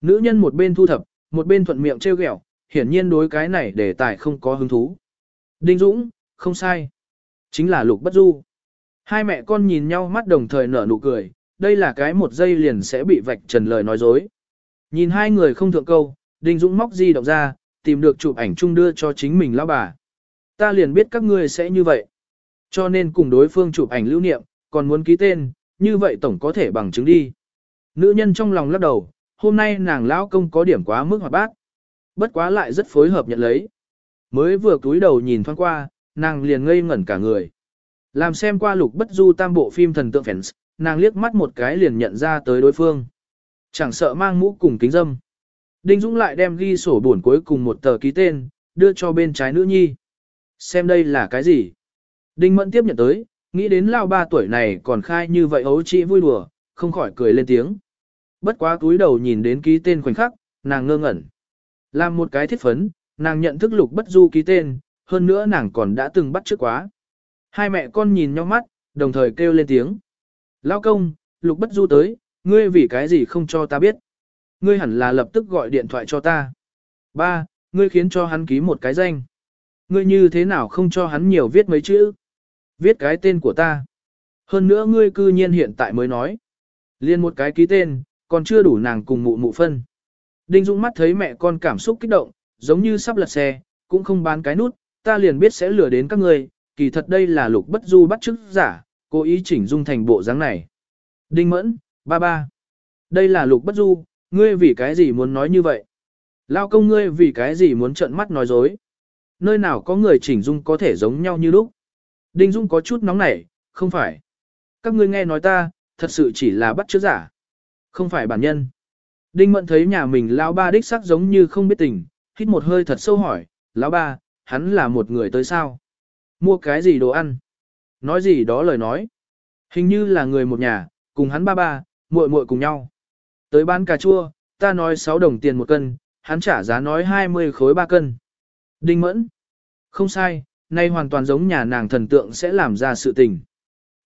Nữ nhân một bên thu thập, một bên thuận miệng trêu ghẹo, hiển nhiên đối cái này để tài không có hứng thú. Đinh Dũng, không sai. Chính là lục bất du. Hai mẹ con nhìn nhau mắt đồng thời nở nụ cười, đây là cái một giây liền sẽ bị vạch trần lời nói dối. Nhìn hai người không thượng câu, Đinh Dũng móc di động ra, tìm được chụp ảnh chung đưa cho chính mình lão bà. Ta liền biết các ngươi sẽ như vậy. Cho nên cùng đối phương chụp ảnh lưu niệm, còn muốn ký tên, như vậy tổng có thể bằng chứng đi. Nữ nhân trong lòng lắc đầu, hôm nay nàng lão công có điểm quá mức hoạt bát. Bất quá lại rất phối hợp nhận lấy. Mới vừa túi đầu nhìn thoáng qua, nàng liền ngây ngẩn cả người. Làm xem qua lục bất du tam bộ phim thần tượng fans, nàng liếc mắt một cái liền nhận ra tới đối phương. Chẳng sợ mang mũ cùng kính dâm. Đinh Dũng lại đem ghi sổ buồn cuối cùng một tờ ký tên, đưa cho bên trái nữ nhi. Xem đây là cái gì? Đinh Mẫn tiếp nhận tới, nghĩ đến lao ba tuổi này còn khai như vậy ấu chị vui đùa, không khỏi cười lên tiếng. Bất quá túi đầu nhìn đến ký tên khoảnh khắc, nàng ngơ ngẩn. Làm một cái thiết phấn, nàng nhận thức lục bất du ký tên, hơn nữa nàng còn đã từng bắt trước quá. Hai mẹ con nhìn nhau mắt, đồng thời kêu lên tiếng. Lao công, lục bất du tới, ngươi vì cái gì không cho ta biết. Ngươi hẳn là lập tức gọi điện thoại cho ta. Ba, ngươi khiến cho hắn ký một cái danh. Ngươi như thế nào không cho hắn nhiều viết mấy chữ. Viết cái tên của ta. Hơn nữa ngươi cư nhiên hiện tại mới nói. Liên một cái ký tên, còn chưa đủ nàng cùng mụ mụ phân. Đinh Dũng mắt thấy mẹ con cảm xúc kích động, giống như sắp lật xe, cũng không bán cái nút, ta liền biết sẽ lừa đến các ngươi, kỳ thật đây là lục bất du bắt chức giả, cố ý chỉnh dung thành bộ dáng này. Đinh Mẫn, ba ba. Đây là lục bất du, ngươi vì cái gì muốn nói như vậy? Lao công ngươi vì cái gì muốn trợn mắt nói dối? Nơi nào có người chỉnh dung có thể giống nhau như lúc? Đinh Dung có chút nóng nảy, không phải. Các ngươi nghe nói ta, thật sự chỉ là bắt chước giả. Không phải bản nhân. Đinh Mẫn thấy nhà mình lão ba đích sắc giống như không biết tình, hít một hơi thật sâu hỏi, lão ba, hắn là một người tới sao? Mua cái gì đồ ăn? Nói gì đó lời nói. Hình như là người một nhà, cùng hắn ba ba, muội muội cùng nhau. Tới bán cà chua, ta nói 6 đồng tiền một cân, hắn trả giá nói 20 khối 3 cân. Đinh Mẫn. Không sai, nay hoàn toàn giống nhà nàng thần tượng sẽ làm ra sự tình.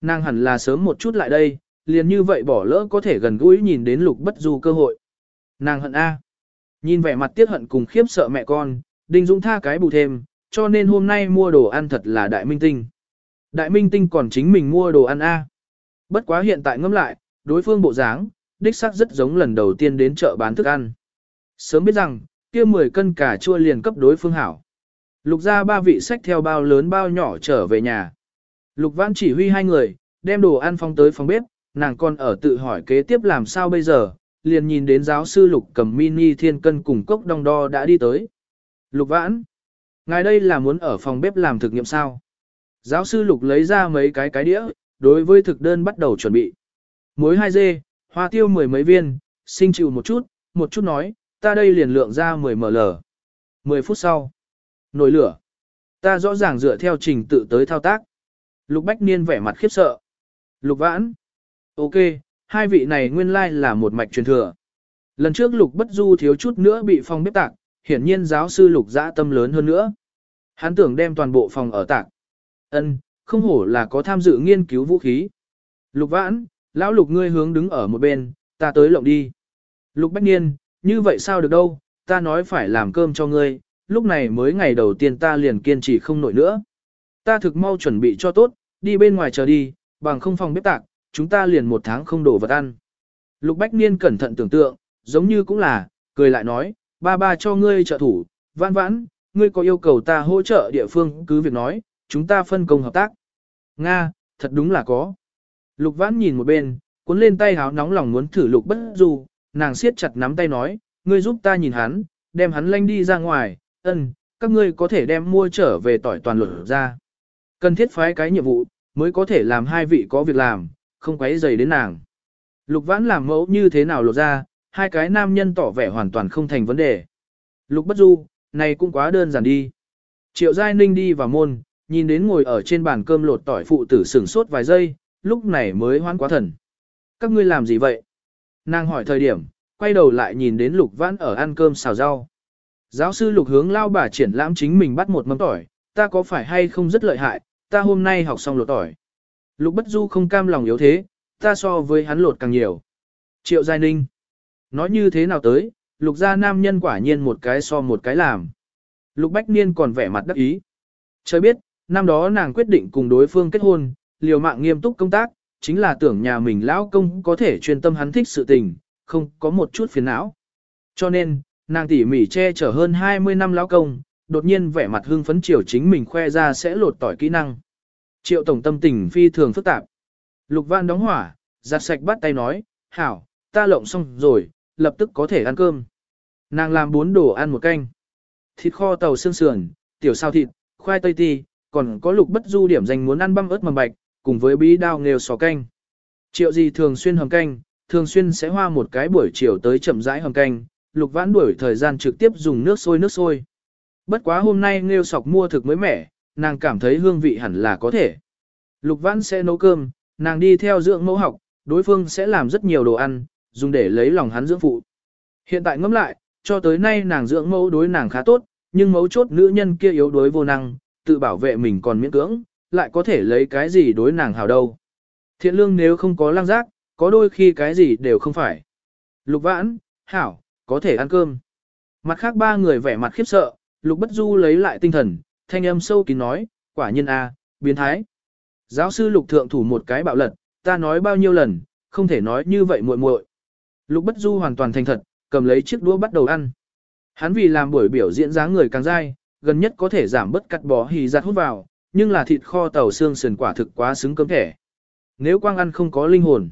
Nàng hẳn là sớm một chút lại đây, liền như vậy bỏ lỡ có thể gần gũi nhìn đến lục bất du cơ hội. Nàng hận A. Nhìn vẻ mặt tiếc hận cùng khiếp sợ mẹ con, Đinh Dũng tha cái bù thêm, cho nên hôm nay mua đồ ăn thật là đại minh tinh. Đại minh tinh còn chính mình mua đồ ăn A. Bất quá hiện tại ngẫm lại, đối phương bộ dáng, đích xác rất giống lần đầu tiên đến chợ bán thức ăn. Sớm biết rằng, kia 10 cân cà chua liền cấp đối phương hảo. Lục ra ba vị sách theo bao lớn bao nhỏ trở về nhà. Lục vãn chỉ huy hai người, đem đồ ăn phong tới phòng bếp, nàng còn ở tự hỏi kế tiếp làm sao bây giờ, liền nhìn đến giáo sư Lục cầm mini thiên cân cùng cốc đong đo đã đi tới. Lục vãn, ngài đây là muốn ở phòng bếp làm thực nghiệm sao? Giáo sư Lục lấy ra mấy cái cái đĩa, đối với thực đơn bắt đầu chuẩn bị. Muối 2 dê, hoa tiêu mười mấy viên, sinh chịu một chút, một chút nói, ta đây liền lượng ra 10 ml. 10 phút sau, nổi lửa. Ta rõ ràng dựa theo trình tự tới thao tác. Lục Bách Niên vẻ mặt khiếp sợ. Lục Vãn. Ok, hai vị này nguyên lai là một mạch truyền thừa. Lần trước Lục Bất Du thiếu chút nữa bị phòng bếp tạc, hiển nhiên giáo sư Lục dã tâm lớn hơn nữa. Hắn tưởng đem toàn bộ phòng ở tạc. Ân, không hổ là có tham dự nghiên cứu vũ khí. Lục Vãn, lão Lục ngươi hướng đứng ở một bên, ta tới lộng đi. Lục Bách Niên, như vậy sao được đâu, ta nói phải làm cơm cho ngươi, lúc này mới ngày đầu tiên ta liền kiên trì không nổi nữa. Ta thực mau chuẩn bị cho tốt, đi bên ngoài chờ đi, bằng không phòng bếp tạc, chúng ta liền một tháng không đổ vật ăn. Lục Bách Niên cẩn thận tưởng tượng, giống như cũng là, cười lại nói, ba ba cho ngươi trợ thủ, vãn vãn, ngươi có yêu cầu ta hỗ trợ địa phương cứ việc nói, chúng ta phân công hợp tác. Nga, thật đúng là có. Lục vãn nhìn một bên, cuốn lên tay háo nóng lòng muốn thử lục bất du, nàng siết chặt nắm tay nói, ngươi giúp ta nhìn hắn, đem hắn lanh đi ra ngoài, ân, các ngươi có thể đem mua trở về tỏi toàn luật ra. Cần thiết phái cái nhiệm vụ, mới có thể làm hai vị có việc làm, không quấy dày đến nàng. Lục vãn làm mẫu như thế nào lột ra, hai cái nam nhân tỏ vẻ hoàn toàn không thành vấn đề. Lục bất du, này cũng quá đơn giản đi. Triệu Giai Ninh đi vào môn, nhìn đến ngồi ở trên bàn cơm lột tỏi phụ tử sửng sốt vài giây, lúc này mới hoan quá thần. Các ngươi làm gì vậy? Nàng hỏi thời điểm, quay đầu lại nhìn đến lục vãn ở ăn cơm xào rau. Giáo sư lục hướng lao bà triển lãm chính mình bắt một mâm tỏi, ta có phải hay không rất lợi hại, ta hôm nay học xong lột tỏi. Lục bất du không cam lòng yếu thế, ta so với hắn lột càng nhiều. Triệu Giai Ninh. Nói như thế nào tới, lục gia nam nhân quả nhiên một cái so một cái làm. Lục Bách Niên còn vẻ mặt đắc ý. Trời biết, năm đó nàng quyết định cùng đối phương kết hôn, liều mạng nghiêm túc công tác, chính là tưởng nhà mình lão công có thể chuyên tâm hắn thích sự tình, không có một chút phiền não. Cho nên, nàng tỉ mỉ che chở hơn 20 năm lão công, đột nhiên vẻ mặt hưng phấn chiều chính mình khoe ra sẽ lột tỏi kỹ năng. Triệu tổng tâm tình phi thường phức tạp. Lục Văn đóng hỏa, giặt sạch bắt tay nói, hảo, ta lộng xong rồi, lập tức có thể ăn cơm. Nàng làm bốn đồ ăn một canh. Thịt kho tàu xương sườn, tiểu sao thịt, khoai tây ti, còn có lục bất du điểm dành muốn ăn băm ớt mầm bạch, cùng với bí đao nghêu sò canh. Triệu gì thường xuyên hầm canh, thường xuyên sẽ hoa một cái buổi chiều tới chậm rãi hầm canh, lục vãn đuổi thời gian trực tiếp dùng nước sôi nước sôi. Bất quá hôm nay nghêu sọc mua thực mới mẻ, nàng cảm thấy hương vị hẳn là có thể. Lục vãn sẽ nấu cơm, nàng đi theo dưỡng mẫu học, đối phương sẽ làm rất nhiều đồ ăn, dùng để lấy lòng hắn dưỡng phụ. Hiện tại ngẫm lại, cho tới nay nàng dưỡng mẫu đối nàng khá tốt, nhưng mấu chốt nữ nhân kia yếu đuối vô năng, tự bảo vệ mình còn miễn cưỡng, lại có thể lấy cái gì đối nàng hào đâu. Thiện lương nếu không có lăng giác, có đôi khi cái gì đều không phải. Lục vãn, hảo, có thể ăn cơm. Mặt khác ba người vẻ mặt khiếp sợ, lục bất du lấy lại tinh thần, thanh âm sâu kín nói, quả nhiên a, biến thái. Giáo sư lục thượng thủ một cái bạo lật, ta nói bao nhiêu lần, không thể nói như vậy muội muội. Lục bất du hoàn toàn thành thật, cầm lấy chiếc đũa bắt đầu ăn. Hắn vì làm buổi biểu diễn dáng người càng dai, gần nhất có thể giảm bớt cắt bó hì giặt hút vào, nhưng là thịt kho tàu xương sườn quả thực quá xứng cơm thẻ. Nếu quang ăn không có linh hồn.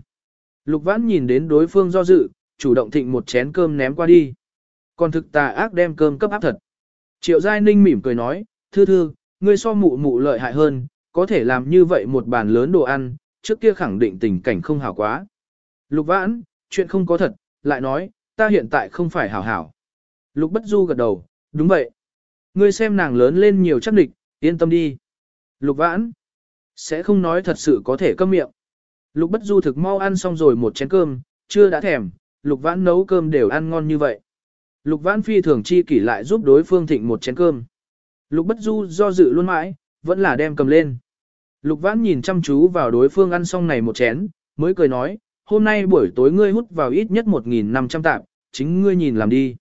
Lục vãn nhìn đến đối phương do dự, chủ động thịnh một chén cơm ném qua đi. Còn thực tà ác đem cơm cấp áp thật. Triệu Giai Ninh mỉm cười nói, thư thư, ngươi so mụ mụ lợi hại hơn, có thể làm như vậy một bàn lớn đồ ăn, trước kia khẳng định tình cảnh không hảo quá. Lục vãn, chuyện không có thật, lại nói, ta hiện tại không phải hảo hảo. Lục Bất Du gật đầu, đúng vậy. Ngươi xem nàng lớn lên nhiều chắc địch, yên tâm đi. Lục Vãn, sẽ không nói thật sự có thể câm miệng. Lục Bất Du thực mau ăn xong rồi một chén cơm, chưa đã thèm, Lục Vãn nấu cơm đều ăn ngon như vậy. Lục Vãn phi thường chi kỷ lại giúp đối phương thịnh một chén cơm. Lục Bất Du do dự luôn mãi, vẫn là đem cầm lên. Lục Vãn nhìn chăm chú vào đối phương ăn xong này một chén, mới cười nói, hôm nay buổi tối ngươi hút vào ít nhất 1.500 tạp, chính ngươi nhìn làm đi.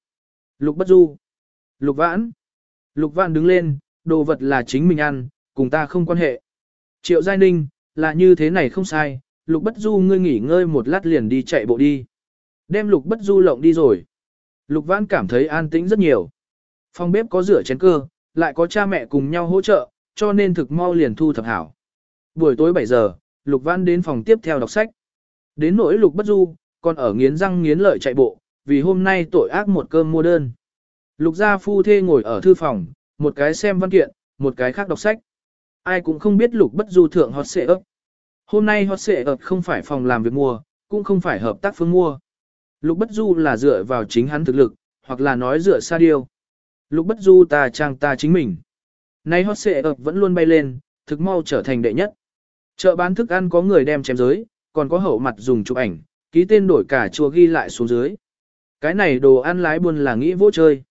Lục Bất Du. Lục Vãn. Lục Văn đứng lên, đồ vật là chính mình ăn, cùng ta không quan hệ. Triệu Giai Ninh, là như thế này không sai, Lục Bất Du ngươi nghỉ ngơi một lát liền đi chạy bộ đi. Đem Lục Bất Du lộng đi rồi. Lục Văn cảm thấy an tĩnh rất nhiều. Phòng bếp có rửa chén cơ, lại có cha mẹ cùng nhau hỗ trợ, cho nên thực mau liền thu thập hảo. Buổi tối 7 giờ, Lục Văn đến phòng tiếp theo đọc sách. Đến nỗi Lục Bất Du, còn ở nghiến răng nghiến lợi chạy bộ, vì hôm nay tội ác một cơm mua đơn. Lục gia phu thê ngồi ở thư phòng, một cái xem văn kiện, một cái khác đọc sách. Ai cũng không biết Lục Bất Du thượng hot xệ ấp. Hôm nay hot xệ ấp không phải phòng làm việc mua, cũng không phải hợp tác phương mua. Lục Bất Du là dựa vào chính hắn thực lực, hoặc là nói dựa xa điêu. Lục Bất Du ta trang ta chính mình. Nay hot xệ ấp vẫn luôn bay lên, thực mau trở thành đệ nhất. Chợ bán thức ăn có người đem chém giới, còn có hậu mặt dùng chụp ảnh, ký tên đổi cả chùa ghi lại xuống dưới. Cái này đồ ăn lái buôn là nghĩ vô chơi.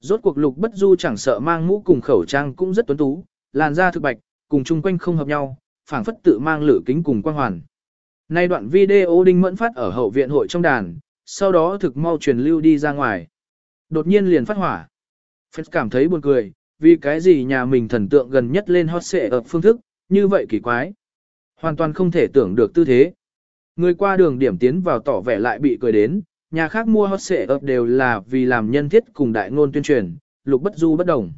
Rốt cuộc lục bất du chẳng sợ mang mũ cùng khẩu trang cũng rất tuấn tú, làn da thực bạch, cùng chung quanh không hợp nhau, phảng phất tự mang lửa kính cùng quang hoàn. Nay đoạn video đinh mẫn phát ở hậu viện hội trong đàn, sau đó thực mau truyền lưu đi ra ngoài. Đột nhiên liền phát hỏa. Phết cảm thấy buồn cười, vì cái gì nhà mình thần tượng gần nhất lên hot xệ ở phương thức, như vậy kỳ quái. Hoàn toàn không thể tưởng được tư thế. Người qua đường điểm tiến vào tỏ vẻ lại bị cười đến, nhà khác mua hot xệ ập đều là vì làm nhân thiết cùng đại ngôn tuyên truyền, lục bất du bất đồng.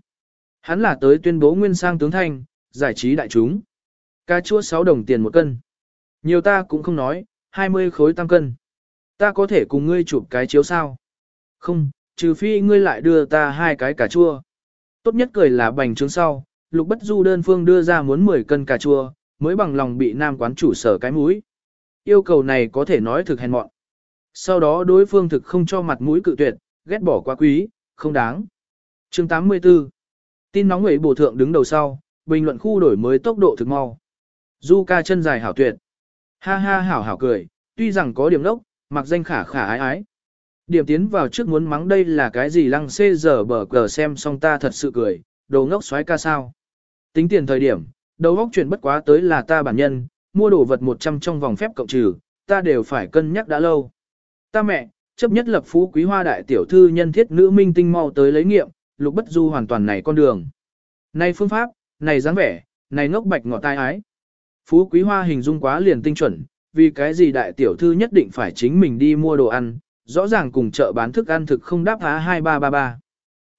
Hắn là tới tuyên bố nguyên sang tướng thanh, giải trí đại chúng. Cà chua 6 đồng tiền một cân. Nhiều ta cũng không nói, 20 khối tăng cân. Ta có thể cùng ngươi chụp cái chiếu sao? Không, trừ phi ngươi lại đưa ta hai cái cà chua. Tốt nhất cười là bành trướng sau, lục bất du đơn phương đưa ra muốn 10 cân cà chua, mới bằng lòng bị nam quán chủ sở cái mũi. Yêu cầu này có thể nói thực hèn mọn. Sau đó đối phương thực không cho mặt mũi cự tuyệt, ghét bỏ quá quý, không đáng. Chương 84 Tin nóng người bổ thượng đứng đầu sau, bình luận khu đổi mới tốc độ thực mau. Du ca chân dài hảo tuyệt. Ha ha hảo hảo cười, tuy rằng có điểm lốc, mặc danh khả khả ái ái. Điểm tiến vào trước muốn mắng đây là cái gì lăng xê giờ bờ cờ xem xong ta thật sự cười, đồ ngốc xoái ca sao. Tính tiền thời điểm, đầu góc chuyển bất quá tới là ta bản nhân, mua đồ vật 100 trong vòng phép cộng trừ, ta đều phải cân nhắc đã lâu. Ta mẹ, chấp nhất lập phú quý hoa đại tiểu thư nhân thiết nữ minh tinh mau tới lấy nghiệm, lục bất du hoàn toàn này con đường. Này phương pháp, này dáng vẻ, này ngốc bạch ngọt tai ái. Phú quý hoa hình dung quá liền tinh chuẩn, vì cái gì đại tiểu thư nhất định phải chính mình đi mua đồ ăn, rõ ràng cùng chợ bán thức ăn thực không đáp á 2333.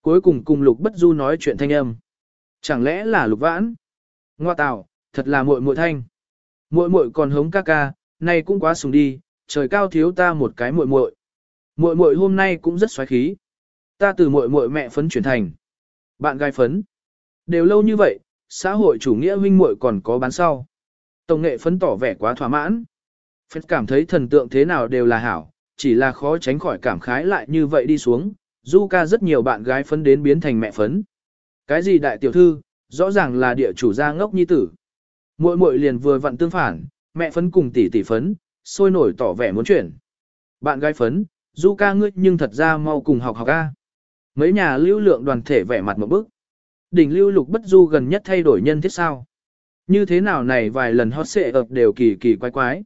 Cuối cùng cùng lục bất du nói chuyện thanh âm. Chẳng lẽ là lục vãn? Ngoa tào, thật là muội muội thanh. Muội muội còn hống ca ca, này cũng quá sùng đi, trời cao thiếu ta một cái muội muội. Muội muội hôm nay cũng rất xoáy khí. Ta từ muội muội mẹ phấn chuyển thành bạn gái phấn. Đều lâu như vậy, xã hội chủ nghĩa huynh muội còn có bán sau. Tổng nghệ phấn tỏ vẻ quá thỏa mãn. Phết cảm thấy thần tượng thế nào đều là hảo, chỉ là khó tránh khỏi cảm khái lại như vậy đi xuống. Du ca rất nhiều bạn gái phấn đến biến thành mẹ phấn. Cái gì đại tiểu thư, rõ ràng là địa chủ gia ngốc nhi tử. Muội muội liền vừa vặn tương phản, mẹ phấn cùng tỷ tỷ phấn, sôi nổi tỏ vẻ muốn chuyển. Bạn gái phấn, du ca ngươi nhưng thật ra mau cùng học học ca. Mấy nhà lưu lượng đoàn thể vẻ mặt một bức. Đỉnh lưu lục bất du gần nhất thay đổi nhân thiết sao. Như thế nào này vài lần hot xệ ập đều kỳ kỳ quái quái.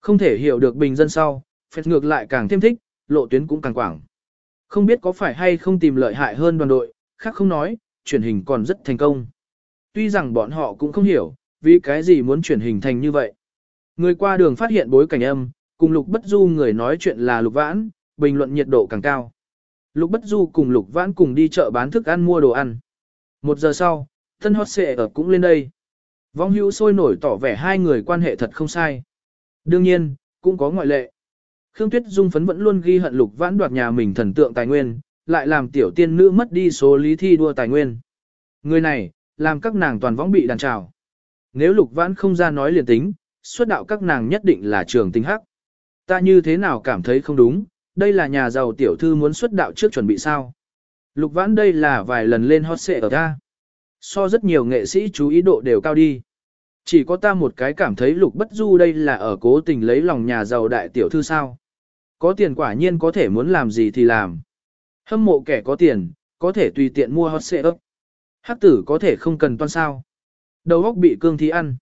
Không thể hiểu được bình dân sau, phép ngược lại càng thêm thích, lộ tuyến cũng càng quảng. Không biết có phải hay không tìm lợi hại hơn đoàn đội, khác không nói, truyền hình còn rất thành công. Tuy rằng bọn họ cũng không hiểu, vì cái gì muốn truyền hình thành như vậy. Người qua đường phát hiện bối cảnh âm, cùng Lục Bất Du người nói chuyện là Lục Vãn, bình luận nhiệt độ càng cao. Lục Bất Du cùng Lục Vãn cùng đi chợ bán thức ăn mua đồ ăn. Một giờ sau, thân hot xệ ở cũng lên đây. Vong hữu sôi nổi tỏ vẻ hai người quan hệ thật không sai. Đương nhiên, cũng có ngoại lệ. Khương Tuyết Dung phấn vẫn luôn ghi hận Lục Vãn đoạt nhà mình thần tượng tài nguyên, lại làm tiểu tiên nữ mất đi số lý thi đua tài nguyên. Người này, làm các nàng toàn võng bị đàn trào. Nếu Lục Vãn không ra nói liền tính, xuất đạo các nàng nhất định là trường tinh hắc. Ta như thế nào cảm thấy không đúng, đây là nhà giàu tiểu thư muốn xuất đạo trước chuẩn bị sao. Lục vãn đây là vài lần lên hot xệ ở ta. So rất nhiều nghệ sĩ chú ý độ đều cao đi. Chỉ có ta một cái cảm thấy lục bất du đây là ở cố tình lấy lòng nhà giàu đại tiểu thư sao. Có tiền quả nhiên có thể muốn làm gì thì làm. Hâm mộ kẻ có tiền, có thể tùy tiện mua hot xệ ấp. Hắc tử có thể không cần toan sao. Đầu óc bị cương thi ăn.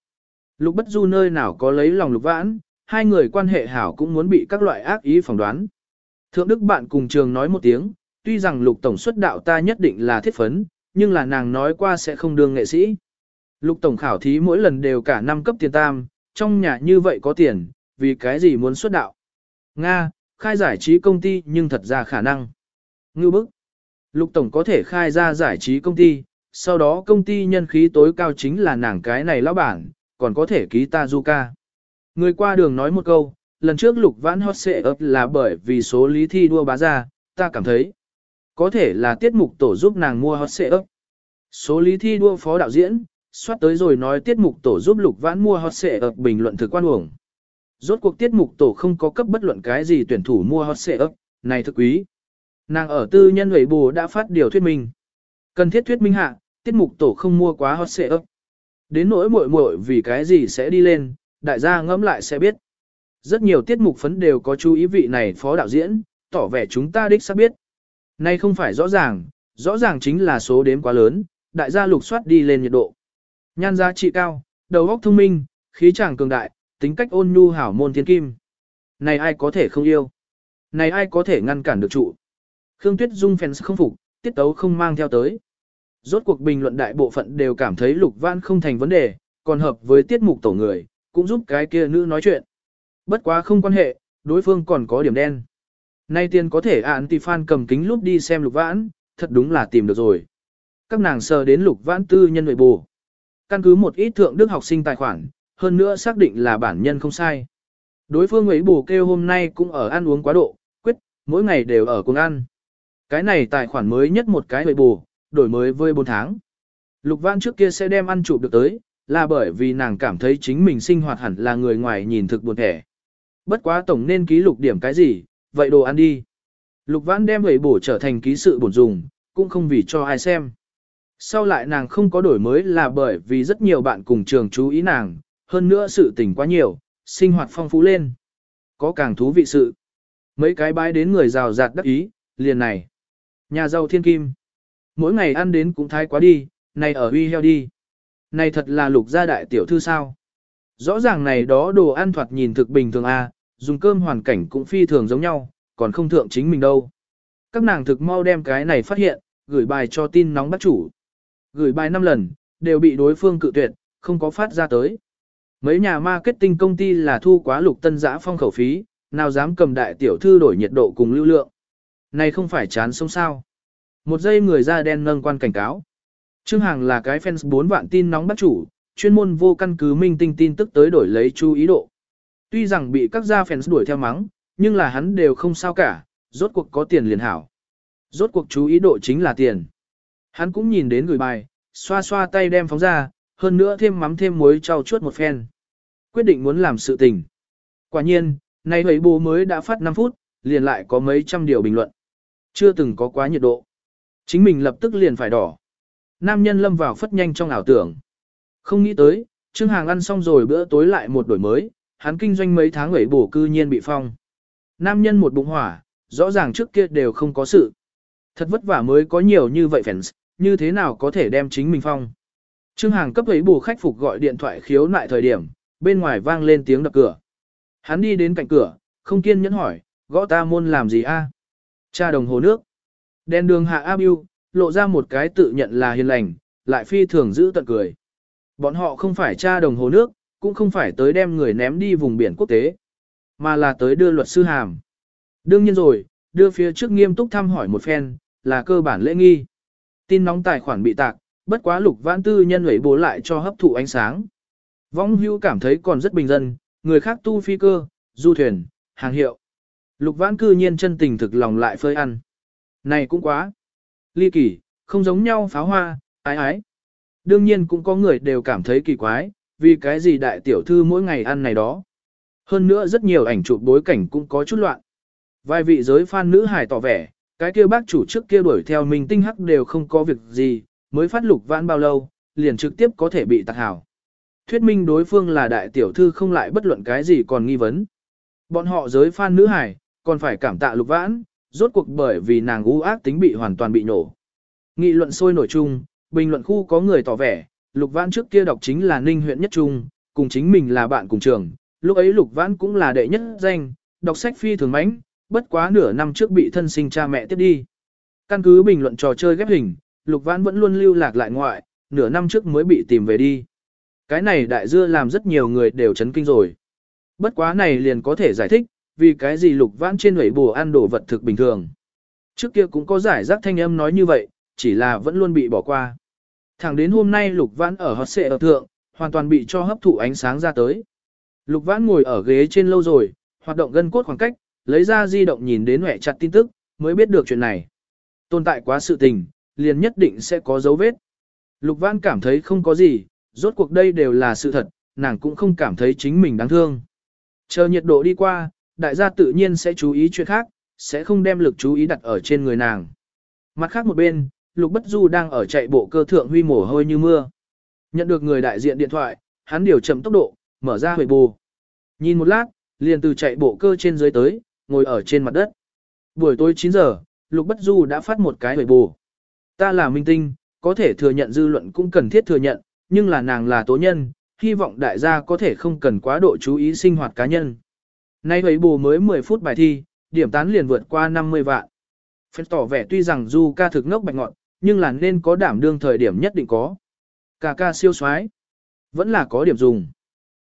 Lục bất du nơi nào có lấy lòng lục vãn, hai người quan hệ hảo cũng muốn bị các loại ác ý phỏng đoán. Thượng Đức bạn cùng trường nói một tiếng, tuy rằng lục tổng xuất đạo ta nhất định là thiết phấn, nhưng là nàng nói qua sẽ không đương nghệ sĩ. Lục tổng khảo thí mỗi lần đều cả năm cấp tiền tam, trong nhà như vậy có tiền, vì cái gì muốn xuất đạo. Nga, khai giải trí công ty nhưng thật ra khả năng. Ngư bức. Lục tổng có thể khai ra giải trí công ty, sau đó công ty nhân khí tối cao chính là nàng cái này lão bản, còn có thể ký Tazuka. Người qua đường nói một câu, lần trước lục vãn hot xệ ấp là bởi vì số lý thi đua bá ra, ta cảm thấy có thể là tiết mục tổ giúp nàng mua hot xệ ấp. Số lý thi đua phó đạo diễn, soát tới rồi nói tiết mục tổ giúp lục vãn mua hot xệ ấp bình luận thực quan uổng. Rốt cuộc tiết mục tổ không có cấp bất luận cái gì tuyển thủ mua hot xệ ấp, này thực quý. Nàng ở tư nhân ủy bù đã phát điều thuyết minh. Cần thiết thuyết minh hạ, tiết mục tổ không mua quá hot xệ ấp. Đến nỗi muội muội vì cái gì sẽ đi lên, đại gia ngẫm lại sẽ biết. Rất nhiều tiết mục phấn đều có chú ý vị này phó đạo diễn, tỏ vẻ chúng ta đích xác biết. Nay không phải rõ ràng, rõ ràng chính là số đếm quá lớn, đại gia lục soát đi lên nhiệt độ. Nhan giá trị cao, đầu óc thông minh, khí chàng cường đại, tính cách ôn nhu hảo môn thiên kim. Này ai có thể không yêu? Này ai có thể ngăn cản được trụ? Khương Tuyết Dung fans không phục, tiết tấu không mang theo tới. Rốt cuộc bình luận đại bộ phận đều cảm thấy Lục Văn không thành vấn đề, còn hợp với tiết mục tổ người, cũng giúp cái kia nữ nói chuyện. Bất quá không quan hệ, đối phương còn có điểm đen. Nay tiên có thể à, án tỷ fan cầm kính lúc đi xem Lục Vãn, thật đúng là tìm được rồi. Các nàng sờ đến Lục Vãn tư nhân nội bù. Căn cứ một ít thượng đức học sinh tài khoản, hơn nữa xác định là bản nhân không sai. Đối phương ấy bù kêu hôm nay cũng ở ăn uống quá độ, quyết, mỗi ngày đều ở cùng ăn. Cái này tài khoản mới nhất một cái ấy bù, đổi mới với 4 tháng. Lục Văn trước kia sẽ đem ăn chụp được tới, là bởi vì nàng cảm thấy chính mình sinh hoạt hẳn là người ngoài nhìn thực buồn thẻ. Bất quá tổng nên ký lục điểm cái gì, vậy đồ ăn đi. Lục Văn đem người bổ trở thành ký sự bổn dùng, cũng không vì cho ai xem. Sau lại nàng không có đổi mới là bởi vì rất nhiều bạn cùng trường chú ý nàng, hơn nữa sự tình quá nhiều, sinh hoạt phong phú lên. Có càng thú vị sự. Mấy cái bái đến người rào rạt đắc ý, liền này. Nhà giàu thiên kim. Mỗi ngày ăn đến cũng thái quá đi, này ở uy heo đi. Này thật là lục gia đại tiểu thư sao. Rõ ràng này đó đồ ăn thoạt nhìn thực bình thường a, à, dùng cơm hoàn cảnh cũng phi thường giống nhau, còn không thượng chính mình đâu. Các nàng thực mau đem cái này phát hiện, gửi bài cho tin nóng bắt chủ. Gửi bài 5 lần, đều bị đối phương cự tuyệt, không có phát ra tới. Mấy nhà marketing công ty là thu quá lục tân giã phong khẩu phí, nào dám cầm đại tiểu thư đổi nhiệt độ cùng lưu lượng. Này không phải chán sống sao. Một giây người da đen nâng quan cảnh cáo. Trương Hàng là cái fans 4 vạn tin nóng bắt chủ, chuyên môn vô căn cứ minh tinh tin tức tới đổi lấy chú ý độ. Tuy rằng bị các gia fans đuổi theo mắng, nhưng là hắn đều không sao cả, rốt cuộc có tiền liền hảo. Rốt cuộc chú ý độ chính là tiền. Hắn cũng nhìn đến gửi bài, xoa xoa tay đem phóng ra, hơn nữa thêm mắm thêm muối trao chuốt một phen. Quyết định muốn làm sự tình. Quả nhiên, nay hấy bố mới đã phát 5 phút, liền lại có mấy trăm điều bình luận. Chưa từng có quá nhiệt độ. Chính mình lập tức liền phải đỏ. Nam nhân lâm vào phất nhanh trong ảo tưởng. Không nghĩ tới, Trương Hàng ăn xong rồi bữa tối lại một đổi mới, hắn kinh doanh mấy tháng ấy bổ cư nhiên bị phong. Nam nhân một bụng hỏa, rõ ràng trước kia đều không có sự. Thật vất vả mới có nhiều như vậy fans, như thế nào có thể đem chính mình phong. Trương Hàng cấp ấy bù khách phục gọi điện thoại khiếu nại thời điểm, bên ngoài vang lên tiếng đập cửa. Hắn đi đến cạnh cửa, không kiên nhẫn hỏi, gõ ta môn làm gì a? Cha đồng hồ nước đen đường hạ áp yêu, lộ ra một cái tự nhận là hiền lành, lại phi thường giữ tận cười. Bọn họ không phải cha đồng hồ nước, cũng không phải tới đem người ném đi vùng biển quốc tế, mà là tới đưa luật sư hàm. Đương nhiên rồi, đưa phía trước nghiêm túc thăm hỏi một phen, là cơ bản lễ nghi. Tin nóng tài khoản bị tạc, bất quá lục vãn tư nhân ủy bố lại cho hấp thụ ánh sáng. Vong hưu cảm thấy còn rất bình dân, người khác tu phi cơ, du thuyền, hàng hiệu. Lục vãn cư nhiên chân tình thực lòng lại phơi ăn. Này cũng quá. Ly kỳ, không giống nhau pháo hoa, ái ái. Đương nhiên cũng có người đều cảm thấy kỳ quái, vì cái gì đại tiểu thư mỗi ngày ăn này đó. Hơn nữa rất nhiều ảnh chụp bối cảnh cũng có chút loạn. Vài vị giới fan nữ hải tỏ vẻ, cái kia bác chủ trước kia đuổi theo mình tinh hắc đều không có việc gì, mới phát lục vãn bao lâu, liền trực tiếp có thể bị tạc hảo. Thuyết minh đối phương là đại tiểu thư không lại bất luận cái gì còn nghi vấn. Bọn họ giới fan nữ hải, còn phải cảm tạ lục vãn, rốt cuộc bởi vì nàng u ác tính bị hoàn toàn bị nổ. Nghị luận sôi nổi chung, bình luận khu có người tỏ vẻ, lục vãn trước kia đọc chính là ninh huyện nhất trung, cùng chính mình là bạn cùng trường, lúc ấy lục vãn cũng là đệ nhất danh, đọc sách phi thường mãnh, bất quá nửa năm trước bị thân sinh cha mẹ tiếp đi. Căn cứ bình luận trò chơi ghép hình, lục vãn vẫn luôn lưu lạc lại ngoại, nửa năm trước mới bị tìm về đi. Cái này đại dưa làm rất nhiều người đều chấn kinh rồi. Bất quá này liền có thể giải thích, vì cái gì lục vãn trên hủy bùa ăn đồ vật thực bình thường. Trước kia cũng có giải rác thanh âm nói như vậy, chỉ là vẫn luôn bị bỏ qua. Thẳng đến hôm nay lục vãn ở hót xệ ở thượng, hoàn toàn bị cho hấp thụ ánh sáng ra tới. Lục vãn ngồi ở ghế trên lâu rồi, hoạt động gân cốt khoảng cách, lấy ra di động nhìn đến hẹ chặt tin tức, mới biết được chuyện này. Tồn tại quá sự tình, liền nhất định sẽ có dấu vết. Lục vãn cảm thấy không có gì, rốt cuộc đây đều là sự thật, nàng cũng không cảm thấy chính mình đáng thương. Chờ nhiệt độ đi qua, đại gia tự nhiên sẽ chú ý chuyện khác, sẽ không đem lực chú ý đặt ở trên người nàng. Mặt khác một bên, Lục Bất Du đang ở chạy bộ cơ thượng huy mồ hôi như mưa. Nhận được người đại diện điện thoại, hắn điều chậm tốc độ, mở ra huệ bù. Nhìn một lát, liền từ chạy bộ cơ trên dưới tới, ngồi ở trên mặt đất. Buổi tối 9 giờ, Lục Bất Du đã phát một cái huệ bù. Ta là minh tinh, có thể thừa nhận dư luận cũng cần thiết thừa nhận, nhưng là nàng là tố nhân, hy vọng đại gia có thể không cần quá độ chú ý sinh hoạt cá nhân. Nay ấy bù mới 10 phút bài thi, điểm tán liền vượt qua 50 vạn. Phép tỏ vẻ tuy rằng du ca thực ngốc bạch ngọn, nhưng là nên có đảm đương thời điểm nhất định có. Cà ca siêu xoái, vẫn là có điểm dùng.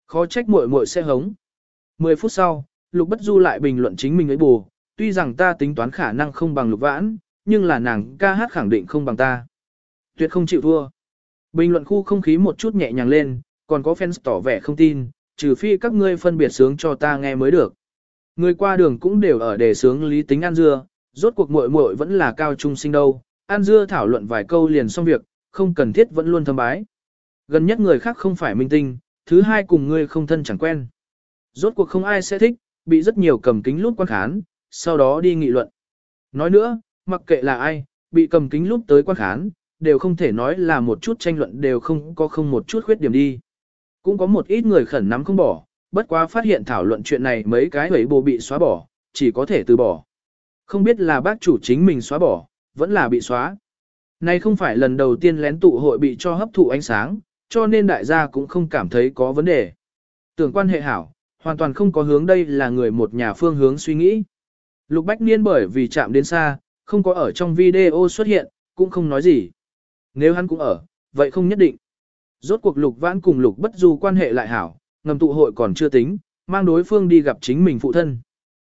Khó trách muội muội sẽ hống. 10 phút sau, Lục Bất Du lại bình luận chính mình ấy bù, tuy rằng ta tính toán khả năng không bằng Lục Vãn, nhưng là nàng ca hát khẳng định không bằng ta. Tuyệt không chịu thua. Bình luận khu không khí một chút nhẹ nhàng lên, còn có fans tỏ vẻ không tin, trừ phi các ngươi phân biệt sướng cho ta nghe mới được. Người qua đường cũng đều ở đề sướng lý tính ăn dưa, rốt cuộc muội muội vẫn là cao trung sinh đâu, ăn dưa thảo luận vài câu liền xong việc, không cần thiết vẫn luôn thâm bái. Gần nhất người khác không phải minh tinh, thứ hai cùng ngươi không thân chẳng quen. Rốt cuộc không ai sẽ thích, bị rất nhiều cầm kính lút quan khán, sau đó đi nghị luận. Nói nữa, mặc kệ là ai, bị cầm kính lút tới quan khán, đều không thể nói là một chút tranh luận đều không có không một chút khuyết điểm đi. Cũng có một ít người khẩn nắm không bỏ, bất quá phát hiện thảo luận chuyện này mấy cái hủy bồ bị xóa bỏ, chỉ có thể từ bỏ. Không biết là bác chủ chính mình xóa bỏ, vẫn là bị xóa. Này không phải lần đầu tiên lén tụ hội bị cho hấp thụ ánh sáng, cho nên đại gia cũng không cảm thấy có vấn đề. Tưởng quan hệ hảo, hoàn toàn không có hướng đây là người một nhà phương hướng suy nghĩ. Lục Bách Niên bởi vì chạm đến xa, không có ở trong video xuất hiện, cũng không nói gì. Nếu hắn cũng ở, vậy không nhất định. Rốt cuộc Lục Vãn cùng Lục Bất Du quan hệ lại hảo, ngầm tụ hội còn chưa tính, mang đối phương đi gặp chính mình phụ thân.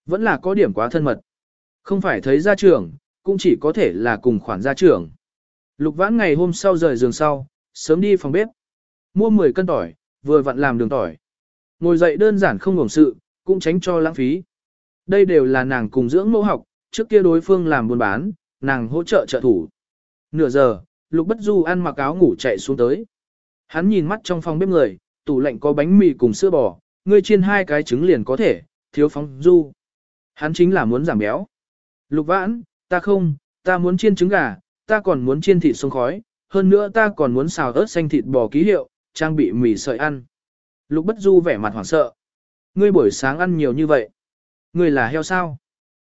Vẫn là có điểm quá thân mật. Không phải thấy gia trưởng, cũng chỉ có thể là cùng khoản gia trưởng. Lục Vãn ngày hôm sau rời giường sau, sớm đi phòng bếp. Mua 10 cân tỏi, vừa vặn làm đường tỏi. Ngồi dậy đơn giản không ngủng sự, cũng tránh cho lãng phí. Đây đều là nàng cùng dưỡng mẫu học, trước kia đối phương làm buôn bán, nàng hỗ trợ trợ thủ. Nửa giờ, Lục Bất Du ăn mặc áo ngủ chạy xuống tới. Hắn nhìn mắt trong phòng bếp người, tủ lạnh có bánh mì cùng sữa bò, ngươi chiên hai cái trứng liền có thể, thiếu phóng du. Hắn chính là muốn giảm béo. Lục vãn, ta không, ta muốn chiên trứng gà, ta còn muốn chiên thịt sông khói, hơn nữa ta còn muốn xào ớt xanh thịt bò ký hiệu, trang bị mì sợi ăn. Lục bất du vẻ mặt hoảng sợ. Ngươi buổi sáng ăn nhiều như vậy. Ngươi là heo sao?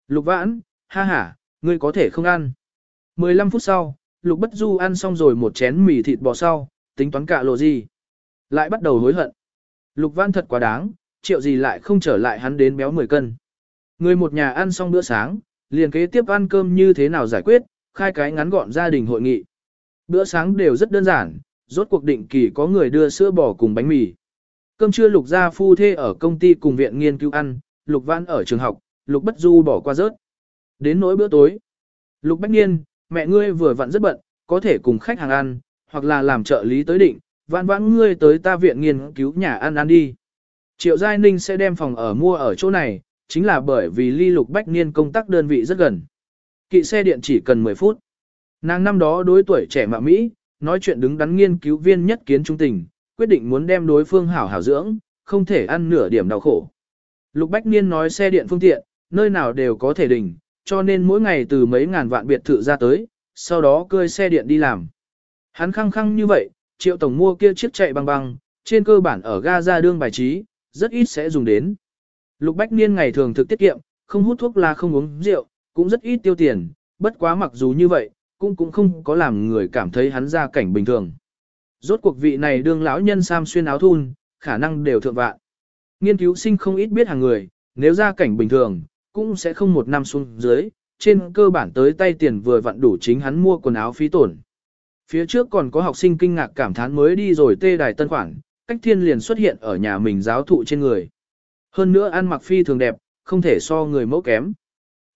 Lục vãn, ha ha, ngươi có thể không ăn. 15 phút sau, Lục bất du ăn xong rồi một chén mì thịt bò sau, tính toán cả lộ gì. Lại bắt đầu hối hận. Lục vãn thật quá đáng, triệu gì lại không trở lại hắn đến béo 10 cân. Người một nhà ăn xong bữa sáng, liền kế tiếp ăn cơm như thế nào giải quyết, khai cái ngắn gọn gia đình hội nghị. Bữa sáng đều rất đơn giản, rốt cuộc định kỳ có người đưa sữa bò cùng bánh mì. Cơm trưa lục gia phu thê ở công ty cùng viện nghiên cứu ăn, lục văn ở trường học, lục bất du bỏ qua rớt. Đến nỗi bữa tối. Lục bách niên, mẹ ngươi vừa vặn rất bận, có thể cùng khách hàng ăn, hoặc là làm trợ lý tới định, vãn vãn ngươi tới ta viện nghiên cứu nhà ăn ăn đi. Triệu Giai Ninh sẽ đem phòng ở mua ở chỗ này, chính là bởi vì ly lục bách niên công tác đơn vị rất gần. Kỵ xe điện chỉ cần 10 phút. Nàng năm đó đối tuổi trẻ mạ Mỹ, nói chuyện đứng đắn nghiên cứu viên nhất kiến trung tình, quyết định muốn đem đối phương hảo hảo dưỡng, không thể ăn nửa điểm đau khổ. Lục Bách Niên nói xe điện phương tiện, nơi nào đều có thể đỉnh, cho nên mỗi ngày từ mấy ngàn vạn biệt thự ra tới, sau đó cơi xe điện đi làm. Hắn khăng khăng như vậy, triệu tổng mua kia chiếc chạy băng băng, trên cơ bản ở ga ra đương bài trí, rất ít sẽ dùng đến. Lục Bách Niên ngày thường thực tiết kiệm, không hút thuốc là không uống rượu, cũng rất ít tiêu tiền, bất quá mặc dù như vậy, cũng cũng không có làm người cảm thấy hắn ra cảnh bình thường. Rốt cuộc vị này đương lão nhân sam xuyên áo thun, khả năng đều thượng vạn. Nghiên cứu sinh không ít biết hàng người, nếu ra cảnh bình thường, cũng sẽ không một năm xuống dưới, trên cơ bản tới tay tiền vừa vặn đủ chính hắn mua quần áo phí tổn. Phía trước còn có học sinh kinh ngạc cảm thán mới đi rồi tê đài tân khoản, cách thiên liền xuất hiện ở nhà mình giáo thụ trên người. Hơn nữa ăn mặc phi thường đẹp, không thể so người mẫu kém.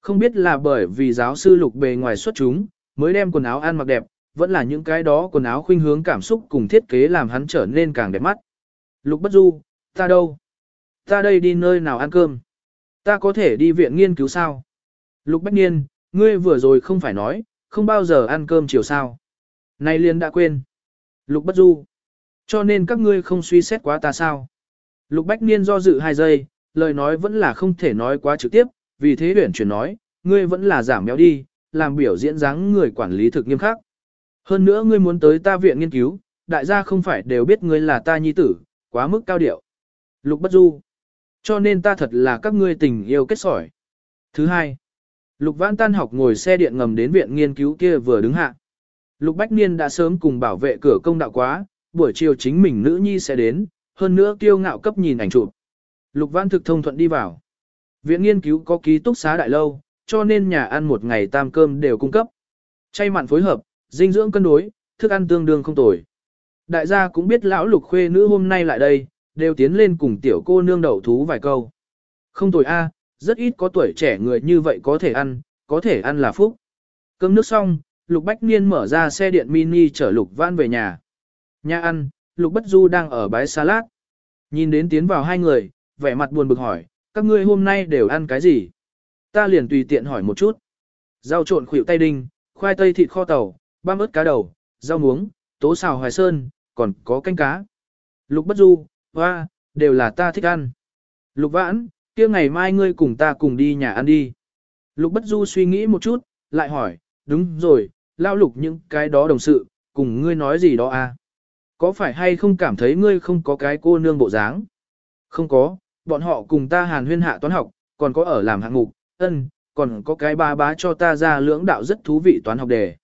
Không biết là bởi vì giáo sư lục bề ngoài xuất chúng, mới đem quần áo ăn mặc đẹp, vẫn là những cái đó quần áo khuynh hướng cảm xúc cùng thiết kế làm hắn trở nên càng đẹp mắt. Lục bất du, ta đâu? Ta đây đi nơi nào ăn cơm? Ta có thể đi viện nghiên cứu sao? Lục Bách Niên, ngươi vừa rồi không phải nói, không bao giờ ăn cơm chiều sao? Nay liền đã quên. Lục Bất Du. Cho nên các ngươi không suy xét quá ta sao? Lục Bách Niên do dự hai giây, lời nói vẫn là không thể nói quá trực tiếp, vì thế huyển chuyển nói, ngươi vẫn là giảm béo đi, làm biểu diễn dáng người quản lý thực nghiêm khắc. Hơn nữa ngươi muốn tới ta viện nghiên cứu, đại gia không phải đều biết ngươi là ta nhi tử, quá mức cao điệu. Lục Bất Du. Cho nên ta thật là các ngươi tình yêu kết sỏi. Thứ hai, Lục Vãn tan học ngồi xe điện ngầm đến viện nghiên cứu kia vừa đứng hạ. Lục Bách Niên đã sớm cùng bảo vệ cửa công đạo quá, buổi chiều chính mình nữ nhi sẽ đến, hơn nữa kiêu ngạo cấp nhìn ảnh chụp. Lục Văn thực thông thuận đi vào. Viện nghiên cứu có ký túc xá đại lâu, cho nên nhà ăn một ngày tam cơm đều cung cấp. Chay mặn phối hợp, dinh dưỡng cân đối, thức ăn tương đương không tồi. Đại gia cũng biết lão lục khuê nữ hôm nay lại đây, đều tiến lên cùng tiểu cô nương đầu thú vài câu. Không tồi a, rất ít có tuổi trẻ người như vậy có thể ăn, có thể ăn là phúc. Cơm nước xong, Lục Bách Niên mở ra xe điện mini chở Lục Vãn về nhà. Nhà ăn, Lục Bất Du đang ở bái salad. Nhìn đến tiến vào hai người, vẻ mặt buồn bực hỏi, các ngươi hôm nay đều ăn cái gì? Ta liền tùy tiện hỏi một chút. Rau trộn khuỷu tay đinh, khoai tây thịt kho tàu, băm ớt cá đầu, rau muống, tố xào hoài sơn, còn có canh cá. Lục Bất Du, hoa, đều là ta thích ăn. Lục Vãn, kia ngày mai ngươi cùng ta cùng đi nhà ăn đi. Lục Bất Du suy nghĩ một chút, lại hỏi, đúng rồi, lao lục những cái đó đồng sự, cùng ngươi nói gì đó à? Có phải hay không cảm thấy ngươi không có cái cô nương bộ dáng? Không có, bọn họ cùng ta hàn huyên hạ toán học, còn có ở làm hạng mục, ân, còn có cái ba bá cho ta ra lưỡng đạo rất thú vị toán học đề.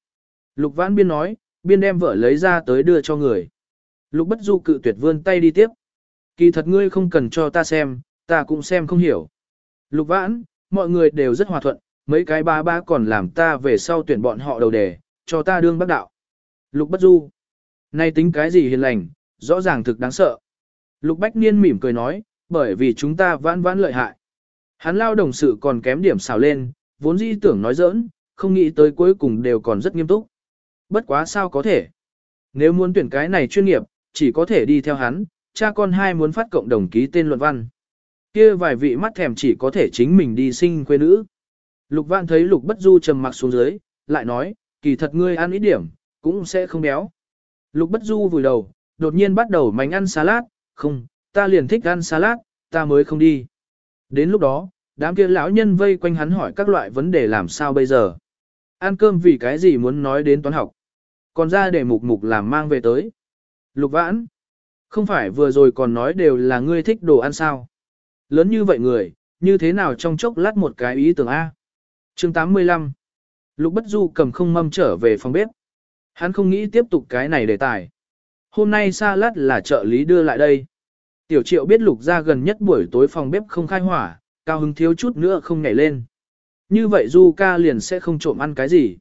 Lục Vãn Biên nói, Biên đem vợ lấy ra tới đưa cho người. Lục Bất Du cự tuyệt vươn tay đi tiếp. Kỳ thật ngươi không cần cho ta xem, ta cũng xem không hiểu. Lục Vãn, mọi người đều rất hòa thuận, mấy cái ba ba còn làm ta về sau tuyển bọn họ đầu đề, cho ta đương bác đạo. Lục Bất Du. nay tính cái gì hiền lành, rõ ràng thực đáng sợ. Lục Bách Niên mỉm cười nói, bởi vì chúng ta vãn vãn lợi hại. Hắn lao đồng sự còn kém điểm xào lên, vốn dĩ tưởng nói giỡn, không nghĩ tới cuối cùng đều còn rất nghiêm túc. Bất quá sao có thể. Nếu muốn tuyển cái này chuyên nghiệp, chỉ có thể đi theo hắn, cha con hai muốn phát cộng đồng ký tên luận văn. Kia vài vị mắt thèm chỉ có thể chính mình đi sinh quê nữ. Lục Vạn thấy Lục Bất Du trầm mặc xuống dưới, lại nói, kỳ thật ngươi ăn ít điểm, cũng sẽ không béo. Lục Bất Du vùi đầu, đột nhiên bắt đầu mánh ăn salad, không, ta liền thích ăn salad, ta mới không đi. Đến lúc đó, đám kia lão nhân vây quanh hắn hỏi các loại vấn đề làm sao bây giờ. Ăn cơm vì cái gì muốn nói đến toán học. Còn ra để mục mục làm mang về tới. Lục vãn. Không phải vừa rồi còn nói đều là ngươi thích đồ ăn sao. Lớn như vậy người, như thế nào trong chốc lát một cái ý tưởng A. chương 85 Lục Bất Du cầm không mâm trở về phòng bếp. Hắn không nghĩ tiếp tục cái này đề tài. Hôm nay sa lát là trợ lý đưa lại đây. Tiểu triệu biết lục ra gần nhất buổi tối phòng bếp không khai hỏa, cao hứng thiếu chút nữa không nhảy lên. Như vậy Du ca liền sẽ không trộm ăn cái gì.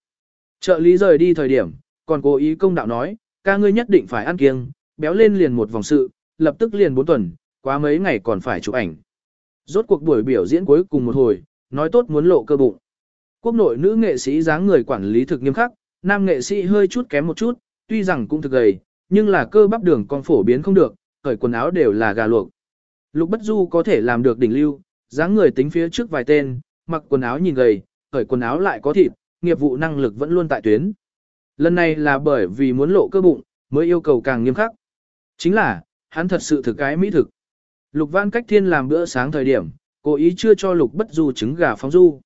Trợ lý rời đi thời điểm, còn cố ý công đạo nói, ca ngươi nhất định phải ăn kiêng, béo lên liền một vòng sự, lập tức liền 4 tuần, quá mấy ngày còn phải chụp ảnh. Rốt cuộc buổi biểu diễn cuối cùng một hồi, nói tốt muốn lộ cơ bụng. Quốc nội nữ nghệ sĩ dáng người quản lý thực nghiêm khắc, nam nghệ sĩ hơi chút kém một chút, tuy rằng cũng thực gầy, nhưng là cơ bắp đường con phổ biến không được, cởi quần áo đều là gà luộc. Lục Bất Du có thể làm được đỉnh lưu, dáng người tính phía trước vài tên, mặc quần áo nhìn gầy, cởi quần áo lại có thịt, nghiệp vụ năng lực vẫn luôn tại tuyến. Lần này là bởi vì muốn lộ cơ bụng, mới yêu cầu càng nghiêm khắc. Chính là, hắn thật sự thực cái mỹ thực. Lục Văn Cách Thiên làm bữa sáng thời điểm, cố ý chưa cho lục bất du trứng gà phóng du.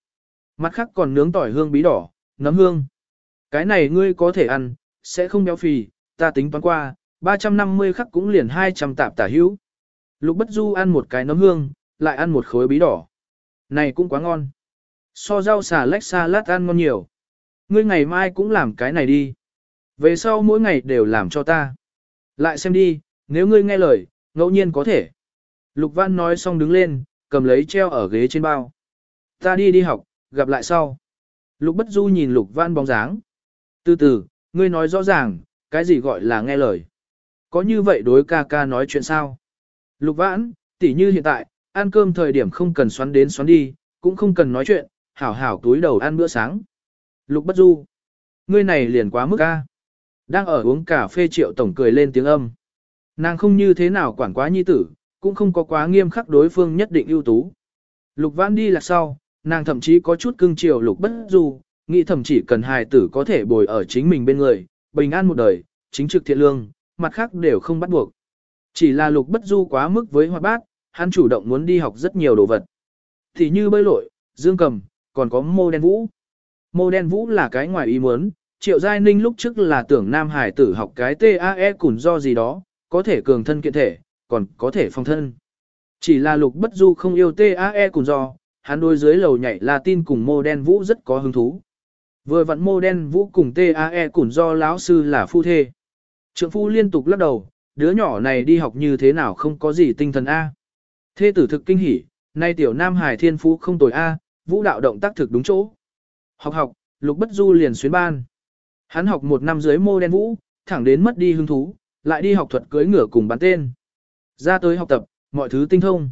Mặt khác còn nướng tỏi hương bí đỏ, nấm hương. Cái này ngươi có thể ăn, sẽ không béo phì, ta tính toán qua, 350 khắc cũng liền 200 tạp tả hữu. Lục bất du ăn một cái nấm hương, lại ăn một khối bí đỏ. Này cũng quá ngon. So rau xà lách xa lát ăn ngon nhiều. Ngươi ngày mai cũng làm cái này đi. Về sau mỗi ngày đều làm cho ta. Lại xem đi, nếu ngươi nghe lời, ngẫu nhiên có thể. Lục Văn nói xong đứng lên, cầm lấy treo ở ghế trên bao. Ta đi đi học, gặp lại sau. Lục Bất Du nhìn Lục Văn bóng dáng. Từ từ, ngươi nói rõ ràng, cái gì gọi là nghe lời. Có như vậy đối ca ca nói chuyện sao? Lục Vãn, tỉ như hiện tại, ăn cơm thời điểm không cần xoắn đến xoắn đi, cũng không cần nói chuyện, hảo hảo túi đầu ăn bữa sáng. Lục Bất Du, ngươi này liền quá mức ca. Đang ở uống cà phê triệu tổng cười lên tiếng âm. Nàng không như thế nào quản quá nhi tử, cũng không có quá nghiêm khắc đối phương nhất định ưu tú. Lục Vãn đi là sau, nàng thậm chí có chút cưng chiều Lục Bất Du, nghĩ thậm chỉ cần hài tử có thể bồi ở chính mình bên người, bình an một đời, chính trực thiện lương, mặt khác đều không bắt buộc. Chỉ là Lục Bất Du quá mức với hoạt bát, hắn chủ động muốn đi học rất nhiều đồ vật. Thì như bơi lội, dương cầm, còn có mô đen vũ. Mô đen vũ là cái ngoài ý muốn, Triệu Giai Ninh lúc trước là tưởng Nam Hải tử học cái TAE cùng do gì đó, có thể cường thân kiện thể, còn có thể phong thân. Chỉ là lục bất du không yêu TAE cùng do, hắn đôi dưới lầu nhảy là tin cùng mô đen vũ rất có hứng thú. Vừa vặn mô đen vũ cùng TAE cũng do lão sư là phu thê. Trượng phu liên tục lắc đầu, đứa nhỏ này đi học như thế nào không có gì tinh thần A. Thê tử thực kinh hỉ, nay tiểu Nam Hải thiên phú không tồi A, vũ đạo động tác thực đúng chỗ. Học học, lục bất du liền xuyến ban. Hắn học một năm dưới mô đen vũ, thẳng đến mất đi hứng thú, lại đi học thuật cưới ngửa cùng bán tên. Ra tới học tập, mọi thứ tinh thông.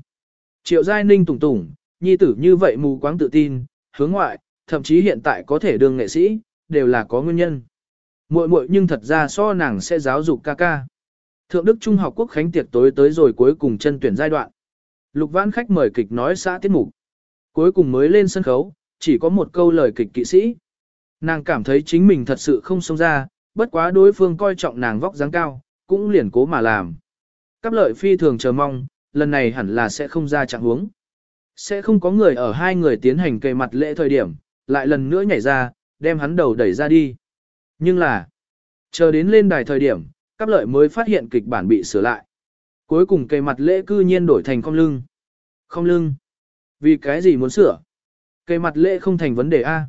Triệu Giai Ninh tủng tủng, nhi tử như vậy mù quáng tự tin, hướng ngoại, thậm chí hiện tại có thể đương nghệ sĩ, đều là có nguyên nhân. Muội muội nhưng thật ra so nàng sẽ giáo dục ca ca. Thượng Đức Trung học quốc khánh tiệc tối tới rồi cuối cùng chân tuyển giai đoạn. Lục Vãn khách mời kịch nói xã tiết mục. Cuối cùng mới lên sân khấu, chỉ có một câu lời kịch kỵ sĩ. Nàng cảm thấy chính mình thật sự không xông ra, bất quá đối phương coi trọng nàng vóc dáng cao, cũng liền cố mà làm. Cáp lợi phi thường chờ mong, lần này hẳn là sẽ không ra trạng huống. Sẽ không có người ở hai người tiến hành kề mặt lễ thời điểm, lại lần nữa nhảy ra, đem hắn đầu đẩy ra đi. Nhưng là, chờ đến lên đài thời điểm, cắp lợi mới phát hiện kịch bản bị sửa lại. Cuối cùng kề mặt lễ cư nhiên đổi thành không lưng. Không lưng. Vì cái gì muốn sửa? Kề mặt lễ không thành vấn đề A.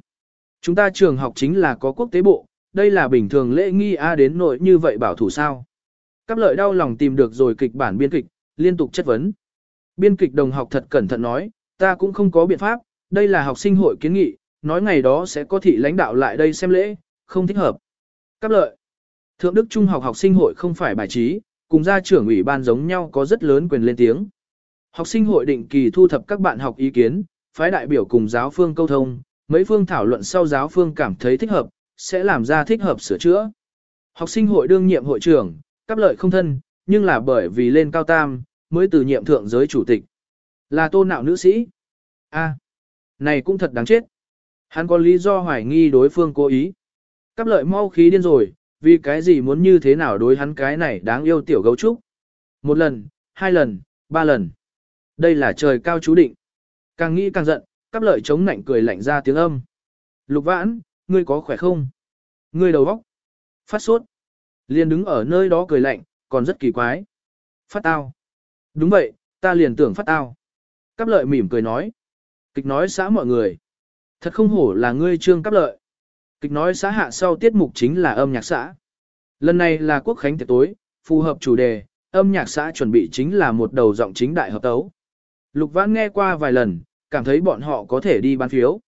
Chúng ta trường học chính là có quốc tế bộ, đây là bình thường lễ nghi A đến nội như vậy bảo thủ sao. Cắp lợi đau lòng tìm được rồi kịch bản biên kịch, liên tục chất vấn. Biên kịch đồng học thật cẩn thận nói, ta cũng không có biện pháp, đây là học sinh hội kiến nghị, nói ngày đó sẽ có thị lãnh đạo lại đây xem lễ, không thích hợp. Cáp lợi. Thượng Đức Trung học học sinh hội không phải bài trí, cùng gia trưởng ủy ban giống nhau có rất lớn quyền lên tiếng. Học sinh hội định kỳ thu thập các bạn học ý kiến, phái đại biểu cùng giáo phương câu thông, mấy phương thảo luận sau giáo phương cảm thấy thích hợp, sẽ làm ra thích hợp sửa chữa. Học sinh hội đương nhiệm hội trưởng, cấp lợi không thân, nhưng là bởi vì lên cao tam, mới từ nhiệm thượng giới chủ tịch. Là tôn nạo nữ sĩ. a này cũng thật đáng chết. Hắn có lý do hoài nghi đối phương cố ý. Cấp lợi mau khí điên rồi, vì cái gì muốn như thế nào đối hắn cái này đáng yêu tiểu gấu trúc. Một lần, hai lần, ba lần. Đây là trời cao chú định. Càng nghĩ càng giận, cắp lợi chống nạnh cười lạnh ra tiếng âm. Lục vãn, ngươi có khỏe không? Ngươi đầu vóc. Phát sốt. Liền đứng ở nơi đó cười lạnh, còn rất kỳ quái. Phát tao. Đúng vậy, ta liền tưởng phát tao. Cáp lợi mỉm cười nói. Kịch nói xã mọi người. Thật không hổ là ngươi trương cắp lợi. Kịch nói xã hạ sau tiết mục chính là âm nhạc xã. Lần này là quốc khánh tiệc tối, phù hợp chủ đề, âm nhạc xã chuẩn bị chính là một đầu giọng chính đại hợp tấu. Lục Vãn nghe qua vài lần, cảm thấy bọn họ có thể đi bán phiếu.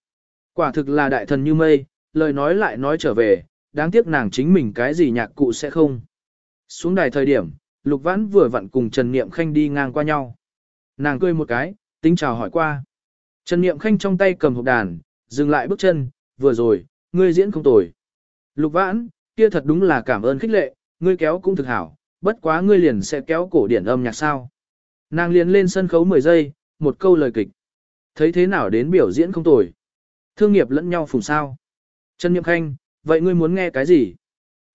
Quả thực là đại thần như mây, lời nói lại nói trở về, đáng tiếc nàng chính mình cái gì nhạc cụ sẽ không. Xuống đài thời điểm, Lục Vãn vừa vặn cùng Trần Niệm Khanh đi ngang qua nhau. Nàng cười một cái, tính chào hỏi qua. Trần Niệm Khanh trong tay cầm hộp đàn, dừng lại bước chân, vừa rồi, ngươi diễn không tồi. Lục Vãn, kia thật đúng là cảm ơn khích lệ, ngươi kéo cũng thực hảo, bất quá ngươi liền sẽ kéo cổ điển âm nhạc sao. Nàng liền lên sân khấu 10 giây, một câu lời kịch. Thấy thế nào đến biểu diễn không tồi. Thương nghiệp lẫn nhau phùng sao. Trần Niệm Khanh, vậy ngươi muốn nghe cái gì?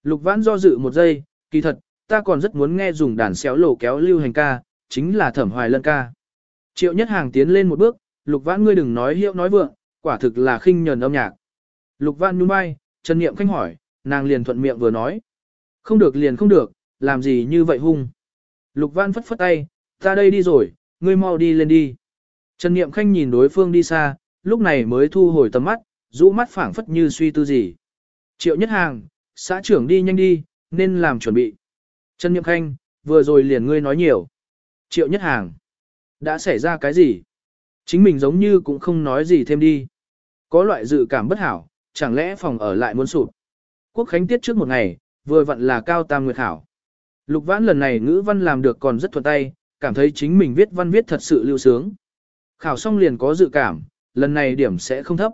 Lục Vãn do dự một giây, kỳ thật, ta còn rất muốn nghe dùng đàn xéo lộ kéo lưu hành ca, chính là thẩm hoài lân ca. Triệu nhất hàng tiến lên một bước, lục vãn ngươi đừng nói hiệu nói vượng, quả thực là khinh nhờn âm nhạc. Lục vãn nhún vai, Trần Niệm khanh hỏi, nàng liền thuận miệng vừa nói. Không được liền không được, làm gì như vậy hung. Lục vãn phất phất tay, ta đây đi rồi, ngươi mau đi lên đi. Trần Niệm khanh nhìn đối phương đi xa, lúc này mới thu hồi tầm mắt, rũ mắt phảng phất như suy tư gì. Triệu nhất hàng, xã trưởng đi nhanh đi, nên làm chuẩn bị. Trần Niệm khanh, vừa rồi liền ngươi nói nhiều. Triệu nhất hàng. Đã xảy ra cái gì? Chính mình giống như cũng không nói gì thêm đi. Có loại dự cảm bất hảo, chẳng lẽ phòng ở lại muốn sụp. Quốc khánh tiết trước một ngày, vừa vặn là cao tam nguyệt hảo. Lục vãn lần này ngữ văn làm được còn rất thuận tay, cảm thấy chính mình viết văn viết thật sự lưu sướng. Khảo xong liền có dự cảm, lần này điểm sẽ không thấp.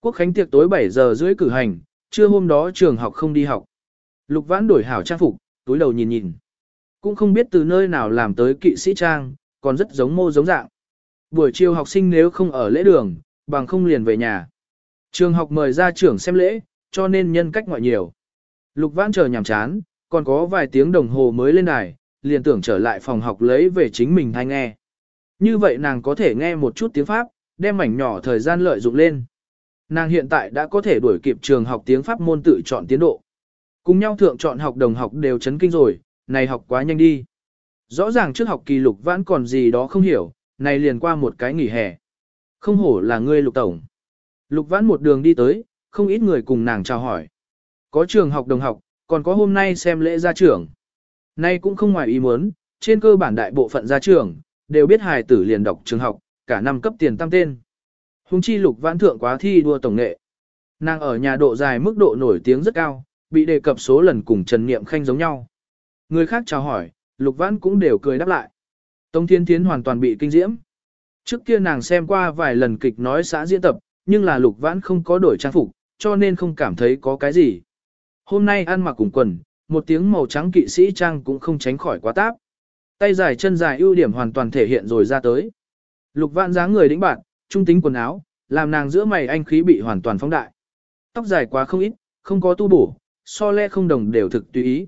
Quốc khánh tiệc tối 7 giờ rưỡi cử hành, trưa hôm đó trường học không đi học. Lục vãn đổi hảo trang phục, túi đầu nhìn nhìn. Cũng không biết từ nơi nào làm tới kỵ sĩ trang, còn rất giống mô giống dạng. Buổi chiều học sinh nếu không ở lễ đường, bằng không liền về nhà. Trường học mời ra trưởng xem lễ, cho nên nhân cách ngoại nhiều. Lục vãn chờ nhàm chán, còn có vài tiếng đồng hồ mới lên đài, liền tưởng trở lại phòng học lấy về chính mình hay nghe. Như vậy nàng có thể nghe một chút tiếng Pháp, đem mảnh nhỏ thời gian lợi dụng lên. Nàng hiện tại đã có thể đuổi kịp trường học tiếng Pháp môn tự chọn tiến độ. Cùng nhau thượng chọn học đồng học đều chấn kinh rồi, này học quá nhanh đi. Rõ ràng trước học kỳ lục vãn còn gì đó không hiểu, này liền qua một cái nghỉ hè. Không hổ là ngươi lục tổng. Lục vãn một đường đi tới, không ít người cùng nàng chào hỏi. Có trường học đồng học, còn có hôm nay xem lễ gia trưởng. Nay cũng không ngoài ý muốn, trên cơ bản đại bộ phận gia trưởng, đều biết hài tử liền đọc trường học, cả năm cấp tiền tăng tên. Hùng chi lục vãn thượng quá thi đua tổng nghệ. Nàng ở nhà độ dài mức độ nổi tiếng rất cao, bị đề cập số lần cùng Trần Niệm Khanh giống nhau. Người khác chào hỏi, lục vãn cũng đều cười đáp lại. Tống Thiên Thiến hoàn toàn bị kinh diễm. Trước kia nàng xem qua vài lần kịch nói xã diễn tập, nhưng là lục vãn không có đổi trang phục, cho nên không cảm thấy có cái gì. Hôm nay ăn mặc cùng quần, một tiếng màu trắng kỵ sĩ trang cũng không tránh khỏi quá táp. Tay dài chân dài ưu điểm hoàn toàn thể hiện rồi ra tới. Lục vãn dáng người đĩnh bạn, trung tính quần áo, làm nàng giữa mày anh khí bị hoàn toàn phóng đại. Tóc dài quá không ít, không có tu bổ, so le không đồng đều thực tùy ý.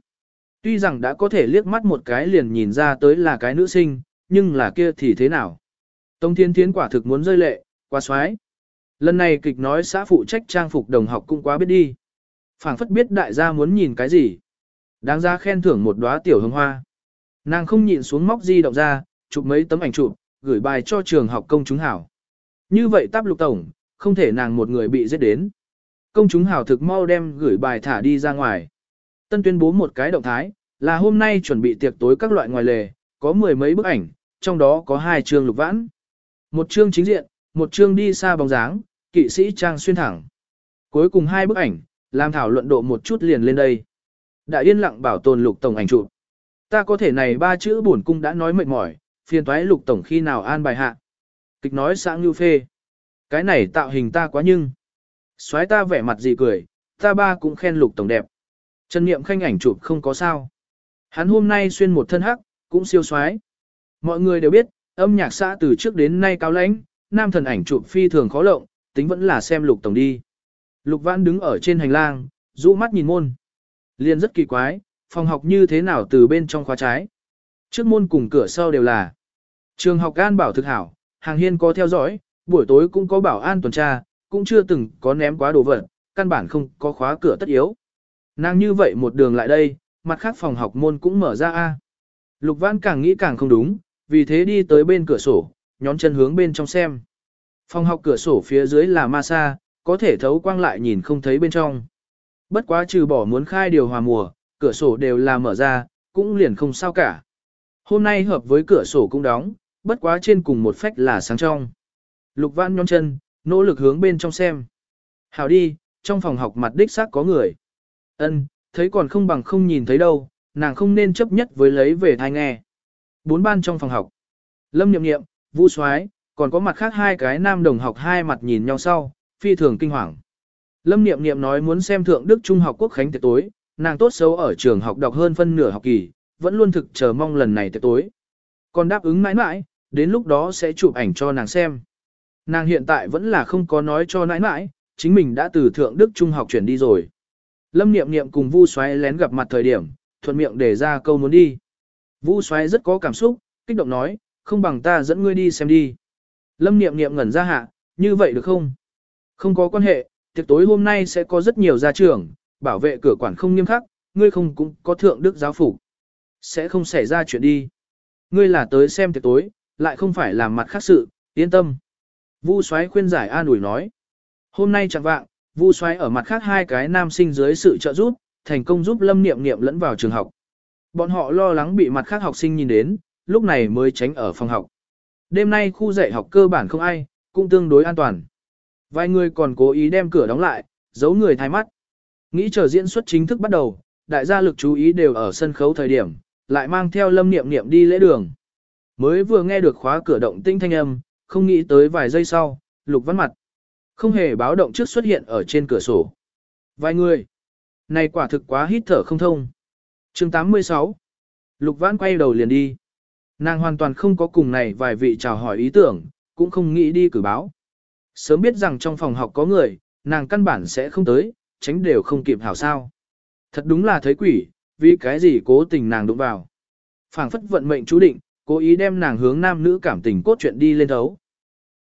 Tuy rằng đã có thể liếc mắt một cái liền nhìn ra tới là cái nữ sinh, nhưng là kia thì thế nào? Tống Thiên Thiến quả thực muốn rơi lệ, quá xoái. Lần này kịch nói xã phụ trách trang phục đồng học cũng quá biết đi. phảng phất biết đại gia muốn nhìn cái gì. Đáng ra khen thưởng một đóa tiểu hồng hoa. Nàng không nhịn xuống móc di động ra, chụp mấy tấm ảnh chụp, gửi bài cho trường học công chúng hảo. Như vậy táp lục tổng, không thể nàng một người bị giết đến. Công chúng hảo thực mau đem gửi bài thả đi ra ngoài. Tân tuyên bố một cái động thái, là hôm nay chuẩn bị tiệc tối các loại ngoài lề, có mười mấy bức ảnh, trong đó có hai chương lục vãn. Một chương chính diện, một chương đi xa bóng dáng, kỵ sĩ trang xuyên thẳng. Cuối cùng hai bức ảnh, làm thảo luận độ một chút liền lên đây. Đã yên lặng bảo tồn lục tổng ảnh chụp. Ta có thể này ba chữ bổn cung đã nói mệt mỏi, phiền toái lục tổng khi nào an bài hạ. Kịch nói sáng như phê. Cái này tạo hình ta quá nhưng. Xoáy ta vẻ mặt gì cười, ta ba cũng khen lục tổng đẹp. Trần Niệm khanh ảnh chụp không có sao. Hắn hôm nay xuyên một thân hắc, cũng siêu xoái. Mọi người đều biết, âm nhạc xã từ trước đến nay cao lãnh, nam thần ảnh chụp phi thường khó lộng, tính vẫn là xem lục tổng đi. Lục vãn đứng ở trên hành lang, rũ mắt nhìn môn. Liên rất kỳ quái, phòng học như thế nào từ bên trong khóa trái. Trước môn cùng cửa sau đều là. Trường học an bảo thực hảo, hàng hiên có theo dõi, buổi tối cũng có bảo an tuần tra, cũng chưa từng có ném quá đồ vật, căn bản không có khóa cửa tất yếu. Nàng như vậy một đường lại đây, mặt khác phòng học môn cũng mở ra a. Lục Văn càng nghĩ càng không đúng, vì thế đi tới bên cửa sổ, nhón chân hướng bên trong xem. Phòng học cửa sổ phía dưới là ma sa, có thể thấu quang lại nhìn không thấy bên trong. Bất quá trừ bỏ muốn khai điều hòa mùa, cửa sổ đều là mở ra, cũng liền không sao cả. Hôm nay hợp với cửa sổ cũng đóng, bất quá trên cùng một phách là sáng trong. Lục Văn nhón chân, nỗ lực hướng bên trong xem. Hảo đi, trong phòng học mặt đích xác có người. Ân, thấy còn không bằng không nhìn thấy đâu, nàng không nên chấp nhất với lấy về thai nghe. Bốn ban trong phòng học. Lâm Niệm Niệm, Vũ Soái, còn có mặt khác hai cái nam đồng học hai mặt nhìn nhau sau, phi thường kinh hoàng. Lâm Niệm Niệm nói muốn xem thượng Đức Trung học quốc khánh tiệc tối, nàng tốt xấu ở trường học đọc hơn phân nửa học kỳ, vẫn luôn thực chờ mong lần này tiệc tối. Còn đáp ứng mãi mãi, đến lúc đó sẽ chụp ảnh cho nàng xem. Nàng hiện tại vẫn là không có nói cho nãi nãi, chính mình đã từ thượng Đức Trung học chuyển đi rồi. Lâm Niệm Niệm cùng Vu Soái lén gặp mặt thời điểm, thuận miệng để ra câu muốn đi. Vu Soái rất có cảm xúc, kích động nói, không bằng ta dẫn ngươi đi xem đi. Lâm niệm niệm ngẩn ra hạ, như vậy được không? Không có quan hệ, tiệc tối hôm nay sẽ có rất nhiều gia trưởng, bảo vệ cửa quản không nghiêm khắc, ngươi không cũng có thượng đức giáo phủ Sẽ không xảy ra chuyện đi. Ngươi là tới xem tiệc tối, lại không phải làm mặt khác sự, yên tâm. Vu Soái khuyên giải an ủi nói. Hôm nay chẳng vạng, Vu Soái ở mặt khác hai cái nam sinh dưới sự trợ giúp, thành công giúp Lâm Niệm Niệm lẫn vào trường học. Bọn họ lo lắng bị mặt khác học sinh nhìn đến, lúc này mới tránh ở phòng học. Đêm nay khu dạy học cơ bản không ai, cũng tương đối an toàn. Vài người còn cố ý đem cửa đóng lại, giấu người thay mắt. Nghĩ chờ diễn xuất chính thức bắt đầu, đại gia lực chú ý đều ở sân khấu thời điểm, lại mang theo lâm niệm niệm đi lễ đường. Mới vừa nghe được khóa cửa động tinh thanh âm, không nghĩ tới vài giây sau, lục văn mặt. Không hề báo động trước xuất hiện ở trên cửa sổ. Vài người. Này quả thực quá hít thở không thông. chương 86. Lục văn quay đầu liền đi. Nàng hoàn toàn không có cùng này vài vị chào hỏi ý tưởng, cũng không nghĩ đi cử báo. Sớm biết rằng trong phòng học có người, nàng căn bản sẽ không tới, tránh đều không kịp hảo sao. Thật đúng là thấy quỷ, vì cái gì cố tình nàng đụng vào. phảng phất vận mệnh chú định, cố ý đem nàng hướng nam nữ cảm tình cốt truyện đi lên thấu.